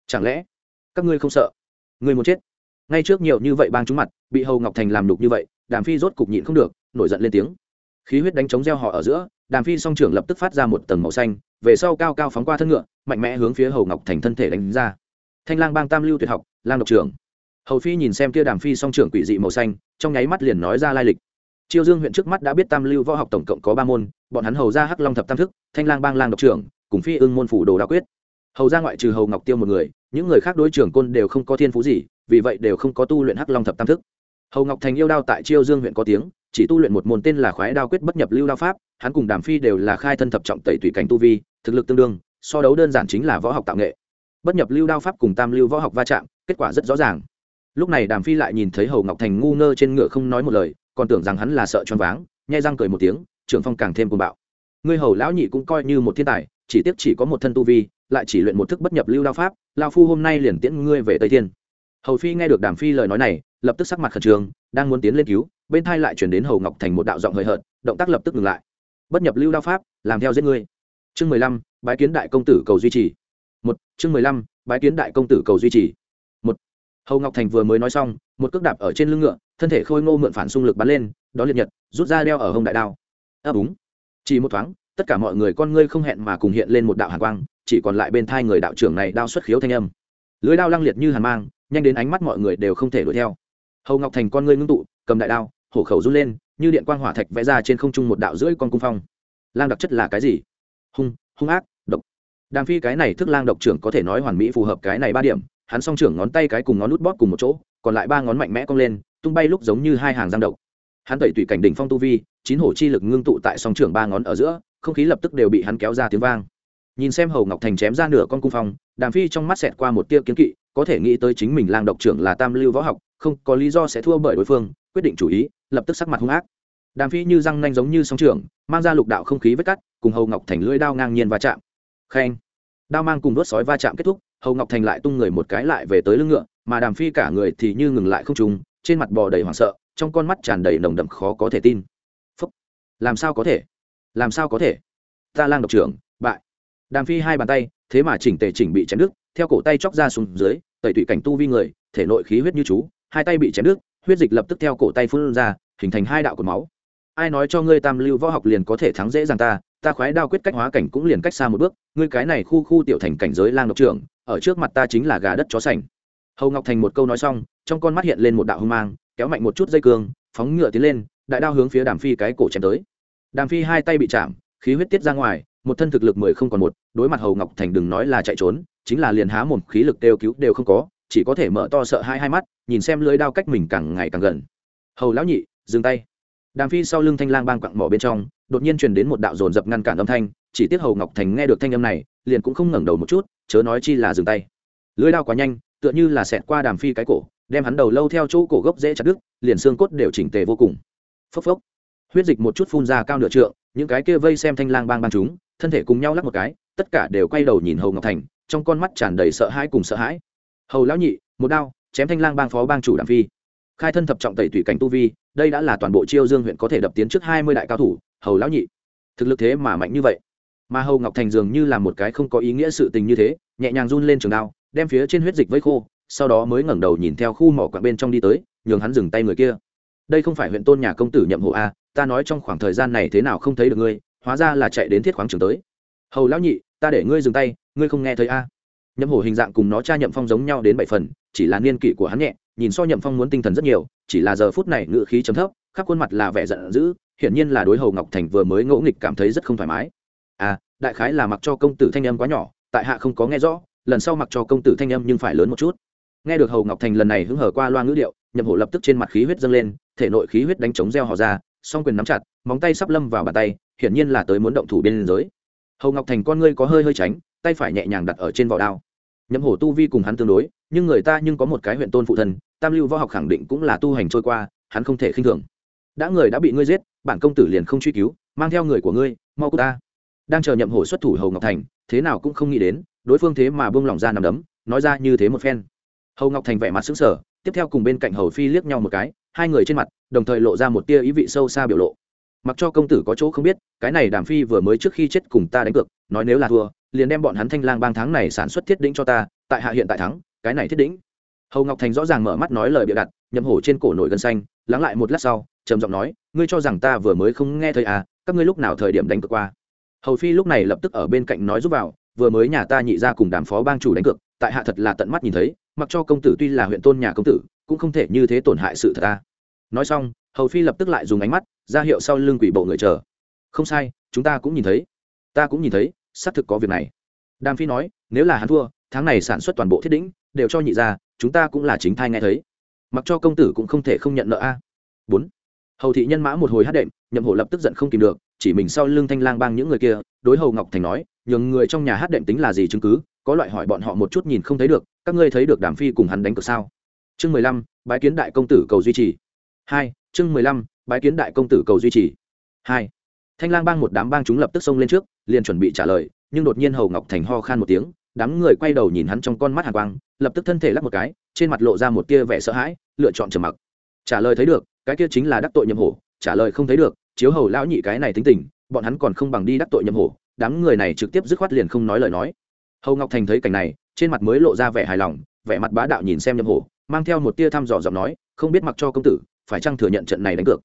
Chẳng lẽ, các ngươi không sợ? Ngươi muốn chết? Ngay trước nhiều như vậy bang chúng mặt, bị hầu ngọc thành làm đục như vậy, đàm phi rốt cục nhịn không được, nổi giận lên tiếng. Khí huyết đánh chống gieo họ ở giữa, đàm phi song trưởng lập tức phát ra một tầng màu xanh, về sau cao cao phóng qua thân ngựa, mạnh mẽ hướng phía hầu ngọc thành thân thể đánh ra. Thanh lang bang tam lưu tuyệt học, lang độc trưởng hầu phi nhìn xem kia đàm phi song trưởng quỷ dị màu xanh, trong nháy mắt liền nói ra lai lịch chiêu dương huyện trước mắt đã biết tam lưu võ học tổng cộng có ba môn, bọn hắn hầu ra hắc long thập tam thức, thanh lang bang lang độc trưởng, cùng phi ưng môn phủ đồ đa quyết. Hầu ra ngoại trừ hầu ngọc tiêu một người, những người khác đối trưởng côn đều không có thiên phú gì, vì vậy đều không có tu luyện hắc long thập tam thức. Hầu ngọc thành yêu đao tại chiêu dương huyện có tiếng, chỉ tu luyện một môn tên là khoái đao quyết bất nhập lưu đao pháp, hắn cùng đàm phi đều là khai thân thập trọng tẩy tùy cảnh tu vi, thực lực tương đương, so đấu đơn giản chính là võ học tạo nghệ. Bất nhập lưu đao pháp cùng tam lưu võ học va chạm, kết quả rất rõ ràng. Lúc này đàm phi lại nhìn thấy hầu ngọc thành ngu ngơ trên ngựa không nói một lời còn tưởng rằng hắn là sợ choáng váng, nhai răng cười một tiếng, trưởng phong càng thêm cuồng bạo. Ngươi hầu lão nhị cũng coi như một thiên tài, chỉ tiếc chỉ có một thân tu vi, lại chỉ luyện một thức bất nhập lưu đao pháp lao phu hôm nay liền tiễn ngươi về tây thiên. Hầu phi nghe được đàm phi lời nói này, lập tức sắc mặt khẩn trương, đang muốn tiến lên cứu, bên thai lại chuyển đến hầu ngọc thành một đạo giọng hời hợt, động tác lập tức ngừng lại. Bất nhập lưu đao pháp, làm theo giết ngươi. Chương mười lăm, bái kiến đại công tử cầu duy trì. Một, chương mười lăm, bái kiến đại công tử cầu duy trì hầu ngọc thành vừa mới nói xong, một cước đạp ở trên lưng ngựa, thân thể khôi ngô mượn phản xung lực bắn lên, đó liệt nhật, rút ra đeo ở hông đại đao. Ấp úng. Chỉ một thoáng, tất cả mọi người con ngươi không hẹn mà cùng hiện lên một đạo hàn quang, chỉ còn lại bên thai người đạo trưởng này đao xuất khiếu thanh âm. Lưới đao lăng liệt như hàn mang, nhanh đến ánh mắt mọi người đều không thể đuổi theo. Hầu ngọc thành con ngươi ngưng tụ, cầm đại đao, hổ khẩu run lên, như điện quang hỏa thạch vẽ ra trên không trung một đạo rưỡi con cung phong. Lang đặc chất là cái gì? Hung hung ác, độc. Đàm phi cái này thức lang độc trưởng có thể nói hoàn mỹ phù hợp cái này ba điểm hắn song trưởng ngón tay cái cùng ngón nút bóp cùng một chỗ, còn lại ba ngón mạnh mẽ cong lên, tung bay lúc giống như hai hàng giang độc. Hắn tẩy tùy cảnh đỉnh phong tu vi, chín hổ chi lực ngưng tụ tại song trưởng ba ngón ở giữa, không khí lập tức đều bị hắn kéo ra tiếng vang. Nhìn xem hầu ngọc thành chém ra nửa con cung phong, đàm phi trong mắt xẹt qua một tia kiến kỵ, có thể nghĩ tới chính mình lang độc trưởng là tam lưu võ học, không có lý do sẽ thua bởi đối phương, quyết định chủ ý, lập tức sắc mặt hung ác. Đàm phi như răng nanh giống như song trưởng, mang ra lục đạo không khí vết cắt, cùng hầu ngọc thành lưỡi đao ngang nhiên va chạm. Khen. Đao mang cùng đốt sói va chạm kết thúc hầu ngọc thành lại tung người một cái lại về tới lưng ngựa, mà đàm phi cả người thì như ngừng lại không trùng trên mặt bò đầy hoảng sợ, trong con mắt tràn đầy nồng đậm khó có thể tin. Phúc. làm sao có thể? Làm sao có thể? Ta lang độc trưởng, bại. Đàm phi hai bàn tay, thế mà chỉnh tề chỉnh bị chém đứt, theo cổ tay chóc ra xuống dưới, tẩy tụy cảnh tu vi người, thể nội khí huyết như chú, hai tay bị chém đứt, huyết dịch lập tức theo cổ tay phun ra, hình thành hai đạo cột máu. Ai nói cho ngươi tam lưu võ học liền có thể thắng dễ dàng ta ta khoái đao quyết cách hóa cảnh cũng liền cách xa một bước, ngươi cái này khu khu tiểu thành cảnh giới lang độc trưởng ở trước mặt ta chính là gà đất chó sành. Hầu ngọc thành một câu nói xong, trong con mắt hiện lên một đạo hung mang, kéo mạnh một chút dây cương, phóng ngựa tiến lên, đại đao hướng phía đàm phi cái cổ chém tới. Đàm phi hai tay bị chạm, khí huyết tiết ra ngoài, một thân thực lực mười không còn một, đối mặt hầu ngọc thành đừng nói là chạy trốn, chính là liền há mồm, khí lực đều cứu đều không có, chỉ có thể mở to sợ hai hai mắt, nhìn xem lưới đao cách mình càng ngày càng gần. Hầu lão nhị, dừng tay. Đàm phi sau lưng thanh lang bang quặng mỏ bên trong, đột nhiên truyền đến một đạo dồn dập ngăn cản âm thanh, chỉ tiếc hầu ngọc thành nghe được thanh âm này, liền cũng không ngẩng đầu một chút chớ nói chi là dừng tay. Lưới đao quá nhanh, tựa như là xẹt qua đàm phi cái cổ, đem hắn đầu lâu theo chỗ cổ gốc dễ chặt đứt, liền xương cốt đều chỉnh tề vô cùng. Phốc phốc. Huyết dịch một chút phun ra cao nửa trượng, những cái kia vây xem thanh lang bang bang chúng, thân thể cùng nhau lắc một cái, tất cả đều quay đầu nhìn hầu ngọc thành, trong con mắt tràn đầy sợ hãi cùng sợ hãi. Hầu lão nhị, một đao, chém thanh lang bang phó bang chủ đàm phi. Khai thân thập trọng tẩy tùy cảnh tu vi, đây đã là toàn bộ chiêu dương huyện có thể đập tiến trước hai mươi đại cao thủ, hầu lão nhị. Thực lực thế mà mạnh như vậy mà hầu ngọc thành dường như là một cái không có ý nghĩa sự tình như thế, nhẹ nhàng run lên trường đao, đem phía trên huyết dịch vây khô, sau đó mới ngẩng đầu nhìn theo khu mỏ quạng bên trong đi tới, nhường hắn dừng tay người kia. Đây không phải huyện tôn nhà công tử nhậm hộ a, ta nói trong khoảng thời gian này thế nào không thấy được ngươi, hóa ra là chạy đến thiết khoáng trường tới. Hầu lão nhị, ta để ngươi dừng tay, ngươi không nghe thấy a. Nhậm hổ hình dạng cùng nó cha nhậm phong giống nhau đến bảy phần, chỉ là niên kỷ của hắn nhẹ, nhìn so nhậm phong muốn tinh thần rất nhiều, chỉ là giờ phút này ngự khí chấm thấp, khắp khuôn mặt là vẻ giận dữ, hiển nhiên là đối hầu ngọc thành vừa mới ngỗ nghịch cảm thấy rất không thoải mái à đại khái là mặc cho công tử thanh âm quá nhỏ, tại hạ không có nghe rõ, lần sau mặc cho công tử thanh âm nhưng phải lớn một chút. Nghe được hầu ngọc thành lần này hứng hở qua loa ngữ điệu, nhậm hổ lập tức trên mặt khí huyết dâng lên, thể nội khí huyết đánh chống gieo họ ra, song quyền nắm chặt, móng tay sắp lâm vào bàn tay, hiển nhiên là tới muốn động thủ bên giới. Hầu ngọc thành con ngươi có hơi hơi tránh, tay phải nhẹ nhàng đặt ở trên vỏ đao. Nhậm hổ tu vi cùng hắn tương đối, nhưng người ta nhưng có một cái huyện tôn phụ thân, tam lưu võ học khẳng định cũng là tu hành trôi qua, hắn không thể khinh thường. Đã người đã bị ngươi giết, bản công tử liền không truy cứu, mang theo người của ngươi, mau cô ta đang chờ nhậm hổ xuất thủ hầu ngọc thành, thế nào cũng không nghĩ đến, đối phương thế mà buông lỏng ra nằm đấm, nói ra như thế một phen. Hầu ngọc thành vẻ mặt xứng sở tiếp theo cùng bên cạnh hầu phi liếc nhau một cái, hai người trên mặt, đồng thời lộ ra một tia ý vị sâu xa biểu lộ. Mặc cho công tử có chỗ không biết, cái này đàm phi vừa mới trước khi chết cùng ta đánh cược, nói nếu là thua, liền đem bọn hắn thanh lang bang tháng này sản xuất thiết đĩnh cho ta, tại hạ hiện tại thắng, cái này thiết đĩnh hầu ngọc thành rõ ràng mở mắt nói lời bịa đặt, nhậm hổ trên cổ nổi gân xanh, lắng lại một lát sau, trầm giọng nói, ngươi cho rằng ta vừa mới không nghe thấy à các ngươi lúc nào thời điểm đánh cược qua? Hầu phi lúc này lập tức ở bên cạnh nói giúp vào, vừa mới nhà ta nhị ra cùng đàm phó bang chủ đánh cược, tại hạ thật là tận mắt nhìn thấy, mặc cho công tử tuy là huyện tôn nhà công tử, cũng không thể như thế tổn hại sự thật ta. Nói xong, hầu phi lập tức lại dùng ánh mắt, ra hiệu sau lưng quỷ bộ người chờ. Không sai, chúng ta cũng nhìn thấy. Ta cũng nhìn thấy, xác thực có việc này. Đàm phi nói, nếu là hắn thua, tháng này sản xuất toàn bộ thiết đĩnh đều cho nhị ra chúng ta cũng là chính thai nghe thấy. Mặc cho công tử cũng không thể không nhận nợ a. Bốn. Hầu thị nhân mã một hồi hát đệm, nhậm hổ lập tức giận không kìm được chỉ mình sau lưng thanh lang bang những người kia, đối hầu ngọc thành nói, nhường người trong nhà hát đệm tính là gì chứng cứ, có loại hỏi bọn họ một chút nhìn không thấy được, các ngươi thấy được đàm phi cùng hắn đánh cược sao? Chương mười lăm, bái kiến đại công tử cầu duy trì. Hai, chương mười lăm, bái kiến đại công tử cầu duy trì. Hai, thanh lang bang một đám bang chúng lập tức xông lên trước, liền chuẩn bị trả lời, nhưng đột nhiên hầu ngọc thành ho khan một tiếng, đám người quay đầu nhìn hắn trong con mắt hàn quang, lập tức thân thể lắc một cái, trên mặt lộ ra một tia vẻ sợ hãi, lựa chọn trầm mặc. Trả lời thấy được, cái kia chính là đắc tội nhầm hổ, trả lời không thấy được chiếu hầu lão nhị cái này tính tình, bọn hắn còn không bằng đi đắc tội nhậm hổ, đám người này trực tiếp dứt khoát liền không nói lời nói. Hầu ngọc thành thấy cảnh này, trên mặt mới lộ ra vẻ hài lòng, vẻ mặt bá đạo nhìn xem nhậm hổ, mang theo một tia thăm dò giọng nói, không biết mặc cho công tử, phải chăng thừa nhận trận này đánh cược.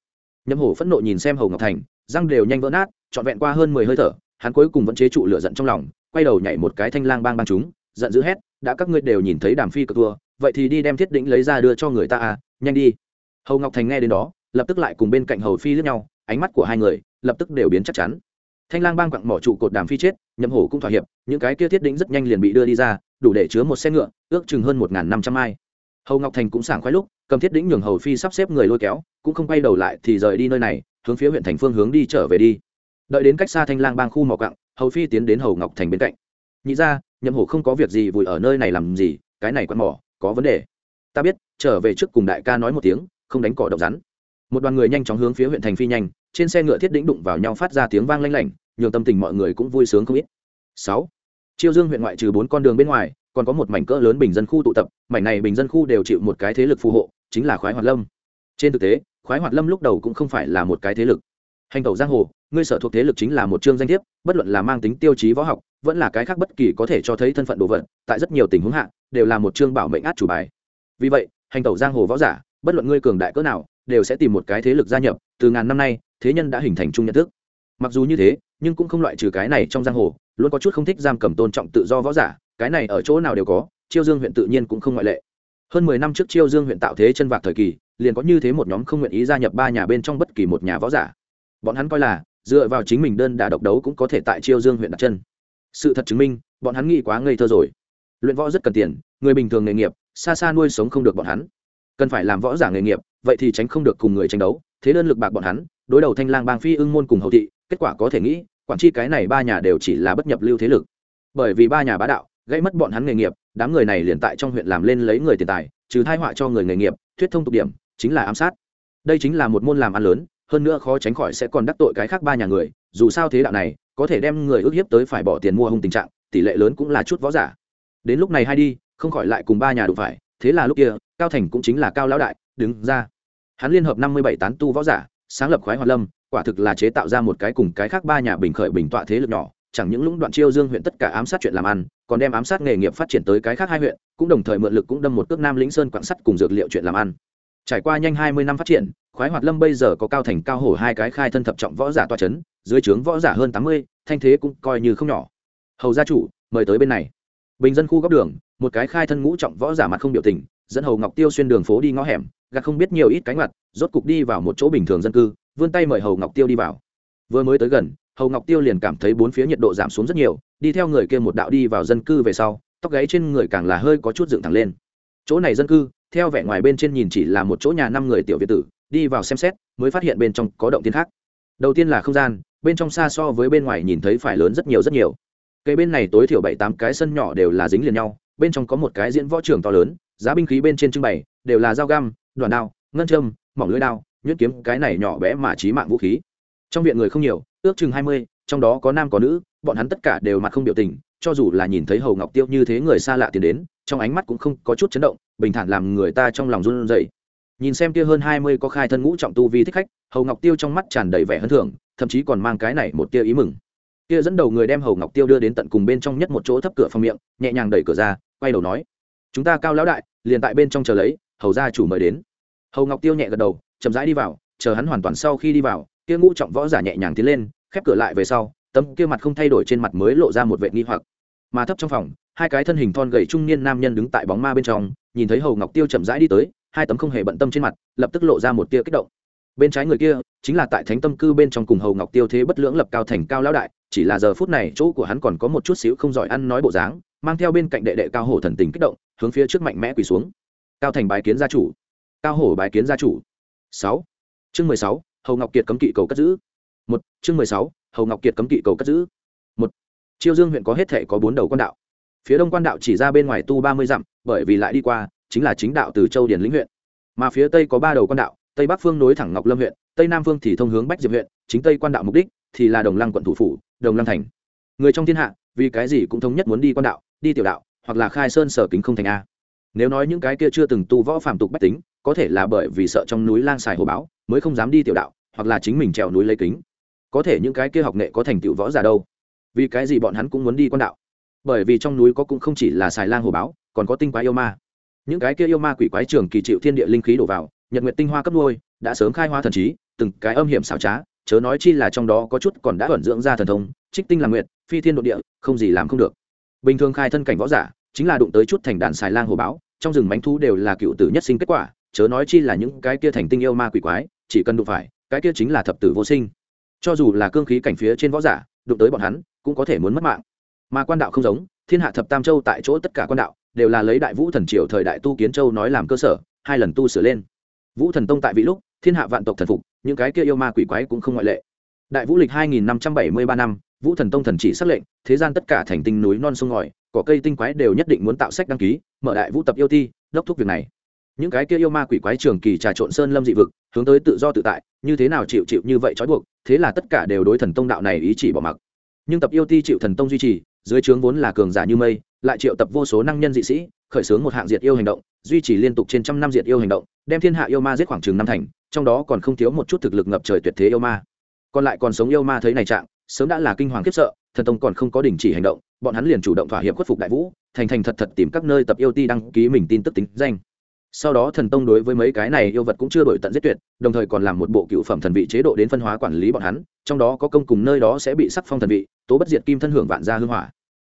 Nhậm hổ phẫn nộ nhìn xem hầu ngọc thành, răng đều nhanh vỡ nát, trọn vẹn qua hơn mười hơi thở, hắn cuối cùng vẫn chế trụ lửa giận trong lòng, quay đầu nhảy một cái thanh lang bang bang chúng, giận dữ hét, đã các ngươi đều nhìn thấy đàm phi cờ thua, vậy thì đi đem thiết đĩnh lấy ra đưa cho người ta à nhanh đi. Hầu ngọc thành nghe đến đó, lập tức lại cùng bên cạnh hầu phi lướt nhau ánh mắt của hai người lập tức đều biến chắc chắn. Thanh lang bang quặng mỏ trụ cột đàm phi chết, nhậm hổ cũng thỏa hiệp, những cái kia thiết đĩnh rất nhanh liền bị đưa đi ra, đủ để chứa một xe ngựa, ước chừng hơn một năm trăm ai. Hầu ngọc thành cũng sảng khoái lúc, cầm thiết đĩnh nhường hầu phi sắp xếp người lôi kéo, cũng không quay đầu lại thì rời đi nơi này, hướng phía huyện thành phương hướng đi trở về đi. Đợi đến cách xa thanh lang bang khu mỏ cặng hầu phi tiến đến hầu ngọc thành bên cạnh. Nhị ra, nhậm hổ không có việc gì vùi ở nơi này làm gì, cái này quặn mỏ, có vấn đề. Ta biết, trở về trước cùng đại ca nói một tiếng, không đánh cỏ độc rắn một đoàn người nhanh chóng hướng phía huyện thành phi nhanh, trên xe ngựa thiết đĩnh đụng vào nhau phát ra tiếng vang lanh lảnh, nhường tâm tình mọi người cũng vui sướng không ít. Sáu chiêu dương huyện ngoại trừ bốn con đường bên ngoài, còn có một mảnh cỡ lớn bình dân khu tụ tập, mảnh này bình dân khu đều chịu một cái thế lực phù hộ, chính là khoái hoạt lâm. Trên thực tế, khoái hoạt lâm lúc đầu cũng không phải là một cái thế lực. Hành tẩu giang hồ, ngươi sở thuộc thế lực chính là một chương danh thiếp, bất luận là mang tính tiêu chí võ học, vẫn là cái khác bất kỳ có thể cho thấy thân phận đồ vật, tại rất nhiều tình huống hạ, đều là một chương bảo mệnh át chủ bài. Vì vậy, hành tẩu giang hồ võ giả, bất luận ngươi cường đại cỡ nào đều sẽ tìm một cái thế lực gia nhập, từ ngàn năm nay, thế nhân đã hình thành chung nhận thức. Mặc dù như thế, nhưng cũng không loại trừ cái này trong giang hồ, luôn có chút không thích giam cầm tôn trọng tự do võ giả, cái này ở chỗ nào đều có, chiêu dương huyện tự nhiên cũng không ngoại lệ. Hơn mười năm trước chiêu dương huyện tạo thế chân vạc thời kỳ, liền có như thế một nhóm không nguyện ý gia nhập ba nhà bên trong bất kỳ một nhà võ giả. Bọn hắn coi là, dựa vào chính mình đơn đà độc đấu cũng có thể tại chiêu dương huyện đặt chân. Sự thật chứng minh, bọn hắn nghĩ quá ngây thơ rồi. Luyện võ rất cần tiền, người bình thường nghề nghiệp, xa xa nuôi sống không được bọn hắn cần phải làm võ giả nghề nghiệp, vậy thì tránh không được cùng người tranh đấu, thế đơn lực bạc bọn hắn, đối đầu thanh lang bang phi ưng môn cùng hậu thị, kết quả có thể nghĩ, quản tri cái này ba nhà đều chỉ là bất nhập lưu thế lực. Bởi vì ba nhà bá đạo, gây mất bọn hắn nghề nghiệp, đám người này liền tại trong huyện làm lên lấy người tiền tài, trừ thai họa cho người nghề nghiệp, thuyết thông tục điểm, chính là ám sát. Đây chính là một môn làm ăn lớn, hơn nữa khó tránh khỏi sẽ còn đắc tội cái khác ba nhà người, dù sao thế đạo này, có thể đem người ước hiếp tới phải bỏ tiền mua hung tình trạng, tỷ lệ lớn cũng là chút võ giả. Đến lúc này hay đi, không khỏi lại cùng ba nhà đụng phải thế là lúc kia, cao thành cũng chính là cao lão đại, đứng ra. Hắn liên hợp năm mươi bảy tán tu võ giả, sáng lập khoái hoạt lâm, quả thực là chế tạo ra một cái cùng cái khác ba nhà bình khởi bình tọa thế lực nhỏ, chẳng những lũng đoạn chiêu dương huyện tất cả ám sát chuyện làm ăn, còn đem ám sát nghề nghiệp phát triển tới cái khác hai huyện, cũng đồng thời mượn lực cũng đâm một cước nam lĩnh sơn quảng sắt cùng dược liệu chuyện làm ăn. Trải qua nhanh hai mươi năm phát triển, khoái hoạt lâm bây giờ có cao thành, cao hổ hai cái khai thân thập trọng võ giả toa c h ấ n dưới trướng võ giả hơn tám mươi, thanh thế cũng coi như không nhỏ. Hầu gia chủ, mời tới bên này bình dân khu góc đường, một cái khai thân ngũ trọng võ giả mặt không biểu tình, dẫn hầu ngọc tiêu xuyên đường phố đi ngõ hẻm, gạt không biết nhiều ít cánh mặt, rốt cục đi vào một chỗ bình thường dân cư, vươn tay mời hầu ngọc tiêu đi vào. Vừa mới tới gần, hầu ngọc tiêu liền cảm thấy bốn phía nhiệt độ giảm xuống rất nhiều, đi theo người kia một đạo đi vào dân cư về sau, tóc gáy trên người càng là hơi có chút dựng thẳng lên. Chỗ này dân cư, theo vẻ ngoài bên trên nhìn chỉ là một chỗ nhà năm người tiểu việt tử, đi vào xem xét, mới phát hiện bên trong có động tiên khác. Đầu tiên là không gian, bên trong xa so với bên ngoài nhìn thấy phải lớn rất nhiều rất nhiều cây bên này tối thiểu bảy tám cái sân nhỏ đều là dính liền nhau, bên trong có một cái diễn võ trường to lớn, giá binh khí bên trên trưng bày, đều là dao găm đoàn đao, ngân châm, mỏng lưỡi đao, nhuyễn kiếm, cái này nhỏ bé mà trí mạng vũ khí. Trong viện người không nhiều, ước chừng hai mươi, trong đó có nam có nữ, bọn hắn tất cả đều mặt không biểu tình, cho dù là nhìn thấy hầu ngọc tiêu như thế người xa lạ tiến đến, trong ánh mắt cũng không có chút chấn động, bình thản làm người ta trong lòng run rẩy. Nhìn xem kia hơn hai mươi có khai thân ngũ trọng tu vi thích khách, hầu ngọc tiêu trong mắt tràn đầy vẻ hân thưởng thậm chí còn mang cái này một tia ý mừng kia dẫn đầu người đem hầu ngọc tiêu đưa đến tận cùng bên trong nhất một chỗ thấp cửa phòng miệng, nhẹ nhàng đẩy cửa ra, quay đầu nói, chúng ta cao lão đại, liền tại bên trong chờ lấy, hầu gia chủ mời đến. Hầu ngọc tiêu nhẹ gật đầu, chậm rãi đi vào, chờ hắn hoàn toàn sau khi đi vào, kia ngũ trọng võ giả nhẹ nhàng tiến lên, khép cửa lại về sau, tấm kia mặt không thay đổi trên mặt mới lộ ra một vệ nghi hoặc. Mà thấp trong phòng, hai cái thân hình thon gầy trung niên nam nhân đứng tại bóng ma bên trong, nhìn thấy hầu ngọc tiêu chậm rãi đi tới, hai tấm không hề bận tâm trên mặt, lập tức lộ ra một tia kích động. Bên trái người kia, chính là tại thánh tâm cư bên trong cùng hầu ngọc tiêu thế bất lưỡng lập cao thành cao lão đại chỉ là giờ phút này chỗ của hắn còn có một chút xíu không giỏi ăn nói bộ dáng, mang theo bên cạnh đệ đệ cao hổ thần tình kích động, hướng phía trước mạnh mẽ quỳ xuống. Cao thành bái kiến gia chủ. Cao hổ bái kiến gia chủ. Sáu. Chương mười sáu, hầu ngọc kiệt cấm kỵ cầu cất giữ. Một. Chương mười sáu, hầu ngọc kiệt cấm kỵ cầu cất giữ. Một. Chiêu dương huyện có hết thể có bốn đầu quan đạo. Phía đông quan đạo chỉ ra bên ngoài tu ba mươi dặm, bởi vì lại đi qua, chính là chính đạo từ châu điền lĩnh huyện. Mà phía tây có ba đầu quan đạo, tây bắc phương nối thẳng ngọc lâm huyện, tây nam phương thì thông hướng bách diệp huyện, chính tây quan đạo mục đích thì là đồng lăng quận thủ phủ đồng lăng thành. Người trong thiên hạ, vì cái gì cũng thống nhất muốn đi quan đạo, đi tiểu đạo, hoặc là khai sơn sở kính không thành a. Nếu nói những cái kia chưa từng tu võ phạm tục bách tính, có thể là bởi vì sợ trong núi lang xài hồ báo, mới không dám đi tiểu đạo, hoặc là chính mình trèo núi lấy kính. Có thể những cái kia học nghệ có thành tựu võ giả đâu. Vì cái gì bọn hắn cũng muốn đi quan đạo? Bởi vì trong núi có cũng không chỉ là xài lang hồ báo, còn có tinh quái yêu ma. Những cái kia yêu ma quỷ quái trường kỳ chịu thiên địa linh khí đổ vào, nhật nguyệt tinh hoa cấp nuôi, đã sớm khai hoa thần trí, từng cái âm hiểm xảo trá chớ nói chi là trong đó có chút còn đã ẩn dưỡng ra thần thông trích tinh làm nguyện, phi thiên độ địa không gì làm không được. Bình thường khai thân cảnh võ giả chính là đụng tới chút thành đàn xài lang hồ báo trong rừng bánh thú đều là cựu tử nhất sinh kết quả chớ nói chi là những cái kia thành tinh yêu ma quỷ quái chỉ cần đụng phải cái kia chính là thập tử vô sinh. Cho dù là cương khí cảnh phía trên võ giả đụng tới bọn hắn cũng có thể muốn mất mạng. Mà quan đạo không giống thiên hạ thập tam châu tại chỗ tất cả quan đạo đều là lấy đại vũ thần triều thời đại tu kiến châu nói làm cơ sở hai lần tu sửa lên. Vũ thần tông tại vị lúc thiên hạ vạn tộc thần phục những cái kia yêu ma quỷ quái cũng không ngoại lệ. Đại vũ lịch hai nghìn năm vũ thần tông thần chỉ xác lệnh thế gian tất cả thành tinh núi non sông ngòi cỏ cây tinh quái đều nhất định muốn tạo sách đăng ký mở đại vũ tập yêu thi, đốc thúc việc này. Những cái kia yêu ma quỷ quái trường kỳ trà trộn sơn lâm dị vực hướng tới tự do tự tại như thế nào chịu chịu như vậy trói buộc thế là tất cả đều đối thần tông đạo này ý chỉ bỏ mặc. Nhưng tập yêu ti chịu thần tông duy trì dưới trướng vốn là cường giả như mây lại triệu tập vô số năng nhân dị sĩ khởi xướng một hạng diệt yêu hành động, duy trì liên tục trên trăm năm diệt yêu hành động, đem thiên hạ yêu ma giết khoảng chừng năm thành, trong đó còn không thiếu một chút thực lực ngập trời tuyệt thế yêu ma. Còn lại còn sống yêu ma thấy này trạng, sớm đã là kinh hoàng khiếp sợ, thần tông còn không có đình chỉ hành động, bọn hắn liền chủ động thỏa hiệp khuất phục đại vũ, thành thành thật thật tìm các nơi tập yêu ti đăng ký mình tin tức tính danh. Sau đó thần tông đối với mấy cái này yêu vật cũng chưa đổi tận giết tuyệt, đồng thời còn làm một bộ cựu phẩm thần vị chế độ đến phân hóa quản lý bọn hắn, trong đó có công cùng nơi đó sẽ bị sắc phong thần vị, tố bất diệt kim thân hưởng vạn gia hương hỏa.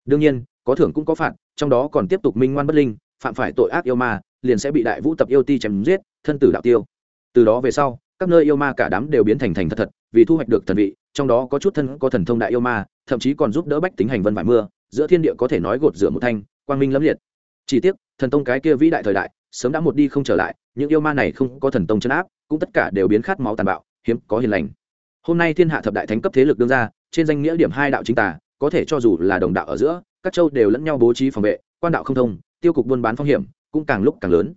Đương nhiên có thưởng cũng có phạt, trong đó còn tiếp tục minh ngoan bất linh, phạm phải tội ác yêu ma, liền sẽ bị đại vũ tập yêu ti chém giết, thân tử đạo tiêu. Từ đó về sau, các nơi yêu ma cả đám đều biến thành thành thật thật, vì thu hoạch được thần vị, trong đó có chút thân có thần thông đại yêu ma, thậm chí còn giúp đỡ bách tính hành vân vải mưa, giữa thiên địa có thể nói gột rửa một thanh, quang minh lẫm liệt. Chỉ tiếc, thần tông cái kia vĩ đại thời đại, sớm đã một đi không trở lại, những yêu ma này không có thần tông chấn áp, cũng tất cả đều biến khát máu tàn bạo, hiếm có hiền lành. Hôm nay thiên hạ thập đại thánh cấp thế lực đương ra, trên danh nghĩa điểm hai đạo chính tà, có thể cho dù là đồng đạo ở giữa các châu đều lẫn nhau bố trí phòng vệ, quan đạo không thông, tiêu cục buôn bán phong hiểm cũng càng lúc càng lớn.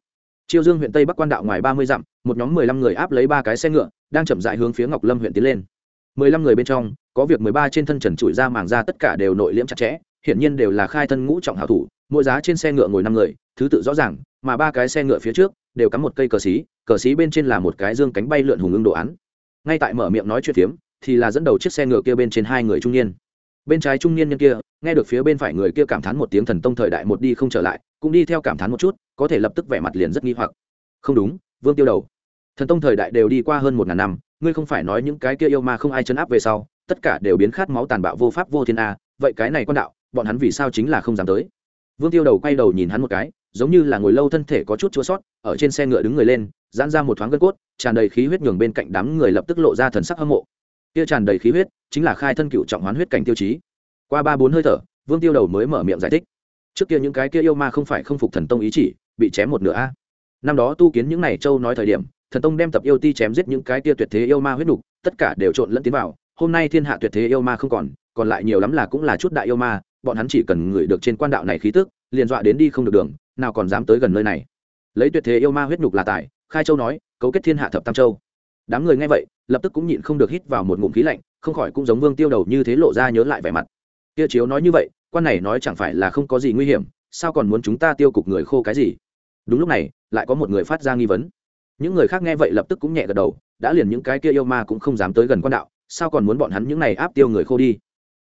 Chiêu dương huyện tây bắc quan đạo ngoài ba mươi dặm, một nhóm mười lăm người áp lấy ba cái xe ngựa, đang chậm dại hướng phía ngọc lâm huyện tiến lên. Mười lăm người bên trong, có việc mười ba trên thân trần trụi ra màng ra tất cả đều nội liễm chặt chẽ, hiển nhiên đều là khai thân ngũ trọng hảo thủ, mỗi giá trên xe ngựa ngồi năm người, thứ tự rõ ràng, mà ba cái xe ngựa phía trước đều cắm một cây cờ xí cờ xí bên trên là một cái dương cánh bay lượn hùng ưng đồ án. Ngay tại mở miệng nói chuyện phiếm, thì là dẫn đầu chiếc xe ngựa kia bên trên hai người trung niên bên trái trung niên nhân kia, nghe được phía bên phải người kia cảm thán một tiếng thần tông thời đại một đi không trở lại, cũng đi theo cảm thán một chút, có thể lập tức vẻ mặt liền rất nghi hoặc. Không đúng, vương tiêu đầu. Thần tông thời đại đều đi qua hơn một ngàn năm, ngươi không phải nói những cái kia yêu ma không ai chấn áp về sau, tất cả đều biến khát máu tàn bạo vô pháp vô thiên a, vậy cái này quan đạo, bọn hắn vì sao chính là không dám tới? Vương tiêu đầu quay đầu nhìn hắn một cái, giống như là ngồi lâu thân thể có chút chua sót, ở trên xe ngựa đứng người lên, giãn ra một thoáng gân cốt, tràn đầy khí huyết nhường bên cạnh đám người lập tức lộ ra thần sắc hâm mộ kia tràn đầy khí huyết, chính là khai thân cựu trọng hoán huyết cảnh tiêu chí. Qua ba bốn hơi thở, vương tiêu đầu mới mở miệng giải thích. Trước kia những cái kia yêu ma không phải không phục thần tông ý chỉ, bị chém một nửa a. Năm đó tu kiến những này châu nói thời điểm, thần tông đem tập yêu ti chém giết những cái kia tuyệt thế yêu ma huyết nục, tất cả đều trộn lẫn tiến vào. Hôm nay thiên hạ tuyệt thế yêu ma không còn còn lại nhiều lắm là cũng là chút đại yêu ma, bọn hắn chỉ cần ngửi được trên quan đạo này khí tức, liền dọa đến đi không được đường, nào còn dám tới gần nơi này. Lấy tuyệt thế yêu ma huyết nhục là tài, khai châu nói, cấu kết thiên hạ thập tam châu. Đám người nghe vậy lập tức cũng nhịn không được hít vào một ngụm khí lạnh, không khỏi cũng giống vương tiêu đầu như thế lộ ra nhớ lại vẻ mặt. Kia chiếu nói như vậy, quan này nói chẳng phải là không có gì nguy hiểm, sao còn muốn chúng ta tiêu cục người khô cái gì? Đúng lúc này, lại có một người phát ra nghi vấn. Những người khác nghe vậy lập tức cũng nhẹ gật đầu, đã liền những cái kia yêu ma cũng không dám tới gần quan đạo, sao còn muốn bọn hắn những này áp tiêu người khô đi?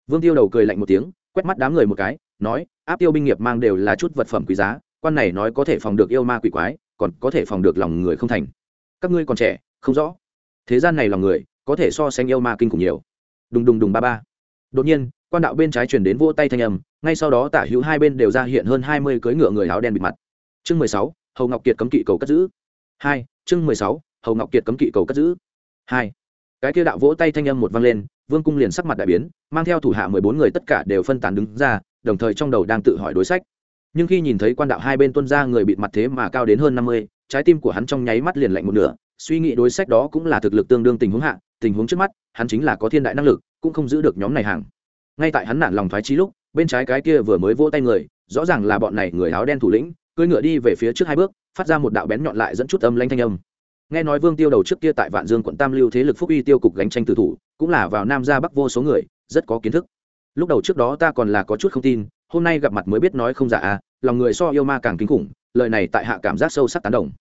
Vương tiêu đầu cười lạnh một tiếng, quét mắt đám người một cái, nói, áp tiêu binh nghiệp mang đều là chút vật phẩm quý giá, quan này nói có thể phòng được yêu ma quỷ quái, còn có thể phòng được lòng người không thành. Các ngươi còn trẻ, không rõ thế gian này lòng người, có thể so sánh yêu ma kinh khủng nhiều. Đùng đùng đùng ba ba. Đột nhiên, quan đạo bên trái chuyển đến vỗ tay thanh âm, ngay sau đó tả hữu hai bên đều ra hiện hơn hai mươi cưỡi ngựa người áo đen bịt mặt. Chương mười sáu, hầu ngọc kiệt cấm kỵ cầu cất giữ. Hai, chương mười sáu, hầu ngọc kiệt cấm kỵ cầu cất giữ. Hai, cái kia đạo vỗ tay thanh âm một vang lên, vương cung liền sắc mặt đại biến, mang theo thủ hạ mười bốn người tất cả đều phân tán đứng ra, đồng thời trong đầu đang tự hỏi đối sách. Nhưng khi nhìn thấy quan đạo hai bên tuân ra người bịt mặt thế mà cao đến hơn năm mươi, trái tim của hắn trong nháy mắt liền lạnh một nửa suy nghĩ đối sách đó cũng là thực lực tương đương tình huống hạ, tình huống trước mắt, hắn chính là có thiên đại năng lực, cũng không giữ được nhóm này hàng. Ngay tại hắn nản lòng thoái trí lúc, bên trái cái kia vừa mới vỗ tay người, rõ ràng là bọn này người áo đen thủ lĩnh, cưỡi ngựa đi về phía trước hai bước, phát ra một đạo bén nhọn lại dẫn chút âm lanh thanh âm. Nghe nói vương tiêu đầu trước kia tại vạn dương quận tam lưu thế lực phúc uy tiêu cục gánh tranh tử thủ, cũng là vào nam ra bắc vô số người, rất có kiến thức. Lúc đầu trước đó ta còn là có chút không tin, hôm nay gặp mặt mới biết nói không giả à lòng người so yêu ma càng kinh khủng, lời này tại hạ cảm giác sâu sắc tán đồng.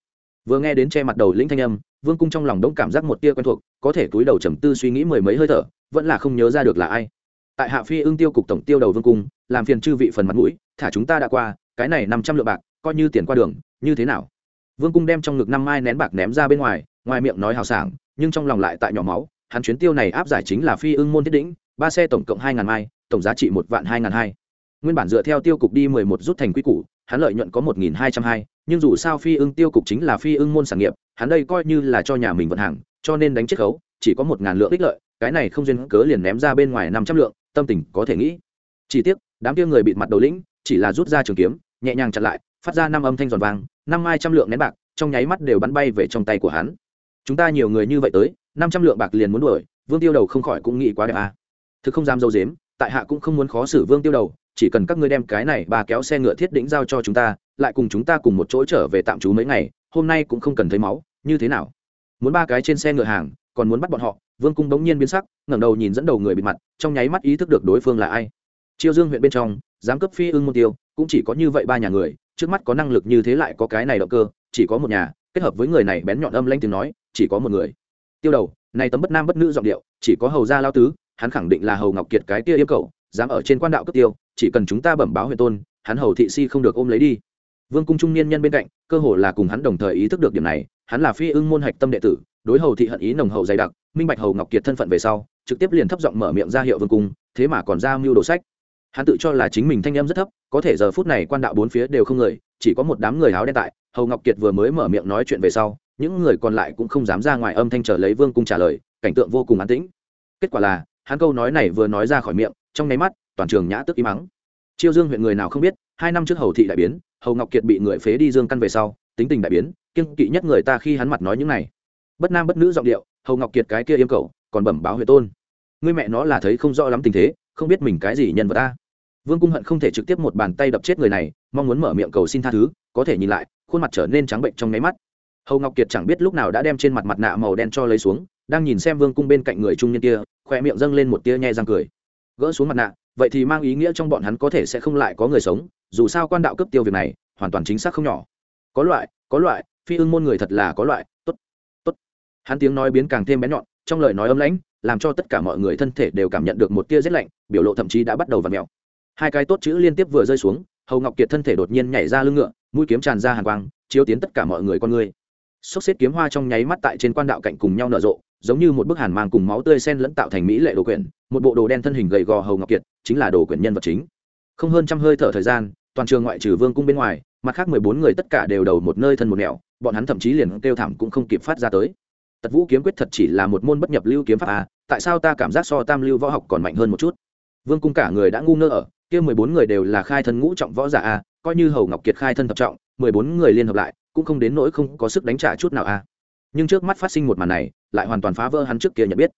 Vừa nghe đến che mặt đầu lĩnh thanh âm vương cung trong lòng đống cảm giác một tia quen thuộc, có thể túi đầu trầm tư suy nghĩ mười mấy hơi thở, vẫn là không nhớ ra được là ai. Tại hạ phi ưng tiêu cục tổng tiêu đầu vương cung, làm phiền chư vị phần mặt mũi, thả chúng ta đã qua, cái này năm trăm lượng bạc, coi như tiền qua đường, như thế nào? Vương cung đem trong ngực năm mai nén bạc ném ra bên ngoài ngoài miệng nói hào sảng, nhưng trong lòng lại tại nhỏ máu, hắn chuyến tiêu này áp giải chính là phi ưng môn thiết đỉnh, ba xe tổng cộng hai ngàn mai, tổng giá trị một vạn hai ngàn hai. Nguyên bản dựa theo tiêu cục đi mười một rút thành quy củ hắn lợi nhuận có một nghìn hai trăm hai, nhưng dù sao phi ưng tiêu cục chính là phi ưng môn sản nghiệp, hắn đây coi như là cho nhà mình vận hàng, cho nên đánh chiết khấu, chỉ có một ngàn lượng ích lợi, cái này không duyên cớ liền ném ra bên ngoài năm trăm lượng, tâm tình có thể nghĩ chỉ tiếc, đám kia người bịt mặt đầu lĩnh, chỉ là rút ra trường kiếm, nhẹ nhàng chặn lại, phát ra năm âm thanh giòn vàng năm hai trăm lượng nén bạc, trong nháy mắt đều bắn bay về trong tay của hắn chúng ta nhiều người như vậy tới, năm trăm lượng bạc liền muốn đuổi, vương tiêu đầu không khỏi cũng nghĩ quá đẹp à. thực không dám dâu dếm, tại hạ cũng không muốn khó xử vương tiêu đầu chỉ cần các ngươi đem cái này bà kéo xe ngựa thiết đĩnh giao cho chúng ta, lại cùng chúng ta cùng một chỗ trở về tạm trú mấy ngày, hôm nay cũng không cần thấy máu, như thế nào? Muốn ba cái trên xe ngựa hàng, còn muốn bắt bọn họ, vương cung bỗng nhiên biến sắc, ngẩng đầu nhìn dẫn đầu người bịt mặt, trong nháy mắt ý thức được đối phương là ai. Chiêu dương huyện bên trong, giám cấp phi ưng môn tiêu, cũng chỉ có như vậy ba nhà người, trước mắt có năng lực như thế lại có cái này động cơ, chỉ có một nhà, kết hợp với người này bén nhọn âm lanh tiếng nói, chỉ có một người. Tiêu đầu, này tấm bất nam bất nữ giọng điệu, chỉ có hầu gia lao tứ, hắn khẳng định là hầu ngọc kiệt cái kia yêu cầu dám ở trên quan đạo cấp tiêu, chỉ cần chúng ta bẩm báo huyện tôn, hắn hầu thị si không được ôm lấy đi. Vương cung trung niên nhân bên cạnh, cơ hồ là cùng hắn đồng thời ý thức được điểm này, hắn là phi ưng môn hạch tâm đệ tử, đối hầu thị hận ý nồng hậu dày đặc, minh bạch hầu ngọc kiệt thân phận về sau, trực tiếp liền thấp giọng mở miệng ra hiệu vương cung, thế mà còn ra mưu đồ sách. Hắn tự cho là chính mình thanh âm rất thấp, có thể giờ phút này quan đạo bốn phía đều không người, chỉ có một đám người áo đen tại, hầu ngọc kiệt vừa mới mở miệng nói chuyện về sau, những người còn lại cũng không dám ra ngoài âm thanh chờ lấy vương cung trả lời, cảnh tượng vô cùng an tĩnh. Kết quả là, hắn câu nói này vừa nói ra khỏi miệng trong nháy mắt, toàn trường nhã tức im mắng chiêu dương huyện người nào không biết, hai năm trước hầu thị đại biến, hầu ngọc kiệt bị người phế đi dương căn về sau, tính tình đại biến kiên kỵ nhất người ta khi hắn mặt nói những này. Bất nam bất nữ giọng điệu, hầu ngọc kiệt cái kia yêu cầu còn bẩm báo huệ tôn. Người mẹ nó là thấy không rõ lắm tình thế, không biết mình cái gì nhân vật ta. Vương cung hận không thể trực tiếp một bàn tay đập chết người này, mong muốn mở miệng cầu xin tha thứ, có thể nhìn lại, khuôn mặt trở nên trắng bệnh trong nháy mắt. Hầu ngọc kiệt chẳng biết lúc nào đã đem trên mặt mặt nạ màu đen cho lấy xuống, đang nhìn xem vương cung bên cạnh người trung niên kia khoe miệng dâng lên một tia nhẹ răng cười gỡ xuống mặt nạ, vậy thì mang ý nghĩa trong bọn hắn có thể sẽ không lại có người sống, dù sao quan đạo cấp tiêu việc này, hoàn toàn chính xác không nhỏ. Có loại có loại, phi ưng môn người thật là có loại, tốt tốt. Hắn tiếng nói biến càng thêm bén nhọn, trong lời nói ấm lãnh, làm cho tất cả mọi người thân thể đều cảm nhận được một tia rét lạnh, biểu lộ thậm chí đã bắt đầu v ặ hai cái tốt chữ liên tiếp vừa rơi xuống, hầu ngọc kiệt thân thể đột nhiên nhảy ra lưng ngựa, mũi kiếm tràn ra hàng quang, chiếu tiến tất cả mọi người con người xốc xếp kiếm hoa trong nháy mắt tại trên quan đạo cạnh cùng nhau nở rộ, giống như một bức hàn mang cùng máu tươi sen lẫn tạo thành mỹ lệ đồ quyển, một bộ đồ đen thân hình gầy gò hầu ngọc kiệt, chính là đồ quyển nhân vật chính. Không hơn trăm hơi thở thời gian, toàn trường ngoại trừ vương cung bên ngoài, mặt khác mười bốn người tất cả đều đầu một nơi thân một nẻo, bọn hắn thậm chí liền kêu thảm cũng không kịp phát ra tới. Tật vũ kiếm quyết thật chỉ là một môn bất nhập lưu kiếm pháp à tại sao ta cảm giác so tam lưu võ học còn mạnh hơn một chút? Vương cung cả người đã ngu ngơ ở, kia mười bốn người đều là khai thân ngũ trọng võ giả à coi như hầu ngọc kiệt khai thân thập trọng, mười bốn người liên hợp lại cũng không đến nỗi không có sức đánh trả chút nào à. Nhưng trước mắt phát sinh một màn này, lại hoàn toàn phá vỡ hắn trước kia nhận biết.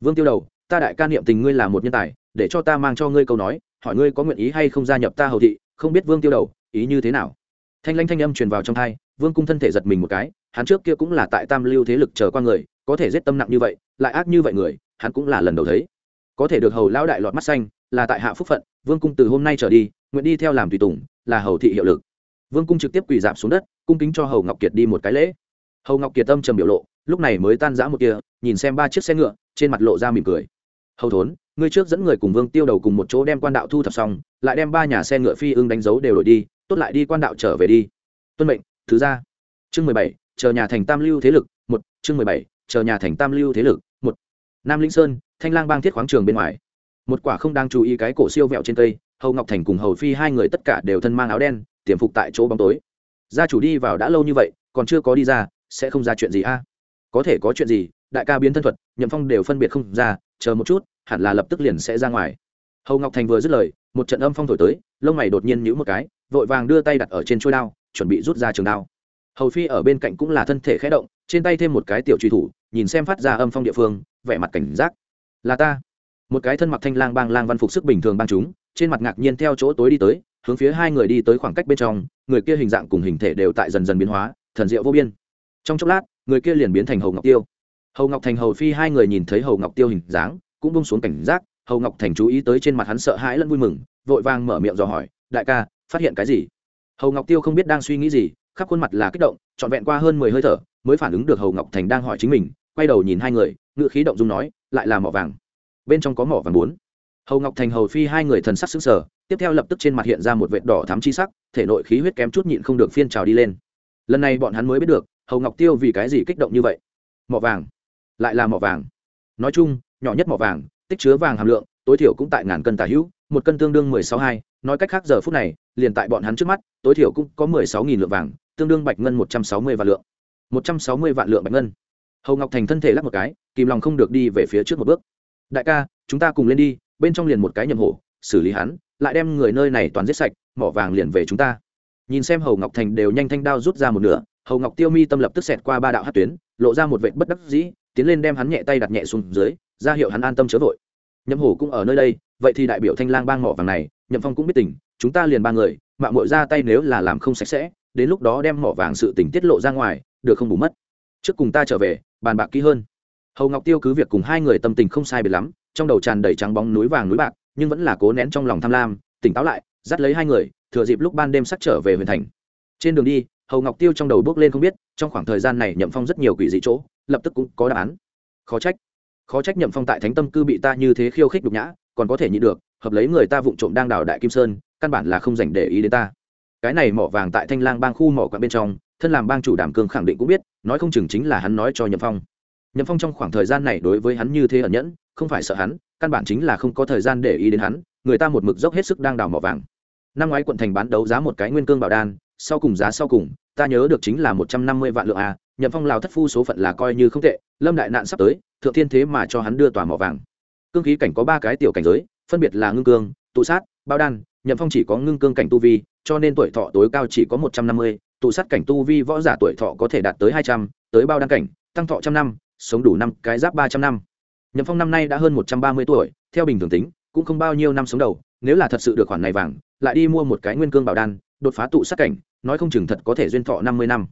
Vương tiêu đầu, ta đại ca niệm tình ngươi là một nhân tài, để cho ta mang cho ngươi câu nói, hỏi ngươi có nguyện ý hay không gia nhập ta hầu thị, không biết vương tiêu đầu, ý như thế nào? Thanh lanh thanh âm truyền vào trong thai, vương cung thân thể giật mình một cái, hắn trước kia cũng là tại tam lưu thế lực chờ qua người, có thể giết tâm nặng như vậy, lại ác như vậy người, hắn cũng là lần đầu thấy. Có thể được hầu lão đại lọt mắt xanh, là tại hạ phúc phận, vương cung từ hôm nay trở đi, nguyện đi theo làm tùy tùng, là hầu thị hiệu lực vương cung trực tiếp quỳ giảm xuống đất, cung kính cho hầu ngọc kiệt đi một cái lễ. Hầu ngọc kiệt tâm trầm biểu lộ, lúc này mới tan rã một kia nhìn xem ba chiếc xe ngựa, trên mặt lộ ra mỉm cười. Hầu thốn, ngươi trước dẫn người cùng vương tiêu đầu cùng một chỗ đem quan đạo thu thập xong, lại đem ba nhà xe ngựa phi ưng đánh dấu đều đổi đi, tốt lại đi quan đạo trở về đi. Tuân mệnh, thứ ra chương mười bảy, chờ nhà thành tam lưu thế lực, một, chương mười bảy, chờ nhà thành tam lưu thế lực, một. Nam linh sơn, thanh lang bang thiết khoáng trường bên ngoài. Một quả không đang chú ý cái cổ siêu vẹo trên cây, hầu ngọc thành cùng hầu phi hai người tất cả đều thân mang áo đen tiềm phục tại chỗ bóng tối. Gia chủ đi vào đã lâu như vậy, còn chưa có đi ra, sẽ không ra chuyện gì a? Có thể có chuyện gì, đại ca biến thân thuật, nhậm phong đều phân biệt không ra, chờ một chút, hẳn là lập tức liền sẽ ra ngoài. Hầu ngọc thành vừa dứt lời, một trận âm phong thổi tới, lông mày đột nhiên nhíu một cái, vội vàng đưa tay đặt ở trên trôi đao, chuẩn bị rút ra trường đao. Hầu phi ở bên cạnh cũng là thân thể khẽ động, trên tay thêm một cái tiểu truy thủ, nhìn xem phát ra âm phong địa phương, vẻ mặt cảnh giác. Là ta. Một cái thân mặc thanh lang bang lang văn phục sức bình thường bang chúng, trên mặt ngạc nhiên theo chỗ tối đi tới hướng phía hai người đi tới khoảng cách bên trong, người kia hình dạng cùng hình thể đều tại dần dần biến hóa, thần diệu vô biên. Trong chốc lát, người kia liền biến thành hầu ngọc tiêu. Hầu ngọc thành hầu phi hai người nhìn thấy hầu ngọc tiêu hình dáng, cũng bông xuống cảnh giác, hầu ngọc thành chú ý tới trên mặt hắn sợ hãi lẫn vui mừng, vội vàng mở miệng dò hỏi, đại ca, phát hiện cái gì? Hầu ngọc tiêu không biết đang suy nghĩ gì, khắp khuôn mặt là kích động, trọn vẹn qua hơn mười hơi thở, mới phản ứng được hầu ngọc thành đang hỏi chính mình, quay đầu nhìn hai người ngự khí động dung nói, lại là mỏ vàng. Bên trong có mỏ vàng bốn. Hầu ngọc thành hầu phi hai người thần sắc xứng sở tiếp theo lập tức trên mặt hiện ra một vệt đỏ thắm chi sắc, thể nội khí huyết kém chút nhịn không được phiên trào đi lên. Lần này bọn hắn mới biết được, hầu ngọc tiêu vì cái gì kích động như vậy? Mỏ vàng. Lại là mỏ vàng. Nói chung, nhỏ nhất mỏ vàng, tích chứa vàng hàm lượng, tối thiểu cũng tại ngàn cân tà hữu, một cân tương đương mười sáu hai. Nói cách khác giờ phút này, liền tại bọn hắn trước mắt, tối thiểu cũng có mười sáu nghìn lượng vàng, tương đương bạch ngân một trăm sáu mươi vạn lượng. một trăm sáu mươi vạn lượng bạch ngân. Hầu ngọc thành thân thể lắc một cái, kìm lòng không được đi về phía trước một bước. Đại ca, chúng ta cùng lên đi, bên trong liền một cái nhầm hổ, xử lý hắn lại đem người nơi này toàn giết sạch, mỏ vàng liền về chúng ta. Nhìn xem hầu ngọc thành đều nhanh thanh đao rút ra một nửa, hầu ngọc tiêu mi tâm lập tức xẹt qua ba đạo hát tuyến, lộ ra một vệ bất đắc dĩ, tiến lên đem hắn nhẹ tay đặt nhẹ xuống dưới, ra hiệu hắn an tâm chớ vội. Nhậm hổ cũng ở nơi đây, vậy thì đại biểu thanh lang bang mỏ vàng này, nhậm phong cũng biết tình, chúng ta liền ba người, mạng mội ra tay nếu là làm không sạch sẽ, đến lúc đó đem mỏ vàng sự tình tiết lộ ra ngoài, được không bù mất. Trước cùng ta trở về, bàn bạc kỹ hơn. Hầu ngọc tiêu cứ việc cùng hai người tâm tình không sai biệt lắm, trong đầu tràn đầy trắng bóng núi vàng núi bạc nhưng vẫn là cố nén trong lòng tham lam, tỉnh táo lại, dắt lấy hai người, thừa dịp lúc ban đêm sắc trở về huyện thành. Trên đường đi, hầu ngọc tiêu trong đầu bước lên không biết, trong khoảng thời gian này nhậm phong rất nhiều quỷ dị chỗ, lập tức cũng có đáp án. Khó trách khó trách nhậm phong tại thánh tâm cư bị ta như thế khiêu khích đục nhã, còn có thể nhịn được, hợp lấy người ta vụng trộm đang đào đại kim sơn, căn bản là không dành để ý đến ta. Cái này mỏ vàng tại thanh lang bang khu mỏ quạng bên trong, thân làm bang chủ đảm cương khẳng định cũng biết, nói không chừng chính là hắn nói cho nhậm phong. Nhậm phong trong khoảng thời gian này đối với hắn như thế ẩn nhẫn, không phải sợ hắn căn bản chính là không có thời gian để ý đến hắn, người ta một mực dốc hết sức đang đào mỏ vàng. Năm ngoái quận thành bán đấu giá một cái nguyên cương bảo đan, sau cùng giá sau cùng, ta nhớ được chính là một trăm năm mươi vạn lượng a, nhậm phong lào thất phu số phận là coi như không tệ, lâm đại nạn sắp tới, thượng thiên thế mà cho hắn đưa tòa mỏ vàng. Cương khí cảnh có ba cái tiểu cảnh giới, phân biệt là ngưng cương, tụ sát bao đan, nhậm phong chỉ có ngưng cương cảnh tu vi, cho nên tuổi thọ tối cao chỉ có một trăm năm mươi, tụ sát cảnh tu vi võ giả tuổi thọ có thể đạt tới hai trăm, tới bao đan cảnh, tăng thọ trăm năm, sống đủ năm, cái giáp ba trăm năm nhậm phong năm nay đã hơn một trăm ba mươi tuổi, theo bình thường tính, cũng không bao nhiêu năm sống đầu, nếu là thật sự được khoản này vàng, lại đi mua một cái nguyên cương bảo đan, đột phá tụ sát cảnh, nói không chừng thật có thể duyên thọ năm mươi năm.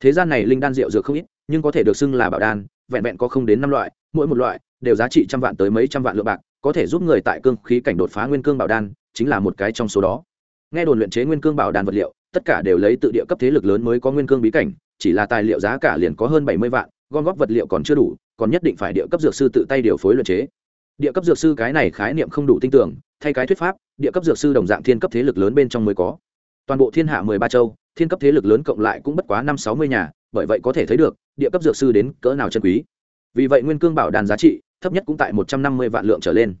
Thế gian này linh đan rượu dược không ít, nhưng có thể được xưng là bảo đan, vẹn vẹn có không đến năm loại, mỗi một loại đều giá trị trăm vạn tới mấy trăm vạn lượng bạc, có thể giúp người tại cương khí cảnh đột phá nguyên cương bảo đan, chính là một cái trong số đó. Nghe đồn luyện chế nguyên cương bảo đan vật liệu, tất cả đều lấy tự địa cấp thế lực lớn mới có nguyên cương bí cảnh, chỉ là tài liệu giá cả liền có hơn bảy mươi vạn gom góp vật liệu còn chưa đủ, còn nhất định phải địa cấp dược sư tự tay điều phối luyện chế. Địa cấp dược sư cái này khái niệm không đủ tin tưởng, thay cái thuyết pháp, địa cấp dược sư đồng dạng thiên cấp thế lực lớn bên trong mới có. Toàn bộ thiên hạ mười ba châu, thiên cấp thế lực lớn cộng lại cũng bất quá năm sáu mươi nhà, bởi vậy có thể thấy được, địa cấp dược sư đến cỡ nào chân quý. Vì vậy nguyên cương bảo đàn giá trị, thấp nhất cũng tại một trăm năm mươi vạn lượng trở lên.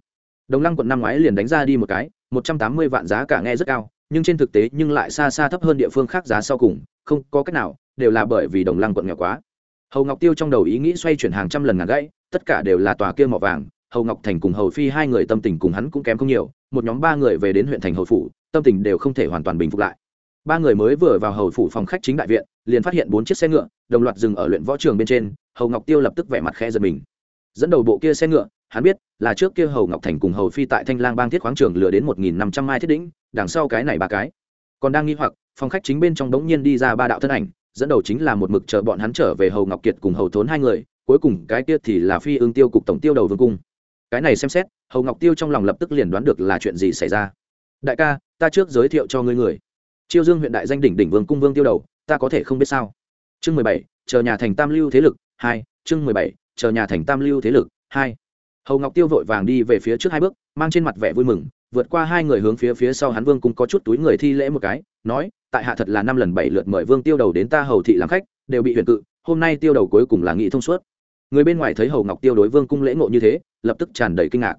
Đồng lăng quận năm ngoái liền đánh ra đi một cái, một trăm tám mươi vạn giá cả nghe rất cao, nhưng trên thực tế nhưng lại xa xa thấp hơn địa phương khác giá sau cùng, không có cách nào, đều là bởi vì đồng lăng quận nghèo quá hầu ngọc tiêu trong đầu ý nghĩ xoay chuyển hàng trăm lần ngàn gãy, tất cả đều là tòa kia mỏ vàng, hầu ngọc thành cùng hầu phi hai người tâm tình cùng hắn cũng kém không nhiều, một nhóm ba người về đến huyện thành hầu phủ, tâm tình đều không thể hoàn toàn bình phục lại. Ba người mới vừa vào hầu phủ phòng khách chính đại viện, liền phát hiện bốn chiếc xe ngựa, đồng loạt dừng ở luyện võ trường bên trên, hầu ngọc tiêu lập tức vẻ mặt khe giật mình. Dẫn đầu bộ kia xe ngựa, hắn biết là trước kia hầu ngọc thành cùng hầu phi tại thanh lang bang thiết khoáng trường lừa đến một nghìn năm trăm mai thiết đĩnh đằng sau cái này ba cái. Còn đang nghi hoặc, phòng khách chính bên trong đống nhiên đi ra ba đạo thân ảnh dẫn đầu chính là một mực chờ bọn hắn trở về hầu ngọc kiệt cùng hầu thốn hai người, cuối cùng cái kia thì là phi ương tiêu cục tổng tiêu đầu vương cung. Cái này xem xét, hầu ngọc tiêu trong lòng lập tức liền đoán được là chuyện gì xảy ra. Đại ca, ta trước giới thiệu cho ngươi người. Chiêu dương huyện đại danh đỉnh đỉnh vương cung vương tiêu đầu, ta có thể không biết sao? Chương mười bảy, chờ nhà thành tam lưu thế lực, hai, chương mười bảy, chờ nhà thành tam lưu thế lực, hai. Hầu ngọc tiêu vội vàng đi về phía trước hai bước, mang trên mặt vẻ vui mừng, vượt qua hai người hướng phía phía sau hắn vương cung có chút túi người thi lễ một cái, nói tại hạ thật là năm lần bảy lượt mời vương tiêu đầu đến ta hầu thị làm khách, đều bị huyền cự, hôm nay tiêu đầu cuối cùng là nghị thông suốt. Người bên ngoài thấy hầu ngọc tiêu đối vương cung lễ ngộ như thế, lập tức tràn đầy kinh ngạc.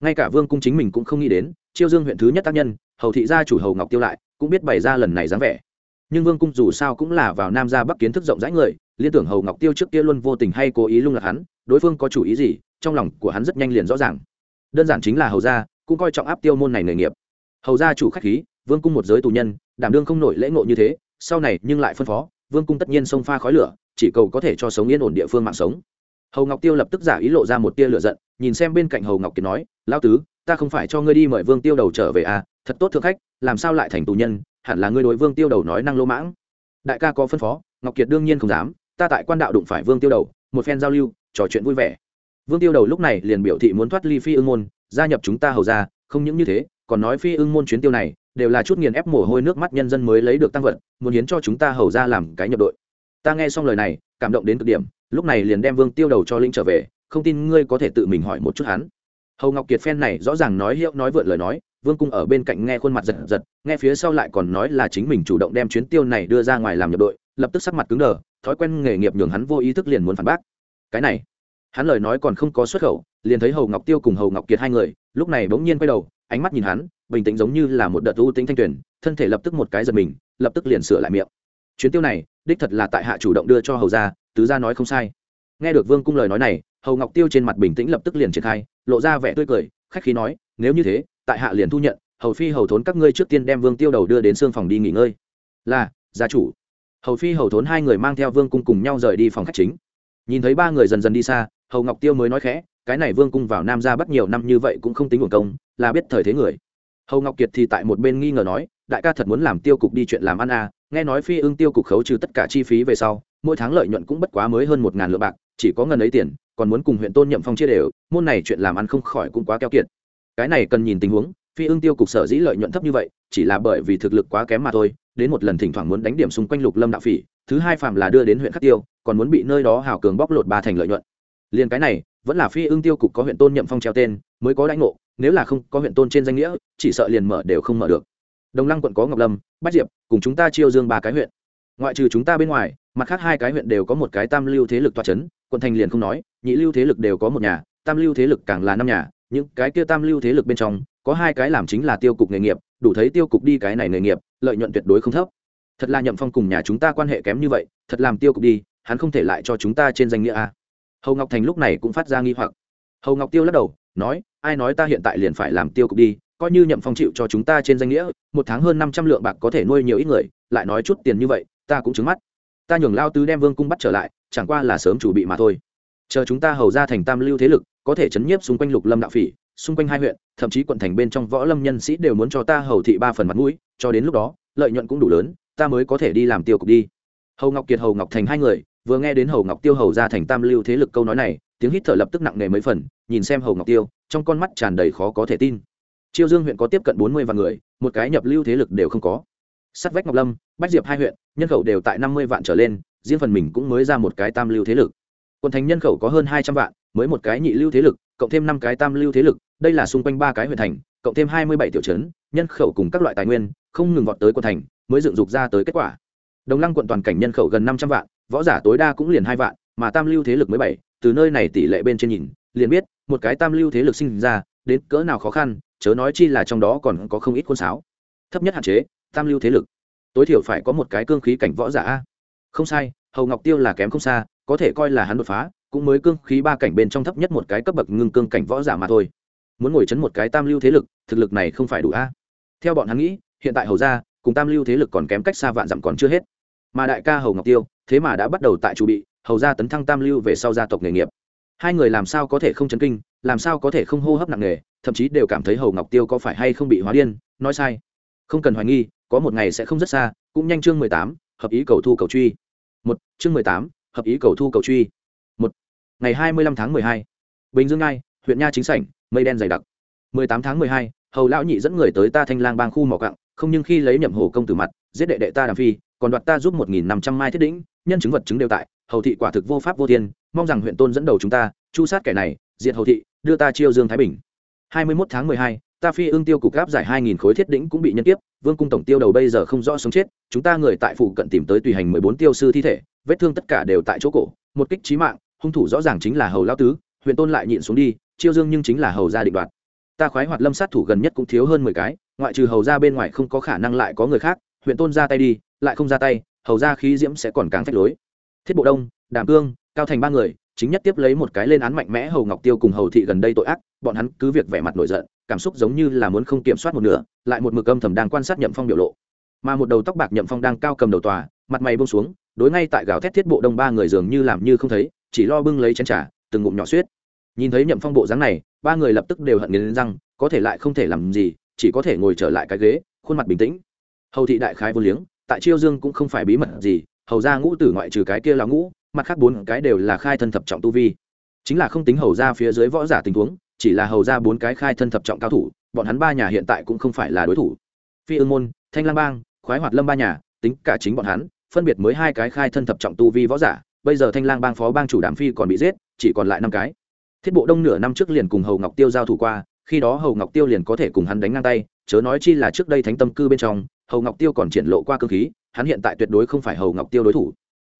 Ngay cả vương cung chính mình cũng không nghĩ đến, chiêu dương huyện thứ nhất tác nhân, hầu thị gia chủ hầu ngọc tiêu lại, cũng biết bày ra lần này dáng vẻ. Nhưng vương cung dù sao cũng là vào nam ra bắc kiến thức rộng rãi người, liên tưởng hầu ngọc tiêu trước kia luôn vô tình hay cố ý lung lạc hắn, đối phương có chủ ý gì, trong lòng của hắn rất nhanh liền rõ ràng. Đơn giản chính là hầu gia, cũng coi trọng áp tiêu môn này nghề nghiệp. Hầu gia chủ khách khí vương cung một giới tù nhân, đảm đương không nổi lễ ngộ như thế, sau này nhưng lại phân phó, vương cung tất nhiên xông pha khói lửa, chỉ cầu có thể cho sống yên ổn địa phương mạng sống. Hầu ngọc tiêu lập tức giả ý lộ ra một tia lửa giận, nhìn xem bên cạnh hầu ngọc kiệt nói lao tứ, ta không phải cho ngươi đi mời vương tiêu đầu trở về à thật tốt thượng khách, làm sao lại thành tù nhân, hẳn là ngươi đối vương tiêu đầu nói năng lỗ mãng. Đại ca có phân phó, ngọc kiệt đương nhiên không dám, ta tại quan đạo đụng phải vương tiêu đầu, một phen giao lưu, trò chuyện vui vẻ. Vương tiêu đầu lúc này liền biểu thị muốn thoát ly phi ưng môn, gia nhập chúng ta hầu ra không những như thế, còn nói phi ưng môn chuyến tiêu này đều là chút nghiền ép mồ hôi nước mắt nhân dân mới lấy được tăng vật, muốn hiến cho chúng ta hầu ra làm cái nhập đội. Ta nghe xong lời này, cảm động đến cực điểm, lúc này liền đem vương tiêu đầu cho linh trở về, không tin ngươi có thể tự mình hỏi một chút hắn. Hầu ngọc kiệt phen này rõ ràng nói hiệu nói vượn lời nói, vương cung ở bên cạnh nghe khuôn mặt giật giật, nghe phía sau lại còn nói là chính mình chủ động đem chuyến tiêu này đưa ra ngoài làm nhập đội, lập tức sắc mặt cứng đờ, thói quen nghề nghiệp nhường hắn vô ý thức liền muốn phản bác. Cái này, hắn lời nói còn không có xuất khẩu liền thấy hầu ngọc tiêu cùng hầu ngọc kiệt hai người, lúc này bỗng nhiên quay đầu, ánh mắt nhìn hắn, bình tĩnh giống như là một đợt u tính thanh tuyển thân thể lập tức một cái giật mình, lập tức liền sửa lại miệng. Chuyến tiêu này, đích thật là tại hạ chủ động đưa cho hầu gia, tứ gia nói không sai. Nghe được vương cung lời nói này, hầu ngọc tiêu trên mặt bình tĩnh lập tức liền triển khai, lộ ra vẻ tươi cười, khách khí nói, nếu như thế, tại hạ liền thu nhận, hầu phi hầu thốn các ngươi trước tiên đem vương tiêu đầu đưa đến xương phòng đi nghỉ ngơi. Là, gia chủ. Hầu phi hầu thốn hai người mang theo vương cung cùng nhau rời đi phòng khách chính. Nhìn thấy ba người dần dần đi xa hầu ngọc tiêu mới nói khẽ, cái này vương cung vào nam ra bắt nhiều năm như vậy cũng không tính nguồn công, là biết thời thế người. Hầu ngọc kiệt thì tại một bên nghi ngờ nói, đại ca thật muốn làm tiêu cục đi chuyện làm ăn à nghe nói phi ưng tiêu cục khấu trừ tất cả chi phí về sau, mỗi tháng lợi nhuận cũng bất quá mới hơn một ngàn lượng bạc, chỉ có ngần ấy tiền, còn muốn cùng huyện tôn nhậm phong chia đều, môn này chuyện làm ăn không khỏi cũng quá keo kiệt. Cái này cần nhìn tình huống, phi ưng tiêu cục sở dĩ lợi nhuận thấp như vậy, chỉ là bởi vì thực lực quá kém mà thôi, đến một lần thỉnh thoảng muốn đánh điểm xung quanh lục lâm đạo phỉ, thứ hai phạm là đưa đến huyện khắc tiêu, còn muốn bị nơi đó hào cường bóc lột ba thành lợi nhuận liền cái này, vẫn là phi ưng tiêu cục có huyện tôn nhậm phong treo tên, mới có đánh ngộ, nếu là không có huyện tôn trên danh nghĩa, chỉ sợ liền mở đều không mở được. Đồng lăng quận có ngọc lâm, bách diệp, cùng chúng ta chiêu dương ba cái huyện. Ngoại trừ chúng ta bên ngoài, mặt khác hai cái huyện đều có một cái tam lưu thế lực toa c h ấ n quận thành liền không nói, nhị lưu thế lực đều có một nhà, tam lưu thế lực càng là năm nhà, những cái kia tam lưu thế lực bên trong, có hai cái làm chính là tiêu cục nghề nghiệp, đủ thấy tiêu cục đi cái này nghề nghiệp, lợi nhuận tuyệt đối không thấp. Thật là nhậm phong cùng nhà chúng ta quan hệ kém như vậy, thật làm tiêu cục đi, hắn không thể lại cho chúng ta trên danh nghĩa a hầu ngọc thành lúc này cũng phát ra nghi hoặc. Hầu ngọc tiêu lắc đầu, nói, ai nói ta hiện tại liền phải làm tiêu cục đi, coi như nhậm phong chịu cho chúng ta trên danh nghĩa, một tháng hơn năm trăm lượng bạc có thể nuôi nhiều ít người, lại nói chút tiền như vậy, ta cũng trứng mắt. Ta nhường lao tứ đem vương cung bắt trở lại, chẳng qua là sớm chủ bị mà thôi. Chờ chúng ta hầu ra thành tam lưu thế lực, có thể chấn nhiếp xung quanh lục lâm đạo phỉ, xung quanh hai huyện, thậm chí quận thành bên trong võ lâm nhân sĩ đều muốn cho ta hầu thị ba phần mặt mũi, cho đến lúc đó, lợi nhuận cũng đủ lớn, ta mới có thể đi làm tiêu cục đi. Hầu ngọc kiệt, hầu ngọc thành hai người vừa nghe đến hầu ngọc tiêu hầu ra thành tam lưu thế lực câu nói này, tiếng hít thở lập tức nặng nề mấy phần, nhìn xem hầu ngọc tiêu, trong con mắt tràn đầy khó có thể tin. Chiêu dương huyện có tiếp cận bốn mươi vạn người, một cái nhập lưu thế lực đều không có. Sắt vách ngọc lâm, bách diệp hai huyện, nhân khẩu đều tại năm mươi vạn trở lên, riêng phần mình cũng mới ra một cái tam lưu thế lực. Quận thành nhân khẩu có hơn hai trăm vạn, mới một cái nhị lưu thế lực, cộng thêm năm cái tam lưu thế lực, đây là xung quanh ba cái huyện thành, cộng thêm hai mươi bảy tiểu trấn, nhân khẩu cùng các loại tài nguyên, không ngừng vọt tới quận thành, mới dựng dục ra tới kết quả. Đồng lăng quận toàn cảnh nhân khẩu gần năm trăm vạn võ giả tối đa cũng liền hai vạn, mà tam lưu thế lực mới bảy, từ nơi này tỷ lệ bên trên nhìn, liền biết, một cái tam lưu thế lực sinh ra, đến cỡ nào khó khăn, chớ nói chi là trong đó còn có không ít khuôn sáo. Thấp nhất hạn chế, tam lưu thế lực. Tối thiểu phải có một cái cương khí cảnh võ giả không sai, hầu ngọc tiêu là kém không xa, có thể coi là hắn đột phá, cũng mới cương khí ba cảnh bên trong thấp nhất một cái cấp bậc ngưng cương cảnh võ giả mà thôi. Muốn ngồi chấn một cái tam lưu thế lực, thực lực này không phải đủ a. Theo bọn hắn nghĩ, hiện tại hầu gia, cùng tam lưu thế lực còn kém cách xa vạn dặm còn chưa hết mà đại ca hầu ngọc tiêu thế mà đã bắt đầu tại chủ bị hầu gia tấn thăng tam lưu về sau gia tộc nghề nghiệp. Hai người làm sao có thể không chấn kinh, làm sao có thể không hô hấp nặng nề, thậm chí đều cảm thấy hầu ngọc tiêu có phải hay không bị hóa điên, nói sai. Không cần hoài nghi, có một ngày sẽ không rất xa, cũng nhanh chương mười tám, hợp ý cầu thu cầu truy. Một, chương mười tám, hợp ý cầu thu cầu truy. Một, ngày hai mươi lăm tháng mười hai, bình dương ngai, huyện nha chính sảnh, mây đen dày đặc. Mười tám tháng mười hai, hầu lão nhị dẫn người tới ta thanh lang bang khu mỏ cặng không nhưng khi lấy nhậm hồ công tử mặt, giết đệ đệ ta đàm phi còn đoạt ta giúp một nghìn năm trăm mai thiết đĩnh nhân chứng vật chứng đều tại, hầu thị quả thực vô pháp vô thiên, mong rằng huyện tôn dẫn đầu chúng ta, chu sát kẻ này, diệt hầu thị, đưa ta chiêu dương thái bình. hai mươi 21 tháng mười hai, ta phi ương tiêu cục gáp giải hai nghìn khối thiết đĩnh cũng bị nhân tiếp vương cung tổng tiêu đầu bây giờ không rõ sống chết, chúng ta người tại phụ cận tìm tới tùy hành mười bốn tiêu sư thi thể, vết thương tất cả đều tại chỗ cổ, một kích trí mạng, hung thủ rõ ràng chính là hầu lao tứ, huyện tôn lại nhịn xuống đi, chiêu dương nhưng chính là hầu gia định đoạt. Ta khoái hoạt lâm sát thủ gần nhất cũng thiếu hơn mười cái, ngoại trừ hầu gia bên ngoài không có khả năng lại có người khác huyện tôn ra tay đi, lại không ra tay, hầu ra khí diễm sẽ còn càng phách lối. Thiết bộ đông, đàm cương, cao thành ba người, chính nhất tiếp lấy một cái lên án mạnh mẽ hầu ngọc tiêu cùng hầu thị gần đây tội ác, bọn hắn cứ việc vẻ mặt nổi giận, cảm xúc giống như là muốn không kiểm soát một nửa, lại một mực âm thầm đang quan sát nhậm phong biểu lộ. Mà một đầu tóc bạc nhậm phong đang cao cầm đầu tòa, mặt mày bông xuống, đối ngay tại gào thét thiết bộ đông ba người dường như làm như không thấy, chỉ lo bưng lấy chén trà, từng ngụm nhỏ suýt nhìn thấy nhậm phong bộ dáng này, ba người lập tức đều hận nghiến răng, có thể lại không thể làm gì, chỉ có thể ngồi trở lại cái ghế, khuôn mặt bình tĩnh hầu thị đại khái vô liếng, tại chiêu dương cũng không phải bí mật gì, hầu ra ngũ tử ngoại trừ cái kia là ngũ, mặt khác bốn cái đều là khai thân thập trọng tu vi. Chính là không tính hầu ra phía dưới võ giả tình huống, chỉ là hầu ra bốn cái khai thân thập trọng cao thủ, bọn hắn ba nhà hiện tại cũng không phải là đối thủ. Phi ương môn, thanh lang bang, khoái hoạt lâm ba nhà, tính cả chính bọn hắn, phân biệt mới hai cái khai thân thập trọng tu vi võ giả, bây giờ thanh lang bang phó bang chủ đàm phi còn bị giết, chỉ còn lại năm cái. Thiết bộ đông nửa năm trước liền cùng hầu ngọc tiêu giao thủ qua, khi đó hầu ngọc tiêu liền có thể cùng hắn đánh ngang tay, chớ nói chi là trước đây thánh tâm cư bên trong hầu ngọc tiêu còn triển lộ qua cơ khí, hắn hiện tại tuyệt đối không phải hầu ngọc tiêu đối thủ.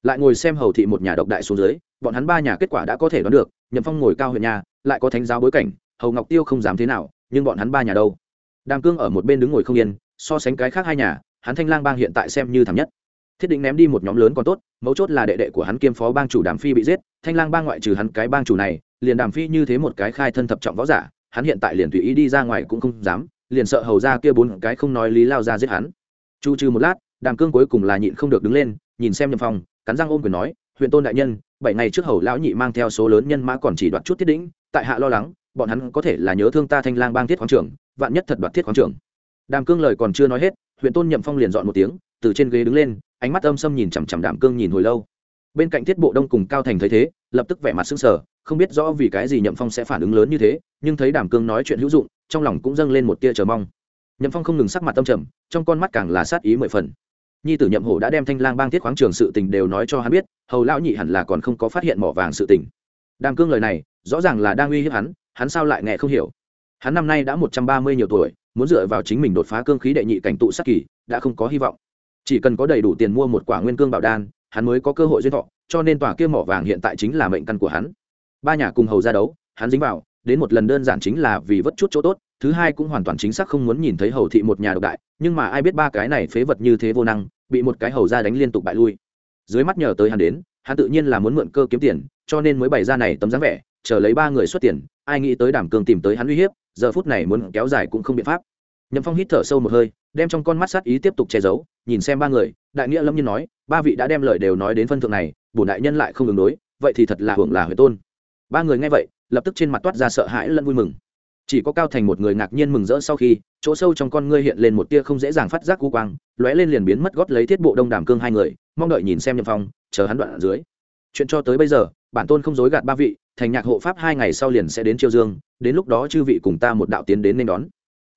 Lại ngồi xem hầu thị một nhà độc đại xuống dưới, bọn hắn ba nhà kết quả đã có thể đoán được, nhậm phong ngồi cao huyện nhà, lại có thánh giáo bối cảnh, hầu ngọc tiêu không dám thế nào, nhưng bọn hắn ba nhà đâu? Đàm cương ở một bên đứng ngồi không yên, so sánh cái khác hai nhà, hắn thanh lang bang hiện tại xem như thảm nhất. Thiết định ném đi một nhóm lớn còn tốt, mấu chốt là đệ đệ của hắn kiêm phó bang chủ đàm phi bị giết, thanh lang bang ngoại trừ hắn cái bang chủ này, liền đàm phi như thế một cái khai thân thập trọng võ giả, hắn hiện tại liền tùy ý đi ra ngoài cũng không dám, liền sợ hầu ra kia bốn cái không nói lý lao ra giết hắn chu trừ một lát, đàm cương cuối cùng là nhịn không được đứng lên, nhìn xem nhậm phong cắn răng ôm quyền nói, huyện tôn đại nhân, bảy ngày trước hầu lão nhị mang theo số lớn nhân mã còn chỉ đoạt chút thiết đĩnh tại hạ lo lắng, bọn hắn có thể là nhớ thương ta thanh lang bang thiết khoáng trưởng, vạn nhất thật đoạt thiết khoáng trưởng. Đàm cương lời còn chưa nói hết, huyện tôn nhậm phong liền dọn một tiếng, từ trên ghế đứng lên, ánh mắt âm xâm nhìn chằm chằm đàm cương nhìn hồi lâu. Bên cạnh thiết bộ đông cùng cao thành thấy thế, lập tức vẻ mặt sưng sờ, không biết rõ vì cái gì nhậm phong sẽ phản ứng lớn như thế, nhưng thấy đàm cương nói chuyện hữu dụng, trong lòng cũng dâng lên một tia chờ mong nhậm phong không ngừng sắc mặt tâm trầm, trong con mắt càng là sát ý mười phần. Nhi tử nhậm hổ đã đem thanh lang bang thiết khoáng trường sự tình đều nói cho hắn biết, hầu lão nhị hẳn là còn không có phát hiện mỏ vàng sự tình. Đàm cương lời này, rõ ràng là đang uy hiếp hắn hắn sao lại nghe không hiểu. Hắn năm nay đã một trăm ba mươi nhiều tuổi, muốn dựa vào chính mình đột phá cương khí đệ nhị cảnh tụ sát kỳ, đã không có hy vọng. Chỉ cần có đầy đủ tiền mua một quả nguyên cương bảo đan, hắn mới có cơ hội duyên thọ, cho nên tòa kia mỏ vàng hiện tại chính là mệnh căn của hắn. Ba nhà cùng hầu ra đấu, hắn dính vào, đến một lần đơn giản chính là vì vất chút chỗ tốt thứ hai cũng hoàn toàn chính xác không muốn nhìn thấy hầu thị một nhà độc đại, nhưng mà ai biết ba cái này phế vật như thế vô năng, bị một cái hầu ra đánh liên tục bại lui. Dưới mắt nhờ tới hắn đến, hắn tự nhiên là muốn mượn cơ kiếm tiền, cho nên mới bày ra này tấm dáng vẻ, chờ lấy ba người xuất tiền, ai nghĩ tới đảm cường tìm tới hắn uy hiếp, giờ phút này muốn kéo dài cũng không biện pháp. Nhậm phong hít thở sâu một hơi, đem trong con mắt sát ý tiếp tục che giấu, nhìn xem ba người, đại nghĩa lâm nhiên nói, ba vị đã đem lời đều nói đến phân thượng này, bổn đại nhân lại không ứng đối, vậy thì thật là hưởng là huệ tôn. Ba người nghe vậy, lập tức trên mặt toát ra sợ hãi lẫn vui mừng chỉ có cao thành một người ngạc nhiên mừng rỡ sau khi, chỗ sâu trong con ngươi hiện lên một tia không dễ dàng phát giác cu quang, lóe lên liền biến mất gót lấy thiết bộ đông đàm cương hai người, mong đợi nhìn xem nhậm phong, chờ hắn đoạn ở dưới. Chuyện cho tới bây giờ, bản tôn không dối gạt ba vị, thành nhạc hộ pháp hai ngày sau liền sẽ đến triều dương, đến lúc đó chư vị cùng ta một đạo tiến đến nên đón.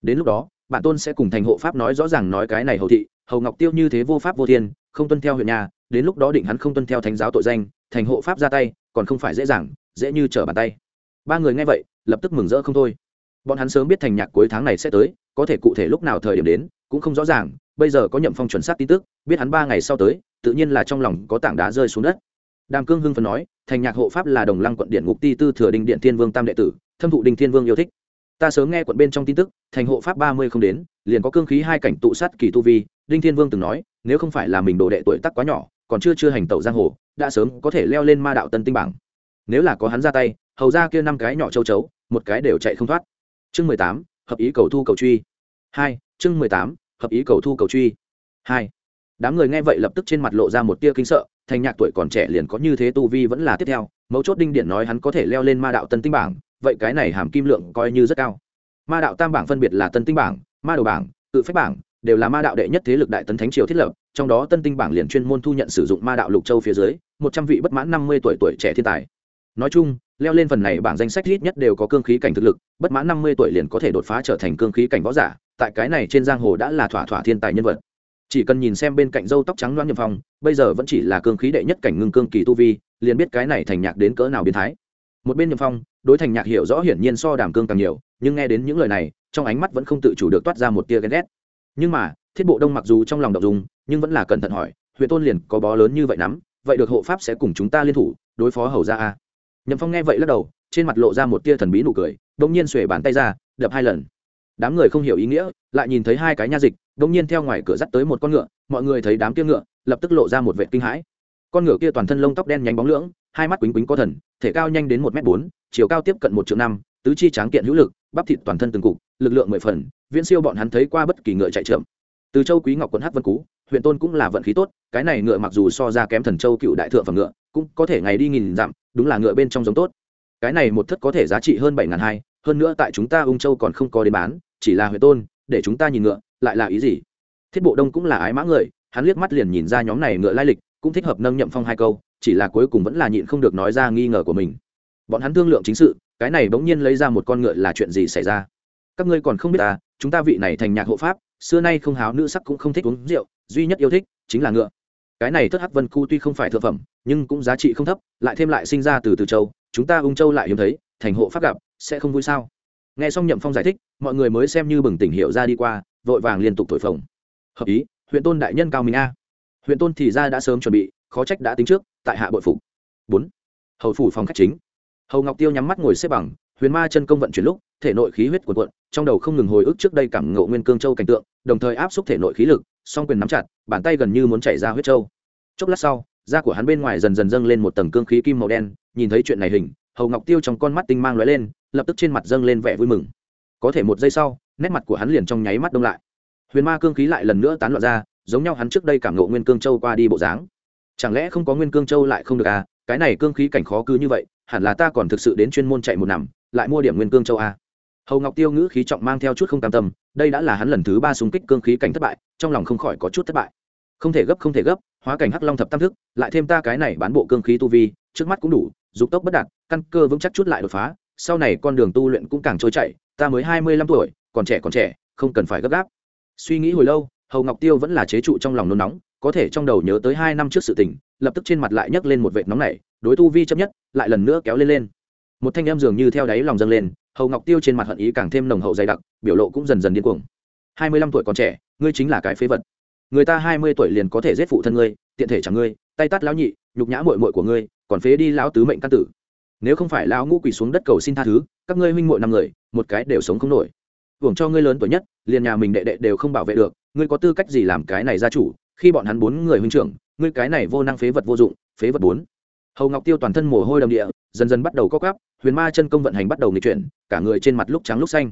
Đến lúc đó, bản tôn sẽ cùng thành hộ pháp nói rõ ràng nói cái này hầu thị, hầu ngọc tiêu như thế vô pháp vô thiên, không tuân theo huyện nhà, đến lúc đó định hắn không tuân theo thánh giáo tội danh, thành hộ pháp ra tay, còn không phải dễ dàng, dễ như trở bàn tay. Ba người nghe vậy, lập tức mừng rỡ không thôi bọn hắn sớm biết thành nhạc cuối tháng này sẽ tới, có thể cụ thể lúc nào thời điểm đến, cũng không rõ ràng, bây giờ có nhậm phong chuẩn xác tin tức, biết hắn ba ngày sau tới, tự nhiên là trong lòng có tảng đá rơi xuống đất. Đàm cương hưng phần nói, thành nhạc hộ pháp là đồng lăng quận điện ngục ti tư thừa đình điện thiên vương tam đệ tử, thâm thụ đình thiên vương yêu thích. Ta sớm nghe quận bên trong tin tức, thành hộ pháp ba mươi không đến, liền có cương khí hai cảnh tụ sát kỳ tu vi, đinh thiên vương từng nói, nếu không phải là mình đồ đệ tuổi tác quá nhỏ, còn chưa chưa hành tẩu giang hồ, đã sớm có thể leo lên ma đạo tân tinh bảng. Nếu là có hắn ra tay, hầu ra kia năm cái nhỏ châu chấu, một cái đều chạy không thoát chương mười tám, hợp ý cầu thu cầu truy. Hai, chương mười tám, hợp ý cầu thu cầu truy. Hai. Đám người nghe vậy lập tức trên mặt lộ ra một tia kinh sợ thành nhạc tuổi còn trẻ liền có như thế tu vi vẫn là tiếp theo, mấu chốt đinh điện nói hắn có thể leo lên ma đạo tân tinh bảng, vậy cái này hàm kim lượng coi như rất cao. Ma đạo tam bảng phân biệt là tân tinh bảng, ma đầu bảng, tự phách bảng, đều là ma đạo đệ nhất thế lực đại tấn thánh triều thiết lập, trong đó tân tinh bảng liền chuyên môn thu nhận sử dụng ma đạo lục châu phía dưới, một trăm vị bất mãn năm mươi tuổi tuổi trẻ thiên tài. Nói chung leo lên phần này bảng danh sách ít nhất đều có cương khí cảnh thực lực, bất mãn năm mươi tuổi liền có thể đột phá trở thành cương khí cảnh võ giả, tại cái này trên giang hồ đã là thỏa thỏa thiên tài nhân vật. Chỉ cần nhìn xem bên cạnh dâu tóc trắng loan nhầm phong, bây giờ vẫn chỉ là cương khí đệ nhất cảnh ngưng cương kỳ tu vi, liền biết cái này thành nhạc đến cỡ nào biến thái. Một bên nhầm phong, đối thành nhạc hiểu rõ hiển nhiên so đàm cương càng nhiều, nhưng nghe đến những lời này, trong ánh mắt vẫn không tự chủ được toát ra một tia ghen ghét. Nhưng mà, thiết bộ đông mặc dù trong lòng đọc dùng nhưng vẫn là cẩn thận hỏi huyện tôn liền có bó lớn như vậy lắm vậy được hộ pháp sẽ cùng chúng ta liên thủ, đối phó hầu ra a? Nhậm phong nghe vậy lắc đầu, trên mặt lộ ra một tia thần bí nụ cười đông nhiên xuể bàn tay ra, đập hai lần. Đám người không hiểu ý nghĩa, lại nhìn thấy hai cái nha dịch đông nhiên theo ngoài cửa dắt tới một con ngựa, mọi người thấy đám kia ngựa, lập tức lộ ra một vệ kinh hãi. Con ngựa kia toàn thân lông tóc đen nhánh bóng lưỡng, hai mắt quýnh quýnh có thần, thể cao nhanh đến một m bốn, chiều cao tiếp cận một triệu năm, tứ chi tráng kiện hữu lực, bắp thịt toàn thân từng cục, lực lượng mười phần, viễn siêu bọn hắn thấy qua bất kỳ ngựa chạy trượm từ châu quý ngọc quận hát vân cú, huyện tôn cũng là vận khí tốt, cái này ngựa mặc dù so ra kém thần châu cựu đại thượng phẩm ngựa, cũng có thể ngày đi nghìn dặm đúng là ngựa bên trong giống tốt. Cái này một thất có thể giá trị hơn bảy ngàn hai, hơn nữa tại chúng ta ung châu còn không có đến bán, chỉ là huyện tôn, để chúng ta nhìn ngựa, lại là ý gì? Thiết bộ đông cũng là ái mã người, hắn liếc mắt liền nhìn ra nhóm này ngựa lai lịch, cũng thích hợp nâng nhậm phong hai câu, chỉ là cuối cùng vẫn là nhịn không được nói ra nghi ngờ của mình. Bọn hắn thương lượng chính sự, cái này bỗng nhiên lấy ra một con ngựa là chuyện gì xảy ra? Các ngươi còn không biết à chúng ta vị này thành nhạc hộ pháp, xưa nay không háo nữ sắc cũng không thích uống rượu, duy nhất yêu thích chính là ngựa. Cái này thất hắc vân cu tuy không phải thượng phẩm nhưng cũng giá trị không thấp, lại thêm lại sinh ra từ từ châu, chúng ta ung châu lại hiếm thấy, thành hộ pháp gặp, sẽ không vui sao? Nghe xong nhậm phong giải thích, mọi người mới xem như bừng tỉnh hiệu ra đi qua, vội vàng liên tục thổi phồng. Hợp ý, huyện tôn đại nhân cao minh a. Huyện tôn thì ra đã sớm chuẩn bị, khó trách đã tính trước, tại hạ bội phục. Bốn, hầu phủ phòng khách chính. Hầu ngọc tiêu nhắm mắt ngồi xếp bằng, huyền ma chân công vận chuyển lúc, thể nội khí huyết cuộn cuộn, trong đầu không ngừng hồi ức trước đây cảm ngộ nguyên cương châu cảnh tượng, đồng thời áp xúc thể nội khí lực, song quyền nắm chặt, bàn tay gần như muốn chảy ra huyết châu. Chốc lát sau da của hắn bên ngoài dần dần dâng lên một tầng cương khí kim màu đen, nhìn thấy chuyện này hình, hầu ngọc tiêu trong con mắt tinh mang lóe lên, lập tức trên mặt dâng lên vẻ vui mừng. Có thể một giây sau, nét mặt của hắn liền trong nháy mắt đông lại. Huyền ma cương khí lại lần nữa tán loạn ra, giống nhau hắn trước đây cảm ngộ nguyên cương châu qua đi bộ dáng. Chẳng lẽ không có nguyên cương châu lại không được à? Cái này cương khí cảnh khó cứ như vậy, hẳn là ta còn thực sự đến chuyên môn chạy một nằm, lại mua điểm nguyên cương châu a hầu ngọc tiêu ngữ khí trọng mang theo chút không cam tâm, đây đã là hắn lần thứ ba súng kích cương khí cảnh thất bại, trong lòng không khỏi có chút thất bại không thể gấp, không thể gấp, hóa cảnh hắc long thập tam thức, lại thêm ta cái này bán bộ cương khí tu vi, trước mắt cũng đủ, dục tốc bất đạt, căn cơ vững chắc chút lại đột phá, sau này con đường tu luyện cũng càng trôi chảy, ta mới hai mươi lăm tuổi, còn trẻ còn trẻ, không cần phải gấp gáp. Suy nghĩ hồi lâu, hầu ngọc tiêu vẫn là chế trụ trong lòng nôn nóng, có thể trong đầu nhớ tới hai năm trước sự tình, lập tức trên mặt lại nhấc lên một vệt nóng này đối tu vi chấp nhất, lại lần nữa kéo lên lên. Một thanh em dường như theo đáy lòng dâng lên, hầu ngọc tiêu trên mặt hận ý càng thêm nồng hậu dày đặc, biểu lộ cũng dần dần điên cuồng. hai mươi lăm tuổi còn trẻ, ngươi chính là cái phế vật người ta hai mươi tuổi liền có thể giết phụ thân ngươi, tiện thể chẳng ngươi, tay tắt lão nhị, nhục nhã mội mội của ngươi, còn phế đi lão tứ mệnh căn tử. Nếu không phải lão ngũ quỳ xuống đất cầu xin tha thứ, các ngươi huynh muội năm người, một cái đều sống không nổi. Hưởng cho ngươi lớn tuổi nhất, liền nhà mình đệ đệ đều không bảo vệ được, ngươi có tư cách gì làm cái này gia chủ, khi bọn hắn bốn người huynh trưởng, ngươi cái này vô năng phế vật vô dụng, phế vật bốn. Hầu ngọc tiêu toàn thân mồ hôi đầm địa, dần dần bắt đầu co cắp huyền ma chân công vận hành bắt đầu nghịch chuyển, cả người trên mặt lúc trắng lúc xanh.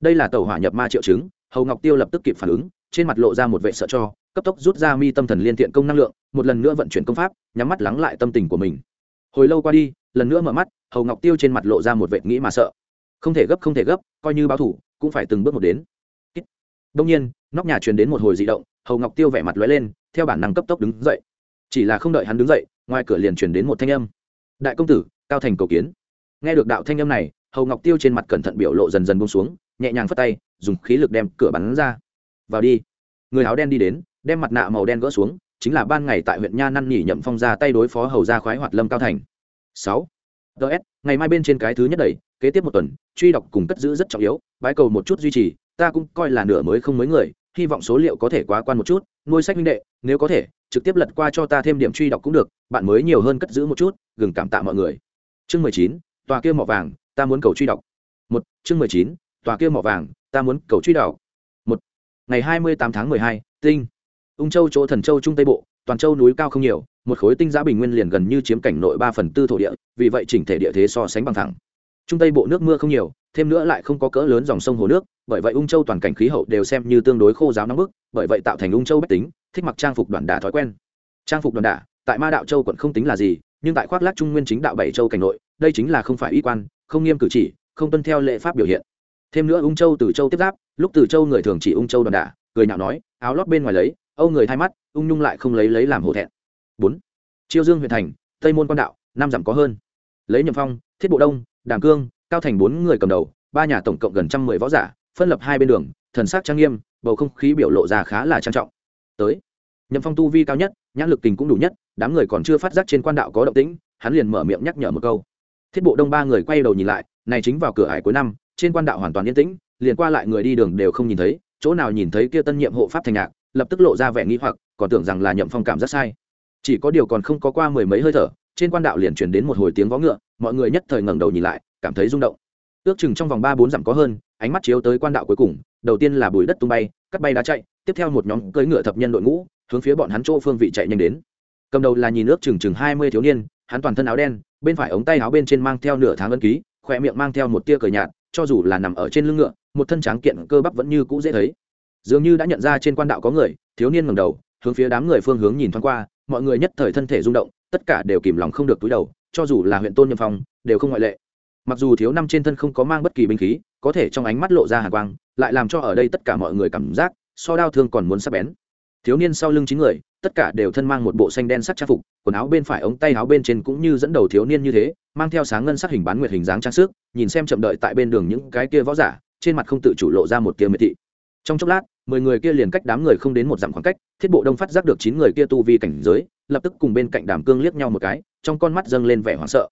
Đây là tàu hỏa nhập ma triệu chứng, hầu ngọc tiêu lập tức kịp phản ứng trên mặt lộ ra một vệ sợ cho, cấp tốc rút ra mi tâm thần liên thiện công năng lượng, một lần nữa vận chuyển công pháp, nhắm mắt lắng lại tâm tình của mình. Hồi lâu qua đi, lần nữa mở mắt, hầu ngọc tiêu trên mặt lộ ra một vệ nghĩ mà sợ. Không thể gấp, không thể gấp, coi như báo thủ, cũng phải từng bước một đến. Đông nhiên, nóc nhà truyền đến một hồi dị động, hầu ngọc tiêu vẻ mặt lóe lên, theo bản năng cấp tốc đứng dậy. Chỉ là không đợi hắn đứng dậy, ngoài cửa liền truyền đến một thanh âm. Đại công tử, cao thành cầu kiến. Nghe được đạo thanh âm này, hầu ngọc tiêu trên mặt cẩn thận biểu lộ dần dần bông xuống, nhẹ nhàng phất tay, dùng khí lực đem cửa bắn ra vào đi. Người áo đen đi đến, đem mặt nạ màu đen gỡ xuống, chính là ban ngày tại huyện nha năn nỉ nhậm phong ra tay đối phó hầu gia khoái hoạt lâm cao thành. Sáu. Ts ngày mai bên trên cái thứ nhất đẩy, kế tiếp một tuần, truy đọc cùng cất giữ rất trọng yếu bãi cầu một chút duy trì, ta cũng coi là nửa mới không mới người, hy vọng số liệu có thể quá quan một chút, nuôi sách minh đệ, nếu có thể, trực tiếp lật qua cho ta thêm điểm truy đọc cũng được, bạn mới nhiều hơn cất giữ một chút, gừng cảm tạ mọi người. Chương mười chín, tòa kia mỏ vàng, ta muốn cầu truy đọc. Một, chương mười chín, tòa kia mỏ vàng, ta muốn cầu truy đọc ngày hai mươi tám tháng mười hai, tinh. Ung châu chỗ thần châu trung tây bộ, toàn châu núi cao không nhiều, một khối tinh giã bình nguyên liền gần như chiếm cảnh nội ba phần tư thổ địa, vì vậy chỉnh thể địa thế so sánh bằng thẳng. Trung tây bộ nước mưa không nhiều, thêm nữa lại không có cỡ lớn dòng sông hồ nước, bởi vậy ung châu toàn cảnh khí hậu đều xem như tương đối khô giáo nóng bức, bởi vậy tạo thành ung châu bách tính, thích mặc trang phục đoàn đả thói quen. Trang phục đoàn đả, tại ma đạo châu quận không tính là gì, nhưng tại khoác lác trung nguyên chính đạo bảy châu cảnh nội, đây chính là không phải y quan, không nghiêm cử chỉ, không tuân theo lệ pháp biểu hiện thêm nữa ung châu từ châu tiếp giáp, lúc từ châu người thường chỉ ung châu đoàn đả, cười nhạo nói, áo lót bên ngoài lấy, âu người thay mắt, ung nhung lại không lấy lấy làm hổ thẹn. Bốn chiêu dương huyện thành, tây môn quan đạo, năm dặm có hơn. Lấy nhậm phong, thiết bộ đông, đàm cương, cao thành bốn người cầm đầu, ba nhà tổng cộng gần trăm mười võ giả, phân lập hai bên đường, thần sắc trang nghiêm, bầu không khí biểu lộ ra khá là trang trọng. Tới nhậm phong tu vi cao nhất, nhãn lực tình cũng đủ nhất, đám người còn chưa phát giác trên quan đạo có động tĩnh, hắn liền mở miệng nhắc nhở một câu. Thiết bộ đông ba người quay đầu nhìn lại, này chính vào cửa ải cuối năm trên quan đạo hoàn toàn yên tĩnh, liền qua lại người đi đường đều không nhìn thấy, chỗ nào nhìn thấy kia tân nhiệm hộ pháp thành ngạc lập tức lộ ra vẻ nghi hoặc, còn tưởng rằng là nhậm phong cảm rất sai. Chỉ có điều còn không có qua mười mấy hơi thở, trên quan đạo liền truyền đến một hồi tiếng vó ngựa, mọi người nhất thời ngẩng đầu nhìn lại, cảm thấy rung động. Ước chừng trong vòng ba bốn dặm có hơn, ánh mắt chiếu tới quan đạo cuối cùng, đầu tiên là bùi đất tung bay, cắt bay đá chạy, tiếp theo một nhóm cưỡi ngựa thập nhân đội ngũ, hướng phía bọn hắn chỗ phương vị chạy nhanh đến. Cầm đầu là nhìn ước chừng chừng hai mươi thiếu niên, hắn toàn thân áo đen, bên phải ống tay áo bên trên mang theo nửa tháng ân ký khỏe miệng mang theo một tia cờ nhạt cho dù là nằm ở trên lưng ngựa, một thân tráng kiện cơ bắp vẫn như cũ dễ thấy. Dường như đã nhận ra trên quan đạo có người, thiếu niên ngầm đầu, hướng phía đám người phương hướng nhìn thoáng qua, mọi người nhất thời thân thể rung động, tất cả đều kìm lòng không được túi đầu, cho dù là huyện tôn nhậm phong, đều không ngoại lệ. Mặc dù thiếu năm trên thân không có mang bất kỳ binh khí, có thể trong ánh mắt lộ ra hàn quang, lại làm cho ở đây tất cả mọi người cảm giác so đau thương còn muốn sắp bén thiếu niên sau lưng chín người, tất cả đều thân mang một bộ xanh đen sắc trang phục, quần áo bên phải ống tay áo bên trên cũng như dẫn đầu thiếu niên như thế, mang theo sáng ngân sắc hình bán nguyệt hình dáng trang sức, nhìn xem chậm đợi tại bên đường những cái kia võ giả, trên mặt không tự chủ lộ ra một tia miệt thị. Trong chốc lát, mười người kia liền cách đám người không đến một dặm khoảng cách, thiết bộ đông phát giác được chín người kia tu vi cảnh giới, lập tức cùng bên cạnh đàm cương liếc nhau một cái, trong con mắt dâng lên vẻ hoảng sợ.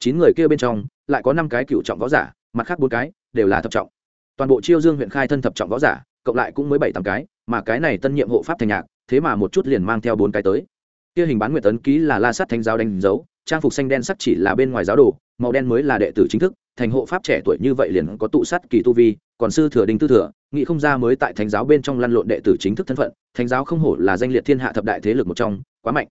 Chín người kia bên trong, lại có năm cái cựu trọng võ giả, mặt khác bốn cái đều là thập trọng. Toàn bộ chiêu dương huyện khai thân thập trọng võ giả cộng lại cũng mới bảy tám cái, mà cái này tân nhiệm hộ pháp thành nhạc, thế mà một chút liền mang theo bốn cái tới. Kia hình bán nguyệt tấn ký là la sát thánh giáo đánh dấu, trang phục xanh đen sắc chỉ là bên ngoài giáo đồ, màu đen mới là đệ tử chính thức, thành hộ pháp trẻ tuổi như vậy liền có tụ sát kỳ tu vi, còn sư thừa đình tư thừa nghị không ra mới tại thánh giáo bên trong lăn lộn đệ tử chính thức thân phận, thánh giáo không hổ là danh liệt thiên hạ thập đại thế lực một trong, quá mạnh.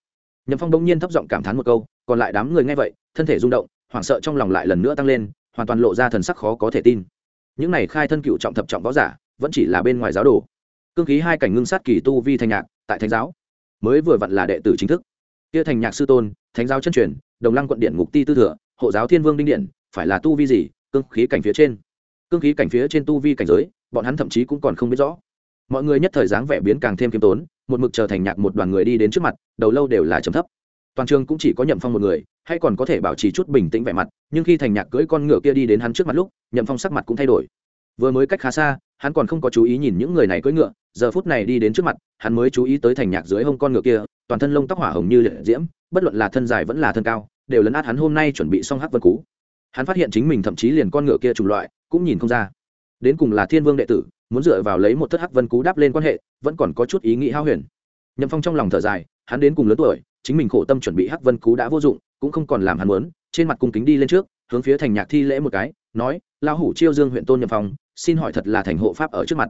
Nhậm phong đông nhiên thấp giọng cảm thán một câu, còn lại đám người nghe vậy, thân thể rung động, hoảng sợ trong lòng lại lần nữa tăng lên, hoàn toàn lộ ra thần sắc khó có thể tin. Những này khai thân cựu trọng thập trọng võ giả vẫn chỉ là bên ngoài giáo đồ. Cương khí hai cảnh ngưng sát kỳ tu vi thành nhạc, tại thánh giáo. Mới vừa vặn là đệ tử chính thức. Kia thành nhạc sư tôn, thánh giáo chân truyền, đồng lăng quận điện ngục ti tư thừa, hộ giáo thiên vương đinh điện, phải là tu vi gì, cương khí cảnh phía trên. Cương khí cảnh phía trên tu vi cảnh giới, bọn hắn thậm chí cũng còn không biết rõ. Mọi người nhất thời dáng vẻ biến càng thêm kiêm tốn, một mực chờ thành nhạc một đoàn người đi đến trước mặt, đầu lâu đều là trầm thấp. Toàn trường cũng chỉ có nhậm phong một người, hay còn có thể bảo trì chút bình tĩnh vẻ mặt, nhưng khi thành nhạc cưỡi con ngựa kia đi đến hắn trước mặt lúc, nhậm phong sắc mặt cũng thay đổi. Vừa mới cách khá xa hắn còn không có chú ý nhìn những người này cưỡi ngựa, giờ phút này đi đến trước mặt, hắn mới chú ý tới thành nhạc dưới hông con ngựa kia, toàn thân lông tóc hỏa hồng như liệt diễm, bất luận là thân dài vẫn là thân cao, đều lấn át hắn hôm nay chuẩn bị xong hắc vân cú hắn phát hiện chính mình thậm chí liền con ngựa kia chủng loại, cũng nhìn không ra. Đến cùng là thiên vương đệ tử, muốn dựa vào lấy một thất hắc vân cú đáp lên quan hệ, vẫn còn có chút ý nghĩ hao huyền. Nhậm phong trong lòng thở dài, hắn đến cùng lớn tuổi, chính mình khổ tâm chuẩn bị hắc vân cú đã vô dụng, cũng không còn làm hắn muốn, trên mặt cung kính đi lên trước, hướng phía thành nhạc thi lễ một cái, nói lao hủ chiêu dương huyện tôn nhậm phong xin hỏi thật là thành hộ pháp ở trước mặt.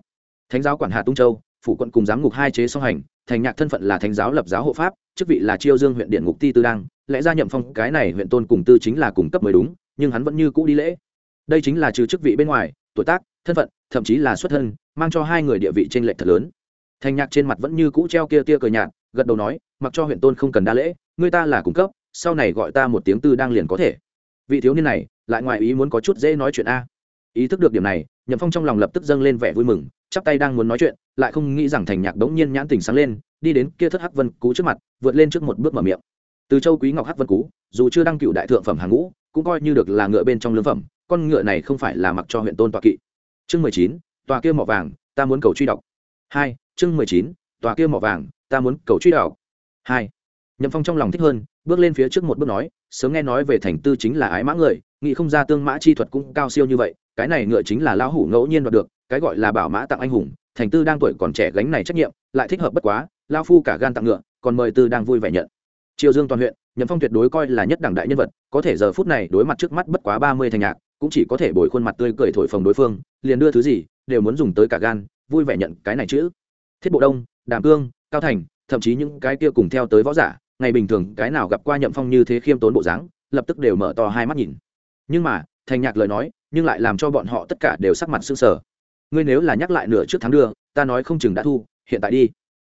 Thánh giáo quản hạt tung châu, phủ quận cùng giám ngục hai chế song hành, thành nhạc thân phận là thánh giáo lập giáo hộ pháp, chức vị là chiêu dương huyện điện ngục ti tư đăng, lẽ ra nhậm phong cái này huyện tôn cùng tư chính là cùng cấp mới đúng, nhưng hắn vẫn như cũ đi lễ. Đây chính là trừ chức vị bên ngoài, tuổi tác, thân phận, thậm chí là xuất thân, mang cho hai người địa vị t r ê n lệch thật lớn. Thành nhạc trên mặt vẫn như cũ treo kia tia cờ nhạt, gật đầu nói, mặc cho huyện tôn không cần đa lễ, người ta là cung cấp, sau này gọi ta một tiếng tư đang liền có thể. Vị thiếu niên này, lại ngoài ý muốn có chút dễ nói chuyện a ý thức được điểm này, nhậm phong trong lòng lập tức dâng lên vẻ vui mừng, chắp tay đang muốn nói chuyện, lại không nghĩ rằng thành nhạc đống nhiên nhãn tình sáng lên, đi đến kia thất hắc vân cú trước mặt, vượt lên trước một bước mở miệng. Từ châu quý ngọc hắc vân cú dù chưa đăng cựu đại thượng phẩm hàng ngũ, cũng coi như được là ngựa bên trong lương phẩm, con ngựa này không phải là mặc cho huyện tôn tọa kỵ. Chương mười chín, tòa kia mỏ vàng, ta muốn cầu truy đọc. Hai, chương mười chín, tòa kia mỏ vàng, ta muốn cầu truy đọc. Hai, nhậm phong trong lòng thích hơn, bước lên phía trước một bước nói, sớm nghe nói về thành tư chính là ái mã người nghĩ không ra tương mã chi thuật cũng cao siêu như vậy, cái này ngựa chính là lão hủ ngẫu nhiên đoạt được, cái gọi là bảo mã tặng anh hùng, thành tư đang tuổi còn trẻ gánh này trách nhiệm, lại thích hợp bất quá lao phu cả gan tặng ngựa, còn mời tư đang vui vẻ nhận. Triều dương toàn huyện, nhậm phong tuyệt đối coi là nhất đẳng đại nhân vật, có thể giờ phút này đối mặt trước mắt bất quá ba mươi thành nhạc, cũng chỉ có thể bồi khuôn mặt tươi cười thổi phồng đối phương, liền đưa thứ gì, đều muốn dùng tới cả gan, vui vẻ nhận cái này chữ. Thiết bộ đông, đàm cương, cao thành, thậm chí những cái kia cùng theo tới võ giả, ngày bình thường cái nào gặp qua nhậm phong như thế khiêm tốn bộ dáng, lập tức đều mở to hai mắt nhìn nhưng mà, thành nhạc lời nói, nhưng lại làm cho bọn họ tất cả đều sắc mặt sưng sờ. Ngươi nếu là nhắc lại nửa trước tháng đưa, ta nói không chừng đã thu, hiện tại đi.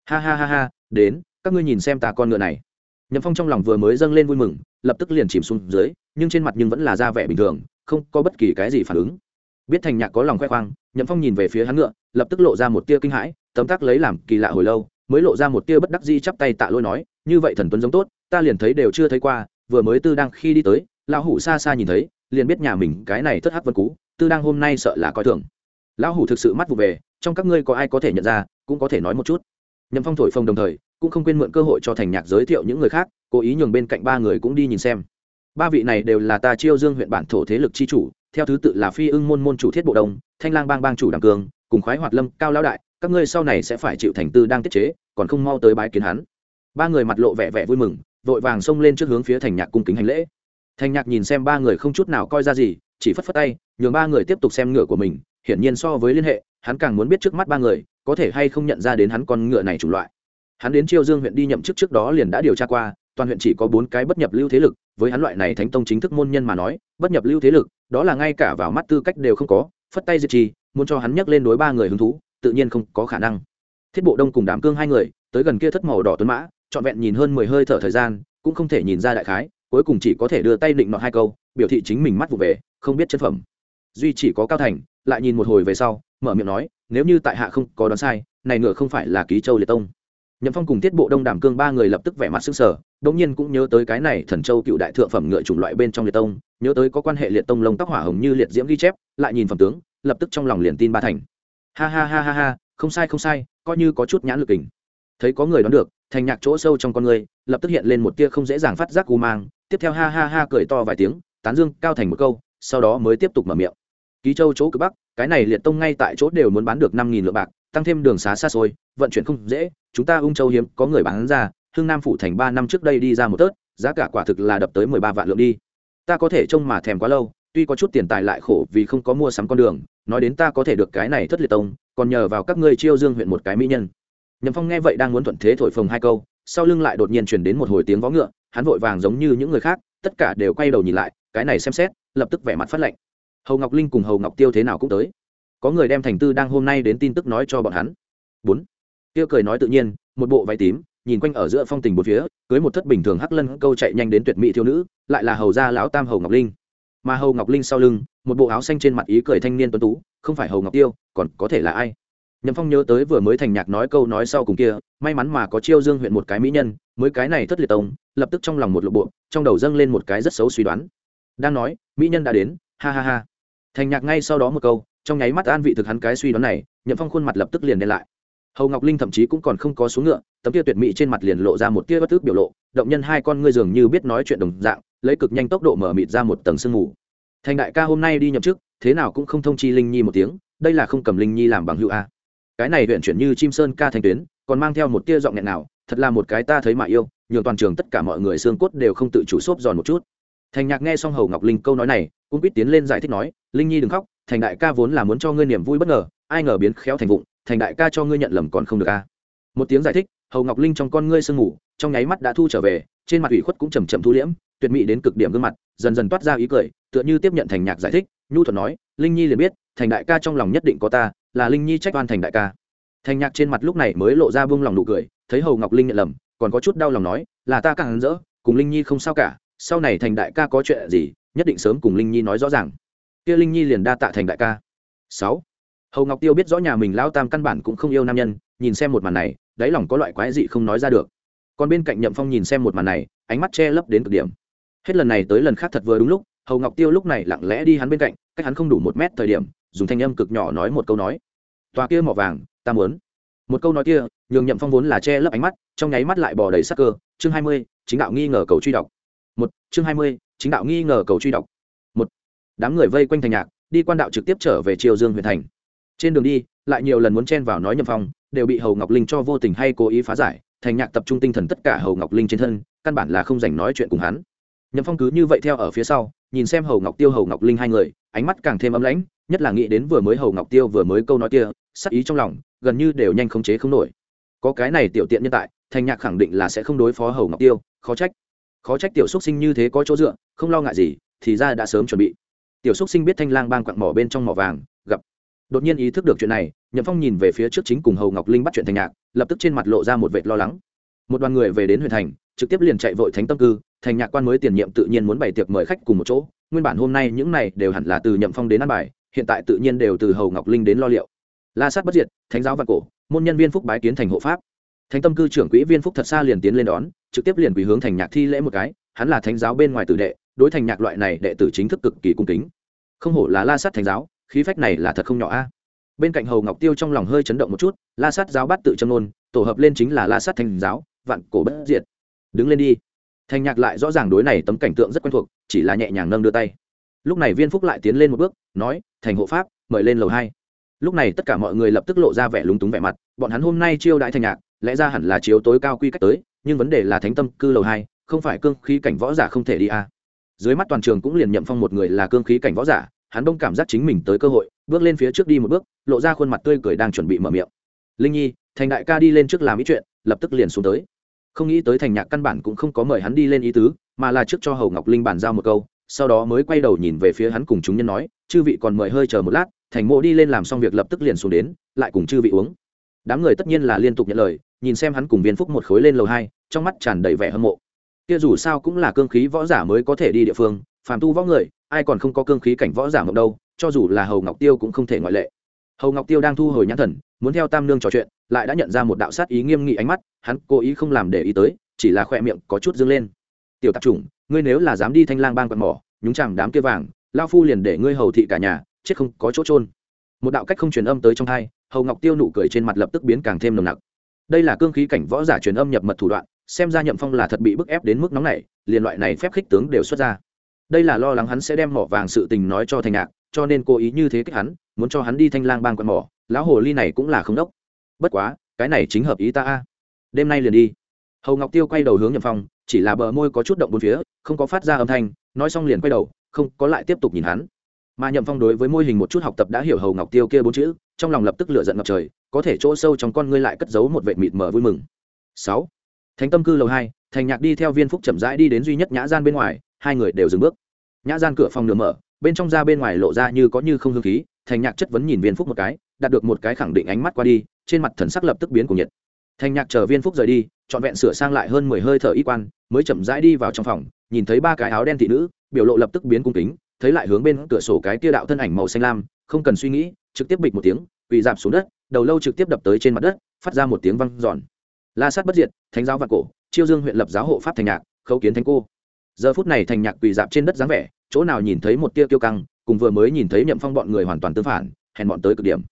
Ha ha ha ha, đến, các ngươi nhìn xem ta con ngựa này. Nhậm phong trong lòng vừa mới dâng lên vui mừng, lập tức liền chìm xuống dưới, nhưng trên mặt nhưng vẫn là ra vẻ bình thường, không có bất kỳ cái gì phản ứng. Biết thành nhạc có lòng khoe khoang, nhậm phong nhìn về phía hắn ngựa, lập tức lộ ra một tia kinh hãi, tấm tắc lấy làm kỳ lạ hồi lâu, mới lộ ra một tia bất đắc di chắp tay tạ lỗi nói, như vậy thần tuấn giống tốt, ta liền thấy đều chưa thấy qua, vừa mới tư đang khi đi tới, lão hủ xa xa nhìn thấy liền biết nhà mình cái này thất hắc vân cú, tư đang hôm nay sợ là coi thường. Lão hủ thực sự mắt vụ về, trong các ngươi có ai có thể nhận ra, cũng có thể nói một chút. Nhậm phong thổi phồng đồng thời, cũng không quên mượn cơ hội cho thành nhạc giới thiệu những người khác, cố ý nhường bên cạnh ba người cũng đi nhìn xem. Ba vị này đều là ta chiêu dương huyện bản thổ thế lực chi chủ, theo thứ tự là phi ưng môn môn chủ thiết bộ đông, thanh lang bang bang chủ đàng cường, cùng khoái hoạt lâm, cao lão đại, các ngươi sau này sẽ phải chịu thành tư đang tiết chế, còn không mau tới bái kiến hắn. Ba người mặt lộ vẻ vẻ vui mừng, vội vàng xông lên trước hướng phía thành nhạc cung kính hành lễ thành nhạc nhìn xem ba người không chút nào coi ra gì, chỉ phất phất tay, nhường ba người tiếp tục xem ngựa của mình, hiển nhiên so với liên hệ, hắn càng muốn biết trước mắt ba người, có thể hay không nhận ra đến hắn con ngựa này chủng loại. Hắn đến chiêu dương huyện đi nhậm chức trước đó liền đã điều tra qua, toàn huyện chỉ có bốn cái bất nhập lưu thế lực, với hắn loại này thánh tông chính thức môn nhân mà nói, bất nhập lưu thế lực, đó là ngay cả vào mắt tư cách đều không có, phất tay diệt trì, muốn cho hắn nhắc lên đối ba người hứng thú, tự nhiên không có khả năng. Thiết bộ đông cùng đám cương hai người, tới gần kia thất màu đỏ tuấn mã, trọn vẹn nhìn hơn mười hơi thở thời gian, cũng không thể nhìn ra đại khái cuối cùng chỉ có thể đưa tay định nọ hai câu, biểu thị chính mình mắt vụ về, không biết chân phẩm. Duy chỉ có cao thành, lại nhìn một hồi về sau, mở miệng nói, nếu như tại hạ không có đoán sai, này ngựa không phải là ký châu liệt tông. Nhậm phong cùng tiết bộ đông đàm cương ba người lập tức vẻ mặt s ư n g sở đ ỗ n g nhiên cũng nhớ tới cái này thần châu cựu đại thượng phẩm ngựa chủng loại bên trong liệt tông, nhớ tới có quan hệ liệt tông lông tóc hỏa hồng như liệt diễm ghi chép, lại nhìn phẩm tướng, lập tức trong lòng liền tin ba thành. Ha ha ha ha ha, không sai không sai, coi như có chút nhãn lực kình. Thấy có người đoán được thành nhạc chỗ sâu trong con người, lập tức hiện lên một tia không dễ dàng phát giác cù mang, tiếp theo ha ha ha cười to vài tiếng, tán dương, cao thành một câu, sau đó mới tiếp tục mở miệng. Ký châu chỗ cực bắc, cái này liệt tông ngay tại chỗ đều muốn bán được năm nghìn lượng bạc, tăng thêm đường xá xa xôi, vận chuyển không dễ, chúng ta ung châu hiếm có người bán ra hương nam phủ thành ba năm trước đây đi ra một tớt, giá cả quả thực là đập tới mười ba vạn lượng đi. Ta có thể trông mà thèm quá lâu, tuy có chút tiền tài lại khổ vì không có mua sắm con đường, nói đến ta có thể được cái này thất liệt tông, còn nhờ vào các ngươi chiêu dương huyện một cái mỹ nhân nhậm phong nghe vậy đang muốn thuận thế thổi phồng hai câu, sau lưng lại đột nhiên chuyển đến một hồi tiếng vó ngựa, hắn vội vàng giống như những người khác, tất cả đều quay đầu nhìn lại, cái này xem xét, lập tức vẻ mặt phát lệnh. Hầu ngọc linh cùng hầu ngọc tiêu thế nào cũng tới. Có người đem thành tư đang hôm nay đến tin tức nói cho bọn hắn. Bốn. Tiêu cười nói tự nhiên, một bộ váy tím, nhìn quanh ở giữa phong tình một phía, cưới một thất bình thường hắc lân câu chạy nhanh đến tuyệt mỹ thiếu nữ, lại là hầu gia lão tam hầu ngọc linh. Mà hầu ngọc linh sau lưng, một bộ áo xanh trên mặt ý cười thanh niên tuấn tú, không phải hầu ngọc tiêu, còn có thể là ai? Nhậm phong nhớ tới vừa mới thành nhạc nói câu nói sau cùng kia, may mắn mà có chiêu dương huyện một cái mỹ nhân, mới cái này thất liệt tông, lập tức trong lòng một lộ bộ, trong đầu dâng lên một cái rất xấu suy đoán. Đang nói, mỹ nhân đã đến, ha ha ha. Thành nhạc ngay sau đó một câu, trong nháy mắt an vị thực hắn cái suy đoán này, nhậm phong khuôn mặt lập tức liền đen lại. Hầu ngọc linh thậm chí cũng còn không có xuống ngựa, tấm tia tuyệt mỹ trên mặt liền lộ ra một tia bất thức biểu lộ, động nhân hai con ngươi dường như biết nói chuyện đồng dạng, lấy cực nhanh tốc độ mở mịt ra một tầng sương mù. Thành đại ca hôm nay đi nhậm chức, thế nào cũng không thông chi linh nhi một tiếng, đây là không cầm linh nhi làm bằng hữu a cái này huyện chuyển như chim sơn ca thành tuyến, còn mang theo một tia giọng nghẹn nào thật là một cái ta thấy mà yêu, nhường toàn trường tất cả mọi người xương cốt đều không tự chủ xốp giòn một chút. Thành nhạc nghe xong hầu ngọc linh câu nói này, cũng biết tiến lên giải thích nói, linh nhi đừng khóc, thành đại ca vốn là muốn cho ngươi niềm vui bất ngờ, ai ngờ biến khéo thành vụng, thành đại ca cho ngươi nhận lầm còn không được a một tiếng giải thích, hầu ngọc linh trong con ngươi sương ngủ trong nháy mắt đã thu trở về, trên mặt ủy khuất cũng chầm chậm thu liễm, tuyệt mỹ đến cực điểm gương mặt, dần dần toát ra ý cười, tựa như tiếp nhận thành nhạc giải thích, nhu thuật nói, linh nhi liền biết, thành đại ca trong lòng nhất định có ta là linh nhi trách oan thành đại ca. Thành nhạc trên mặt lúc này mới lộ ra buông lòng nụ cười, thấy hầu ngọc linh nhận lầm, còn có chút đau lòng nói, là ta càng rỡ cùng linh nhi không sao cả, sau này thành đại ca có chuyện gì, nhất định sớm cùng linh nhi nói rõ ràng. Kia linh nhi liền đa tạ thành đại ca. Sáu. Hầu ngọc tiêu biết rõ nhà mình lao tam căn bản cũng không yêu nam nhân, nhìn xem một màn này, đáy lòng có loại quái dị không nói ra được. Còn bên cạnh nhậm phong nhìn xem một màn này, ánh mắt che lấp đến cực điểm. Hết lần này tới lần khác thật vừa đúng lúc, hầu ngọc tiêu lúc này lặng lẽ đi hắn bên cạnh, cách hắn không đủ một mét thời điểm, dùng thanh âm cực nhỏ nói một câu nói tòa kia mỏ vàng, ta muốn. Một câu nói kia, nhường nhậm phong vốn là che lấp ánh mắt, trong nháy mắt lại bỏ đầy sắc cơ. Chương hai mươi, chính đạo nghi ngờ cầu truy đọc. Một, chương hai mươi, chính đạo nghi ngờ cầu truy đọc. Một, đám người vây quanh thành nhạc, đi quan đạo trực tiếp trở về triều dương huyện thành. Trên đường đi, lại nhiều lần muốn chen vào nói nhậm phong, đều bị hầu ngọc linh cho vô tình hay cố ý phá giải. Thành nhạc tập trung tinh thần tất cả hầu ngọc linh trên thân, căn bản là không dành nói chuyện cùng hắn. Nhậm phong cứ như vậy theo ở phía sau, nhìn xem hầu ngọc tiêu, hầu ngọc linh hai người, ánh mắt càng thêm ấm lãnh, nhất là nghĩ đến vừa mới hầu ngọc tiêu vừa mới câu nói kia sắc ý trong lòng, gần như đều nhanh khống chế không nổi. Có cái này tiểu tiện nhân tại thành nhạc khẳng định là sẽ không đối phó hầu ngọc tiêu, khó trách. Khó trách tiểu xúc sinh như thế có chỗ dựa, không lo ngại gì, thì ra đã sớm chuẩn bị. Tiểu xúc sinh biết thanh lang bang quặng mỏ bên trong mỏ vàng, gặp. Đột nhiên ý thức được chuyện này, nhậm phong nhìn về phía trước chính cùng hầu ngọc linh bắt chuyện thành nhạc, lập tức trên mặt lộ ra một vệt lo lắng. Một đoàn người về đến huyện thành, trực tiếp liền chạy vội thánh tâm cư thành nhạc quan mới tiền nhiệm tự nhiên muốn bày tiệc mời khách cùng một chỗ, nguyên bản hôm nay những này đều hẳn là từ nhậm phong đến ăn bài, hiện tại tự nhiên đều từ hầu ngọc linh đến lo liệu la sát bất diệt, thánh giáo văn cổ, môn nhân viên phúc bái kiến thành hộ pháp. Thánh tâm cư trưởng quỹ viên phúc thật xa liền tiến lên đón, trực tiếp liền quỳ hướng thành nhạc thi lễ một cái, hắn là thánh giáo bên ngoài tử đệ, đối thành nhạc loại này đệ tử chính thức cực kỳ cung kính. Không hổ là la sát thánh giáo, khí phách này là thật không nhỏ a. Bên cạnh hầu ngọc tiêu trong lòng hơi chấn động một chút, la sát giáo bắt tự châm nôn tổ hợp lên chính là la sát thánh giáo, vạn cổ bất diệt. Đứng lên đi. Thành nhạc lại rõ ràng đối này tấm cảnh tượng rất quen thuộc, chỉ là nhẹ nhàng nâng đưa tay. Lúc này viên phúc lại tiến lên một bước, nói, thành hộ pháp, mời lên lầu hai lúc này tất cả mọi người lập tức lộ ra vẻ lúng túng vẻ mặt, bọn hắn hôm nay chiêu đại thành nhạc, lẽ ra hẳn là chiếu tối cao quy cách tới, nhưng vấn đề là thánh tâm cư lầu hai, không phải cương khí cảnh võ giả không thể đi a à. dưới mắt toàn trường cũng liền nhậm phong một người là cương khí cảnh võ giả, hắn đông cảm giác chính mình tới cơ hội, bước lên phía trước đi một bước, lộ ra khuôn mặt tươi cười đang chuẩn bị mở miệng linh nhi, thành đại ca đi lên trước làm ý chuyện, lập tức liền xuống tới không nghĩ tới thành nhạc căn bản cũng không có mời hắn đi lên ý tứ, mà là trước cho hầu ngọc linh bàn giao một câu, sau đó mới quay đầu nhìn về phía hắn cùng chúng nhân nói, chư vị còn mời hơi chờ một lát thành mộ đi lên làm xong việc lập tức liền xuống đến, lại cùng chư vị uống. Đám người tất nhiên là liên tục nhận lời, nhìn xem hắn cùng viên phúc một khối lên lầu hai, trong mắt tràn đầy vẻ hâm mộ. Kia dù sao cũng là cương khí võ giả mới có thể đi địa phương, phàm tu võ người, ai còn không có cương khí cảnh võ giả mộng đâu, cho dù là hầu ngọc tiêu cũng không thể ngoại lệ. Hầu ngọc tiêu đang thu hồi nhãn thần, muốn theo tam nương trò chuyện, lại đã nhận ra một đạo sát ý nghiêm nghị ánh mắt, hắn cố ý không làm để ý tới, chỉ là khoe miệng có chút dâng lên. Tiểu tạp chủng, ngươi nếu là dám đi thanh lang bang quạt mỏ, nhúng chàng đám kia vàng lao phu liền để ngươi hầu thị cả nhà chết không có chỗ trôn một đạo cách không truyền âm tới trong hai, hầu ngọc tiêu nụ cười trên mặt lập tức biến càng thêm nồng nặc. Đây là cương khí cảnh võ giả truyền âm nhập mật thủ đoạn, xem ra nhậm phong là thật bị bức ép đến mức nóng này liền loại này phép khích tướng đều xuất ra. Đây là lo lắng hắn sẽ đem mỏ vàng sự tình nói cho thành ngạc, cho nên cố ý như thế kích hắn, muốn cho hắn đi thanh lang bang quạt mỏ, lão hồ ly này cũng là không đốc. Bất quá, cái này chính hợp ý ta a. Đêm nay liền đi. Hầu ngọc tiêu quay đầu hướng nhậm phong, chỉ là bờ môi có chút động bốn phía, không có phát ra âm thanh, nói xong liền quay đầu, không có lại tiếp tục nhìn hắn mà nhậm phong đối với môi hình một chút học tập đã hiểu hầu ngọc tiêu kia bốn chữ trong lòng lập tức lựa giận ngập trời có thể chỗ sâu trong con ngươi lại cất giấu một vệ mịt mờ vui mừng sáu thánh tâm cư lầu hai thành nhạc đi theo viên phúc chậm rãi đi đến duy nhất nhã gian bên ngoài hai người đều dừng bước nhã gian cửa phòng nửa mở bên trong ra bên ngoài lộ ra như có như không hương khí thành nhạc chất vấn nhìn viên phúc một cái đạt được một cái khẳng định ánh mắt qua đi trên mặt thần sắc lập tức biến của nhiệt thành nhạc chờ viên phúc rời đi trọn vẹn sửa sang lại hơn mười hơi thở y quan mới chậm rãi đi vào trong phòng nhìn thấy ba cái áo đen thị nữ biểu lộ lập tức biến cung kính thấy lại hướng bên cửa sổ cái tia đạo thân ảnh màu xanh lam, không cần suy nghĩ, trực tiếp bịch một tiếng, quỳ giảm xuống đất, đầu lâu trực tiếp đập tới trên mặt đất, phát ra một tiếng văng giòn la sát bất diệt, thánh giáo vạn cổ, chiêu dương huyện lập giáo hộ pháp thành nhạc, khấu kiến thánh cô. Giờ phút này thành nhạc quỳ dạp trên đất dáng vẻ, chỗ nào nhìn thấy một tia kiêu căng, cùng vừa mới nhìn thấy nhậm phong bọn người hoàn toàn tương phản, hèn bọn tới cực điểm.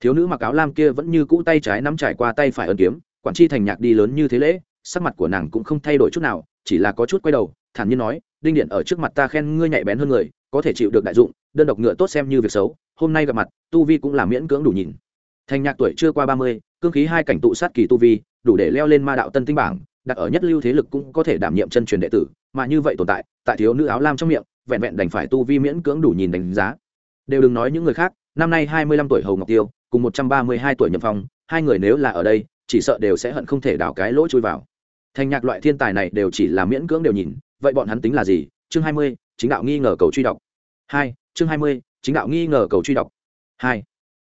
Thiếu nữ mặc áo lam kia vẫn như cũ tay trái nắm trải qua tay phải ân kiếm, quản chi thành nhạc đi lớn như thế lễ, sắc mặt của nàng cũng không thay đổi chút nào, chỉ là có chút quay đầu, thản nhiên nói, đinh điện ở trước mặt ta khen ngươi nhạy bén hơn người có thể chịu được đại dụng, đơn độc ngựa tốt xem như việc xấu, hôm nay gặp mặt, tu vi cũng là miễn cưỡng đủ nhìn. Thành nhạc tuổi chưa qua ba mươi, cương khí hai cảnh tụ sát kỳ tu vi, đủ để leo lên ma đạo tân tinh bảng, đặt ở nhất lưu thế lực cũng có thể đảm nhiệm chân truyền đệ tử, mà như vậy tồn tại tại thiếu nữ áo lam trong miệng, vẹn vẹn đành phải tu vi miễn cưỡng đủ nhìn đánh giá. Đều đừng nói những người khác, năm nay hai mươi lăm tuổi hầu ngọc tiêu, cùng một trăm ba mươi hai tuổi nhậm phong, hai người nếu là ở đây, chỉ sợ đều sẽ hận không thể đào cái lỗ chui vào. Thành nhạc loại thiên tài này đều chỉ là miễn cưỡng đều nhìn, vậy bọn hắn tính là gì? Chương hai mươi chính đạo nghi ngờ cầu truy đọc. Hai, chương hai mươi, chính đạo nghi ngờ cầu truy đọc. Hai,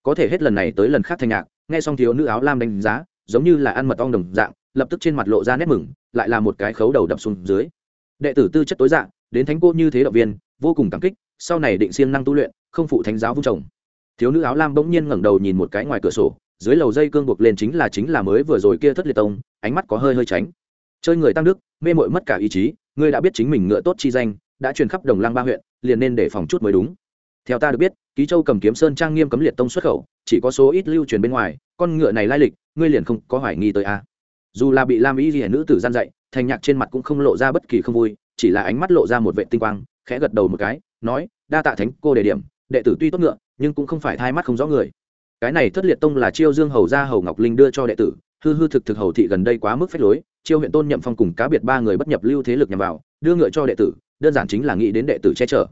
có thể hết lần này tới lần khác thành nhạc, nghe xong thiếu nữ áo lam đánh giá, giống như là ăn mật ong đồng dạng, lập tức trên mặt lộ ra nét mừng, lại là một cái khấu đầu đập xuống dưới. Đệ tử tư chất tối dạng đến thánh cô như thế động viên, vô cùng cảm kích, sau này định siêng năng tu luyện, không phụ thánh giáo vung chồng. Thiếu nữ áo lam bỗng nhiên ngẩng đầu nhìn một cái ngoài cửa sổ, dưới lầu dây cương buộc lên chính là chính là mới vừa rồi kia thất liệt tông, ánh mắt có hơi hơi tránh. Chơi người tăng đức, mê mội mất cả ý chí, ngươi đã biết chính mình ngựa tốt chi danh đã truyền khắp đồng lăng ba huyện, liền nên để phòng chút mới đúng. Theo ta được biết, ký châu cầm kiếm sơn trang nghiêm cấm liệt tông xuất khẩu, chỉ có số ít lưu truyền bên ngoài, con ngựa này lai lịch, ngươi liền không có hoài nghi tới a. Dù là bị lam ý rìa nữ tử gian dạy thành nhạc trên mặt cũng không lộ ra bất kỳ không vui, chỉ là ánh mắt lộ ra một vệ tinh quang, khẽ gật đầu một cái, nói, đa tạ thánh cô đề điểm, đệ tử tuy tốt ngựa, nhưng cũng không phải thai mắt không rõ người. Cái này thất liệt tông là chiêu dương hầu gia hầu ngọc linh đưa cho đệ tử, hư hư thực thực hầu thị gần đây quá mức phép lối, chiêu huyện tôn nhậm phong cùng cá biệt ba người bất nhập lưu thế lực nhằm vào, đưa ngựa cho đệ tử đơn giản chính là nghĩ đến đệ tử che chở.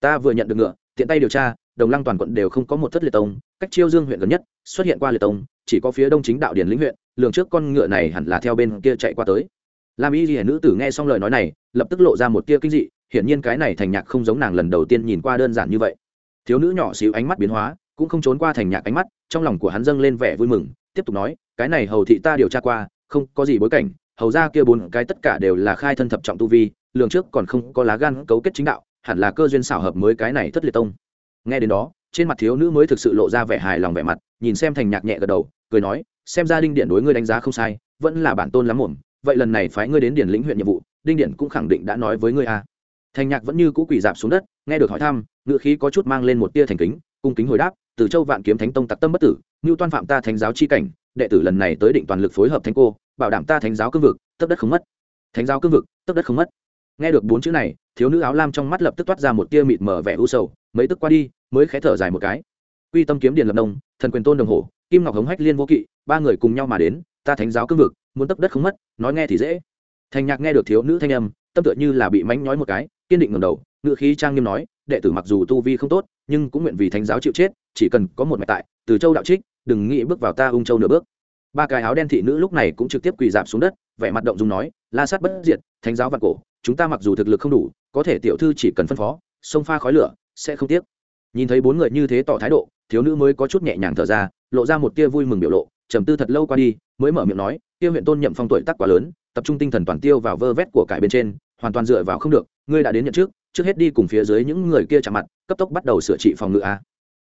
Ta vừa nhận được ngựa, tiện tay điều tra, đồng lăng toàn quận đều không có một thất liệt tông, cách chiêu dương huyện gần nhất, xuất hiện qua liệt tông, chỉ có phía đông chính đạo điển lĩnh huyện, lường trước con ngựa này hẳn là theo bên kia chạy qua tới. Lam y ghi nữ tử nghe xong lời nói này, lập tức lộ ra một tia kinh dị, hiển nhiên cái này thành nhạc không giống nàng lần đầu tiên nhìn qua đơn giản như vậy. Thiếu nữ nhỏ xíu ánh mắt biến hóa, cũng không trốn qua thành nhạc ánh mắt, trong lòng của hắn dâng lên vẻ vui mừng, tiếp tục nói, cái này hầu thị ta điều tra qua, không có gì bối cảnh, hầu ra kia bốn cái tất cả đều là khai thân thập trọng tu vi lường trước còn không có lá gan cấu kết chính đạo, hẳn là cơ duyên xảo hợp mới cái này thất liệt tông. Nghe đến đó, trên mặt thiếu nữ mới thực sự lộ ra vẻ hài lòng vẻ mặt, nhìn xem thành nhạc nhẹ gật đầu, cười nói, xem ra đinh điện đối ngươi đánh giá không sai, vẫn là bản tôn lắm mồm vậy lần này phái ngươi đến điển lĩnh huyện nhiệm vụ, đinh điện cũng khẳng định đã nói với ngươi a. Thành nhạc vẫn như cũ quỳ dạp xuống đất, nghe được hỏi thăm, ngựa khí có chút mang lên một tia thành kính, cung kính hồi đáp, từ châu vạn kiếm thánh tông tặc tâm bất tử, ngưu toan phạm ta thánh giáo chi cảnh, đệ tử lần này tới định toàn lực phối hợp thánh cô, bảo đảm ta thánh giáo cương vực, tấp đất không mất. Thánh giáo cương vực, tấp đất không mất nghe được bốn chữ này, thiếu nữ áo lam trong mắt lập tức toát ra một tia mịt mờ vẻ u sầu, mấy tức qua đi, mới khẽ thở dài một cái. Quy tâm kiếm điện lập nông, thần quyền tôn đồng hồ, kim ngọc hống hách liên vô kỵ, ba người cùng nhau mà đến, ta thánh giáo cương vực, muốn tấp đất không mất, nói nghe thì dễ. Thành nhạc nghe được thiếu nữ thanh âm, tâm tựa như là bị mánh nhói một cái, kiên định ngầm đầu ngự khí trang nghiêm nói, đệ tử mặc dù tu vi không tốt, nhưng cũng nguyện vì thánh giáo chịu chết, chỉ cần có một mạch tại, từ châu đạo trích, đừng nghĩ bước vào ta ung châu nửa bước ba cái áo đen thị nữ lúc này cũng trực tiếp quỳ dạp xuống đất, vẻ mặt động dùng nói, la sát bất diệt, thánh giáo vạn cổ, chúng ta mặc dù thực lực không đủ, có thể tiểu thư chỉ cần phân phó sông pha khói lửa, sẽ không tiếc. Nhìn thấy bốn người như thế tỏ thái độ, thiếu nữ mới có chút nhẹ nhàng thở ra, lộ ra một tia vui mừng biểu lộ, trầm tư thật lâu qua đi, mới mở miệng nói, tiêu huyện tôn nhậm phong tuổi tác quá lớn, tập trung tinh thần toàn tiêu vào vơ vét của cải bên trên, hoàn toàn dựa vào không được, ngươi đã đến nhận trước trước hết đi cùng phía dưới những người kia chạm mặt, cấp tốc bắt đầu sửa trị phòng ngự a.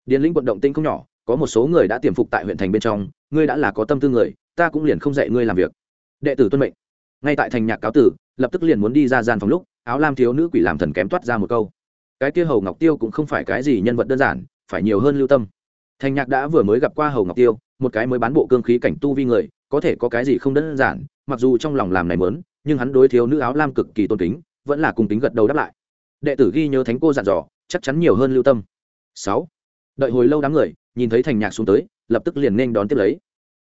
Điền linh quận động tinh không nhỏ có một số người đã tiềm phục tại huyện thành bên trong, ngươi đã là có tâm tư người, ta cũng liền không dạy ngươi làm việc. Đệ tử tuân mệnh. Ngay tại thành nhạc cáo tử, lập tức liền muốn đi ra gian phòng lúc, áo lam thiếu nữ quỷ làm thần kém toát ra một câu. Cái kia hầu ngọc tiêu cũng không phải cái gì nhân vật đơn giản, phải nhiều hơn lưu tâm. Thành nhạc đã vừa mới gặp qua hầu ngọc tiêu, một cái mới bán bộ cương khí cảnh tu vi người, có thể có cái gì không đơn giản, mặc dù trong lòng làm này mớn nhưng hắn đối thiếu nữ áo lam cực kỳ tôn kính, vẫn là cùng tính gật đầu đáp lại. Đệ tử ghi nhớ thánh cô dặn dò, chắc chắn nhiều hơn lưu tâm. Sáu. Đợi hồi lâu đám người nhìn thấy thành nhạc xuống tới, lập tức liền nên đón tiếp lấy.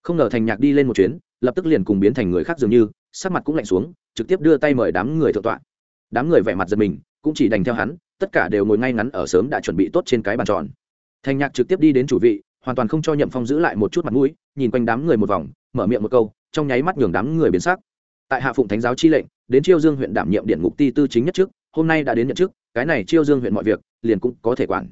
Không ngờ thành nhạc đi lên một chuyến, lập tức liền cùng biến thành người khác dường như, sắc mặt cũng lạnh xuống, trực tiếp đưa tay mời đám người thượng tọa. Đám người vẻ mặt giật mình, cũng chỉ đành theo hắn, tất cả đều ngồi ngay ngắn ở sớm đã chuẩn bị tốt trên cái bàn tròn. Thành nhạc trực tiếp đi đến chủ vị, hoàn toàn không cho nhậm phong giữ lại một chút mặt mũi, nhìn quanh đám người một vòng, mở miệng một câu, trong nháy mắt nhường đám người biến sắc. Tại hạ phụng thánh giáo chi lệnh, đến chiêu dương huyện đảm nhiệm điện ngục ti tư chính nhất trước, hôm nay đã đến nhận chức, cái này chiêu dương huyện mọi việc, liền cũng có thể quản.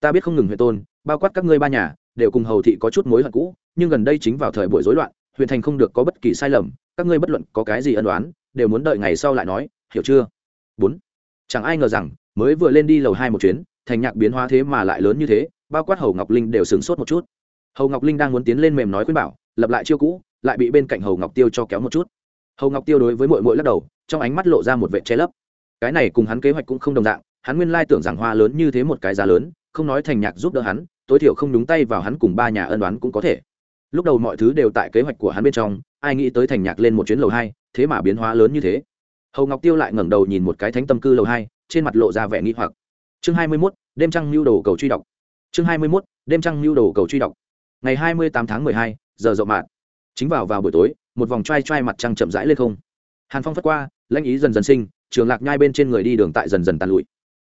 Ta biết không ngừng huyện tôn bao quát các ngươi ba nhà, đều cùng hầu thị có chút mối hận cũ, nhưng gần đây chính vào thời buổi rối loạn, huyện thành không được có bất kỳ sai lầm, các ngươi bất luận có cái gì ân đoán đều muốn đợi ngày sau lại nói, hiểu chưa? Bốn, chẳng ai ngờ rằng, mới vừa lên đi lầu hai một chuyến, thành nhạc biến hóa thế mà lại lớn như thế, bao quát hầu ngọc linh đều sửng sốt một chút. Hầu ngọc linh đang muốn tiến lên mềm nói khuyên bảo, lập lại chiêu cũ, lại bị bên cạnh hầu ngọc tiêu cho kéo một chút. Hầu ngọc tiêu đối với mội mội lắc đầu, trong ánh mắt lộ ra một vệ che lấp. Cái này cùng hắn kế hoạch cũng không đồng dạng, hắn nguyên lai tưởng rằng hoa lớn như thế một cái giá lớn, không nói thành nhạc giúp đỡ hắn tối thiểu không đúng tay vào hắn cùng ba nhà ân đoán cũng có thể. Lúc đầu mọi thứ đều tại kế hoạch của hắn bên trong, ai nghĩ tới thành nhạc lên một chuyến lầu hai, thế mà biến hóa lớn như thế. Hầu ngọc tiêu lại ngẩng đầu nhìn một cái thánh tâm cư lầu hai, trên mặt lộ ra vẻ nghi hoặc. Chương hai mươi mốt, đêm trăng mưu đồ cầu truy đọc. Chương hai mươi mốt, đêm trăng mưu đồ cầu truy đọc. Ngày hai mươi tám tháng mười hai, giờ rộng mạn. Chính vào vào buổi tối, một vòng t r a i t r a i mặt trăng chậm rãi lên không. Hàn phong phất qua, lãnh ý dần dần sinh, trường lạc nhai bên trên người đi đường tại dần dần tàn lụi.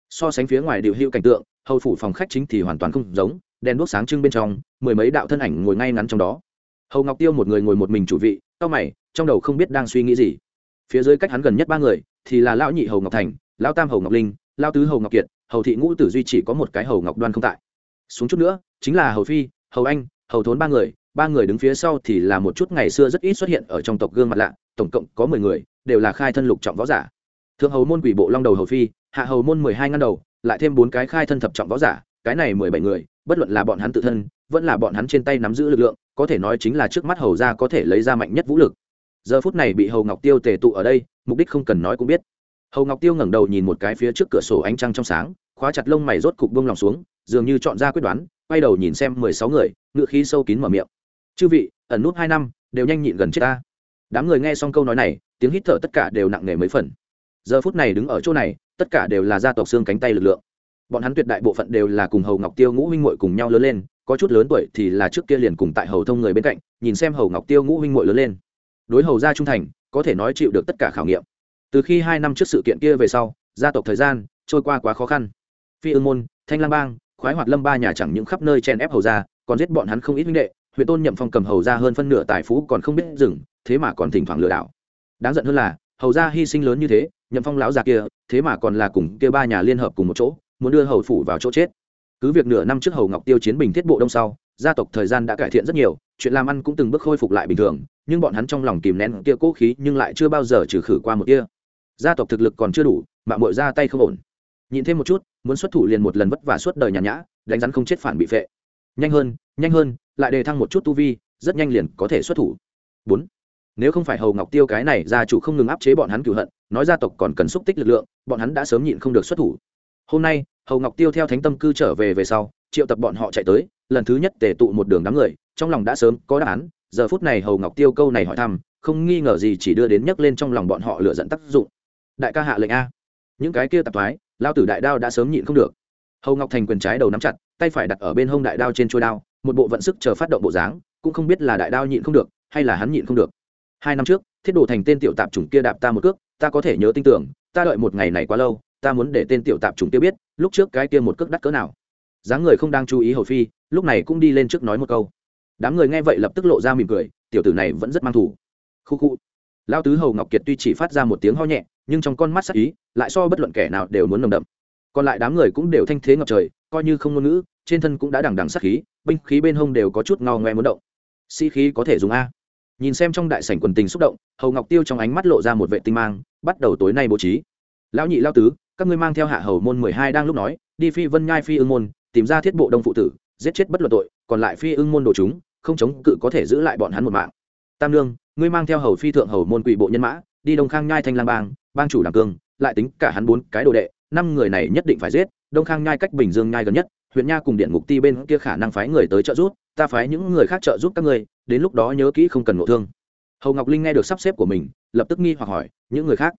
So sánh phía ngoài điệu hữu cảnh tượng, hầu phủ phòng khách chính thì hoàn toàn không giống đèn đuốc sáng trưng bên trong, mười mấy đạo thân ảnh ngồi ngay ngắn trong đó. Hầu ngọc tiêu một người ngồi một mình chủ vị cao mày, trong đầu không biết đang suy nghĩ gì. Phía dưới cách hắn gần nhất ba người, thì là lão nhị hầu ngọc thành, lão tam hầu ngọc linh, lão tứ hầu ngọc kiệt, hầu thị ngũ tử duy chỉ có một cái hầu ngọc đoan không tại. Xuống chút nữa, chính là hầu phi, hầu anh, hầu thốn ba người ba người đứng phía sau thì là một chút ngày xưa rất ít xuất hiện ở trong tộc gương mặt lạ, tổng cộng có mười người, đều là khai thân lục trọng võ giả. Thượng hầu môn quỷ bộ long đầu hầu phi, hạ hầu môn mười hai ngăn đầu, lại thêm bốn cái khai thân thập trọng võ giả, cái này mười bảy người bất luận là bọn hắn tự thân, vẫn là bọn hắn trên tay nắm giữ lực lượng, có thể nói chính là trước mắt hầu ra có thể lấy ra mạnh nhất vũ lực. Giờ phút này bị hầu ngọc tiêu tề tụ ở đây, mục đích không cần nói cũng biết. Hầu ngọc tiêu ngẩng đầu nhìn một cái phía trước cửa sổ ánh trăng trong sáng, khóa chặt lông mày rốt cục bông lòng xuống, dường như chọn ra quyết đoán, quay đầu nhìn xem mười sáu người ngự khí sâu kín mở miệng. Chư vị, ẩn nút hai năm, đều nhanh nhịn gần chết ta. Đám người nghe xong câu nói này, tiếng hít thở tất cả đều nặng nề mấy phần. Giờ phút này đứng ở chỗ này, tất cả đều là gia tộc xương cánh tay lực lượng bọn hắn tuyệt đại bộ phận đều là cùng hầu ngọc tiêu ngũ huynh muội cùng nhau lớn lên, có chút lớn tuổi thì là trước kia liền cùng tại hầu thông người bên cạnh, nhìn xem hầu ngọc tiêu ngũ huynh muội lớn lên. Đối hầu gia trung thành, có thể nói chịu được tất cả khảo nghiệm. Từ khi hai năm trước sự kiện kia về sau, gia tộc thời gian trôi qua quá khó khăn. Phi ương môn, thanh lang bang, khoái hoạt lâm ba nhà chẳng những khắp nơi chen ép hầu gia, còn giết bọn hắn không ít huynh đệ, huyện tôn nhậm phong cầm hầu gia hơn phân nửa tài phú còn không biết dừng, thế mà còn thỉnh thoảng lừa đảo. Đáng giận hơn là, hầu gia hy sinh lớn như thế, nhậm phong lão già kia, thế mà còn là cùng kia ba nhà liên hợp cùng một chỗ muốn đưa hầu phủ vào chỗ chết. Cứ việc nửa năm trước hầu ngọc tiêu chiến bình thiết bộ đông sau, gia tộc thời gian đã cải thiện rất nhiều, chuyện làm ăn cũng từng bước khôi phục lại bình thường, nhưng bọn hắn trong lòng kìm nén tia cố khí nhưng lại chưa bao giờ trừ khử qua một tia. gia tộc thực lực còn chưa đủ, mạng mội ra tay không ổn. Nhìn thêm một chút, muốn xuất thủ liền một lần vất vả suốt đời nhàn nhã, đánh rắn không chết phản bị phệ. Nhanh hơn nhanh hơn, lại đề thăng một chút tu vi, rất nhanh liền có thể xuất thủ. Bốn, nếu không phải hầu ngọc tiêu cái này gia chủ không ngừng áp chế bọn hắn cửu hận, nói gia tộc còn cần xúc tích lực lượng, bọn hắn đã sớm nhịn không được xuất thủ hôm nay, hầu ngọc tiêu theo thánh tâm cư trở về về sau, triệu tập bọn họ chạy tới, lần thứ nhất tề tụ một đường đám người, trong lòng đã sớm có đáp án, giờ phút này hầu ngọc tiêu câu này hỏi thăm, không nghi ngờ gì chỉ đưa đến nhấc lên trong lòng bọn họ lựa dẫn tác dụng. Đại ca hạ lệnh a. Những cái kia tạp thoái, lao tử đại đao đã sớm nhịn không được. Hầu ngọc thành quyền trái đầu nắm chặt, tay phải đặt ở bên hông đại đao trên chuôi đao, một bộ vận sức chờ phát động bộ dáng, cũng không biết là đại đao nhịn không được, hay là hắn nhịn không được. Hai năm trước, thiết đồ thành tên tiểu tạp chủng kia đạp ta một cước, ta có thể nhớ tin tưởng, ta đợi một ngày này quá lâu ta muốn để tên tiểu tạp chủng kia biết, lúc trước cái kia một cước đắt cỡ nào. Dáng người không đang chú ý hầu phi, lúc này cũng đi lên trước nói một câu. Đám người nghe vậy lập tức lộ ra mỉm cười, tiểu tử này vẫn rất mang thủ khu khu. Lao tứ hầu ngọc kiệt tuy chỉ phát ra một tiếng ho nhẹ, nhưng trong con mắt sắc ý, lại so bất luận kẻ nào đều muốn nồng đậm. Còn lại đám người cũng đều thanh thế ngập trời, coi như không ngôn ngữ, trên thân cũng đã đằng đằng sắc khí, binh khí bên hông đều có chút ngao ngoe muốn động. Sĩ、si、khí có thể dùng a. Nhìn xem trong đại sảnh quần tình xúc động, hầu ngọc tiêu trong ánh mắt lộ ra một vệ tinh mang, bắt đầu tối nay bố trí. Lão nhị lao tứ các ngươi mang theo hạ hầu môn mười hai đang lúc nói, đi phi vân nhai phi ưng môn, tìm ra thiết bộ đông phụ tử, giết chết bất luận tội, còn lại phi ưng môn đồ chúng, không chống cự có thể giữ lại bọn hắn một mạng. Tam lương ngươi mang theo hầu phi thượng hầu môn quỷ bộ nhân mã, đi đông khang nhai thanh lang bang bang chủ đảng cương, lại tính cả hắn bốn cái đồ đệ, năm người này nhất định phải giết, đông khang nhai cách bình dương nhai gần nhất, huyện nha cùng điện ngục ti bên kia khả năng phái người tới trợ giúp, ta phái những người khác trợ giúp các ngươi, đến lúc đó nhớ kỹ không cần ngộ thương. Hầu ngọc linh nghe được sắp xếp của mình, lập tức nghi hoặc hỏi, những người khác?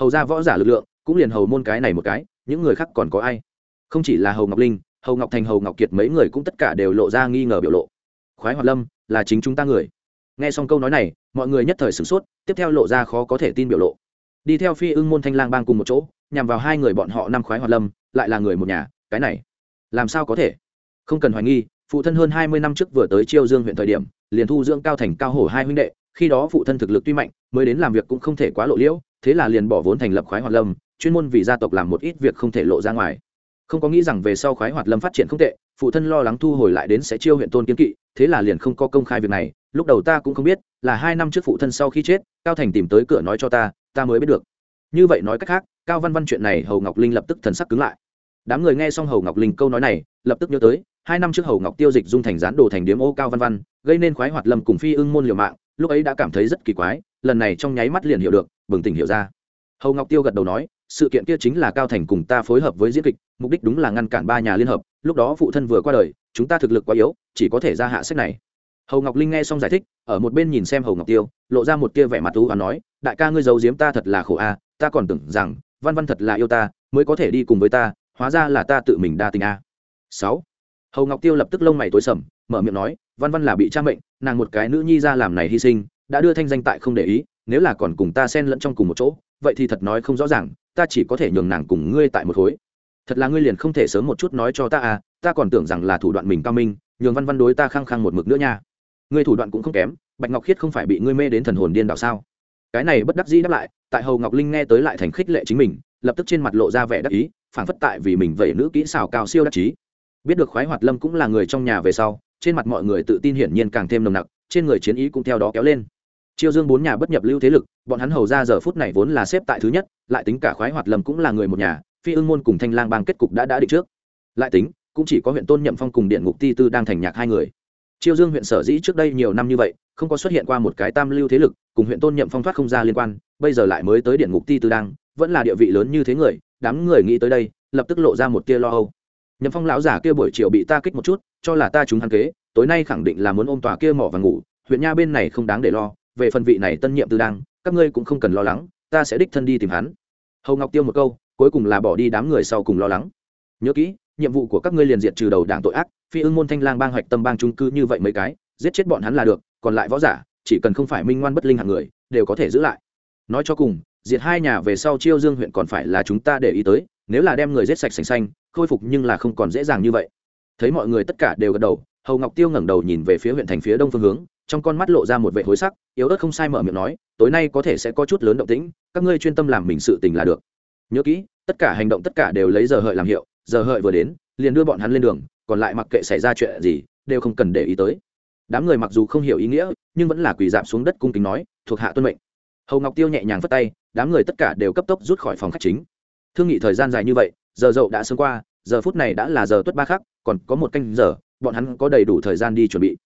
Hầu ra võ giả lực lượng cũng liền hầu môn cái này một cái, những người khác còn có ai? Không chỉ là hầu ngọc linh, hầu ngọc thành, hầu ngọc kiệt mấy người cũng tất cả đều lộ ra nghi ngờ biểu lộ. Khoái hoạt lâm, là chính chúng ta người. Nghe xong câu nói này, mọi người nhất thời sửng sốt, tiếp theo lộ ra khó có thể tin biểu lộ. Đi theo phi ưng môn thanh lang bang cùng một chỗ, nhằm vào hai người bọn họ năm khoái hoạt lâm, lại là người một nhà, cái này, làm sao có thể? Không cần hoài nghi, phụ thân hơn hai mươi năm trước vừa tới chiêu dương huyện thời điểm, liền thu dưỡng cao thành cao hổ hai huynh đệ, khi đó phụ thân thực lực tuy mạnh, mới đến làm việc cũng không thể quá lộ liễu, thế là liền bỏ vốn thành lập khoái hoạt lâm chuyên môn vì gia tộc làm một ít việc không thể lộ ra ngoài. Không có nghĩ rằng về sau khoái hoạt lâm phát triển không tệ, phụ thân lo lắng thu hồi lại đến sẽ chiêu huyện tôn kiến kỵ, thế là liền không có công khai việc này, lúc đầu ta cũng không biết, là hai năm trước phụ thân sau khi chết, cao thành tìm tới cửa nói cho ta ta mới biết được. Như vậy nói cách khác, cao văn văn chuyện này hầu ngọc linh lập tức thần sắc cứng lại. Đám người nghe xong hầu ngọc linh câu nói này, lập tức nhớ tới, hai năm trước hầu ngọc tiêu dịch dung thành gián đồ thành điếm ô cao văn văn, gây nên khoái hoạt lâm cùng phi ưng môn liều mạng, lúc ấy đã cảm thấy rất kỳ quái, lần này trong nháy mắt liền hiểu được, bừng tỉnh hiểu ra. Hầu ngọc tiêu gật đầu nói sự kiện kia chính là cao thành cùng ta phối hợp với diễn kịch, mục đích đúng là ngăn cản ba nhà liên hợp, lúc đó phụ thân vừa qua đời, chúng ta thực lực quá yếu, chỉ có thể ra hạ sách này. Hầu ngọc linh nghe xong giải thích, ở một bên nhìn xem hầu ngọc tiêu, lộ ra một tia vẻ mặt thú và nói, đại ca ngươi giấu giếm ta thật là khổ a, ta còn tưởng rằng, văn văn thật là yêu ta, mới có thể đi cùng với ta, hóa ra là ta tự mình đa tình a. Sáu. Hầu ngọc tiêu lập tức lông mày tối sầm, mở miệng nói, văn văn là bị cha mệnh, nàng một cái nữ nhi ra làm này hy sinh, đã đưa thanh danh tại không để ý, nếu là còn cùng ta xen lẫn trong cùng một chỗ, vậy thì thật nói không rõ ràng ta chỉ có thể nhường nàng cùng ngươi tại một khối. Thật là ngươi liền không thể sớm một chút nói cho ta à ta còn tưởng rằng là thủ đoạn mình cao minh, nhường văn văn đối ta khăng khăng một mực nữa nha. Ngươi thủ đoạn cũng không kém, bạch ngọc khiết không phải bị ngươi mê đến thần hồn điên đảo sao? Cái này bất đắc dĩ đáp lại, tại hầu ngọc linh nghe tới lại thành khích lệ chính mình, lập tức trên mặt lộ ra vẻ đắc ý phản phất tại vì mình vậy nữ kỹ xảo cao siêu đắc chí. Biết được khoái hoạt lâm cũng là người trong nhà về sau, trên mặt mọi người tự tin hiển nhiên càng thêm nồng nặc, trên người chiến ý cũng theo đó kéo lên. Chiêu dương bốn nhà bất nhập lưu thế lực bọn hắn hầu ra giờ phút này vốn là xếp tại thứ nhất, lại tính cả khoái hoạt lâm cũng là người một nhà, phi ưng môn cùng thanh lang bang kết cục đã đã định trước. Lại tính, cũng chỉ có huyện tôn nhậm phong cùng điện ngục ti tư đang thành nhạc hai người. Chiêu dương huyện sở dĩ trước đây nhiều năm như vậy, không có xuất hiện qua một cái tam lưu thế lực, cùng huyện tôn nhậm phong thoát không ra liên quan, bây giờ lại mới tới điện ngục ti tư đang, vẫn là địa vị lớn như thế người, đám người nghĩ tới đây, lập tức lộ ra một tia lo âu. Nhậm phong lão giả kia buổi chiều bị ta kích một chút, cho là ta chúng hắn kế, tối nay khẳng định là muốn ôm tòa kia mỏ và ngủ, huyện nha bên này không đáng để lo, về phần vị này tân nhiệm tư đang các ngươi cũng không cần lo lắng, ta sẽ đích thân đi tìm hắn. Hầu ngọc tiêu một câu, cuối cùng là bỏ đi đám người sau cùng lo lắng. Nhớ kỹ, nhiệm vụ của các ngươi liền diệt trừ đầu đảng tội ác, phi ưng môn thanh lang bang hoạch tâm bang trung cư như vậy mấy cái, giết chết bọn hắn là được, còn lại võ giả, chỉ cần không phải minh ngoan bất linh hạng người, đều có thể giữ lại. Nói cho cùng, diệt hai nhà về sau chiêu dương huyện còn phải là chúng ta để ý tới, nếu là đem người giết sạch sành xanh, khôi phục nhưng là không còn dễ dàng như vậy. Thấy mọi người tất cả đều gật đầu, hầu ngọc tiêu ngẩng đầu nhìn về phía huyện thành phía đông phương hướng trong con mắt lộ ra một vệ hối sắc, yếu ớt không sai mở miệng nói, tối nay có thể sẽ có chút lớn động tĩnh, các ngươi chuyên tâm làm mình sự tình là được. Nhớ kỹ, tất cả hành động tất cả đều lấy giờ hợi làm hiệu, giờ hợi vừa đến, liền đưa bọn hắn lên đường, còn lại mặc kệ xảy ra chuyện gì, đều không cần để ý tới. Đám người mặc dù không hiểu ý nghĩa, nhưng vẫn là quỳ dạp xuống đất cung kính nói, thuộc hạ tuân mệnh. Hầu ngọc tiêu nhẹ nhàng phất tay, đám người tất cả đều cấp tốc rút khỏi phòng khách chính. Thương nghị thời gian dài như vậy, giờ dậu đã sớm qua, giờ phút này đã là giờ tuất ba khắc, còn có một canh giờ, bọn hắn có đầy đủ thời gian đi chuẩn bị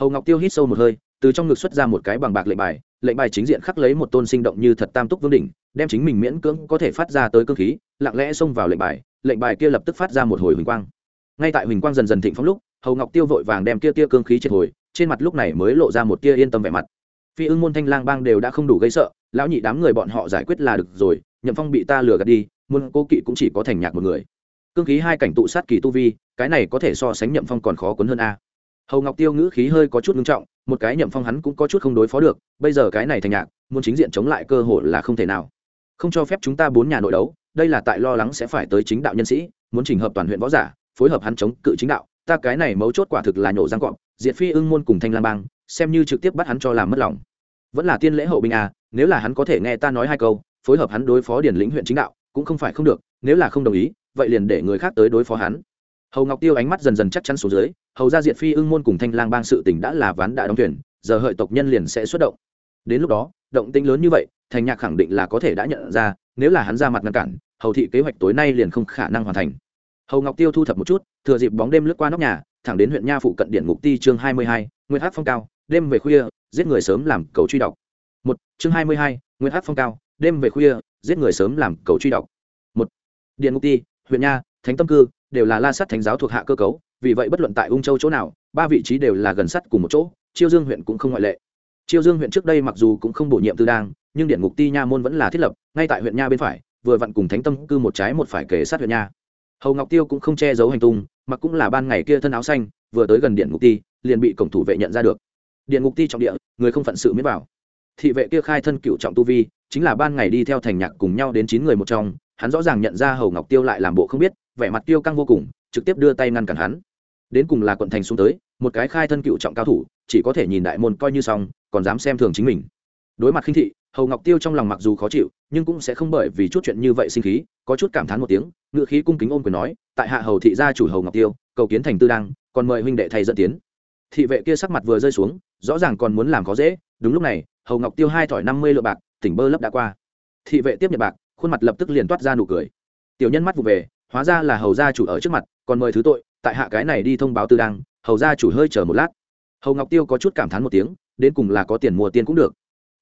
hầu ngọc tiêu hít sâu một hơi, từ trong ngực xuất ra một cái bằng bạc lệnh bài lệnh bài chính diện khắc lấy một tôn sinh động như thật tam túc vương đỉnh, đem chính mình miễn cưỡng có thể phát ra tới cơ khí, lặng lẽ xông vào lệnh bài lệnh bài kia lập tức phát ra một hồi huỳnh quang. Ngay tại huỳnh quang dần dần thịnh phóng lúc, hầu ngọc tiêu vội vàng đem kia tia cương khí triệt hồi, trên mặt lúc này mới lộ ra một tia yên tâm vẻ mặt. Phi ưng môn thanh lang bang đều đã không đủ gây sợ, lão nhị đám người bọn họ giải quyết là được rồi, nhậm phong bị ta lừa gạt đi muôn cô kỵ cũng chỉ có thành nhạc một người. Cương khí hai cảnh tụ sát kỳ tu vi, cái này có thể so sánh nhậm phong còn khó cuốn hơn a hầu ngọc tiêu ngữ khí hơi có chút ngưng trọng, một cái nhậm phong hắn cũng có chút không đối phó được, bây giờ cái này thành nhạc, muốn chính diện chống lại cơ hội là không thể nào. Không cho phép chúng ta bốn nhà nội đấu, đây là tại lo lắng sẽ phải tới chính đạo nhân sĩ, muốn chỉnh hợp toàn huyện võ giả, phối hợp hắn chống cự chính đạo, ta cái này mấu chốt quả thực là nhổ răng cọp, diệt phi ưng môn cùng thanh lam bang, xem như trực tiếp bắt hắn cho làm mất lòng. Vẫn là tiên lễ hậu binh à nếu là hắn có thể nghe ta nói hai câu, phối hợp hắn đối phó điển lĩnh huyện chính đạo, cũng không phải không được, nếu là không đồng ý, vậy liền để người khác tới đối phó hắn hầu ngọc tiêu ánh mắt dần dần chắc chắn xuống dưới, hầu ra diệt phi ưng môn cùng thanh lang bang sự tỉnh đã là ván đã đóng thuyền, giờ hợi tộc nhân liền sẽ xuất động. Đến lúc đó, động tĩnh lớn như vậy, thành nhạc khẳng định là có thể đã nhận ra, nếu là hắn ra mặt ngăn cản, hầu thị kế hoạch tối nay liền không khả năng hoàn thành. Hầu ngọc tiêu thu thập một chút, thừa dịp bóng đêm lướt qua nóc nhà, thẳng đến huyện nha phụ cận điện ngục ti chương hai mươi hai nguyên hát phong cao, đêm về khuya, giết người sớm làm cầu truy đọc. Một, chương hai mươi hai nguyên hát phong cao, đêm về khuya, giết người sớm làm cầu truy đọc. Một, điện ngục ti, huyện nha, thánh tâm cư đều là la sắt thánh giáo thuộc hạ cơ cấu, vì vậy bất luận tại ung châu chỗ nào, ba vị trí đều là gần sắt cùng một chỗ, chiêu dương huyện cũng không ngoại lệ. Chiêu dương huyện trước đây mặc dù cũng không bổ nhiệm tư đang, nhưng điện ngục ti nha môn vẫn là thiết lập, ngay tại huyện nha bên phải, vừa vặn cùng thánh tâm cư một trái một phải kể sát huyện nha. Hầu ngọc tiêu cũng không che giấu hành tung, mà cũng là ban ngày kia thân áo xanh, vừa tới gần điện ngục ti, liền bị cổng thủ vệ nhận ra được. Điện ngục ti trọng địa, người không phận sự miết vào. Thị vệ kia khai thân cựu trọng tu vi, chính là ban ngày đi theo thành nhạc cùng nhau đến chín người một trong, hắn rõ ràng nhận ra hầu ngọc tiêu lại làm bộ không biết vẻ mặt tiêu căng vô cùng, trực tiếp đưa tay ngăn cản hắn. Đến cùng là quận thành xuống tới, một cái khai thân cựu trọng cao thủ, chỉ có thể nhìn đại môn coi như xong, còn dám xem thường chính mình. Đối mặt khinh thị, hầu ngọc tiêu trong lòng mặc dù khó chịu, nhưng cũng sẽ không bởi vì chút chuyện như vậy sinh khí, có chút cảm thán một tiếng, ngựa khí cung kính ôm quyền nói, tại hạ hầu thị gia chủ hầu ngọc tiêu, cầu kiến thành tư đăng, còn mời huynh đệ thầy dẫn tiến. Thị vệ kia sắc mặt vừa rơi xuống, rõ ràng còn muốn làm khó dễ, đúng lúc này, hầu ngọc tiêu hai thỏi năm mươi lượng bạc, tỉnh bơ lấp đã qua. Thị vệ tiếp nhận bạc, khuôn mặt lập tức liền toát ra nụ cười. Tiểu nhân mắt vụ về hóa ra là hầu gia chủ ở trước mặt, còn mời thứ tội, tại hạ cái này đi thông báo tư đăng, hầu gia chủ hơi chờ một lát. Hầu ngọc tiêu có chút cảm thán một tiếng, đến cùng là có tiền mua tiền cũng được.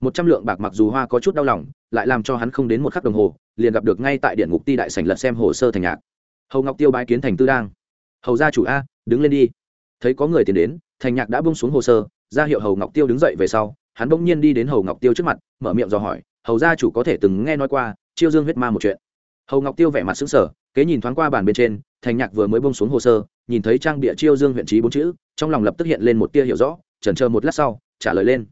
Một trăm lượng bạc mặc dù hoa có chút đau lòng, lại làm cho hắn không đến một khắc đồng hồ, liền gặp được ngay tại điện ngục ti đại sảnh lật xem hồ sơ thành nhạc. Hầu ngọc tiêu bái kiến thành tư đang hầu gia chủ a, đứng lên đi. Thấy có người tiền đến, thành nhạc đã bung xuống hồ sơ, ra hiệu hầu ngọc tiêu đứng dậy về sau, hắn bỗng nhiên đi đến hầu ngọc tiêu trước mặt, mở miệng dò hỏi, hầu gia chủ có thể từng nghe nói qua chiêu dương huyết ma một chuyện? Hầu ngọc tiêu vẻ mặt xứng sở kế nhìn thoáng qua bàn bên trên, thành nhạc vừa mới bông xuống hồ sơ, nhìn thấy trang bịa chiêu dương huyện trí bốn chữ, trong lòng lập tức hiện lên một tia hiểu rõ trần chờ một lát sau, trả lời lên.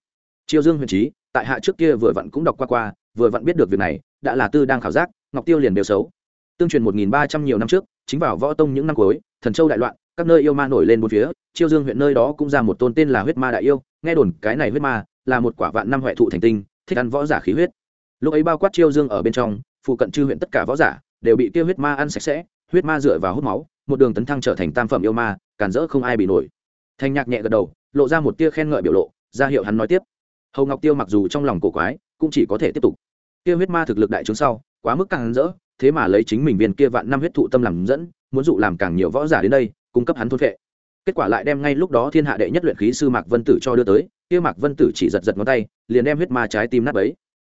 Chiêu dương huyện trí, tại hạ trước kia vừa vặn cũng đọc qua qua, vừa vặn biết được việc này, đã là tư đang khảo giác, ngọc tiêu liền đều xấu. Tương truyền một nghìn ba trăm nhiều năm trước, chính vào võ tông những năm cuối, thần châu đại loạn, các nơi yêu ma nổi lên bốn phía, chiêu dương huyện nơi đó cũng ra một tôn tên là huyết ma đại yêu, nghe đồn cái này huyết ma là một quả vạn năm huệ thụ thành tinh, thích ăn võ giả khí huyết. Lúc ấy bao quát chiêu dương ở bên trong phụ cận chư huyện tất cả võ giả đều bị tiêu huyết ma ăn sạch sẽ, huyết ma dựa vào hút máu, một đường tấn thăng trở thành tam phẩm yêu ma cản rỡ không ai bị nổi. Thanh nhạc nhẹ gật đầu, lộ ra một tia khen ngợi biểu lộ, ra hiệu hắn nói tiếp. Hầu ngọc tiêu mặc dù trong lòng cổ quái, cũng chỉ có thể tiếp tục. Kia huyết ma thực lực đại chúng sau, quá mức càng rỡ, thế mà lấy chính mình viên kia vạn năm huyết thụ tâm làm dẫn, muốn dụ làm càng nhiều võ giả đến đây, cung cấp hắn thôn vệ kết quả lại đem ngay lúc đó thiên hạ đệ nhất luyện khí sư mạc vân tử cho đưa tới, kia mạc vân tử chỉ giật giật ngón tay, liền đem huyết ma trái tim nát ấy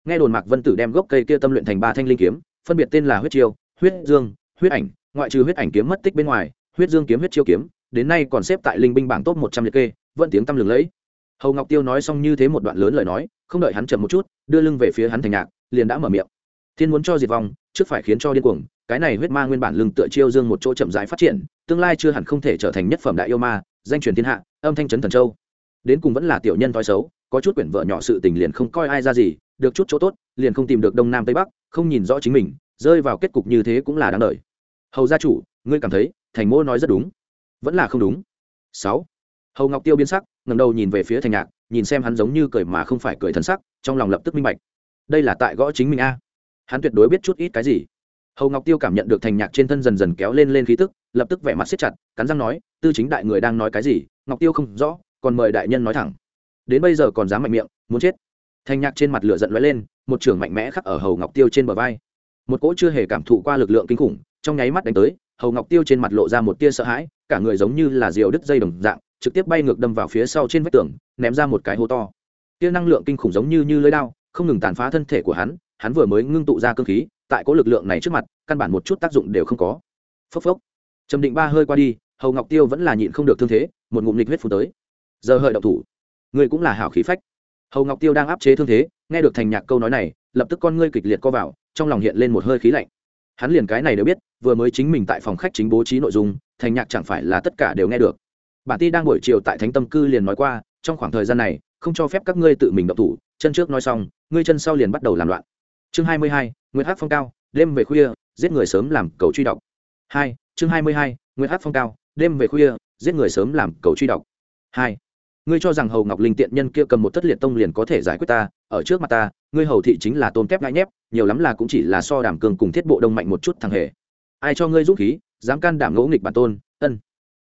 nghe đồn mạc vân tử đem gốc cây kia tâm luyện thành ba thanh linh kiếm, phân biệt tên là huyết chiêu, huyết dương, huyết ảnh, ngoại trừ huyết ảnh kiếm mất tích bên ngoài, huyết dương kiếm, huyết chiêu kiếm, đến nay còn xếp tại linh binh bảng top một trăm liệt kê, vẫn tiếng tăm lừng lẫy. Hầu ngọc tiêu nói xong như thế một đoạn lớn lời nói, không đợi hắn chậm một chút, đưa lưng về phía hắn thành nhạc, liền đã mở miệng. Thiên muốn cho diệt vong, trước phải khiến cho điên cuồng, cái này huyết ma nguyên bản lưng tựa chiêu dương một chỗ chậm rãi phát triển, tương lai chưa hẳn không thể trở thành nhất phẩm đại yêu ma, danh truyền thiên hạ, âm thanh trấn thần châu. Đến cùng vẫn là tiểu nhân thói xấu, có chút quyển vợ nhỏ sự tình liền không coi ai ra gì được chút chỗ tốt, liền không tìm được đông nam tây bắc, không nhìn rõ chính mình, rơi vào kết cục như thế cũng là đáng đời. Hầu gia chủ, ngươi cảm thấy, thành mô nói rất đúng. Vẫn là không đúng. Sáu. Hầu ngọc tiêu biến sắc ngầm đầu nhìn về phía thành nhạc, nhìn xem hắn giống như cười mà không phải cười thân sắc, trong lòng lập tức minh bạch. Đây là tại gõ chính mình a. Hắn tuyệt đối biết chút ít cái gì. Hầu ngọc tiêu cảm nhận được thành nhạc trên thân dần dần kéo lên lên khí tức, lập tức vẻ mặt siết chặt, cắn răng nói, tư chính đại người đang nói cái gì? Ngọc tiêu không rõ, còn mời đại nhân nói thẳng. Đến bây giờ còn dám mạnh miệng, muốn chết. Thanh nhạc trên mặt lửa giận lóe lên, một trường mạnh mẽ khắc ở hầu ngọc tiêu trên bờ vai. Một cỗ chưa hề cảm thụ qua lực lượng kinh khủng, trong nháy mắt đánh tới, hầu ngọc tiêu trên mặt lộ ra một tia sợ hãi, cả người giống như là diều đứt dây đồng dạng, trực tiếp bay ngược đâm vào phía sau trên vách tường, ném ra một cái hố to. Tia năng lượng kinh khủng giống như như lưới đao, không ngừng tàn phá thân thể của hắn hắn vừa mới ngưng tụ ra cơ khí, tại cỗ lực lượng này trước mặt, căn bản một chút tác dụng đều không có. Phốc phốc. Trầm định ba hơi qua đi, hầu ngọc tiêu vẫn là nhịn không được thương thế, một ngụm lịch huyết phù tới. Giờ hơi đậu thủ. Người cũng là hảo khí phách hầu ngọc tiêu đang áp chế thương thế, nghe được thành nhạc câu nói này, lập tức con ngươi kịch liệt co vào, trong lòng hiện lên một hơi khí lạnh. Hắn liền cái này đều biết, vừa mới chính mình tại phòng khách chính bố trí nội dung, thành nhạc chẳng phải là tất cả đều nghe được. Bản ti đang buổi chiều tại thánh tâm cư liền nói qua, trong khoảng thời gian này, không cho phép các ngươi tự mình độc thủ, chân trước nói xong, ngươi chân sau liền bắt đầu làm loạn. Chương hai mươi hai nguyễn hát phong cao, đêm về khuya, giết người sớm làm cầu truy đọc. Hai, chương hai mươi hai nguyễn hát phong cao, đêm về khuya, giết người sớm làm cầu truy đọc. Hai ngươi cho rằng hầu ngọc linh tiện nhân kia cầm một thất liệt tông liền có thể giải quyết ta, ở trước mặt ta, ngươi hầu thị chính là tôn kép ngại nhép, nhiều lắm là cũng chỉ là so đảm cường cùng thiết bộ đông mạnh một chút thằng hề. Ai cho ngươi dũng khí, dám can đảm ngỗ nghịch bản tôn, ân.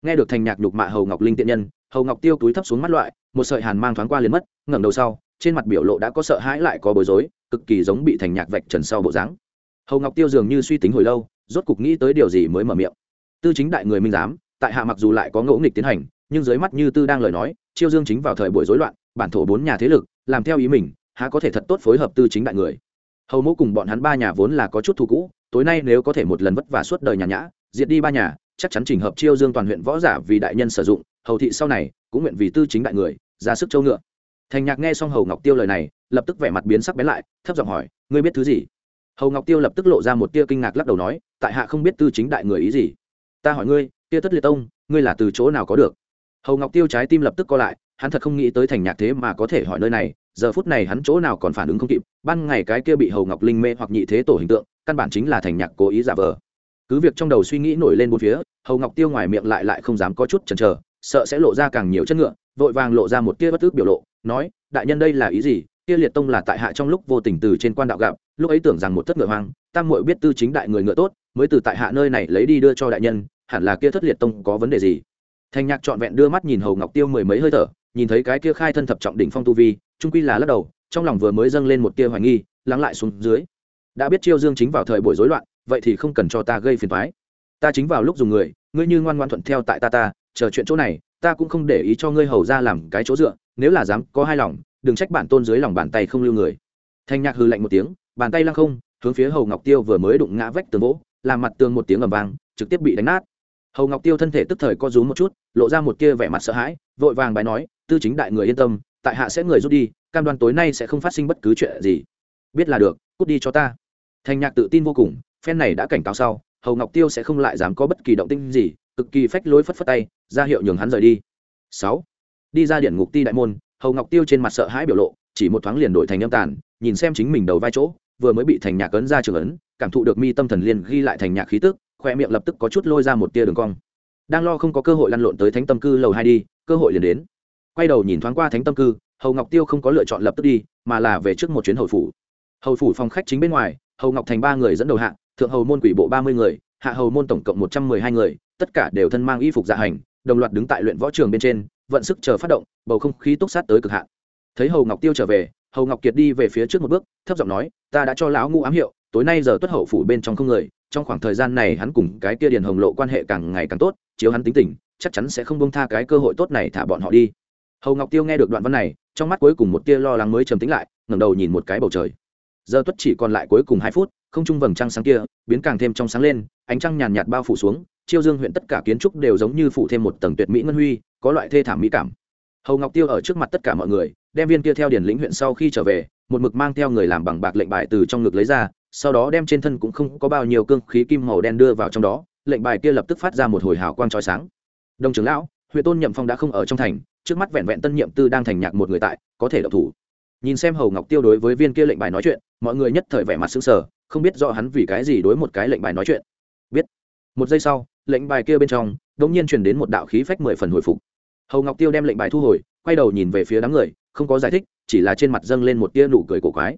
Nghe được thành nhạc nhục mạ hầu ngọc linh tiện nhân, hầu ngọc tiêu túi thấp xuống mắt loại, một sợi hàn mang thoáng qua liền mất, ngẩng đầu sau, trên mặt biểu lộ đã có sợ hãi lại có bối rối, cực kỳ giống bị thành nhạc vạch trần sau bộ dáng. Hầu ngọc tiêu dường như suy tính hồi lâu, rốt cục nghĩ tới điều gì mới mở miệng. Tư chính đại người minh giám, tại hạ mặc dù lại có ngỗ nghịch tiến hành, nhưng dưới mắt như tư đang lời nói chiêu dương chính vào thời buổi rối loạn, bản thổ bốn nhà thế lực, làm theo ý mình, há có thể thật tốt phối hợp tư chính đại người. Hầu mẫu cùng bọn hắn ba nhà vốn là có chút thù cũ, tối nay nếu có thể một lần vất vả suốt đời nhà nhã, diệt đi ba nhà, chắc chắn trình hợp chiêu dương toàn huyện võ giả vì đại nhân sử dụng, hầu thị sau này cũng nguyện vì tư chính đại người, ra sức châu ngựa. Thành nhạc nghe xong hầu ngọc tiêu lời này, lập tức vẻ mặt biến sắc bén lại, thấp giọng hỏi, ngươi biết thứ gì? Hầu ngọc tiêu lập tức lộ ra một tia kinh ngạc lắc đầu nói, tại hạ không biết tư chính đại người ý gì. Ta hỏi ngươi tia tất liệt tông, ngươi là từ chỗ nào có được? Hầu ngọc tiêu trái tim lập tức co lại, hắn thật không nghĩ tới thành nhạc thế mà có thể hỏi nơi này, giờ phút này hắn chỗ nào còn phản ứng không kịp, ban ngày cái kia bị hầu ngọc linh mê hoặc nhị thế tổ hình tượng, căn bản chính là thành nhạc cố ý giả vờ. Cứ việc trong đầu suy nghĩ nổi lên bốn phía, hầu ngọc tiêu ngoài miệng lại lại không dám có chút chần chờ, sợ sẽ lộ ra càng nhiều chất ngựa, vội vàng lộ ra một tia bất tức biểu lộ, nói, đại nhân đây là ý gì? Kia liệt tông là tại hạ trong lúc vô tình từ trên quan đạo gặp, lúc ấy tưởng rằng một thất ngựa hoang tam muội biết tư chính đại người ngựa tốt, mới từ tại hạ nơi này lấy đi đưa cho đại nhân, hẳn là kia thất liệt tông có vấn đề gì? Thành nhạc trọn vẹn đưa mắt nhìn hầu ngọc tiêu mười mấy hơi thở, nhìn thấy cái kia khai thân thập trọng đỉnh phong tu vi, trung quy là lắc đầu, trong lòng vừa mới dâng lên một tia hoài nghi, lắng lại xuống dưới. Đã biết chiêu dương chính vào thời buổi rối loạn, vậy thì không cần cho ta gây phiền toái. Ta chính vào lúc dùng người, ngươi như ngoan ngoan thuận theo tại ta ta, chờ chuyện chỗ này, ta cũng không để ý cho ngươi hầu ra làm cái chỗ dựa, nếu là dám có hai lòng, đừng trách bản tôn dưới lòng bàn tay không lưu người. Thanh nhạc hư lạnh một tiếng, bàn tay lăng không, hướng phía hầu ngọc tiêu vừa mới đụng ngã vách tường vỗ, làm mặt tường một tiếng ầm vang, trực tiếp bị đánh nát hầu ngọc tiêu thân thể tức thời co rúm một chút, lộ ra một kia vẻ mặt sợ hãi, vội vàng bài nói, tư chính đại người yên tâm, tại hạ sẽ người rút đi, cam đoan tối nay sẽ không phát sinh bất cứ chuyện gì. Biết là được, cút đi cho ta. Thành nhạc tự tin vô cùng, phen này đã cảnh cáo sau, hầu ngọc tiêu sẽ không lại dám có bất kỳ động tinh gì, cực kỳ phách lối phất phất tay, ra hiệu nhường hắn rời đi. Sáu, đi ra điện ngục ti đại môn, hầu ngọc tiêu trên mặt sợ hãi biểu lộ, chỉ một thoáng liền đổi thành âm tàn, nhìn xem chính mình đầu vai chỗ, vừa mới bị thành nhạc ấn ra trường ấn, cảm thụ được mi tâm thần liên ghi lại thành nhạc khí tức khoe miệng lập tức có chút lôi ra một tia đường cong. Đang lo không có cơ hội lăn lộn tới thánh tâm cư lầu hai đi, cơ hội liền đến. Quay đầu nhìn thoáng qua thánh tâm cư, hầu ngọc tiêu không có lựa chọn lập tức đi, mà là về trước một chuyến hầu phủ. Hầu phủ phòng khách chính bên ngoài, hầu ngọc thành ba người dẫn đầu hạ, thượng hầu môn quỷ bộ ba mươi người, hạ hầu môn tổng cộng một trăm mười hai người, tất cả đều thân mang y phục dạ hành, đồng loạt đứng tại luyện võ trường bên trên, vận sức chờ phát động, bầu không khí túc sát tới cực hạn. Thấy hầu ngọc tiêu trở về, hầu ngọc kiệt đi về phía trước một bước, thấp giọng nói, ta đã cho lão ngu ám hiệu, tối nay giờ tuất hậu phủ bên trong không người trong khoảng thời gian này hắn cùng cái kia điền hồng lộ quan hệ càng ngày càng tốt, chiếu hắn tính tình, chắc chắn sẽ không bông tha cái cơ hội tốt này thả bọn họ đi. Hầu ngọc tiêu nghe được đoạn văn này, trong mắt cuối cùng một tia lo lắng mới trầm tính lại, ngẩng đầu nhìn một cái bầu trời. Giờ tuất chỉ còn lại cuối cùng hai phút, không trung vầng trăng sáng kia, biến càng thêm trong sáng lên, ánh trăng nhàn nhạt bao phủ xuống, chiêu dương huyện tất cả kiến trúc đều giống như phủ thêm một tầng tuyệt mỹ ngân huy, có loại thê thảm mỹ cảm. Hầu ngọc tiêu ở trước mặt tất cả mọi người, đem viên kia theo điển lĩnh huyện sau khi trở về, một mực mang theo người làm bằng bạc lệnh bài từ trong ngực lấy ra sau đó đem trên thân cũng không có bao nhiêu cương khí kim màu đen đưa vào trong đó, lệnh bài kia lập tức phát ra một hồi hào quang trói sáng. Đồng trưởng lão huyện tôn nhậm phong đã không ở trong thành, trước mắt vẹn vẹn tân nhiệm tư đang thành nhạc một người tại, có thể độc thủ. Nhìn xem hầu ngọc tiêu đối với viên kia lệnh bài nói chuyện, mọi người nhất thời vẻ mặt xứng sở không biết rõ hắn vì cái gì đối một cái lệnh bài nói chuyện. Biết. Một giây sau, lệnh bài kia bên trong đ ỗ n g nhiên truyền đến một đạo khí phách mười phần hồi phục. Hầu ngọc tiêu đem lệnh bài thu hồi, quay đầu nhìn về phía đám người, không có giải thích, chỉ là trên mặt dâng lên một tia nụ cười cổ quái.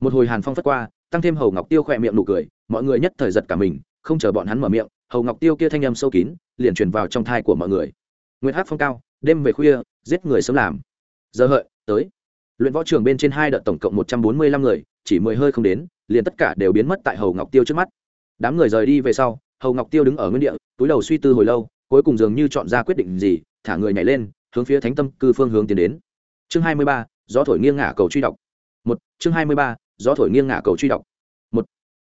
Một hồi hàn phong phất qua tăng thêm hầu ngọc tiêu khỏe miệng nụ cười, mọi người nhất thời giật cả mình, không chờ bọn hắn mở miệng, hầu ngọc tiêu kia thanh âm sâu kín, liền truyền vào trong thai của mọi người. Nguyên hát phong cao, đêm về khuya, giết người sớm làm. Giờ hợi, tới. Luyện võ trường bên trên hai đợt tổng cộng một trăm bốn mươi lăm người, chỉ mười hơi không đến, liền tất cả đều biến mất tại hầu ngọc tiêu trước mắt. Đám người rời đi về sau, hầu ngọc tiêu đứng ở nguyên địa, túi đầu suy tư hồi lâu, cuối cùng dường như chọn ra quyết định gì, thả người nhảy lên, hướng phía thánh tâm cư phương hướng tiến đến. Chương hai mươi ba, gió thổi nghiêng ngả cầu truy đọc. Một, chương hai mươi ba gió thổi nghiêng ngả cầu truy đọc. Một,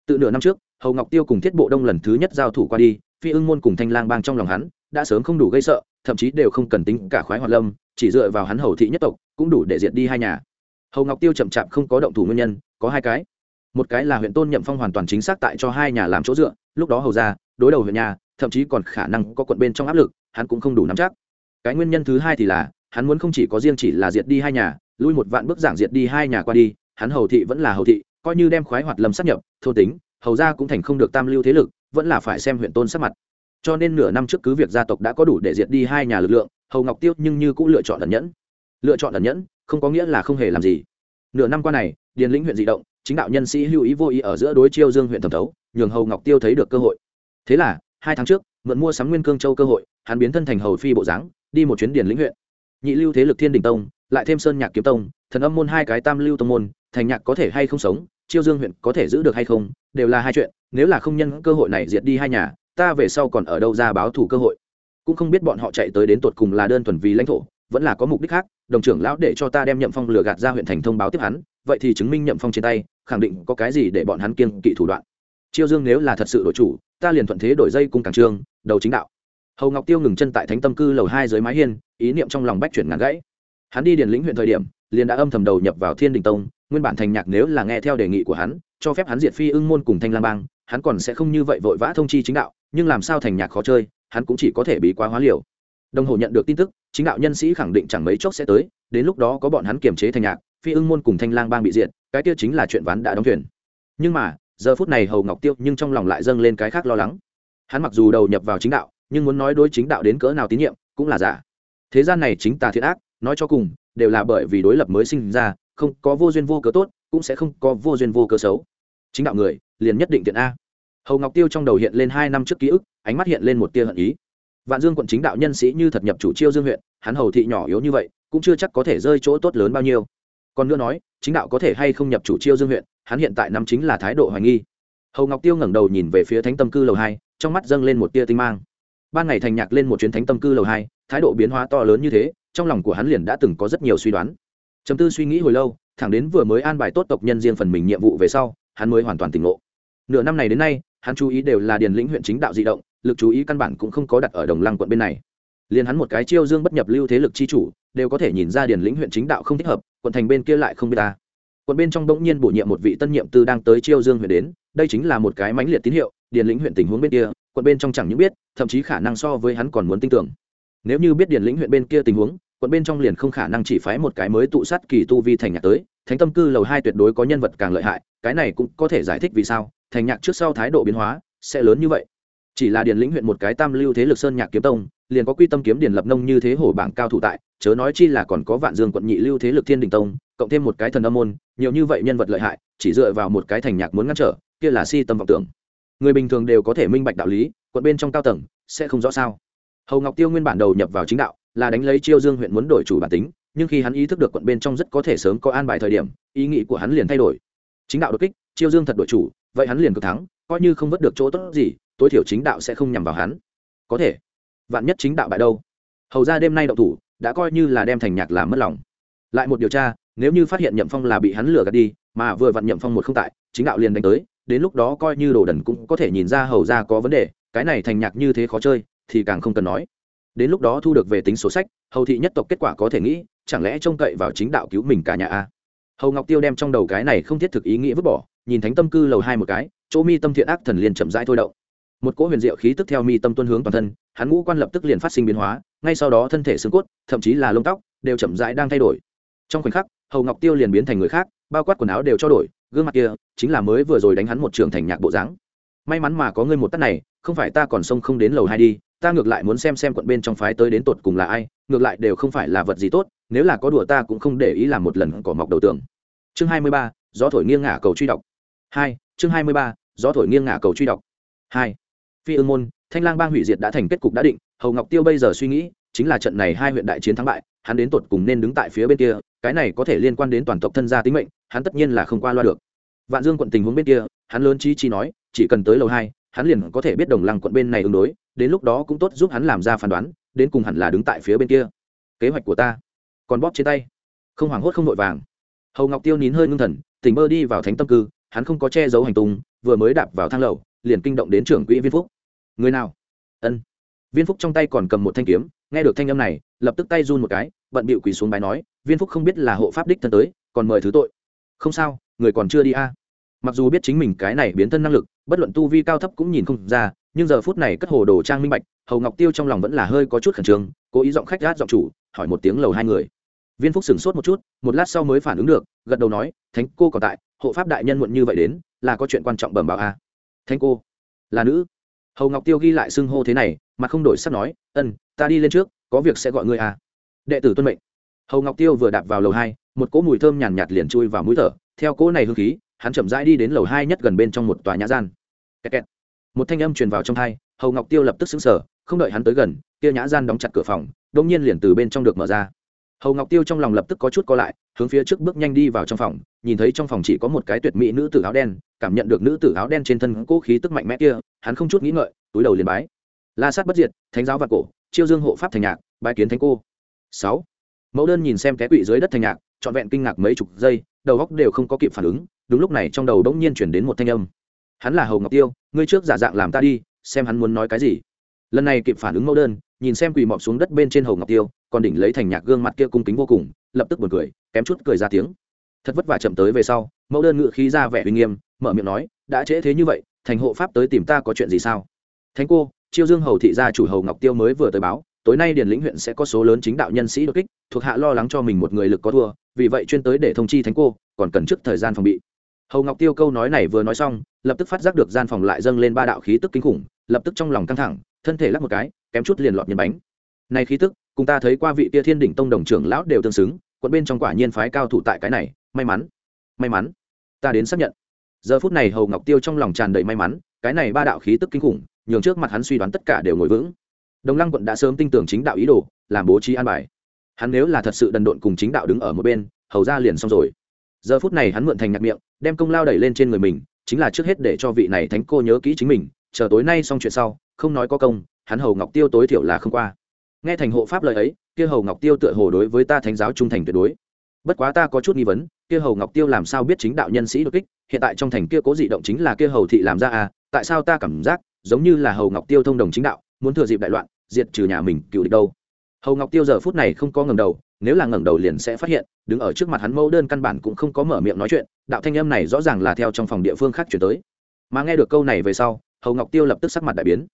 tự nửa năm trước, hầu ngọc tiêu cùng thiết bộ đông lần thứ nhất giao thủ qua đi, phi ưng môn cùng thanh lang bang trong lòng hắn đã sớm không đủ gây sợ, thậm chí đều không cần tính cả khoái hoạt lâm, chỉ dựa vào hắn hầu thị nhất tộc, cũng đủ để diệt đi hai nhà. Hầu ngọc tiêu chậm chạp không có động thủ nguyên nhân, có hai cái. Một cái là huyện tôn nhậm phong hoàn toàn chính xác tại cho hai nhà làm chỗ dựa, lúc đó hầu ra, đối đầu huyện nhà, thậm chí còn khả năng có quận bên trong áp lực, hắn cũng không đủ nắm chắc. Cái nguyên nhân thứ hai thì là, hắn muốn không chỉ có riêng chỉ là diệt đi hai nhà, lui một vạn bước giảng diệt đi hai nhà qua đi hắn hầu thị vẫn là hầu thị, coi như đem khoái hoạt lâm sát nhập thôn tính, hầu ra cũng thành không được tam lưu thế lực, vẫn là phải xem huyện tôn sát mặt. Cho nên nửa năm trước cứ việc gia tộc đã có đủ để diệt đi hai nhà lực lượng, hầu ngọc tiêu nhưng như cũng lựa chọn ẩn nhẫn. Lựa chọn ẩn nhẫn, không có nghĩa là không hề làm gì. Nửa năm qua này, điền lĩnh huyện di động, chính đạo nhân sĩ lưu ý vô ý ở giữa đối chiêu dương huyện thẩm thấu, nhường hầu ngọc tiêu thấy được cơ hội. Thế là, hai tháng trước, mượn mua sắm nguyên cương châu cơ hội, hắn biến thân thành hầu phi bộ dáng, đi một chuyến điền lĩnh huyện. Nhị lưu thế lực thiên đình tông, lại thêm sơn nhạc kiếm tông thần âm môn hai cái tam lưu tông môn, thành nhạc có thể hay không sống, chiêu dương huyện có thể giữ được hay không, đều là hai chuyện, nếu là không nhân cơ hội này diệt đi hai nhà, ta về sau còn ở đâu ra báo thủ cơ hội. Cũng không biết bọn họ chạy tới đến tột cùng là đơn thuần vì lãnh thổ, vẫn là có mục đích khác, đồng trưởng lão để cho ta đem nhậm phong lừa gạt ra huyện thành thông báo tiếp hắn, vậy thì chứng minh nhậm phong trên tay, khẳng định có cái gì để bọn hắn kiên kỵ thủ đoạn. Chiêu dương nếu là thật sự đổi chủ, ta liền thuận thế đổi dây cung càng trương, đầu chính đạo. Hầu ngọc tiêu ngừng chân tại thánh tâm cư lầu hai dưới mái hiên, ý niệm trong lòng bách chuyển ngàn gãy. Hắn đi điền lĩnh huyện thời điểm liền đã âm thầm đầu nhập vào thiên đình tông, nguyên bản thành nhạc nếu là nghe theo đề nghị của hắn, cho phép hắn diệt phi ưng môn cùng thanh lang bang, hắn còn sẽ không như vậy vội vã thông chi chính đạo, nhưng làm sao thành nhạc khó chơi, hắn cũng chỉ có thể bị quá hóa liều. Đồng hồ nhận được tin tức, chính đạo nhân sĩ khẳng định chẳng mấy chốc sẽ tới, đến lúc đó có bọn hắn kiềm chế thành nhạc, phi ưng môn cùng thanh lang bang bị diệt, cái kia chính là chuyện ván đã đóng thuyền. Nhưng mà, giờ phút này hầu ngọc tiêu nhưng trong lòng lại dâng lên cái khác lo lắng. Hắn mặc dù đầu nhập vào chính đạo, nhưng muốn nói đối chính đạo đến cỡ nào tín nhiệm, cũng là giả. Thế gian này chính tà thiện ác nói cho cùng, đều là bởi vì đối lập mới sinh ra, không có vô duyên vô cớ tốt, cũng sẽ không có vô duyên vô cớ xấu. Chính đạo người, liền nhất định tiện a. Hầu ngọc tiêu trong đầu hiện lên hai năm trước ký ức, ánh mắt hiện lên một tia hận ý. Vạn dương quận chính đạo nhân sĩ như thật nhập chủ chiêu dương huyện, hắn hầu thị nhỏ yếu như vậy, cũng chưa chắc có thể rơi chỗ tốt lớn bao nhiêu. Còn nữa nói, chính đạo có thể hay không nhập chủ chiêu dương huyện, hắn hiện tại nắm chính là thái độ hoài nghi. Hầu ngọc tiêu ngẩng đầu nhìn về phía thánh tâm cư lầu hai, trong mắt dâng lên một tia tinh mang. Ban ngày thành nhạc lên một chuyến thánh tâm cư lầu hai, thái độ biến hóa to lớn như thế trong lòng của hắn liền đã từng có rất nhiều suy đoán. Chấm tư suy nghĩ hồi lâu, thẳng đến vừa mới an bài tốt tộc nhân riêng phần mình nhiệm vụ về sau, hắn mới hoàn toàn tỉnh ngộ. Nửa năm này đến nay, hắn chú ý đều là điền lĩnh huyện chính đạo di động, lực chú ý căn bản cũng không có đặt ở đồng lăng quận bên này. Liền hắn một cái chiêu dương bất nhập lưu thế lực chi chủ, đều có thể nhìn ra điền lĩnh huyện chính đạo không thích hợp, quận thành bên kia lại không biết ta. Quận bên trong bỗng nhiên bổ nhiệm một vị tân nhiệm tư đang tới chiêu dương huyện đến, đây chính là một cái mãnh liệt tín hiệu, điền lĩnh huyện tình huống bên kia, quận bên trong chẳng những biết, thậm chí khả năng so với hắn còn muốn tin tưởng. Nếu như biết điền lĩnh huyện bên kia tình huống quận bên trong liền không khả năng chỉ phái một cái mới tụ sát kỳ tu vi thành nhạc tới, thánh tâm cư lầu hai tuyệt đối có nhân vật càng lợi hại, cái này cũng có thể giải thích vì sao, thành nhạc trước sau thái độ biến hóa sẽ lớn như vậy. Chỉ là điền lĩnh huyện một cái tam lưu thế lực sơn nhạc kiếm tông, liền có quy tâm kiếm điền lập nông như thế hổ bảng cao thủ tại, chớ nói chi là còn có vạn dương quận nhị lưu thế lực thiên đình tông, cộng thêm một cái thần âm môn, nhiều như vậy nhân vật lợi hại, chỉ dựa vào một cái thành nhạc muốn ngăn trở, kia là si tâm vọng tưởng. Người bình thường đều có thể minh bạch đạo lý, quận bên trong cao tầng sẽ không rõ sao. Hầu ngọc tiêu nguyên bản đầu nhập vào chính đạo là đánh lấy chiêu dương huyện muốn đổi chủ bản tính, nhưng khi hắn ý thức được quận bên trong rất có thể sớm có an bài thời điểm, ý nghĩ của hắn liền thay đổi. Chính đạo đột kích, chiêu dương thật đổi chủ, vậy hắn liền cực thắng, coi như không vớt được chỗ tốt gì, tối thiểu chính đạo sẽ không nhằm vào hắn. Có thể. Vạn nhất chính đạo bại đâu? Hầu ra đêm nay đậu thủ, đã coi như là đem thành nhạc làm mất lòng. Lại một điều tra, nếu như phát hiện nhậm phong là bị hắn lừa gạt đi, mà vừa vặn nhậm phong một không tại, chính đạo liền đánh tới, đến lúc đó coi như đồ đần cũng có thể nhìn ra hầu ra có vấn đề, cái này thành nhạc như thế khó chơi, thì càng không cần nói đến lúc đó thu được về tính số sách, hầu thị nhất tộc kết quả có thể nghĩ, chẳng lẽ trông cậy vào chính đạo cứu mình cả nhà a? Hầu ngọc tiêu đem trong đầu cái này không thiết thực ý nghĩa vứt bỏ, nhìn thánh tâm cư lầu hai một cái, chỗ mi tâm thiện ác thần liền chậm rãi thôi động. Một cỗ huyền diệu khí tức theo mi tâm tuân hướng toàn thân, hắn ngũ quan lập tức liền phát sinh biến hóa, ngay sau đó thân thể xương cốt, thậm chí là lông tóc, đều chậm rãi đang thay đổi. Trong khoảnh khắc, hầu ngọc tiêu liền biến thành người khác, bao quát quần áo đều cho đổi, gương mặt kia chính là mới vừa rồi đánh hắn một trường thành nhạc bộ dáng. May mắn mà có ngươi một tắt này, không phải ta còn sông không đến lầu hai đi ta ngược lại muốn xem xem quận bên trong phái tới đến tột cùng là ai, ngược lại đều không phải là vật gì tốt, nếu là có đùa ta cũng không để ý làm một lần cỏ mọc đầu tường. Chương hai mươi ba, gió thổi nghiêng ngả cầu truy đọc. Hai, chương hai mươi ba, gió thổi nghiêng ngả cầu truy đọc. Hai, phi ương môn, thanh lang bang hủy diệt đã thành kết cục đã định, hầu ngọc tiêu bây giờ suy nghĩ, chính là trận này hai huyện đại chiến thắng bại, hắn đến tột cùng nên đứng tại phía bên kia, cái này có thể liên quan đến toàn tộc thân gia tính mệnh, hắn tất nhiên là không qua loa được. Vạn dương quận tình huống bên kia, hắn lớn trí chi nói, chỉ cần tới lầu hai, hắn liền có thể biết đồng lăng quận bên này ứng đối đến lúc đó cũng tốt giúp hắn làm ra phán đoán, đến cùng hẳn là đứng tại phía bên kia. Kế hoạch của ta, còn bóp trên tay. Không hoảng hốt không vội vàng. Hầu ngọc tiêu nín hơi ngưng thần, tỉnh mơ đi vào thánh tâm cư, hắn không có che giấu hành tung, vừa mới đạp vào thang lầu, liền kinh động đến trưởng quỹ viên phúc. Người nào? Ân. Viên phúc trong tay còn cầm một thanh kiếm, nghe được thanh âm này, lập tức tay run một cái, bận bịu quỳ xuống bài nói, viên phúc không biết là hộ pháp đích thân tới, còn mời thứ tội. Không sao, người còn chưa đi a. Mặc dù biết chính mình cái này biến thân năng lực, bất luận tu vi cao thấp cũng nhìn không ra nhưng giờ phút này cất hồ đồ trang minh bạch, hầu ngọc tiêu trong lòng vẫn là hơi có chút khẩn trương, cố ý giọng khách gát giọng chủ, hỏi một tiếng lầu hai người. Viên phúc sửng sốt một chút, một lát sau mới phản ứng được, gật đầu nói, thánh cô còn tại, hộ pháp đại nhân muộn như vậy đến, là có chuyện quan trọng bẩm báo a. Thánh cô, là nữ. Hầu ngọc tiêu ghi lại xưng hô thế này mà không đổi sắp nói, ân, ta đi lên trước, có việc sẽ gọi ngươi a. Đệ tử tuân mệnh. Hầu ngọc tiêu vừa đạp vào lầu hai, một cỗ mùi thơm nhàn nhạt liền chui vào mũi thở, theo cỗ này hương khí, hắn chậm rãi đi đến lầu hai nhất gần bên trong một tòa nhã gian. Kẹt kẹt một thanh âm truyền vào trong thai, hầu ngọc tiêu lập tức xứng sở không đợi hắn tới gần, kia nhã gian đóng chặt cửa phòng đông nhiên liền từ bên trong được mở ra. Hầu ngọc tiêu trong lòng lập tức có chút co lại, hướng phía trước bước nhanh đi vào trong phòng, nhìn thấy trong phòng chỉ có một cái tuyệt mỹ nữ tử áo đen, cảm nhận được nữ tử áo đen trên thân cố khí tức mạnh mẽ kia, hắn không chút nghĩ ngợi, túi đầu liền bái. La sát bất diệt, thánh giáo và cổ, chiêu dương hộ pháp thành nhạc, bái kiến thánh cô. Sáu. Mẫu đơn nhìn xem cái quỷ dưới đất thành nhạc, trọn vẹn kinh ngạc mấy chục giây, đầu góc đều không có kịp phản ứng, đúng lúc này trong đầu đông nhiên chuyển đến một thanh âm hắn là hầu ngọc tiêu, ngươi trước giả dạng làm ta đi, xem hắn muốn nói cái gì. Lần này kịp phản ứng mẫu đơn, nhìn xem quỳ mọp xuống đất bên trên hầu ngọc tiêu, còn đỉnh lấy thành nhạc gương mặt kia cung kính vô cùng, lập tức buồn cười, kém chút cười ra tiếng. Thật vất vả chậm tới về sau, mẫu đơn ngự khí ra vẻ uy nghiêm, mở miệng nói, đã trễ thế như vậy, thành hộ pháp tới tìm ta có chuyện gì sao? Thánh cô, chiêu dương hầu thị gia chủ hầu ngọc tiêu mới vừa tới báo, tối nay điền lĩnh huyện sẽ có số lớn chính đạo nhân sĩ đột kích, thuộc hạ lo lắng cho mình một người lực có thua, vì vậy chuyên tới để thông chi thánh cô, còn cần trước thời gian phòng bị hầu ngọc tiêu câu nói này vừa nói xong, lập tức phát giác được gian phòng lại dâng lên ba đạo khí tức kinh khủng, lập tức trong lòng căng thẳng, thân thể lắc một cái, kém chút liền lọt nhân bánh. Này khí tức, cùng ta thấy qua vị tia thiên đỉnh tông đồng trưởng lão đều tương xứng, quận bên trong quả nhiên phái cao thủ tại cái này, may mắn may mắn. Ta đến xác nhận. Giờ phút này hầu ngọc tiêu trong lòng tràn đầy may mắn, cái này ba đạo khí tức kinh khủng, nhường trước mặt hắn suy đoán tất cả đều ngồi vững. Đồng lăng quận đã sớm tin tưởng chính đạo ý đồ, làm bố trí an bài. Hắn nếu là thật sự đần độn cùng chính đạo đứng ở một bên, hầu ra liền xong rồi. Giờ phút này hắn mượn thành nhạc miệng đem công lao đẩy lên trên người mình, chính là trước hết để cho vị này thánh cô nhớ kỹ chính mình, chờ tối nay xong chuyện sau, không nói có công, hắn hầu ngọc tiêu tối thiểu là không qua. Nghe thành hộ pháp lời ấy, kia hầu ngọc tiêu tựa hồ đối với ta thánh giáo trung thành tuyệt đối. Bất quá ta có chút nghi vấn, kia hầu ngọc tiêu làm sao biết chính đạo nhân sĩ đột kích, hiện tại trong thành kia cố dị động chính là kia hầu thị làm ra à tại sao ta cảm giác giống như là hầu ngọc tiêu thông đồng chính đạo, muốn thừa dịp đại loạn, diệt trừ nhà mình, cựu địch đâu? Hầu ngọc tiêu giờ phút này không có ngẩng đầu nếu là ngẩng đầu liền sẽ phát hiện, đứng ở trước mặt hắn mẫu đơn căn bản cũng không có mở miệng nói chuyện, đạo thanh âm này rõ ràng là theo trong phòng địa phương khác chuyển tới. Mà nghe được câu này về sau, hầu ngọc tiêu lập tức sắc mặt đại biến.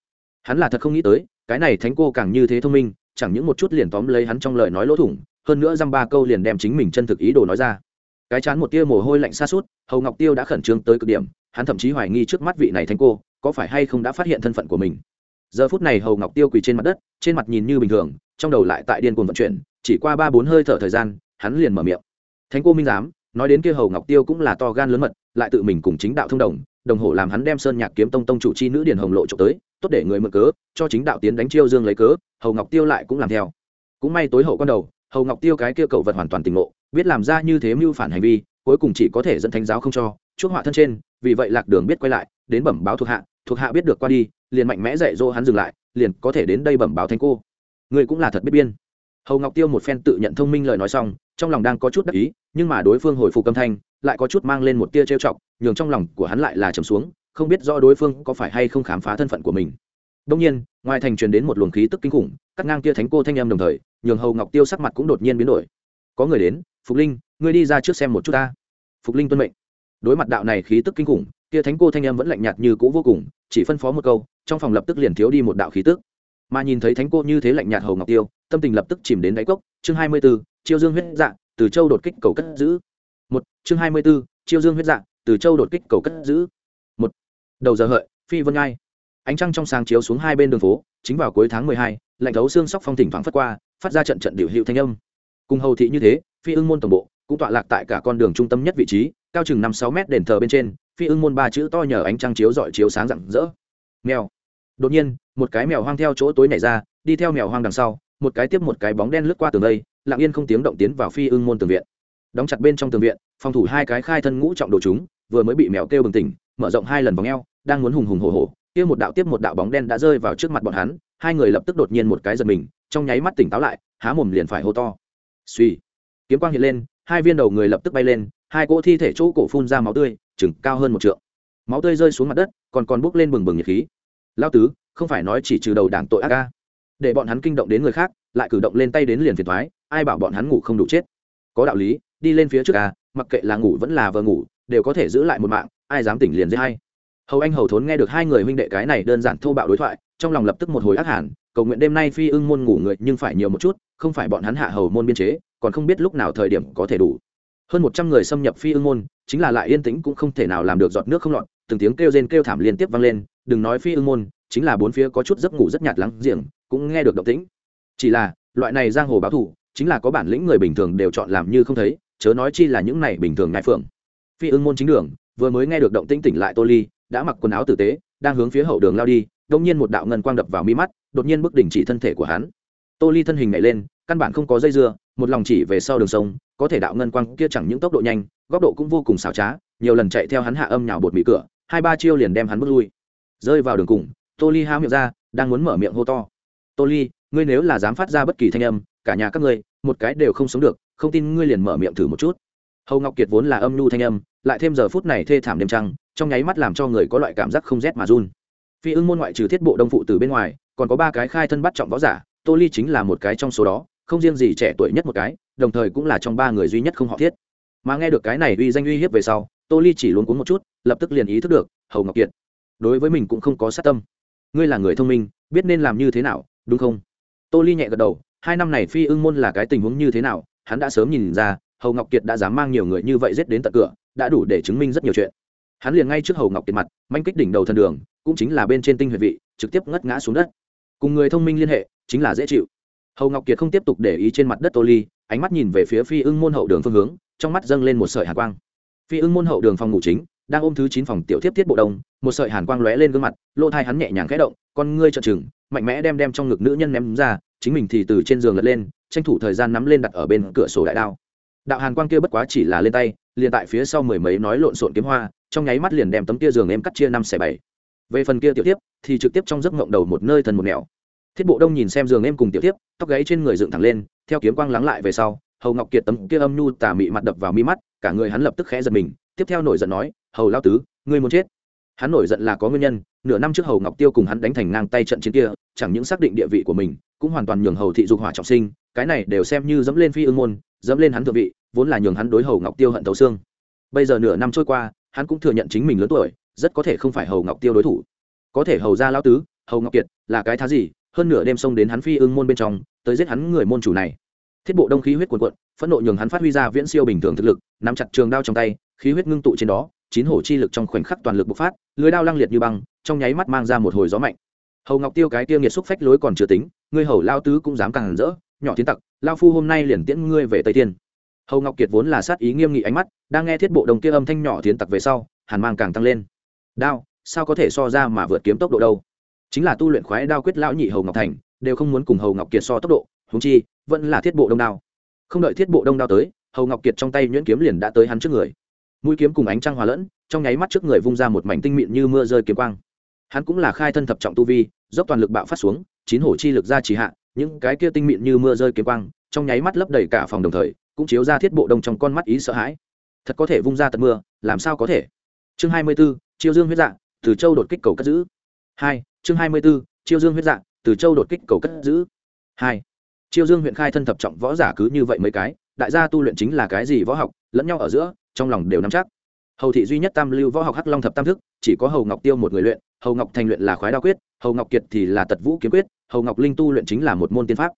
Hắn là thật không nghĩ tới, cái này thánh cô càng như thế thông minh, chẳng những một chút liền tóm lấy hắn trong lời nói lỗ thủng, hơn nữa dăm ba câu liền đem chính mình chân thực ý đồ nói ra. Cái chán một tia mồ hôi lạnh xa suốt hầu ngọc tiêu đã khẩn trương tới cực điểm, hắn thậm chí hoài nghi trước mắt vị này thánh cô có phải hay không đã phát hiện thân phận của mình. Giờ phút này hầu ngọc tiêu quỳ trên mặt đất, trên mặt nhìn như bình thường, trong đầu lại tại điên cuồng vận chuyển chỉ qua ba bốn hơi thở thời gian, hắn liền mở miệng. Thánh cô minh giám, nói đến kia hầu ngọc tiêu cũng là to gan lớn mật, lại tự mình cùng chính đạo thông đồng đồng hồ làm hắn đem sơn nhạc kiếm tông tông chủ chi nữ điền hồng lộ trộm tới, tốt để người mượn cớ, cho chính đạo tiến đánh chiêu dương lấy cớ, hầu ngọc tiêu lại cũng làm theo. Cũng may tối hậu con đầu, hầu ngọc tiêu cái kia cầu vật hoàn toàn tỉnh ngộ, biết làm ra như thế mưu phản hành vi, cuối cùng chỉ có thể dẫn thánh giáo không cho, chuốc họa thân trên, vì vậy lạc đường biết quay lại, đến bẩm báo thuộc hạ thuộc hạ biết được qua đi, liền mạnh mẽ dạy dỗ hắn dừng lại, liền có thể đến đây bẩm báo thánh cô. Người cũng là thật biết biên hầu ngọc tiêu một phen tự nhận thông minh lời nói xong trong lòng đang có chút đắc ý nhưng mà đối phương hồi phục âm thanh lại có chút mang lên một tia trêu chọc nhường trong lòng của hắn lại là trầm xuống không biết do đối phương có phải hay không khám phá thân phận của mình đông nhiên ngoài thành truyền đến một luồng khí tức kinh khủng cắt ngang tia thánh cô thanh âm đồng thời nhường hầu ngọc tiêu sắc mặt cũng đột nhiên biến đổi có người đến phục linh ngươi đi ra trước xem một chút ta phục linh tuân mệnh đối mặt đạo này khí tức kinh khủng kia thánh cô thanh âm vẫn lạnh nhạt như cũ vô cùng chỉ phân phó một câu trong phòng lập tức liền thiếu đi một đạo khí tức mà nhìn thấy thánh cô như thế lạnh nhạt hầu ngọc tiêu, tâm tình lập tức chìm đến đáy cốc. Chương hai mươi b ố chiêu dương huyết dạ từ châu đột kích cầu cất giữ. Một, chương hai mươi b ố chiêu dương huyết dạ từ châu đột kích cầu cất giữ. Một, đầu giờ hợi, phi vân ngai. Ánh trăng trong sáng chiếu xuống hai bên đường phố, chính vào cuối tháng mười hai, lạnh thấu xương sóc phong thỉnh thoảng phất qua, phát ra trận trận điệu hiệu thanh âm. Cùng hầu thị như thế, phi ưng môn tổng bộ cũng tọa lạc tại cả con đường trung tâm nhất vị trí, cao chừng năm sáu mét đền thờ bên trên, phi ưng môn ba chữ to nhờ ánh trăng chiếu dọi chiếu sáng rạng rỡ. Mèo đột nhiên, một cái mèo hoang theo chỗ tối nhảy ra, đi theo mèo hoang đằng sau, một cái tiếp một cái bóng đen lướt qua tường đây, lặng yên không tiếng động tiến vào phi ưng môn tường viện. Đóng chặt bên trong tường viện, phòng thủ hai cái khai thân ngũ trọng đồ chúng, vừa mới bị mèo kêu bừng tỉnh, mở rộng hai lần vòng eo, đang muốn hùng hùng hổ hổ, kia một đạo tiếp một đạo bóng đen đã rơi vào trước mặt bọn hắn, hai người lập tức đột nhiên một cái giật mình, trong nháy mắt tỉnh táo lại, há mồm liền phải hô to. Suy kiếm quang hiện lên, hai viên đầu người lập tức bay lên, hai cỗ thi thể chỗ cổ phun ra máu tươi, chừng cao hơn một trượng. Máu tươi rơi xuống mặt đất, còn còn bốc lên bừng bừng nhiệt khí lao tứ, không phải nói chỉ trừ đầu đảng tội ác ca để bọn hắn kinh động đến người khác, lại cử động lên tay đến liền phiền thoái ai bảo bọn hắn ngủ không đủ chết. Có đạo lý, đi lên phía trước ca mặc kệ là ngủ vẫn là vờ ngủ, đều có thể giữ lại một mạng, ai dám tỉnh liền dễ hay hầu anh hầu thốn nghe được hai người huynh đệ cái này đơn giản thô bạo đối thoại, trong lòng lập tức một hồi ác hẳn cầu nguyện đêm nay phi ưng môn ngủ người nhưng phải nhiều một chút, không phải bọn hắn hạ hầu môn biên chế, còn không biết lúc nào thời điểm có thể đủ. Hơn một trăm người xâm nhập phi ưng môn, chính là lại yên tĩnh cũng không thể nào làm được giọt nước không lọt từng tiếng kêu rên kêu thảm liên tiếp vang lên, đừng nói phi ưng môn, chính là bốn phía có chút giấc ngủ rất nhạt lắng giềng, cũng nghe được động tĩnh. Chỉ là, loại này giang hồ báo thủ chính là có bản lĩnh người bình thường đều chọn làm như không thấy, chớ nói chi là những này bình thường ngại phượng. Phi ưng môn chính đường, vừa mới nghe được động tĩnh tỉnh lại tô ly, đã mặc quần áo tử tế, đang hướng phía hậu đường lao đi, đông nhiên một đạo ngân quang đập vào mi mắt, đột nhiên bức đỉnh chỉ thân thể của hắn. Tô ly thân hình nhảy lên, căn bản không có dây dưa, một lòng chỉ về sau đường sông, có thể đạo ngân quang kia chẳng những tốc độ nhanh, góc độ cũng vô cùng xảo trá, nhiều lần chạy theo hắn hạ âm nhào bột mì cửa hai ba chiêu liền đem hắn bước lui. Rơi vào đường cùng, tô ly hao miệng ra, đang muốn mở miệng hô to. Tô ly, ngươi nếu là dám phát ra bất kỳ thanh âm, cả nhà các ngươi, một cái đều không sống được, không tin ngươi liền mở miệng thử một chút. Hầu ngọc kiệt vốn là âm nhu thanh âm, lại thêm giờ phút này thê thảm đêm trăng, trong nháy mắt làm cho người có loại cảm giác không rét mà run. Phi ưng môn ngoại trừ thiết bộ đông phụ từ bên ngoài, còn có ba cái khai thân bắt trọng võ giả, tô ly chính là một cái trong số đó, không riêng gì trẻ tuổi nhất một cái, đồng thời cũng là trong ba người duy nhất không họ thiết. Mà nghe được cái này uy danh uy hiếp về sau, tô ly chỉ luôn cuốn một chút lập tức liền ý thức được, hầu ngọc kiệt, đối với mình cũng không có sát tâm. Ngươi là người thông minh, biết nên làm như thế nào, đúng không? Tô ly nhẹ gật đầu, hai năm này phi ưng môn là cái tình huống như thế nào, hắn đã sớm nhìn ra, hầu ngọc kiệt đã dám mang nhiều người như vậy giết đến tận cửa, đã đủ để chứng minh rất nhiều chuyện. Hắn liền ngay trước hầu ngọc kiệt mặt, manh kích đỉnh đầu thần đường, cũng chính là bên trên tinh huyệt vị, trực tiếp ngất ngã xuống đất. Cùng người thông minh liên hệ, chính là dễ chịu. Hầu ngọc kiệt không tiếp tục để ý trên mặt đất tô ly, ánh mắt nhìn về phía phi ưng môn hậu đường phương hướng, trong mắt dâng lên một sợi hàn quang. Phi ưng môn hậu đường phòng ngủ chính đang ôm thứ chín phòng tiểu tiếp thiết bộ đông, một sợi hàn quang lóe lên gương mặt, lỗ thai hắn nhẹ nhàng khẽ động, con ngươi trợn trừng, mạnh mẽ đem đem trong ngực nữ nhân ném ra, chính mình thì từ trên giường lật lên, tranh thủ thời gian nắm lên đặt ở bên cửa sổ đại đao. Đạo hàn quang kia bất quá chỉ là lên tay, liền tại phía sau mười mấy nói lộn xộn kiếm hoa, trong nháy mắt liền đem tấm kia giường em cắt chia năm xẻ bảy. Về phần kia tiểu tiếp thì trực tiếp trong giấc ngộng đầu một nơi thần một nẻo. Thiết bộ đông nhìn xem giường em cùng tiểu tiếp tóc gáy trên người dựng thẳng lên, theo kiếm quang lắng lại về sau, hầu ngọc kiệt tấm kia âm nhu tà mị mặt đập vào mi mắt, cả người hắn lập tức khẽ giật mình, tiếp theo nổi giận nói hầu lao tứ, ngươi muốn chết. Hắn nổi giận là có nguyên nhân, nửa năm trước hầu ngọc tiêu cùng hắn đánh thành ngang tay trận chiến kia, chẳng những xác định địa vị của mình, cũng hoàn toàn nhường hầu thị dục hỏa trọng sinh, cái này đều xem như dẫm lên phi ương môn, dẫm lên hắn thượng vị, vốn là nhường hắn đối hầu ngọc tiêu hận thấu xương. Bây giờ nửa năm trôi qua, hắn cũng thừa nhận chính mình lớn tuổi, rất có thể không phải hầu ngọc tiêu đối thủ. Có thể hầu ra lao tứ, hầu ngọc kiệt, là cái thá gì, hơn nửa đêm xông đến hắn phi ương môn bên trong, tới giết hắn người môn chủ này. Thiết bộ đông khí huyết cuồn cuộn, phẫn nộ nhường hắn phát huy ra viễn siêu bình thường thực lực, nắm chặt trường đao trong tay, khí huyết ngưng tụ trên đó chín hổ chi lực trong khoảnh khắc toàn lực bộc phát, lưới đao lăng liệt như băng, trong nháy mắt mang ra một hồi gió mạnh. Hầu ngọc tiêu cái tiêu nghiệt xúc phách lối còn chưa tính, ngươi hầu lao tứ cũng dám càng rỡ, nhỏ tiến tặc, lao phu hôm nay liền tiễn ngươi về tây tiên hầu ngọc kiệt vốn là sát ý nghiêm nghị ánh mắt, đang nghe thiết bộ đồng kia âm thanh nhỏ tiến tặc về sau, hàn mang càng tăng lên. Đao, sao có thể so ra mà vượt kiếm tốc độ đâu? Chính là tu luyện khoái đao quyết lão nhị hầu ngọc thành, đều không muốn cùng hầu ngọc kiệt so tốc độ húng chi, vẫn là thiết bộ đông đao. Không đợi thiết bộ đông đao tới, hầu ngọc kiệt trong tay nhuyễn kiếm liền đã tới hắn trước người mũi kiếm cùng ánh trăng hòa lẫn trong nháy mắt trước người vung ra một mảnh tinh mịn như mưa rơi kiếm quang. Hắn cũng là khai thân thập trọng tu vi dốc toàn lực bạo phát xuống chín hổ chi lực ra trì hạ những cái kia tinh mịn như mưa rơi kiếm quang trong nháy mắt lấp đầy cả phòng đồng thời cũng chiếu ra thiết bộ đông trong con mắt ý sợ hãi. Thật có thể vung ra tận mưa làm sao có thể? Chương hai mươi 24, chiêu dương huyết dạng từ châu đột kích cầu cất giữ. Hai chương hai mươi 24, chiêu dương huyết dạng từ châu đột kích cầu cất giữ. Hai chiêu dương huyện khai thân thập trọng võ giả cứ như vậy mấy cái đại gia tu luyện chính là cái gì võ học, lẫn nhau ở giữa, trong lòng đều nắm chắc. Hầu thị duy nhất tam lưu võ học hắc long thập tam thức, chỉ có hầu ngọc tiêu một người luyện, hầu ngọc thành luyện là khoái đa quyết, hầu ngọc kiệt thì là tật vũ kiếm quyết, hầu ngọc linh tu luyện chính là một môn tiên pháp.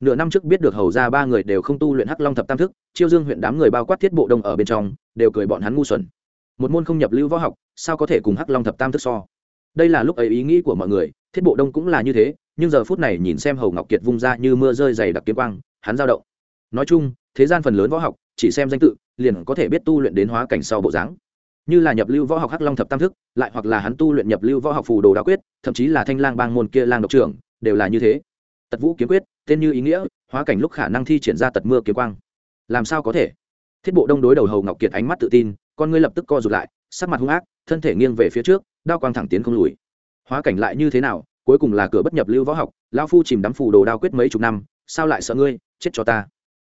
Nửa năm trước biết được hầu ra ba người đều không tu luyện hắc long thập tam thức, chiêu dương huyện đám người bao quát thiết bộ đông ở bên trong, đều cười bọn hắn ngu xuẩn. Một môn không nhập lưu võ học, sao có thể cùng hắc long thập tam thức so? Đây là lúc ấy ý nghĩ của mọi người, thiết bộ đông cũng là như thế, nhưng giờ phút này nhìn xem hầu ngọc kiệt vung ra như mưa rơi dày đặc kiếm quang, hắn giao động. Nói chung thế gian phần lớn võ học, chỉ xem danh tự, liền có thể biết tu luyện đến hóa cảnh sau bộ dáng. Như là nhập lưu võ học hắc long thập tam thức, lại hoặc là hắn tu luyện nhập lưu võ học phù đồ đa quyết, thậm chí là thanh lang bang môn kia lang độc trưởng, đều là như thế. Tật vũ kiếm quyết, tên như ý nghĩa, hóa cảnh lúc khả năng thi triển ra tật mưa kiếm quang. Làm sao có thể? Thiết bộ đông đối đầu hầu ngọc kiệt ánh mắt tự tin, con ngươi lập tức co rụt lại, sắc mặt hung ác, thân thể nghiêng về phía trước, đao quang thẳng tiến không lùi. Hóa cảnh lại như thế nào, cuối cùng là cửa bất nhập lưu võ học lao phu chìm đắm phù đồ đao quyết mấy chục năm, sao lại sợ ngươi, chết cho ta?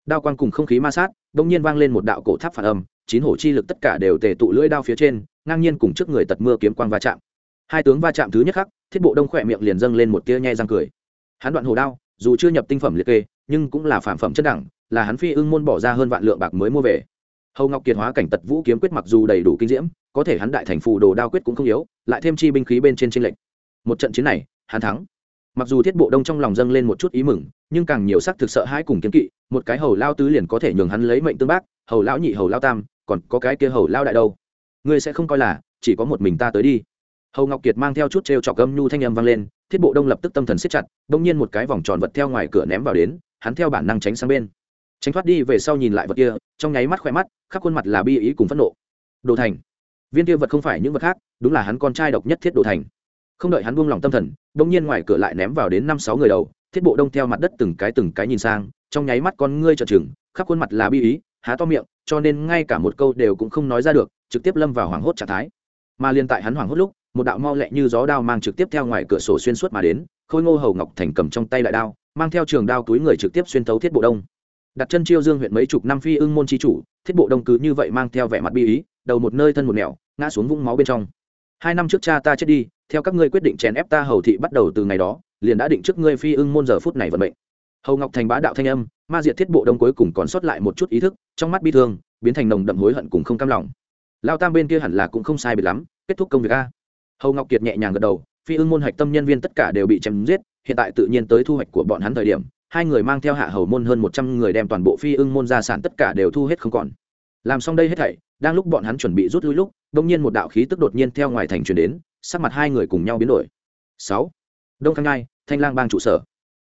Đao quang cùng không khí ma sát đông nhiên vang lên một đạo cổ tháp phản âm, chín hổ chi lực tất cả đều tề tụ lưỡi đao phía trên, ngang nhiên cùng trước người tật mưa kiếm quang va chạm. Hai tướng va chạm thứ nhất khắc, thiết bộ đông khỏe miệng liền dâng lên một tia nhai răng cười. Hắn đoạn hồ đao, dù chưa nhập tinh phẩm liệt kê, nhưng cũng là phản phẩm chất đẳng, là hắn phi ưng môn bỏ ra hơn vạn lượng bạc mới mua về. Hầu ngọc kiệt hóa cảnh tật vũ kiếm quyết mặc dù đầy đủ kinh diễm, có thể hắn đại thành phù đồ đao quyết cũng không yếu, lại thêm chi binh khí bên trên tranh lệnh một trận chiến này, hắn thắng mặc dù thiết bộ đông trong lòng dâng lên một chút ý mừng, nhưng càng nhiều sắc thực sợ hãi cùng kiếm kỵ, một cái hầu lao tứ liền có thể nhường hắn lấy mệnh tương bác, hầu lão nhị, hầu lao tam, còn có cái kia hầu lao đại đâu. Ngươi sẽ không coi là chỉ có một mình ta tới đi. Hầu ngọc kiệt mang theo chút t r e o trọc gâm nhu thanh âm vang lên, thiết bộ đông lập tức tâm thần siết chặt đ ỗ n g nhiên một cái vòng tròn vật theo ngoài cửa ném vào đến, hắn theo bản năng tránh sang bên. Tránh thoát đi, về sau nhìn lại vật kia, trong nháy mắt khoe mắt, khắp khuôn mặt là bi ý cùng phẫn nộ. Đồ thành. Viên kia vật không phải những vật khác, đúng là hắn con trai độc nhất thiết đồ thành không đợi hắn buông lòng tâm thần đ ỗ n g nhiên ngoài cửa lại ném vào đến năm sáu người đầu, thiết bộ đông theo mặt đất từng cái từng cái nhìn sang, trong nháy mắt con ngươi trợ chừng khắp khuôn mặt là bi ý, há to miệng, cho nên ngay cả một câu đều cũng không nói ra được, trực tiếp lâm vào hoảng hốt trạng thái. Mà liên tại hắn hoảng hốt lúc, một đạo mau lẹ như gió đao mang trực tiếp theo ngoài cửa sổ xuyên suốt mà đến, khôi ngô hầu ngọc thành cầm trong tay đại đao, mang theo trường đao túi người trực tiếp xuyên thấu thiết bộ đông. Đặt chân chiêu dương huyện mấy chục năm phi ưng môn chi chủ, thiết bộ đông cứ như vậy mang theo vẻ mặt bi ý, đầu một nơi thân một nẻo, ngã xuống vũng máu bên trong. Hai năm trước cha ta chết đi theo các ngươi quyết định chèn ép ta hầu thị bắt đầu từ ngày đó, liền đã định trước ngươi phi ưng môn giờ phút này vận mệnh. Hầu ngọc thành bá đạo thanh âm, ma diệt thiết bộ đông cuối cùng còn sót lại một chút ý thức, trong mắt bi thương, biến thành nồng đậm hối hận cùng không cam lòng. Lao tam bên kia hẳn là cũng không sai biệt lắm, kết thúc công việc a. Hầu ngọc kiệt nhẹ nhàng gật đầu, phi ưng môn hạch tâm nhân viên tất cả đều bị chém giết, hiện tại tự nhiên tới thu hoạch của bọn hắn thời điểm, hai người mang theo hạ hầu môn hơn một trăm người đem toàn bộ phi ưng môn gia sản tất cả đều thu hết không còn. Làm xong đây hết thảy, đang lúc bọn hắn chuẩn bị rút lui lúc đông nhiên một đạo khí tức đột nhiên theo ngoài thành truyền đến sắc mặt hai người cùng nhau biến đổi. Sáu. Đông khang ngai thanh lang bang trụ sở.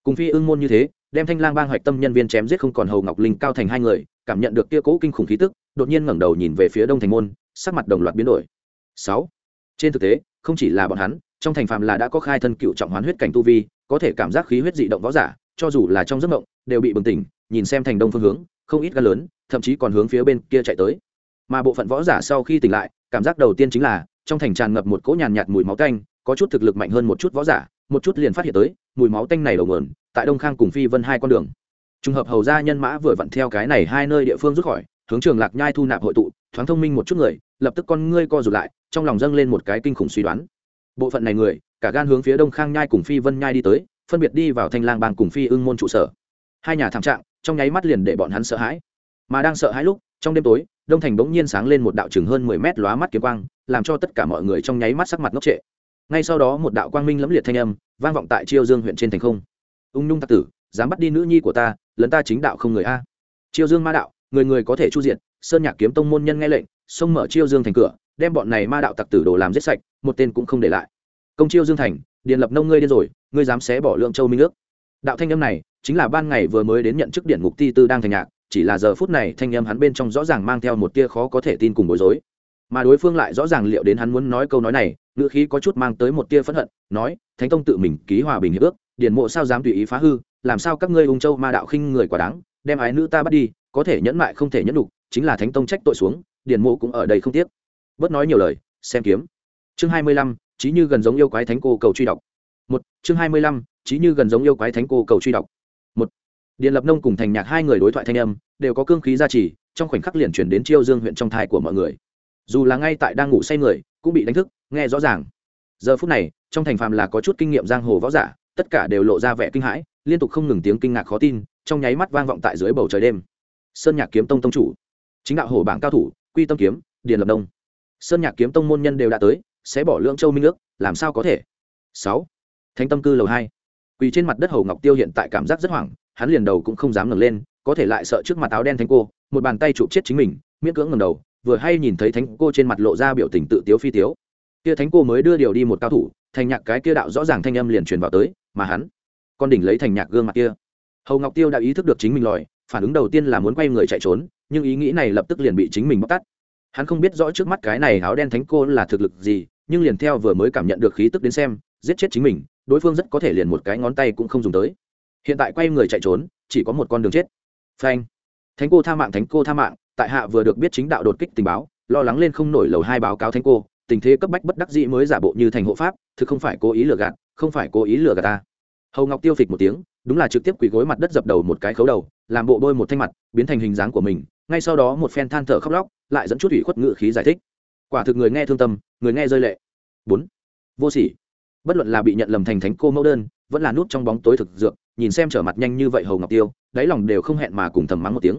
Cùng phi ưng môn như thế, đem thanh lang bang hoạch tâm nhân viên chém giết không còn hầu ngọc linh cao thành hai người, cảm nhận được kia cố kinh khủng khí tức, đột nhiên ngẩng đầu nhìn về phía đông thành môn, sắc mặt đồng loạt biến đổi. Sáu. Trên thực tế, không chỉ là bọn hắn, trong thành phàm là đã có khai thân cựu trọng hoán huyết cảnh tu vi, có thể cảm giác khí huyết dị động võ giả, cho dù là trong giấc mộng, đều bị bừng tỉnh, nhìn xem thành đông phương hướng, không ít gan lớn, thậm chí còn hướng phía bên kia chạy tới. Mà bộ phận võ giả sau khi tỉnh lại, cảm giác đầu tiên chính là trong thành tràn ngập một cỗ nhàn nhạt mùi máu tanh, có chút thực lực mạnh hơn một chút võ giả, một chút liền phát hiện tới, mùi máu tanh này đầu nguồn, tại đông khang cùng phi vân hai con đường. Trùng hợp hầu ra nhân mã vừa vặn theo cái này hai nơi địa phương rút khỏi, hướng trường lạc nhai thu nạp hội tụ, thoáng thông minh một chút người, lập tức con ngươi co rụt lại, trong lòng dâng lên một cái kinh khủng suy đoán. Bộ phận này người, cả gan hướng phía đông khang nhai cùng phi vân nhai đi tới, phân biệt đi vào thanh lang bang cùng phi ưng môn trụ sở. Hai nhà thảm trạng, trong nháy mắt liền để bọn hắn sợ hãi. Mà đang sợ hãi lúc, trong đêm tối, đông thành bỗng nhiên sáng lên một đạo chừng hơn mười mét lóa mắt kiếm quang làm cho tất cả mọi người trong nháy mắt sắc mặt ngốc trệ. Ngay sau đó một đạo quang minh lẫm liệt thanh âm vang vọng tại chiêu dương huyện trên thành không. Ung nhung tặc tử, dám bắt đi nữ nhi của ta lấn ta chính đạo không người a. Chiêu dương ma đạo, người người có thể chu diện sơn nhạc kiếm tông môn nhân nghe lệnh, xông mở chiêu dương thành cửa, đem bọn này ma đạo tặc tử đồ làm giết sạch, một tên cũng không để lại. Công chiêu dương thành điện lập nông ngươi điên rồi, ngươi dám xé bỏ lượng châu minh ước. Đạo thanh âm này chính là ban ngày vừa mới đến nhận chức điện ngục ti tư đang thành nhạc, chỉ là giờ phút này thanh âm hắn bên trong rõ ràng mang theo một tia khó có thể tin cùng bối rối mà đối phương lại rõ ràng liệu đến hắn muốn nói câu nói này, ngữ khí có chút mang tới một tia phẫn hận, nói, thánh tông tự mình ký hòa bình hiệp ước điển mộ sao dám tùy ý phá hư, làm sao các ngươi ung châu ma đạo khinh người quả đáng, đem ái nữ ta bắt đi, có thể nhẫn mại không thể nhẫn đục chính là thánh tông trách tội xuống điển mộ cũng ở đây không tiếc. Bớt nói nhiều lời, xem kiếm. Chương hai mươi lăm trí như gần giống yêu quái thánh cô cầu truy đọc. Một, chương hai mươi lăm trí như gần giống yêu quái thánh cô cầu truy đọc. Một điện lập nông cùng thành nhạc hai người đối thoại thanh âm, đều có cương khí gia trì, trong khoảnh khắc liền chuyển đến chiêu dương huyện trong thai của mọi người dù là ngay tại đang ngủ say người, cũng bị đánh thức, nghe rõ ràng. Giờ phút này, trong thành phàm là có chút kinh nghiệm giang hồ võ giả, tất cả đều lộ ra vẻ kinh hãi, liên tục không ngừng tiếng kinh ngạc khó tin, trong nháy mắt vang vọng tại dưới bầu trời đêm. Sơn nhạc kiếm tông tông chủ, chính đạo hổ bảng cao thủ, quy tâm kiếm, điền lập đông. Sơn nhạc kiếm tông môn nhân đều đã tới, sẽ bỏ lưỡng châu minh ước, làm sao có thể? Sáu, thánh tâm cư lầu hai. Quỳ trên mặt đất hầu ngọc tiêu hiện tại cảm giác rất hoảng, hắn liền đầu cũng không dám ngẩng lên, có thể lại sợ trước mặt áo đen thánh cô, một bàn tay chụp chết chính mình, miễn cưỡng ngẩng đầu vừa hay nhìn thấy thánh cô trên mặt lộ ra biểu tình tự tiếu phi tiếu. Kia thánh cô mới đưa điều đi một cao thủ, thành nhạc cái kia đạo rõ ràng thanh âm liền truyền vào tới, mà hắn con đỉnh lấy thành nhạc gương mặt kia. Hầu ngọc tiêu đã ý thức được chính mình lòi, phản ứng đầu tiên là muốn quay người chạy trốn, nhưng ý nghĩ này lập tức liền bị chính mình bóc tắt hắn không biết rõ trước mắt cái này áo đen thánh cô là thực lực gì, nhưng liền theo vừa mới cảm nhận được khí tức đến xem, giết chết chính mình, đối phương rất có thể liền một cái ngón tay cũng không dùng tới. Hiện tại quay người chạy trốn, chỉ có một con đường chết. Phanh. Thánh cô tha mạng, thánh cô tha mạng tại hạ vừa được biết chính đạo đột kích tình báo, lo lắng lên không nổi lầu hai báo cáo thánh cô, tình thế cấp bách bất đắc dĩ mới giả bộ như thành hộ pháp, thực không phải cố ý lừa gạt, không phải cố ý lừa gạt ta. Hầu ngọc tiêu phịch một tiếng, đúng là trực tiếp quỳ gối mặt đất dập đầu một cái khấu đầu, làm bộ đôi một thanh mặt, biến thành hình dáng của mình, ngay sau đó một phen than thở khóc lóc, lại dẫn chút ủy khuất ngự khí giải thích. Quả thực người nghe thương tâm, người nghe rơi lệ. Bốn. Vô sỉ. Bất luận là bị nhận lầm thành thánh cô mẫu đơn, vẫn là nút trong bóng tối thực dược, nhìn xem trở mặt nhanh như vậy hầu ngọc tiêu, đáy lòng đều không hẹn mà cùng thầm mắng một tiếng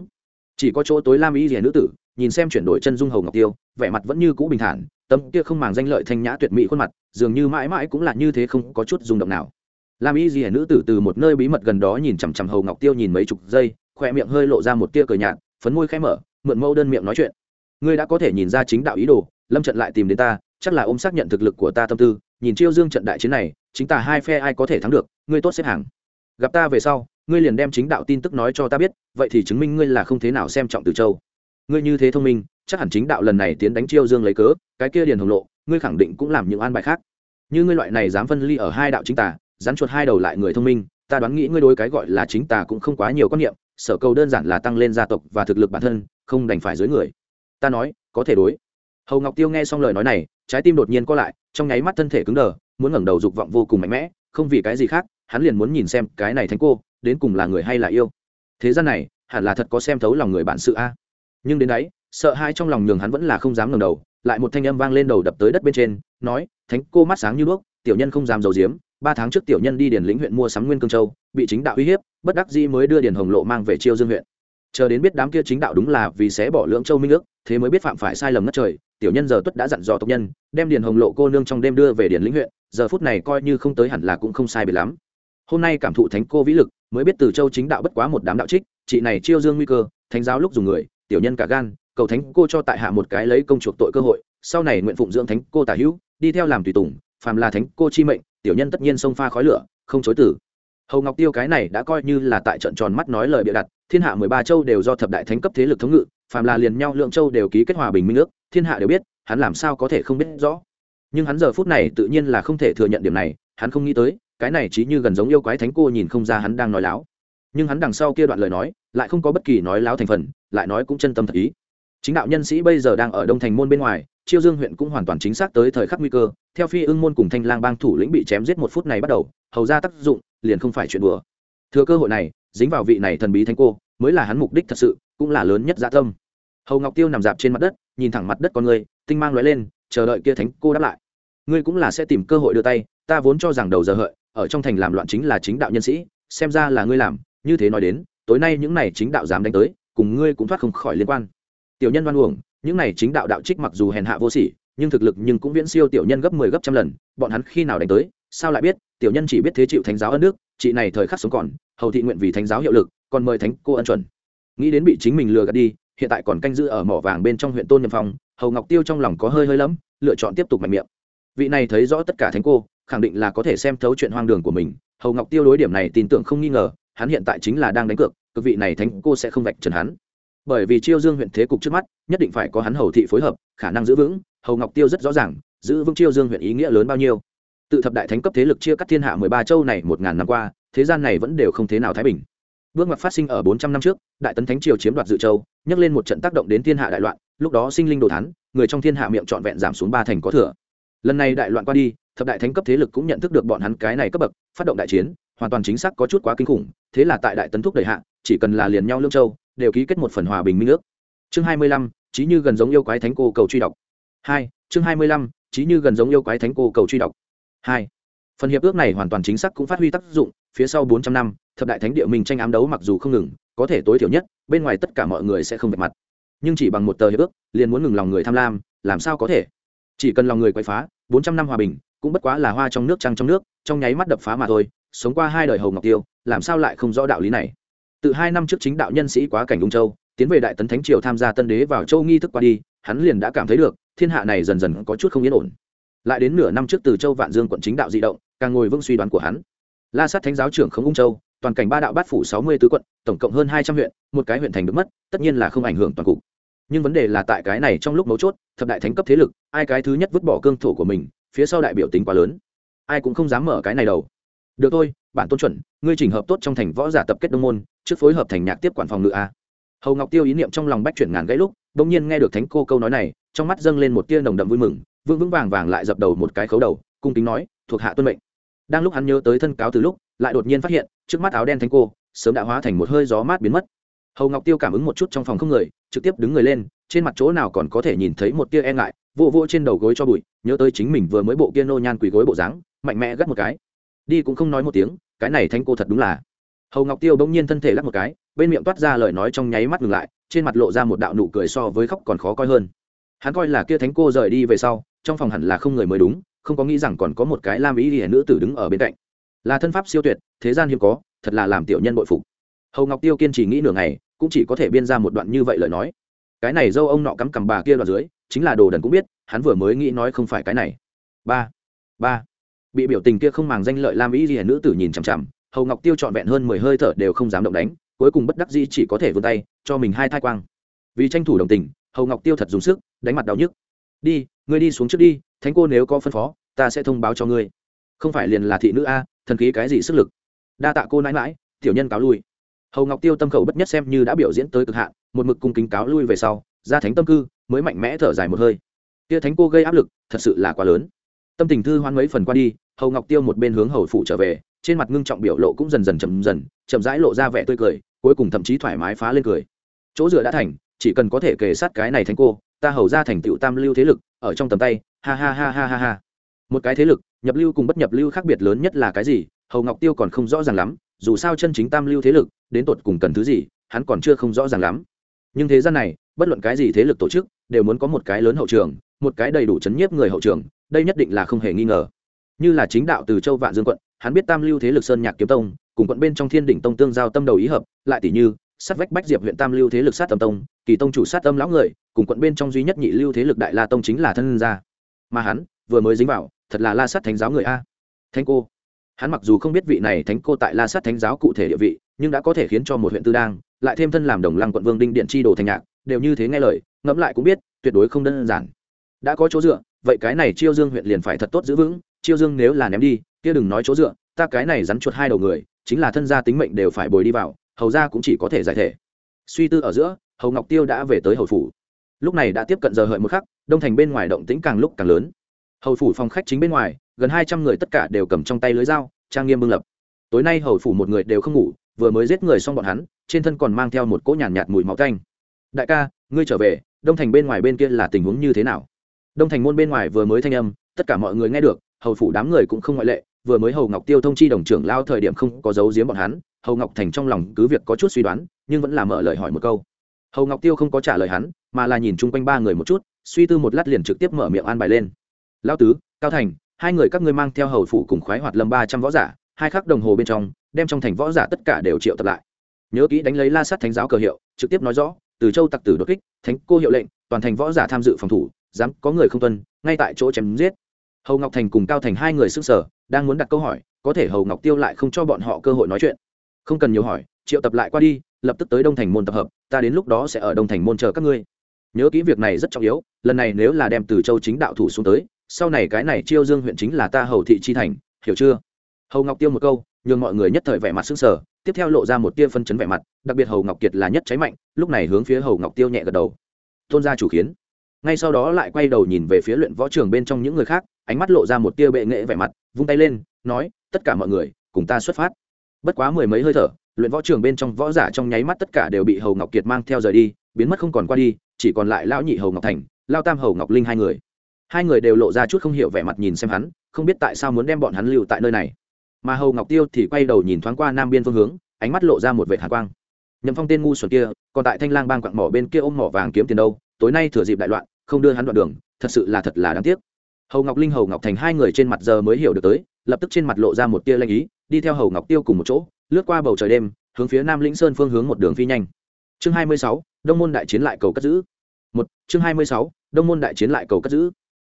chỉ có chỗ tối lam ý rìa nữ tử, nhìn xem chuyển đổi chân dung hầu ngọc tiêu, vẻ mặt vẫn như cũ bình thản, tấm kia không màng danh lợi thanh nhã tuyệt mỹ khuôn mặt, dường như mãi mãi cũng là như thế không có chút rung động nào. Lam ý rìa nữ tử từ một nơi bí mật gần đó nhìn chằm chằm hầu ngọc tiêu nhìn mấy chục giây khoe miệng hơi lộ ra một tia cờ nhạt, phấn môi khẽ mở, mượn mâu đơn miệng nói chuyện. Ngươi đã có thể nhìn ra chính đạo ý đồ, lâm trận lại tìm đến ta, chắc là ôm xác nhận thực lực của ta tâm tư, nhìn chiêu dương trận đại chiến này, chính ta hai phe ai có thể thắng được, ngươi tốt xếp hàng. Gặp ta về sau ngươi liền đem chính đạo tin tức nói cho ta biết, vậy thì chứng minh ngươi là không thế nào xem trọng từ châu. Ngươi như thế thông minh, chắc hẳn chính đạo lần này tiến đánh chiêu dương lấy cớ, cái kia điền hồng lộ, ngươi khẳng định cũng làm những an bài khác. Như ngươi loại này dám phân ly ở hai đạo chính tà dán chuột hai đầu lại người thông minh, ta đoán nghĩ ngươi đối cái gọi là chính tà cũng không quá nhiều quan niệm, sở cầu đơn giản là tăng lên gia tộc và thực lực bản thân, không đành phải dưới người. Ta nói, có thể đối. Hầu ngọc tiêu nghe xong lời nói này, trái tim đột nhiên co lại, trong nháy mắt thân thể cứng đờ, muốn ngẩng đầu dục vọng vô cùng mạnh mẽ, không vì cái gì khác, hắn liền muốn nhìn xem cái này thánh cô đến cùng là người hay là yêu? Thế gian này, hẳn là thật có xem thấu lòng người bản sự a. Nhưng đến đấy, sợ hai trong lòng nhường hắn vẫn là không dám ngẩng đầu, lại một thanh âm vang lên đầu đập tới đất bên trên, nói, thánh cô mắt sáng như đuốc, tiểu nhân không dám giấu giếm, ba tháng trước tiểu nhân đi điền lĩnh huyện mua sắm nguyên cương châu, bị chính đạo uy hiếp, bất đắc dĩ mới đưa điền hồng lộ mang về chiêu dương huyện. Chờ đến biết đám kia chính đạo đúng là vì sẽ bỏ lưỡng châu minh ước, thế mới biết phạm phải sai lầm ngất trời, tiểu nhân giờ tuất đã dặn dò tộc nhân, đem điền hồng lộ cô nương trong đêm đưa về điền lĩnh huyện, giờ phút này coi như không tới hẳn là cũng không sai biệt lắm. Hôm nay cảm thụ thánh cô vĩ lực mới biết từ châu chính đạo bất quá một đám đạo trích, chị này chiêu dương nguy cơ, thánh giáo lúc dùng người, tiểu nhân cả gan, cầu thánh cô cho tại hạ một cái lấy công chuộc tội cơ hội, sau này nguyện phụng dưỡng thánh cô tả hữu, đi theo làm tùy tùng, phàm là thánh cô chi mệnh, tiểu nhân tất nhiên xông pha khói lửa, không chối tử hầu ngọc tiêu cái này đã coi như là tại trận tròn mắt nói lời bịa đặt, thiên hạ mười ba châu đều do thập đại thánh cấp thế lực thống ngự, phàm là liền nhau lượng châu đều ký kết hòa bình minh ước, thiên hạ đều biết, hắn làm sao có thể không biết rõ. Nhưng hắn giờ phút này tự nhiên là không thể thừa nhận điểm này hắn không nghĩ tới, cái này chỉ như gần giống yêu quái thánh cô nhìn không ra hắn đang nói láo. Nhưng hắn đằng sau kia đoạn lời nói, lại không có bất kỳ nói láo thành phần, lại nói cũng chân tâm thật ý. Chính đạo nhân sĩ bây giờ đang ở đông thành môn bên ngoài, chiêu dương huyện cũng hoàn toàn chính xác tới thời khắc nguy cơ, theo phi ưng môn cùng thanh lang bang thủ lĩnh bị chém giết một phút này bắt đầu, hầu ra tác dụng, liền không phải chuyện đùa. Thừa cơ hội này, dính vào vị này thần bí thánh cô, mới là hắn mục đích thật sự, cũng là lớn nhất dạ tâm. Hầu ngọc tiêu nằm dạp trên mặt đất, nhìn thẳng mặt đất con người, tinh mang lóe lên, chờ đợi kia thánh cô đáp lại. Ngươi cũng là sẽ tìm cơ hội đưa tay ta vốn cho rằng đầu giờ hợi, ở trong thành làm loạn chính là chính đạo nhân sĩ, xem ra là ngươi làm, như thế nói đến, tối nay những này chính đạo dám đánh tới, cùng ngươi cũng thoát không khỏi liên quan. Tiểu nhân đoan uổng, những này chính đạo đạo trích mặc dù hèn hạ vô sỉ, nhưng thực lực nhưng cũng viễn siêu tiểu nhân gấp mười 10 gấp trăm lần, bọn hắn khi nào đánh tới, sao lại biết, tiểu nhân chỉ biết thế chịu thánh giáo ân nước chị này thời khắc sống còn, hầu thị nguyện vì thánh giáo hiệu lực, còn mời thánh cô ân chuẩn. Nghĩ đến bị chính mình lừa gạt đi, hiện tại còn canh giữ ở mỏ vàng bên trong huyện tôn nhâm phong, hầu ngọc tiêu trong lòng có hơi hơi lắm lựa chọn tiếp tục mạnh miệng. Vị này thấy rõ tất cả thánh cô khẳng định là có thể xem thấu chuyện hoang đường của mình. Hầu ngọc tiêu đối điểm này tin tưởng không nghi ngờ, hắn hiện tại chính là đang đánh cược, cực vị này thánh cô sẽ không vạch trần hắn. Bởi vì chiêu dương huyện thế cục trước mắt, nhất định phải có hắn hầu thị phối hợp, khả năng giữ vững. Hầu ngọc tiêu rất rõ ràng, giữ vững chiêu dương huyện ý nghĩa lớn bao nhiêu. Tự thập đại thánh cấp thế lực chia cắt thiên hạ mười ba châu này một ngàn năm qua, thế gian này vẫn đều không thế nào thái bình. Bước ngoặt phát sinh ở bốn trăm năm trước, đại tấn thánh triều chiếm đoạt dự châu nhắc lên một trận tác động đến thiên hạ đại loạn, lúc đó sinh linh đồ thán, người trong thiên hạ miệng trọn vẹn giảm xuống ba thành có thừa lần này đại loạn qua đi, thập đại thánh cấp thế lực cũng nhận thức được bọn hắn cái này cấp bậc, phát động đại chiến, hoàn toàn chính xác có chút quá kinh khủng, thế là tại đại tấn thúc đầy hạ, chỉ cần là liền nhau lương châu, đều ký kết một phần hòa bình minh nước chương hai mươi lăm trí như gần giống yêu quái thánh cô cầu truy đọc. Hai, chương hai mươi lăm trí như gần giống yêu quái thánh cô cầu truy đọc. Hai, phần hiệp ước này hoàn toàn chính xác cũng phát huy tác dụng, phía sau bốn trăm năm, thập đại thánh địa mình tranh ám đấu mặc dù không ngừng, có thể tối thiểu nhất, bên ngoài tất cả mọi người sẽ không vạch mặt. Nhưng chỉ bằng một tờ hiệp ước, liền muốn ngừng lòng người tham lam, làm sao có thể? Chỉ cần lòng người quậy phá, bốn trăm năm hòa bình, cũng bất quá là hoa trong nước trăng trong nước, trong nháy mắt đập phá mà thôi, sống qua hai đời hầu ngọc tiêu, làm sao lại không rõ đạo lý này? Từ hai năm trước chính đạo nhân sĩ quá cảnh ung châu, tiến về đại tấn thánh triều tham gia tân đế vào châu nghi thức qua đi, hắn liền đã cảm thấy được, thiên hạ này dần dần có chút không yên ổn. Lại đến nửa năm trước từ châu vạn dương quận chính đạo di động, càng ngồi vững suy đoán của hắn. La sát thánh giáo trưởng không ung châu, toàn cảnh ba đạo bát phủ sáu mươi tứ quận, tổng cộng hơn hai trăm huyện, một cái huyện thành được mất, tất nhiên là không ảnh hưởng toàn cục nhưng vấn đề là tại cái này trong lúc mấu chốt, thập đại thánh cấp thế lực, ai cái thứ nhất vứt bỏ cương thổ của mình, phía sau đại biểu tính quá lớn. Ai cũng không dám mở cái này đầu. Được thôi, bản tôn chuẩn, ngươi chỉnh hợp tốt trong thành võ giả tập kết đông môn, trước phối hợp thành nhạc tiếp quản phòng ngự a. Hầu ngọc tiêu ý niệm trong lòng bách chuyển ngàn gãy lúc bỗng nhiên nghe được thánh cô câu nói này, trong mắt dâng lên một tia nồng đậm vui mừng vương vững vàng vàng lại dập đầu một cái khấu đầu, cung kính nói, thuộc hạ tuân mệnh. Đang lúc hắn nhớ tới thân cáo từ lúc, lại đột nhiên phát hiện, trước mắt áo đen thánh cô, sớm đã hóa thành một hơi gió mát biến mất hầu ngọc tiêu cảm ứng một chút trong phòng không người trực tiếp đứng người lên trên mặt chỗ nào còn có thể nhìn thấy một tia e ngại vô vô trên đầu gối cho bụi nhớ tới chính mình vừa mới bộ kia nô nhan quỳ gối bộ dáng mạnh mẽ gắt một cái đi cũng không nói một tiếng cái này thánh cô thật đúng là hầu ngọc tiêu bỗng nhiên thân thể lắc một cái bên miệng toát ra lời nói trong nháy mắt ngừng lại trên mặt lộ ra một đạo nụ cười so với khóc còn khó coi hơn hắn coi là kia thánh cô rời đi về sau trong phòng hẳn là không người mới đúng không có nghĩ rằng còn có một cái lam ý hiển nữ tử đứng ở bên cạnh là thân pháp siêu tuyệt thế gian hiếm có thật là làm tiểu nhân bội phục hầu ngọc tiêu kiên trì nghĩ nửa ngày, cũng chỉ có thể biên ra một đoạn như vậy lời nói. Cái này dâu ông nọ cắm cằm bà kia đoạn dưới, chính là đồ đần cũng biết, hắn vừa mới nghĩ nói không phải cái này. Ba ba. Bị biểu tình kia không màng danh lợi lam ý hiển nữ tử nhìn chằm chằm, hầu ngọc tiêu trọn vẹn hơn mười hơi thở đều không dám động đánh, cuối cùng bất đắc dĩ chỉ có thể vươn tay, cho mình hai thai quang. Vì tranh thủ đồng tình, hầu ngọc tiêu thật dùng sức, đánh mặt đau nhức. Đi, ngươi đi xuống trước đi, thánh cô nếu có phân phó, ta sẽ thông báo cho ngươi. Không phải liền là thị nữ a, thần khí cái gì sức lực. Đa tạ cô nãi mãi tiểu nhân cáo lui hầu ngọc tiêu tâm khẩu bất nhất xem như đã biểu diễn tới cực hạn một mực cung kính cáo lui về sau ra thánh tâm cư mới mạnh mẽ thở dài một hơi tia thánh cô gây áp lực thật sự là quá lớn tâm tình thư hoan mấy phần qua đi hầu ngọc tiêu một bên hướng hầu phụ trở về trên mặt ngưng trọng biểu lộ cũng dần dần chậm dần chậm rãi lộ ra vẻ tươi cười cuối cùng thậm chí thoải mái phá lên cười chỗ dựa đã thành chỉ cần có thể kề sát cái này thành cô ta hầu ra thành tựu tam lưu thế lực ở trong tầm tay ha ha ha ha ha ha một cái thế lực nhập lưu cùng bất nhập lưu khác biệt lớn nhất là cái gì hầu ngọc tiêu còn không rõ ràng lắm dù sao chân chính tam lưu thế lực, đến tột cùng cần thứ gì, hắn còn chưa không rõ ràng lắm. Nhưng thế gian này, bất luận cái gì thế lực tổ chức, đều muốn có một cái lớn hậu trường, một cái đầy đủ chấn nhiếp người hậu trường, đây nhất định là không hề nghi ngờ. Như là chính đạo từ châu vạn dương quận, hắn biết tam lưu thế lực sơn nhạc kiếm tông, cùng quận bên trong thiên đỉnh tông tương giao tâm đầu ý hợp, lại tỷ như, sát vách bách diệp huyện tam lưu thế lực sát tâm tông, kỳ tông chủ sát tâm lão người, cùng quận bên trong duy nhất nhị lưu thế lực đại la tông chính là thân gia. Mà hắn, vừa mới dính vào, thật là la sát thánh giáo người a. Thánh cô hắn mặc dù không biết vị này thánh cô tại la sát thánh giáo cụ thể địa vị, nhưng đã có thể khiến cho một huyện tư đang, lại thêm thân làm đồng lăng quận vương đinh điện chi đồ thành nhạc, đều như thế nghe lời, ngẫm lại cũng biết, tuyệt đối không đơn giản. Đã có chỗ dựa, vậy cái này chiêu dương huyện liền phải thật tốt giữ vững, chiêu dương nếu là ném đi, kia đừng nói chỗ dựa, ta cái này rắn chuột hai đầu người, chính là thân gia tính mệnh đều phải bồi đi vào, hầu ra cũng chỉ có thể giải thể. Suy tư ở giữa, hầu ngọc tiêu đã về tới hầu phủ. Lúc này đã tiếp cận giờ hợi một khắc, đông thành bên ngoài động tĩnh càng lúc càng lớn. Hầu phủ phòng khách chính bên ngoài gần hai trăm người tất cả đều cầm trong tay lưới dao trang nghiêm bưng lập. Tối nay hầu phủ một người đều không ngủ vừa mới giết người xong bọn hắn trên thân còn mang theo một cỗ nhàn nhạt, nhạt mùi máu canh đại ca ngươi trở về đông thành bên ngoài bên kia là tình huống như thế nào? Đông thành môn bên ngoài vừa mới thanh âm tất cả mọi người nghe được hầu phủ đám người cũng không ngoại lệ vừa mới hầu ngọc tiêu thông chi đồng trưởng lao thời điểm không có dấu giếm bọn hắn hầu ngọc thành trong lòng cứ việc có chút suy đoán nhưng vẫn là mở lời hỏi một câu. Hầu ngọc tiêu không có trả lời hắn mà là nhìn chung quanh ba người một chút suy tư một lát liền trực tiếp mở miệng an bài lên. Lao tứ cao thành hai người các ngươi mang theo hầu phủ cùng khoái hoạt lâm ba trăm võ giả, hai khắc đồng hồ bên trong, đem trong thành võ giả tất cả đều triệu tập lại. Nhớ kỹ đánh lấy la sát thánh giáo cờ hiệu, trực tiếp nói rõ, từ châu tặc tử đột kích, thánh cô hiệu lệnh, toàn thành võ giả tham dự phòng thủ, dám có người không tuân, ngay tại chỗ chém giết. Hầu ngọc thành cùng cao thành hai người s sở đang muốn đặt câu hỏi, có thể hầu ngọc tiêu lại không cho bọn họ cơ hội nói chuyện. Không cần nhiều hỏi, triệu tập lại qua đi, lập tức tới đông thành môn tập hợp, ta đến lúc đó sẽ ở đông thành môn chờ các ngươi nhớ kỹ việc này rất trọng yếu, lần này nếu là đem từ châu chính đạo thủ xuống tới, sau này cái này chiêu dương huyện chính là ta hầu thị chi thành, hiểu chưa? Hầu ngọc tiêu một câu, nhường mọi người nhất thời vẻ mặt s ư n g sở tiếp theo lộ ra một tia phân chấn vẻ mặt, đặc biệt hầu ngọc kiệt là nhất cháy mạnh, lúc này hướng phía hầu ngọc tiêu nhẹ gật đầu. Tôn gia chủ khiến ngay sau đó lại quay đầu nhìn về phía luyện võ trường bên trong những người khác, ánh mắt lộ ra một tia bệ nghệ vẻ mặt, vung tay lên, nói, tất cả mọi người, cùng ta xuất phát. Bất quá mười mấy hơi thở, luyện võ trường bên trong võ giả trong nháy mắt tất cả đều bị hầu ngọc kiệt mang theo rời đi, biến mất không còn qua đi chỉ còn lại lão nhị hầu ngọc thành lao tam hầu ngọc linh hai người. Hai người đều lộ ra chút không hiểu vẻ mặt nhìn xem hắn, không biết tại sao muốn đem bọn hắn lưu tại nơi này. Mà hầu ngọc tiêu thì quay đầu nhìn thoáng qua nam biên phương hướng, ánh mắt lộ ra một vệ hạ quang. Nhậm phong tên ngu xuẩn kia, còn tại thanh lang bang quặng mỏ bên kia ôm mỏ vàng kiếm tiền đâu, tối nay thừa dịp đại loạn, không đưa hắn đoạn đường, thật sự là thật là đáng tiếc. Hầu ngọc linh, hầu ngọc thành hai người trên mặt giờ mới hiểu được tới, lập tức trên mặt lộ ra một tia lanh ý, đi theo hầu ngọc tiêu cùng một chỗ, lướt qua bầu trời đêm, hướng phía nam lĩnh sơn phương hướng một đường phi nhanh. Chương hai mươi sáu đông môn đại chiến lại cầu cất giữ. Một, chương hai mươi sáu, đông môn đại chiến lại cầu cất giữ.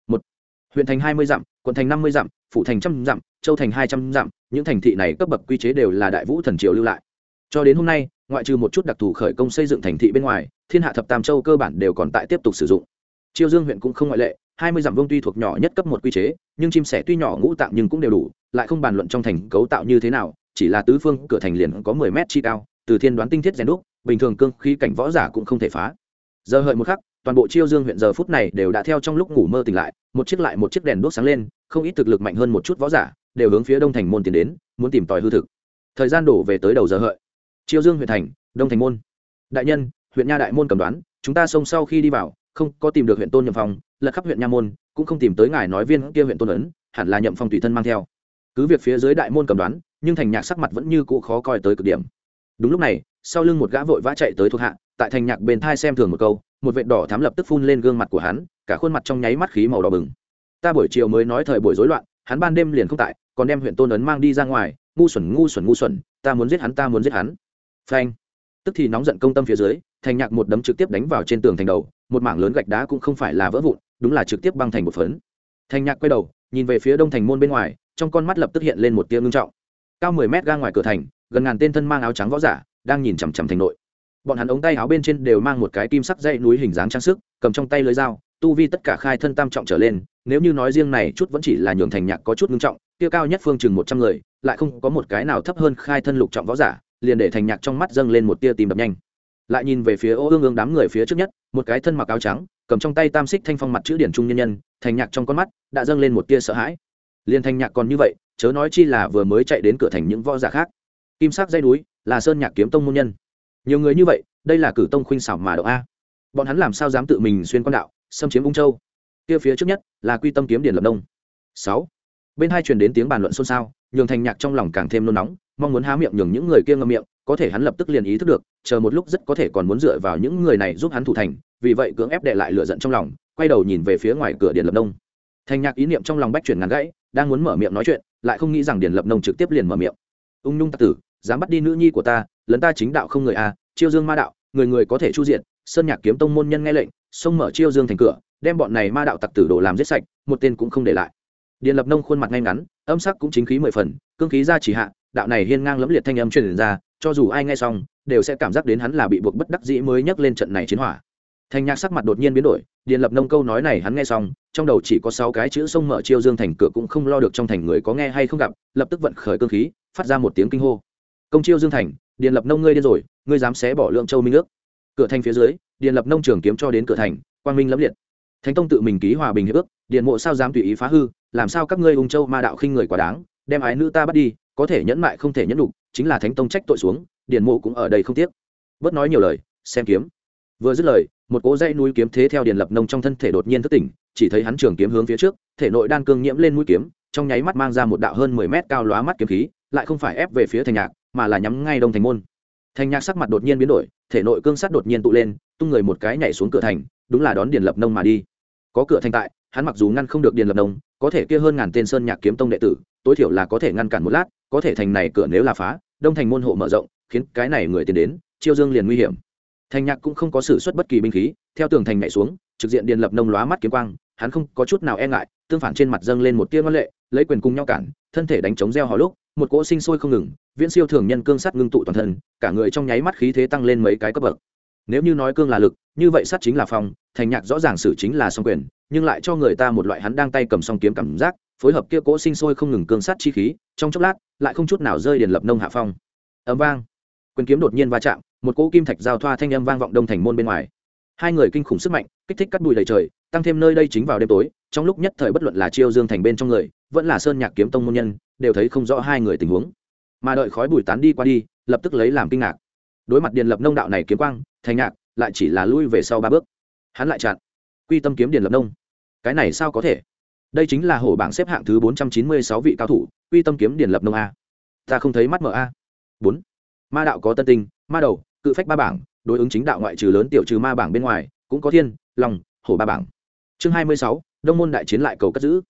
Một, huyện thành hai mươi dặm, quận thành năm mươi dặm phụ thành trăm dặm, châu thành hai trăm dặm, những thành thị này cấp bậc quy chế đều là đại vũ thần triều lưu lại. Cho đến hôm nay, ngoại trừ một chút đặc thù khởi công xây dựng thành thị bên ngoài, thiên hạ thập tam châu cơ bản đều còn tại tiếp tục sử dụng. Chiêu dương huyện cũng không ngoại lệ, hai mươi dặm vương tuy thuộc nhỏ nhất cấp một quy chế, nhưng chim sẻ tuy nhỏ ngũ tạng nhưng cũng đều đủ, lại không bàn luận trong thành cấu tạo như thế nào, chỉ là tứ phương cửa thành liền có mười mét chi cao, từ thiên đoán tinh thiết rèn đúc bình thường cương khí cảnh võ giả cũng không thể phá. Giờ hợi một khắc, toàn bộ chiêu dương huyện giờ phút này đều đã theo trong lúc ngủ mơ tỉnh lại, một chiếc lại một chiếc đèn đốt sáng lên, không ít thực lực mạnh hơn một chút võ giả, đều hướng phía đông thành môn tiến đến, muốn tìm tòi hư thực. Thời gian đổ về tới đầu giờ hợi. Chiêu dương huyện thành, đông thành môn. Đại nhân, huyện nha đại môn cầm đoán, chúng ta xông sau khi đi vào, không có tìm được huyện tôn nhậm phong lật khắp huyện nha môn, cũng không tìm tới ngài nói viên kia huyện tôn ấn, hẳn là nhậm phong tùy thân mang theo. Cứ việc phía dưới đại môn cầm đoán, nhưng thành nhạc sắc mặt vẫn như cũ khó coi tới cực điểm đúng lúc này, sau lưng một gã vội vã chạy tới thuộc hạ, tại thành nhạc bên thai xem thường một câu, một vệt đỏ thám lập tức phun lên gương mặt của hắn, cả khuôn mặt trong nháy mắt khí màu đỏ bừng. Ta buổi chiều mới nói thời buổi rối loạn, hắn ban đêm liền không tại, còn đem huyện tôn ấn mang đi ra ngoài, ngu xuẩn ngu xuẩn ngu xuẩn, ta muốn giết hắn, ta muốn giết hắn. Phanh. Tức thì nóng giận công tâm phía dưới, thành nhạc một đấm trực tiếp đánh vào trên tường thành đầu, một mảng lớn gạch đá cũng không phải là vỡ vụn, đúng là trực tiếp băng thành một phấn. Thành nhạc quay đầu, nhìn về phía đông thành môn bên ngoài, trong con mắt lập tức hiện lên một tia ngưng trọng. Cao mười mét ga ngoài cửa thành gần ngàn tên thân mang áo trắng võ giả đang nhìn chằm chằm thành nội. Bọn hắn ống tay áo bên trên đều mang một cái kim sắc dây núi hình dáng trang sức, cầm trong tay lưới dao, tu vi tất cả khai thân tam trọng trở lên, nếu như nói riêng này chút vẫn chỉ là nhường thành nhạc có chút ngưng trọng tiêu cao nhất phương chừng một trăm người, lại không có một cái nào thấp hơn khai thân lục trọng võ giả, liền để thành nhạc trong mắt dâng lên một tia tìm đập nhanh. Lại nhìn về phía ô ương ương đám người phía trước nhất, một cái thân mặc áo trắng, cầm trong tay tam xích thanh phong mặt chữ điển trung nhân nhân, thành nhạc trong con mắt đã dâng lên một tia sợ hãi. Liền thành nhạc còn như vậy, chớ nói chi là vừa mới chạy đến cửa thành những võ giả khác kim sắc dây núi là sơn nhạc kiếm tông môn nhân. Nhiều người như vậy, đây là cử tông khuynh xảo mà động a. Bọn hắn làm sao dám tự mình xuyên quan đạo, xâm chiếm ung châu? Kia phía trước nhất là quy tâm kiếm điển lập đông sáu. Bên hai truyền đến tiếng bàn luận xôn xao, nhường thành nhạc trong lòng càng thêm nôn nóng, mong muốn há miệng nhường những người kia ngậm miệng, có thể hắn lập tức liền ý thức được, chờ một lúc rất có thể còn muốn dựa vào những người này giúp hắn thủ thành, vì vậy cưỡng ép đệ lại lựa giận trong lòng, quay đầu nhìn về phía ngoài cửa điện lập đông thành nhạc ý niệm trong lòng bách chuyển ngắn gãy, đang muốn mở miệng nói chuyện, lại không nghĩ rằng điện lập nông trực tiếp liền mở miệng. Ung nhung tạc tử dám bắt đi nữ nhi của ta, lấn ta chính đạo không người a chiêu dương ma đạo, người người có thể chu diện sơn nhạc kiếm tông môn nhân nghe lệnh, xông mở chiêu dương thành cửa, đem bọn này ma đạo tặc tử đồ làm giết sạch, một tên cũng không để lại. Điện lập nông khuôn mặt ngay ngắn, âm sắc cũng chính khí mười phần, cương khí ra chỉ hạ, đạo này hiên ngang lẫm liệt thanh âm truyền ra, cho dù ai nghe xong, đều sẽ cảm giác đến hắn là bị buộc bất đắc dĩ mới nhắc lên trận này chiến hỏa. Thành nhạc sắc mặt đột nhiên biến đổi điện lập nông câu nói này hắn nghe xong, trong đầu chỉ có sáu cái chữ sông mở chiêu dương thành cửa cũng không lo được trong thành người có nghe hay không gặp, lập tức vận khởi cương khí, phát ra một tiếng kinh hô công chiêu dương thành điền lập nông ngươi điên rồi, ngươi dám xé bỏ lượng châu minh nước cửa thành phía dưới điền lập nông trường kiếm cho đến cửa thành, quang minh lẫm liệt. Thánh tông tự mình ký hòa bình hiệp ước, điện mộ sao dám tùy ý phá hư, làm sao các ngươi ung châu ma đạo khinh người quá đáng, đem ái nữ ta bắt đi, có thể nhẫn mại không thể nhẫn đục chính là thánh tông trách tội xuống, điện mộ cũng ở đây không tiếc. Bớt nói nhiều lời, xem kiếm. Vừa dứt lời, một cỗ dãy núi kiếm thế theo điền lập nông trong thân thể đột nhiên thức tỉnh, chỉ thấy hắn trường kiếm hướng phía trước, thể nội đan cương nhiễm lên mũi kiếm, trong nháy mắt mang ra một đạo hơn mười mét cao lóa mắt kiếm khí, lại không phải ép về phía thành nhạc mà là nhắm ngay đông thành môn. Thành nhạc sắc mặt đột nhiên biến đổi, thể nội cương sắt đột nhiên tụ lên, tung người một cái nhảy xuống cửa thành, đúng là đón điền lập nông mà đi. Có cửa thành tại, hắn mặc dù ngăn không được điền lập nông, có thể kia hơn ngàn tên sơn nhạc kiếm tông đệ tử, tối thiểu là có thể ngăn cản một lát, có thể thành này cửa nếu là phá, đông thành môn hộ mở rộng, khiến cái này người tiến đến, chiêu dương liền nguy hiểm. Thành nhạc cũng không có sử xuất bất kỳ binh khí, theo tường thành nhảy xuống, trực diện điền lập nông lóa mắt kiếm quang, hắn không có chút nào e ngại, tương phản trên mặt dâng lên một tia ngoan lệ, lấy quyền cùng nhau cản, thân thể đánh chống gieo hò lúc, một cỗ sinh sôi không ngừng viễn siêu thường nhân cương sắt ngưng tụ toàn thân, cả người trong nháy mắt khí thế tăng lên mấy cái cấp bậc. Nếu như nói cương là lực, như vậy sắt chính là phong, thành nhạc rõ ràng sử chính là song quyền, nhưng lại cho người ta một loại hắn đang tay cầm song kiếm cảm giác, phối hợp kia cỗ sinh sôi không ngừng cương sắt chi khí, trong chốc lát, lại không chút nào rơi điền lập nông hạ phong. Ấm vang. Quyền kiếm đột nhiên va chạm, một cỗ kim thạch giao thoa thanh âm vang vọng đông thành môn bên ngoài. Hai người kinh khủng sức mạnh, kích thích cắt bụi đầy trời, tăng thêm nơi đây chính vào đêm tối, trong lúc nhất thời bất luận là chiêu dương thành bên trong người, vẫn là sơn nhạc kiếm tông môn nhân, đều thấy không rõ hai người tình huống mà đợi khói bụi tán đi qua đi lập tức lấy làm kinh ngạc. Đối mặt điền lập nông đạo này kiếm quang thành ngạc, lại chỉ là lui về sau ba bước. Hắn lại chặn. Quy tâm kiếm điền lập nông. Cái này sao có thể? Đây chính là hổ bảng xếp hạng thứ bốn trăm chín mươi sáu vị cao thủ quy tâm kiếm điền lập nông a. Ta không thấy mắt mở a. Bốn. Ma đạo có tân tinh ma đầu cự phách ba bảng đối ứng chính đạo ngoại trừ lớn tiểu trừ ma bảng bên ngoài cũng có thiên lòng hổ ba bảng. Chương hai mươi sáu đông môn đại chiến lại cầu cất giữ.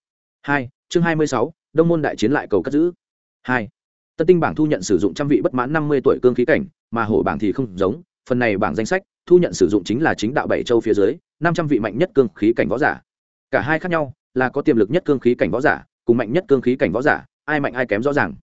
Hai. Chương hai mươi sáu đông môn đại chiến lại cầu cất giữ. Hai tân tinh bảng thu nhận sử dụng trăm vị bất mãn năm mươi tuổi cương khí cảnh, mà hổ bảng thì không giống, phần này bảng danh sách, thu nhận sử dụng chính là chính đạo bảy châu phía dưới, năm trăm vị mạnh nhất cương khí cảnh võ giả. Cả hai khác nhau, là có tiềm lực nhất cương khí cảnh võ giả, cùng mạnh nhất cương khí cảnh võ giả, ai mạnh ai kém rõ ràng.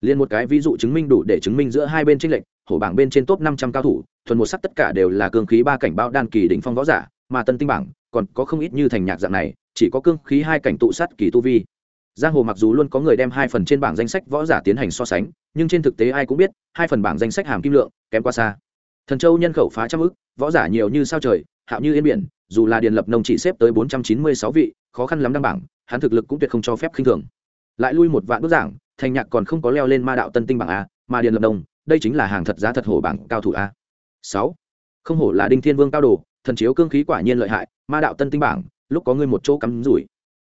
Liền một cái ví dụ chứng minh đủ để chứng minh giữa hai bên tranh lệch, hổ bảng bên trên top năm trăm cao thủ, thuần một sắc tất cả đều là cương khí ba cảnh bao đan kỳ đỉnh phong võ giả, mà tân tinh bảng còn có không ít như thành nhạc dạng này, chỉ có cương khí hai cảnh tụ sát kỳ tu vi giang hồ mặc dù luôn có người đem hai phần trên bảng danh sách võ giả tiến hành so sánh, nhưng trên thực tế ai cũng biết, hai phần bảng danh sách hàm kim lượng, kém quá xa. Thần châu nhân khẩu phá trăm ức, võ giả nhiều như sao trời, hạo như yên biển, dù là điền lập nông chỉ xếp tới bốn trăm chín mươi sáu vị, khó khăn lắm đăng bảng, hắn thực lực cũng tuyệt không cho phép khinh thường. Lại lui một vạn bức giảng, thành nhạc còn không có leo lên ma đạo tân tinh bảng a, mà điền lập nông, đây chính là hàng thật giá thật hổ bảng cao thủ a. Sáu. Không hổ là đinh thiên vương cao đồ, thần chiếu cương khí quả nhiên lợi hại, ma đạo tân tinh bảng, lúc có ngươi một chỗ cắm rủi.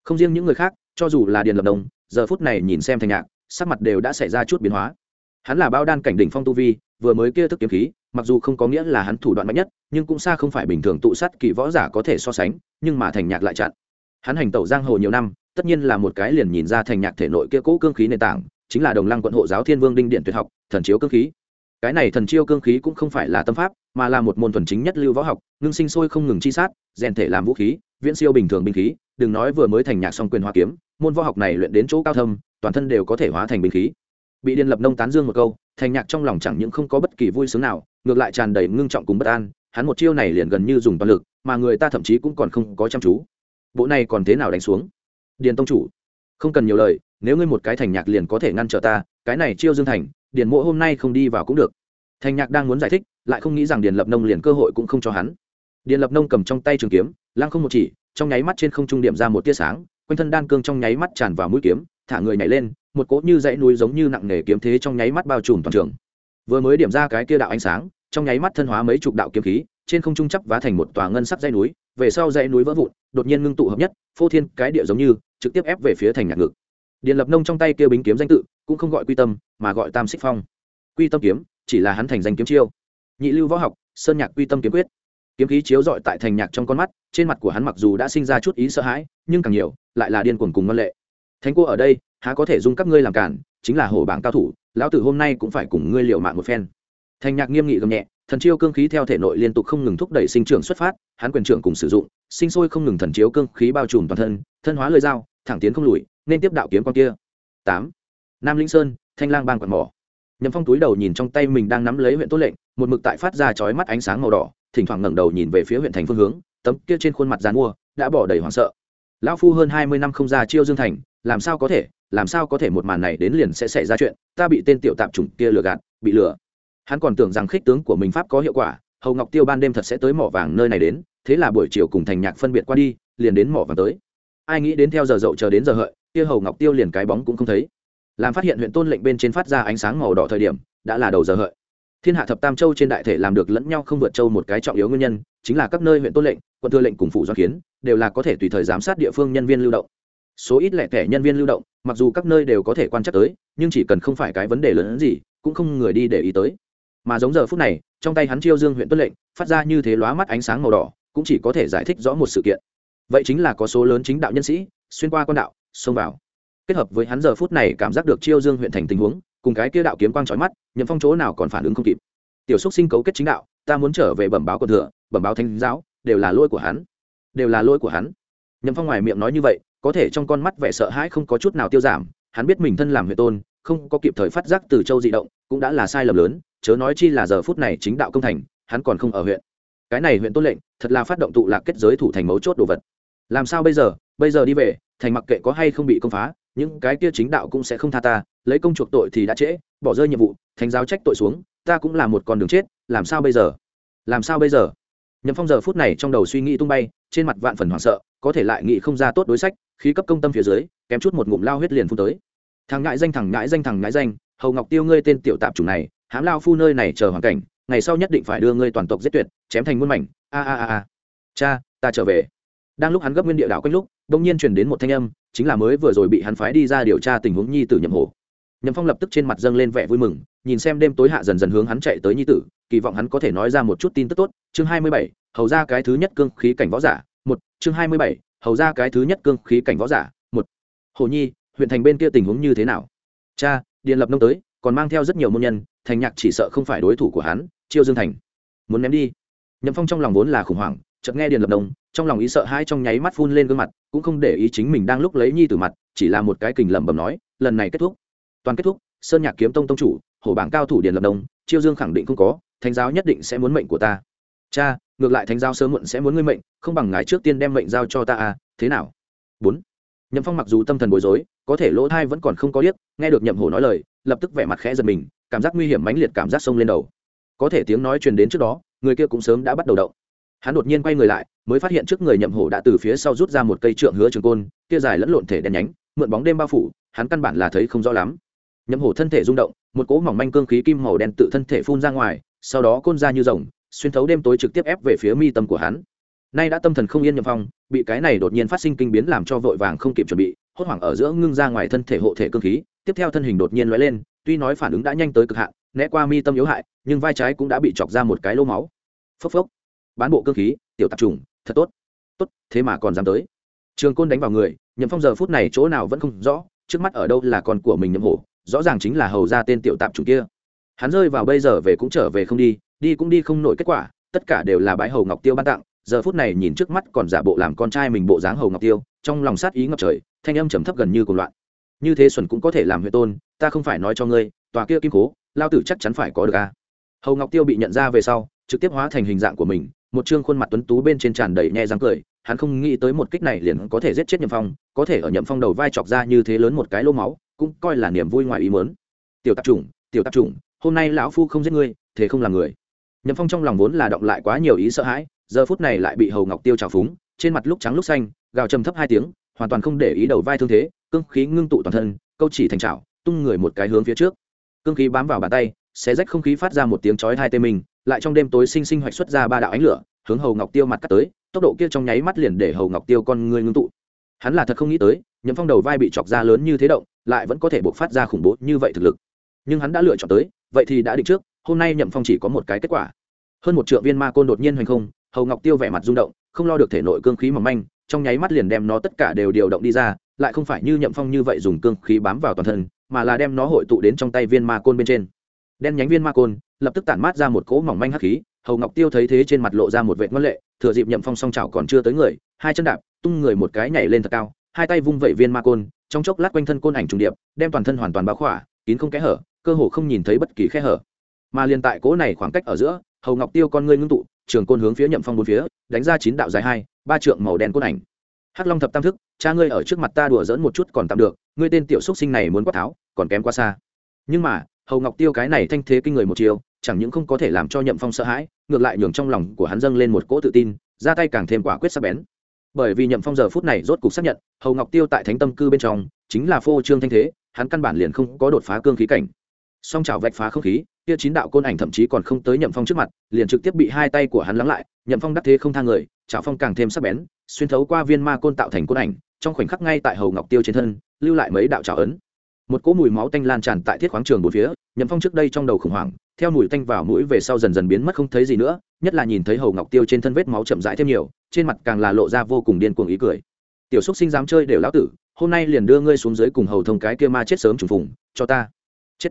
Không riêng những người khác cho dù là điền lập đồng giờ phút này nhìn xem thành nhạc, sắc mặt đều đã xảy ra chút biến hóa. Hắn là bao đan cảnh đỉnh phong tu vi, vừa mới kia thức kiếm khí, mặc dù không có nghĩa là hắn thủ đoạn mạnh nhất, nhưng cũng xa không phải bình thường tụ sát kỳ võ giả có thể so sánh, nhưng mà thành nhạc lại chặn. Hắn hành tẩu giang hồ nhiều năm, tất nhiên là một cái liền nhìn ra thành nhạc thể nội kia cũ cương khí nền tảng, chính là đồng lăng quận hộ giáo thiên vương đinh điện tuyệt học, thần chiếu cương khí. Cái này thần chiêu cương khí cũng không phải là tâm pháp, mà là một môn thuần chính nhất lưu võ học, ngưng sinh sôi không ngừng chi sát, rèn thể làm vũ khí, viễn siêu bình thường binh khí, đừng nói vừa mới thành nhạc song quyền hoa kiếm môn võ học này luyện đến chỗ cao thâm, toàn thân đều có thể hóa thành binh khí. Bị điền lập nông tán dương một câu, thành nhạc trong lòng chẳng những không có bất kỳ vui sướng nào, ngược lại tràn đầy ngưng trọng cùng bất an, hắn một chiêu này liền gần như dùng toàn lực, mà người ta thậm chí cũng còn không có chăm chú. Bộ này còn thế nào đánh xuống? Điền tông chủ, không cần nhiều lời, nếu ngươi một cái thành nhạc liền có thể ngăn trở ta, cái này chiêu dương thành, điền mộ hôm nay không đi vào cũng được. Thành nhạc đang muốn giải thích, lại không nghĩ rằng điền lập nông liền cơ hội cũng không cho hắn. Điền lập nông cầm trong tay trường kiếm, lăng không một chỉ, trong nháy mắt trên không trung điểm ra một tia sáng quanh thân đan cương trong nháy mắt tràn vào mũi kiếm, thả người nhảy lên, một cỗ như dãy núi giống như nặng nề kiếm thế trong nháy mắt bao trùm toàn trường. Vừa mới điểm ra cái kia đạo ánh sáng, trong nháy mắt thân hóa mấy chục đạo kiếm khí, trên không trung chấp vá thành một tòa ngân sắc dãy núi, về sau dãy núi vỡ vụn, đột nhiên ngưng tụ hợp nhất, phô thiên cái địa giống như, trực tiếp ép về phía thành nhạc ngực. Điện lập nông trong tay kia bính kiếm danh tự, cũng không gọi quy tâm, mà gọi tam xích phong. Quy tâm kiếm, chỉ là hắn thành danh kiếm chiêu. Nhị lưu võ học, sơn nhạc quy tâm kiếm quyết. Kiếm khí chiếu dọi tại thành nhạc trong con mắt, trên mặt của hắn mặc dù đã sinh ra chút ý sợ hãi, nhưng càng nhiều lại là điên cuồng cùng ngân lệ. Thánh cô ở đây, há có thể dung các ngươi làm cản, chính là hổ bảng cao thủ, lão tử hôm nay cũng phải cùng ngươi liệu mạng một phen. Thành nhạc nghiêm nghị gầm nhẹ, thần chiêu cương khí theo thể nội liên tục không ngừng thúc đẩy sinh trưởng xuất phát, hắn quyền trưởng cùng sử dụng, sinh sôi không ngừng thần chiếu cương khí bao trùm toàn thân thân hóa lời dao, thẳng tiến không lùi, nên tiếp đạo kiếm con kia. Tám. Nam linh sơn, thanh lang bang quạt mỏ. Nhậm phong túi đầu nhìn trong tay mình đang nắm lấy huyện tốt lệnh, một mực tại phát ra chói mắt ánh sáng màu đỏ, thỉnh thoảng ngẩng đầu nhìn về phía huyện thành phương hướng, tấm kia trên khuôn mặt dàn mua, đã bỏ đầy hoảng sợ lão phu hơn hai mươi năm không ra chiêu dương thành, làm sao có thể, làm sao có thể một màn này đến liền sẽ xảy ra chuyện, ta bị tên tiểu tạp chủng kia lừa gạt, bị lừa. Hắn còn tưởng rằng khích tướng của mình pháp có hiệu quả, hầu ngọc tiêu ban đêm thật sẽ tới mỏ vàng nơi này đến, thế là buổi chiều cùng thành nhạc phân biệt qua đi, liền đến mỏ vàng tới. Ai nghĩ đến theo giờ dậu chờ đến giờ hợi, kia hầu ngọc tiêu liền cái bóng cũng không thấy. Làm phát hiện huyện tôn lệnh bên trên phát ra ánh sáng màu đỏ thời điểm, đã là đầu giờ hợi. Thiên hạ thập tam châu trên đại thể làm được lẫn nhau không vượt châu một cái trọng yếu nguyên nhân chính là các nơi huyện tôn lệnh, quận thư lệnh cùng phủ do kiến, đều là có thể tùy thời giám sát địa phương nhân viên lưu động. Số ít lẻ thẻ nhân viên lưu động, mặc dù các nơi đều có thể quan trắc tới, nhưng chỉ cần không phải cái vấn đề lớn hơn gì, cũng không người đi để ý tới. Mà giống giờ phút này, trong tay hắn chiêu dương huyện tuân lệnh, phát ra như thế lóa mắt ánh sáng màu đỏ, cũng chỉ có thể giải thích rõ một sự kiện. Vậy chính là có số lớn chính đạo nhân sĩ, xuyên qua con đạo, xông vào. Kết hợp với hắn giờ phút này cảm giác được chiêu dương huyện thành tình huống, cùng cái kia đạo kiếm quang trói mắt, nhậm phong chỗ nào còn phản ứng không kịp. Tiểu xúc sinh cấu kết chính đạo, ta muốn trở về bẩm báo quân thừa bẩm báo thánh giáo, đều là lỗi của hắn. Đều là lỗi của hắn. Nhậm phong ngoài miệng nói như vậy, có thể trong con mắt vẻ sợ hãi không có chút nào tiêu giảm, hắn biết mình thân làm huyện tôn, không có kịp thời phát giác từ châu di động, cũng đã là sai lầm lớn, chớ nói chi là giờ phút này chính đạo công thành, hắn còn không ở huyện. Cái này huyện tôn lệnh, thật là phát động tụ lạc kết giới thủ thành mấu chốt đồ vật. Làm sao bây giờ? Bây giờ đi về, thành mặc kệ có hay không bị công phá, những cái kia chính đạo cũng sẽ không tha ta, lấy công chuộc tội thì đã trễ, bỏ rơi nhiệm vụ thành giáo trách tội xuống, ta cũng là một con đường chết, làm sao bây giờ? Làm sao bây giờ? Nhậm phong giờ phút này trong đầu suy nghĩ tung bay, trên mặt vạn phần hoảng sợ, có thể lại nghĩ không ra tốt đối sách, khí cấp công tâm phía dưới, kém chút một ngụm lao huyết liền phun tới. Thằng ngại danh, thằng ngại danh, thằng ngại danh, hầu ngọc tiêu ngươi tên tiểu tạp chủ này hãm lao phu nơi này chờ hoàn cảnh, ngày sau nhất định phải đưa ngươi toàn tộc giết tuyệt, chém thành muôn mảnh, a a a a. Cha, ta trở về. Đang lúc hắn gấp nguyên địa đảo quanh lúc đông nhiên truyền đến một thanh âm, chính là mới vừa rồi bị hắn phái đi ra điều tra tình huống nhi tử nhậm hổ nhậm phong lập tức trên mặt dâng lên vẻ vui mừng nhìn xem đêm tối hạ dần dần hướng hắn chạy tới nhi tử kỳ vọng hắn có thể nói ra một chút tin tức tốt. Chương hai mươi bảy hầu ra cái thứ nhất cương khí cảnh võ giả một. Chương hai mươi bảy hầu ra cái thứ nhất cương khí cảnh võ giả một. Hồ nhi huyện thành bên kia tình huống như thế nào? Cha điện lập nông tới còn mang theo rất nhiều môn nhân thành nhạc chỉ sợ không phải đối thủ của hắn chiêu dương thành. Muốn ném đi. Nhậm phong trong lòng vốn là khủng hoảng chợt nghe điện lập Nông, trong lòng ý sợ hai trong nháy mắt phun lên gương mặt cũng không để ý chính mình đang lúc lấy nhi từ mặt chỉ là một cái kình lẩm bẩm nói lần này kết thúc toàn kết thúc sơn nhạc kiếm tông tông chủ hổ bảng cao thủ điền lập đông chiêu dương khẳng định không có thánh giáo nhất định sẽ muốn mệnh của ta. Cha ngược lại thánh giáo sớm muộn sẽ muốn ngươi mệnh không bằng ngài trước tiên đem mệnh giao cho ta à thế nào? Bốn. Nhậm phong mặc dù tâm thần bối rối có thể lỗ thai vẫn còn không có biết, nghe được nhậm hổ nói lời lập tức vẻ mặt khẽ giật mình cảm giác nguy hiểm mãnh liệt cảm giác sông lên đầu. Có thể tiếng nói truyền đến trước đó người kia cũng sớm đã bắt đầu động. Hắn đột nhiên quay người lại mới phát hiện trước người nhậm hổ đã từ phía sau rút ra một cây trượng hứa trường côn kia dài lẫn lộn thể đen nhánh mượn bóng đêm bao phủ hắn căn bản là thấy không rõ lắm nhậm hổ thân thể rung động, một cỗ mỏng manh cương khí kim màu đen tự thân thể phun ra ngoài, sau đó côn ra như rồng, xuyên thấu đêm tối trực tiếp ép về phía mi tâm của hắn. Nay đã tâm thần không yên nhậm phong, bị cái này đột nhiên phát sinh kinh biến làm cho vội vàng không kịp chuẩn bị, hốt hoảng ở giữa ngưng ra ngoài thân thể hộ thể cương khí, tiếp theo thân hình đột nhiên lóe lên, tuy nói phản ứng đã nhanh tới cực hạn, né qua mi tâm yếu hại, nhưng vai trái cũng đã bị chọc ra một cái lô máu. Phốc phốc, bán bộ cương khí, tiểu tạp trùng, thật tốt. Tốt, thế mà còn dám tới. Trường côn đánh vào người, nhậm phong giờ phút này chỗ nào vẫn không rõ, trước mắt ở đâu là con của mình nhậm hổ rõ ràng chính là hầu ra tên tiểu tạp chủ kia. Hắn rơi vào bây giờ về cũng trở về không đi đi cũng đi không nổi kết quả, tất cả đều là bãi hầu ngọc tiêu ban tặng, giờ phút này nhìn trước mắt còn giả bộ làm con trai mình bộ dáng hầu ngọc tiêu, trong lòng sát ý ngập trời, thanh âm trầm thấp gần như cùng loạn. Như thế xuẩn cũng có thể làm huệ tôn, ta không phải nói cho ngươi, tòa kia kim cố, lao tử chắc chắn phải có được a. Hầu ngọc tiêu bị nhận ra về sau, trực tiếp hóa thành hình dạng của mình, một chương khuôn mặt tuấn tú bên trên tràn đầy nhẹ răng cười, hắn không nghĩ tới một kích này liền có thể giết chết nhậm phong, có thể ở nhậm phong đầu vai chọc ra như thế lớn một cái lô máu cũng coi là niềm vui ngoài ý mớn tiểu tạp chủng, tiểu tạp chủng, hôm nay lão phu không giết ngươi, thế không làm người. Nhậm phong trong lòng vốn là động lại quá nhiều ý sợ hãi, giờ phút này lại bị hầu ngọc tiêu trào phúng, trên mặt lúc trắng lúc xanh, gào trầm thấp hai tiếng, hoàn toàn không để ý đầu vai thương thế, cương khí ngưng tụ toàn thân, câu chỉ thành trào tung người một cái hướng phía trước. Cương khí bám vào bàn tay, xé rách không khí phát ra một tiếng chói hai tê mình, lại trong đêm tối sinh sinh hoạch xuất ra ba đạo ánh lửa, hướng hầu ngọc tiêu mặt cắt tới, tốc độ kia trong nháy mắt liền để hầu ngọc tiêu con người ngưng tụ. Hắn là thật không nghĩ tới, nhậm phong đầu vai bị chọc ra lớn như thế động lại vẫn có thể buộc phát ra khủng bố như vậy thực lực. Nhưng hắn đã lựa chọn tới, vậy thì đã định trước, hôm nay nhậm phong chỉ có một cái kết quả. Hơn một triệu viên ma côn đột nhiên hoành không, hầu ngọc tiêu vẻ mặt rung động, không lo được thể nội cương khí mỏng manh, trong nháy mắt liền đem nó tất cả đều điều động đi ra, lại không phải như nhậm phong như vậy dùng cương khí bám vào toàn thân, mà là đem nó hội tụ đến trong tay viên ma côn bên trên. Đen nhánh viên ma côn, lập tức tản mát ra một cỗ mỏng manh hắc khí, hầu ngọc tiêu thấy thế trên mặt lộ ra một vệ ngân lệ, thừa dịp nhậm phong song chảo còn chưa tới người, hai chân đạp, tung người một cái nhảy lên thật cao, hai tay vung vẩy viên ma côn trong chốc lát quanh thân côn ảnh trùng điệp, đem toàn thân hoàn toàn bao khỏa, kín không kẽ hở, cơ hồ không nhìn thấy bất kỳ khe hở. Mà liền tại cỗ này khoảng cách ở giữa, hầu ngọc tiêu con ngươi ngưng tụ, trường côn hướng phía nhậm phong bốn phía, đánh ra chín đạo dài hai, ba trượng màu đen côn ảnh. Hắc long thập tam thức, cha ngươi ở trước mặt ta đùa dỡn một chút còn tạm được, ngươi tên tiểu xúc sinh này muốn quát tháo, còn kém quá xa. Nhưng mà, hầu ngọc tiêu cái này thanh thế kinh người một chiều, chẳng những không có thể làm cho nhậm phong sợ hãi, ngược lại nhường trong lòng của hắn dâng lên một cỗ tự tin, ra tay càng thêm quả quyết sắc bén bởi vì nhậm phong giờ phút này rốt cục xác nhận, hầu ngọc tiêu tại thánh tâm cư bên trong, chính là phô trương thanh thế, hắn căn bản liền không có đột phá cương khí cảnh. Song chảo vạch phá không khí, kia chín đạo côn ảnh thậm chí còn không tới nhậm phong trước mặt, liền trực tiếp bị hai tay của hắn lắng lại, nhậm phong đắc thế không thang người, chảo phong càng thêm sắc bén, xuyên thấu qua viên ma côn tạo thành côn ảnh, trong khoảnh khắc ngay tại hầu ngọc tiêu trên thân, lưu lại mấy đạo trào ấn. Một cỗ mùi máu tanh lan tràn tại thiết khoáng trường bốn phía, nhậm phong trước đây trong đầu khủng hoảng, theo mùi tanh vào mũi về sau dần dần biến mất không thấy gì nữa, nhất là nhìn thấy hầu ngọc tiêu trên thân vết máu chậm rãi thêm nhiều trên mặt càng là lộ ra vô cùng điên cuồng ý cười. Tiểu xúc sinh dám chơi đều lão tử, hôm nay liền đưa ngươi xuống dưới cùng hầu thông cái kia ma chết sớm trùng phùng, cho ta. Chết.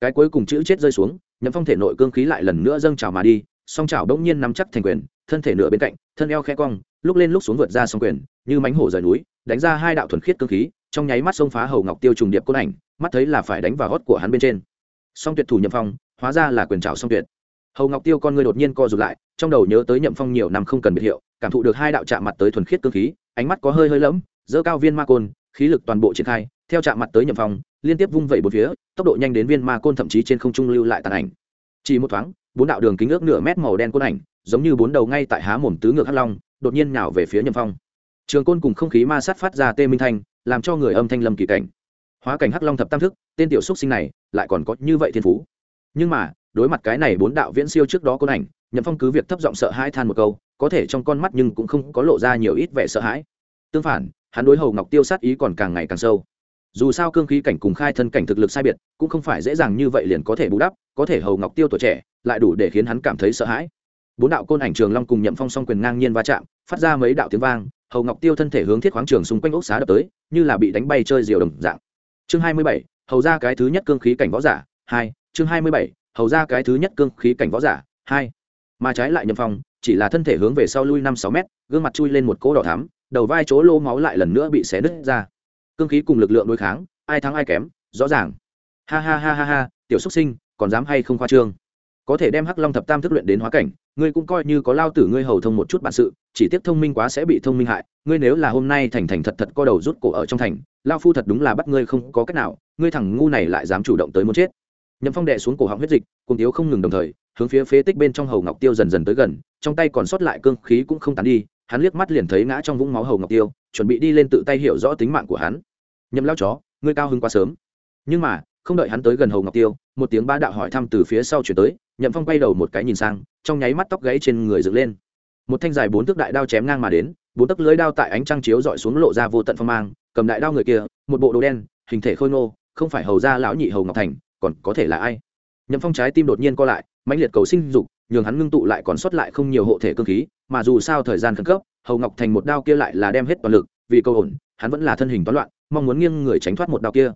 Cái cuối cùng chữ chết rơi xuống, nhậm phong thể nội cương khí lại lần nữa dâng trào mà đi, song trào bỗng nhiên nắm chắc thành quyền, thân thể nửa bên cạnh, thân eo khe cong, lúc lên lúc xuống vượt ra song quyền, như mánh hổ rời núi, đánh ra hai đạo thuần khiết cương khí, trong nháy mắt xông phá hầu ngọc tiêu trùng điệp côn ảnh, mắt thấy là phải đánh vào gót của hắn bên trên. Song tuyệt thủ nhậm phong, hóa ra là quyền trào song tuyệt hầu ngọc tiêu con ngươi đột nhiên co rụt lại, trong đầu nhớ tới nhậm phong nhiều năm không cần biệt hiệu, cảm thụ được hai đạo chạm mặt tới thuần khiết cương khí, ánh mắt có hơi hơi lẫm dỡ cao viên ma côn, khí lực toàn bộ triển khai, theo chạm mặt tới nhậm phong, liên tiếp vung vẩy bốn phía, tốc độ nhanh đến viên ma côn thậm chí trên không trung lưu lại tàn ảnh. Chỉ một thoáng, bốn đạo đường kính ước nửa mét màu đen côn ảnh, giống như bốn đầu ngay tại há mồm tứ ngược hắc long, đột nhiên nhào về phía nhậm phong. Trường côn cùng không khí ma sát phát ra tê minh thanh, làm cho người âm thanh lâm kỳ cảnh. Hóa cảnh hắc long thập tam thức, tên tiểu xúc sinh này, lại còn có như vậy thiên phú. Nhưng mà đối mặt cái này bốn đạo viễn siêu trước đó côn ảnh, nhậm phong cứ việc thấp giọng sợ hãi than một câu, có thể trong con mắt nhưng cũng không có lộ ra nhiều ít vẻ sợ hãi. Tương phản, hắn đối hầu ngọc tiêu sát ý còn càng ngày càng sâu. Dù sao cương khí cảnh cùng khai thân cảnh thực lực sai biệt, cũng không phải dễ dàng như vậy liền có thể bù đắp, có thể hầu ngọc tiêu tuổi trẻ, lại đủ để khiến hắn cảm thấy sợ hãi. Bốn đạo côn ảnh trường long cùng nhậm phong song quyền ngang nhiên va chạm, phát ra mấy đạo tiếng vang, hầu ngọc tiêu thân thể hướng thiết khoáng trường xung quanh ốc xá đập tới, như là bị đánh bay chơi diều đồng dạng. Chương hai mươi bảy, hầu ra cái thứ nhất cương khí cảnh võ giả, hai, chương hai mươi bảy hầu ra cái thứ nhất cương khí cảnh võ giả, hai, mà trái lại nhậm phong, chỉ là thân thể hướng về sau lui năm sáu mét, gương mặt chui lên một cỗ đỏ thắm, đầu vai chỗ lô máu lại lần nữa bị xé nứt ra. Cương khí cùng lực lượng đối kháng, ai thắng ai kém, rõ ràng. Ha ha ha ha ha, tiểu xúc sinh, còn dám hay không khoa trương? Có thể đem hắc long thập tam thức luyện đến hóa cảnh, ngươi cũng coi như có lao tử ngươi hầu thông một chút bản sự, chỉ tiếc thông minh quá sẽ bị thông minh hại, ngươi nếu là hôm nay thành thành thật thật co đầu rút cổ ở trong thành, lao phu thật đúng là bắt ngươi không có cách nào, ngươi thằng ngu này lại dám chủ động tới muốn chết nhậm phong đệ xuống cổ họng huyết dịch cùng tiếu không ngừng đồng thời, hướng phía phế tích bên trong hầu ngọc tiêu dần dần tới gần, trong tay còn sót lại cương khí cũng không tán đi, hắn liếc mắt liền thấy ngã trong vũng máu hầu ngọc tiêu, chuẩn bị đi lên tự tay hiểu rõ tính mạng của hắn. Nhậm lao chó, ngươi cao hứng quá sớm. Nhưng mà, không đợi hắn tới gần hầu ngọc tiêu, một tiếng ba đạo hỏi thăm từ phía sau chuyển tới, nhậm phong quay đầu một cái nhìn sang, trong nháy mắt tóc gáy trên người dựng lên. Một thanh dài bốn thước đại đao chém ngang mà đến, bốn tấc lưới đao tại ánh trăng chiếu dọi xuống lộ ra vô tận phong mang, cầm đại đao người kia, một bộ đồ đen, hình thể khôi ngô, không phải hầu gia lão nhị hầu ngọc thành còn có thể là ai? Nhậm phong trái tim đột nhiên co lại, mãnh liệt cầu sinh dục, nhường hắn ngưng tụ lại còn sót lại không nhiều hộ thể cơ khí, mà dù sao thời gian khẩn cấp, hầu ngọc thành một đao kia lại là đem hết toàn lực, vì câu ổn, hắn vẫn là thân hình toán loạn, mong muốn nghiêng người tránh thoát một đao kia.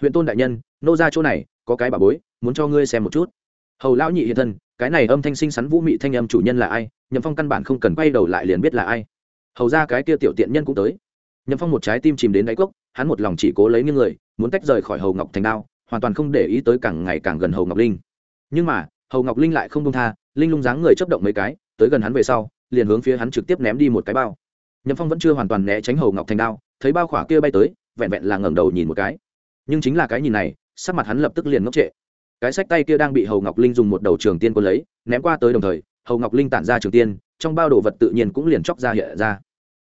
Huyện tôn đại nhân, nô ra chỗ này, có cái bà bối, muốn cho ngươi xem một chút. Hầu lão nhị hiện thân, cái này âm thanh sinh sắn vũ mị thanh âm chủ nhân là ai? Nhậm phong căn bản không cần quay đầu lại liền biết là ai. Hầu ra cái kia tiểu tiện nhân cũng tới. Nhậm phong một trái tim chìm đến đáy cốc, hắn một lòng chỉ cố lấy những người, muốn tách rời khỏi hầu ngọc thành đao hoàn toàn không để ý tới càng ngày càng gần hầu ngọc linh. Nhưng mà, hầu ngọc linh lại không đông tha, linh lung dáng người chấp động mấy cái, tới gần hắn về sau, liền hướng phía hắn trực tiếp ném đi một cái bao. Nhậm phong vẫn chưa hoàn toàn né tránh hầu ngọc thành đao, thấy bao khỏa kia bay tới, vẹn vẹn là ngẩng đầu nhìn một cái. Nhưng chính là cái nhìn này, sắc mặt hắn lập tức liền ngốc trệ. Cái sách tay kia đang bị hầu ngọc linh dùng một đầu trường tiên quân lấy, ném qua tới đồng thời, hầu ngọc linh tản ra trường tiên, trong bao đồ vật tự nhiên cũng liền chóc ra hiện ra.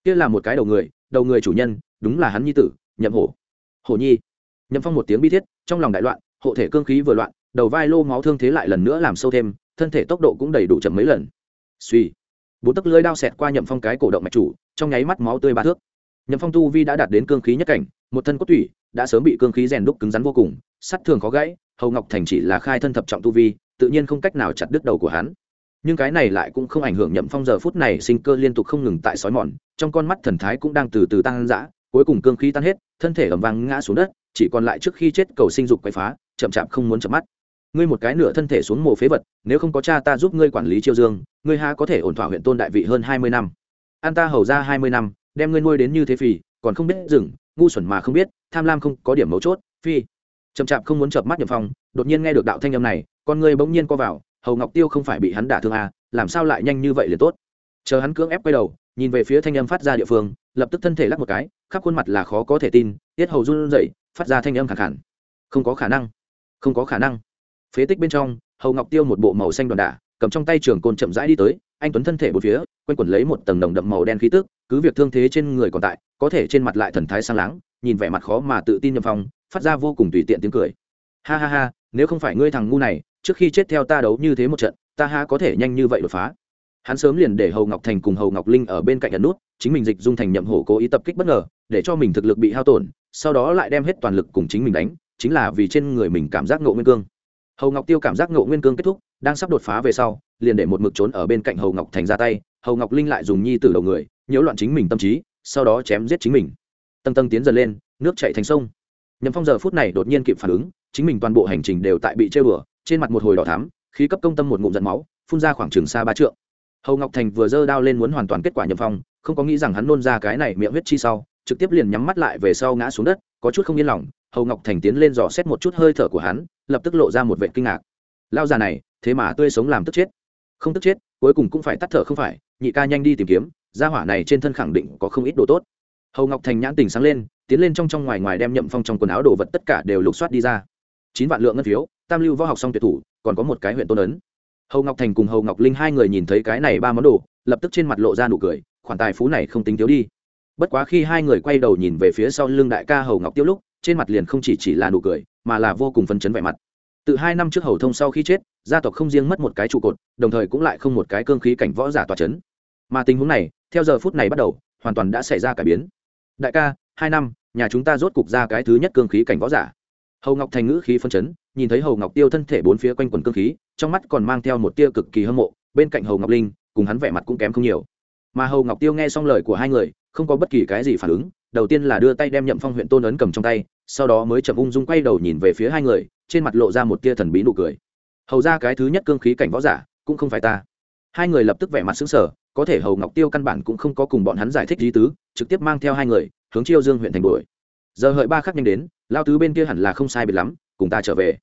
Kia là một cái đầu người đầu người chủ nhân, đúng là hắn nhi tử, nhậm hổ. Hổ nhi. Nhậm phong một tiếng bi thiết trong lòng đại loạn, hộ thể cương khí vừa loạn, đầu vai lô máu thương thế lại lần nữa làm sâu thêm, thân thể tốc độ cũng đầy đủ chậm mấy lần. Suy. Bốn tấc lưới đao xẹt qua nhậm phong cái cổ động mạch chủ, trong nháy mắt máu tươi ba thước. Nhậm phong tu vi đã đạt đến cương khí nhất cảnh, một thân cốt tủy, đã sớm bị cương khí rèn đúc cứng rắn vô cùng, sắt thường khó gãy, hầu ngọc thành chỉ là khai thân thập trọng tu vi, tự nhiên không cách nào chặt đứt đầu của hắn. Nhưng cái này lại cũng không ảnh hưởng nhậm phong giờ phút này sinh cơ liên tục không ngừng tại sói mòn, trong con mắt thần thái cũng đang từ từ tăng dã, cuối cùng cương khí tan hết, thân thể ầm vang ngã xuống đất chỉ còn lại trước khi chết cầu sinh dục quậy phá, chậm chạp không muốn chậm mắt. Ngươi một cái nửa thân thể xuống mồ phế vật, nếu không có cha ta giúp ngươi quản lý chiêu dương, ngươi ha có thể ổn thỏa huyện tôn đại vị hơn hai mươi năm. An ta hầu ra hai mươi năm, đem ngươi nuôi đến như thế phì, còn không biết dừng ngu xuẩn mà không biết, tham lam không có điểm mấu chốt, phi. Chậm chạp không muốn chợp mắt nhậm phong, đột nhiên nghe được đạo thanh âm này, con ngươi bỗng nhiên co vào, hầu ngọc tiêu không phải bị hắn đả thương à làm sao lại nhanh như vậy liền tốt. Chờ hắn cưỡng ép quay đầu, nhìn về phía thanh âm phát ra địa phương, lập tức thân thể lắc một cái, khắp khuôn mặt là khó có thể tin, tiết hầu run rẩy phát ra thanh âm khẳng khẳng. Không có khả năng. Không có khả năng. Phế tích bên trong, hầu ngọc tiêu một bộ màu xanh đòn đả, cầm trong tay trường côn chậm rãi đi tới, anh tuấn thân thể một phía, quanh quẩn lấy một tầng đồng đậm màu đen khí tức, cứ việc thương thế trên người còn tại, có thể trên mặt lại thần thái sang láng, nhìn vẻ mặt khó mà tự tin nhầm phong, phát ra vô cùng tùy tiện tiếng cười. Ha ha ha, nếu không phải ngươi thằng ngu này, trước khi chết theo ta đấu như thế một trận, ta ha có thể nhanh như vậy đột phá. Hắn sớm liền để hầu ngọc thành cùng hầu ngọc linh ở bên cạnh ẩn nút chính mình dịch dung thành nhậm hổ cố ý tập kích bất ngờ, để cho mình thực lực bị hao tổn, sau đó lại đem hết toàn lực cùng chính mình đánh, chính là vì trên người mình cảm giác ngộ nguyên cương. Hầu ngọc tiêu cảm giác ngộ nguyên cương kết thúc, đang sắp đột phá về sau, liền để một mực trốn ở bên cạnh hầu ngọc thành ra tay, hầu ngọc linh lại dùng nhi tử đầu người, nhiễu loạn chính mình tâm trí, sau đó chém giết chính mình. Tầng tầng tiến dần lên, nước chạy thành sông. Nhậm phong giờ phút này đột nhiên kịp phản ứng, chính mình toàn bộ hành trình đều tại bị chơi bừa trên mặt một hồi đỏ thắm, khí cấp công tâm một ngụm giận máu, phun ra khoảng trường xa ba trượng. Hầu ngọc thành vừa dơ đao lên muốn hoàn toàn kết quả nhậm phong không có nghĩ rằng hắn nôn ra cái này miệng huyết chi sau, trực tiếp liền nhắm mắt lại về sau ngã xuống đất, có chút không yên lòng, hầu ngọc thành tiến lên dò xét một chút hơi thở của hắn, lập tức lộ ra một vệ kinh ngạc. Lao già này, thế mà tươi sống làm tức chết. Không tức chết, cuối cùng cũng phải tắt thở không phải, nhị ca nhanh đi tìm kiếm, gia hỏa này trên thân khẳng định có không ít đồ tốt. Hầu ngọc thành nhãn tình sáng lên, tiến lên trong trong ngoài ngoài đem nhậm phong trong quần áo đồ vật tất cả đều lục soát đi ra. Chín vạn lượng ngân phiếu, tam lưu võ học xong tuyệt thủ, còn có một cái huyện tôn ấn. Hầu ngọc thành cùng hầu ngọc linh hai người nhìn thấy cái này ba món đồ, lập tức trên mặt lộ ra nụ cười khoản tài phú này không tính thiếu đi. Bất quá khi hai người quay đầu nhìn về phía sau lưng đại ca hầu ngọc tiêu lúc, trên mặt liền không chỉ chỉ là nụ cười, mà là vô cùng phấn chấn vẻ mặt. Từ hai năm trước hầu thông sau khi chết, gia tộc không riêng mất một cái trụ cột, đồng thời cũng lại không một cái cương khí cảnh võ giả tòa c h ấ n mà tình huống này, theo giờ phút này bắt đầu, hoàn toàn đã xảy ra cải biến. Đại ca, hai năm, nhà chúng ta rốt cục ra cái thứ nhất cương khí cảnh võ giả. Hầu ngọc thành ngữ khí phân chấn, nhìn thấy hầu ngọc tiêu thân thể bốn phía quanh quần cương khí, trong mắt còn mang theo một tia cực kỳ hâm mộ, bên cạnh hầu ngọc linh, cùng hắn vẻ mặt cũng kém không nhiều mà hầu ngọc tiêu nghe xong lời của hai người, không có bất kỳ cái gì phản ứng, đầu tiên là đưa tay đem nhậm phong huyện tôn ấn cầm trong tay, sau đó mới chậm ung dung quay đầu nhìn về phía hai người, trên mặt lộ ra một tia thần bí nụ cười. Hầu ra cái thứ nhất cương khí cảnh võ giả, cũng không phải ta. Hai người lập tức vẻ mặt xứng sở có thể hầu ngọc tiêu căn bản cũng không có cùng bọn hắn giải thích lý tứ, trực tiếp mang theo hai người, hướng chiêu dương huyện thành đuổi. Giờ hợi ba khắc nhanh đến, lao tứ bên kia hẳn là không sai biệt lắm, cùng ta trở về.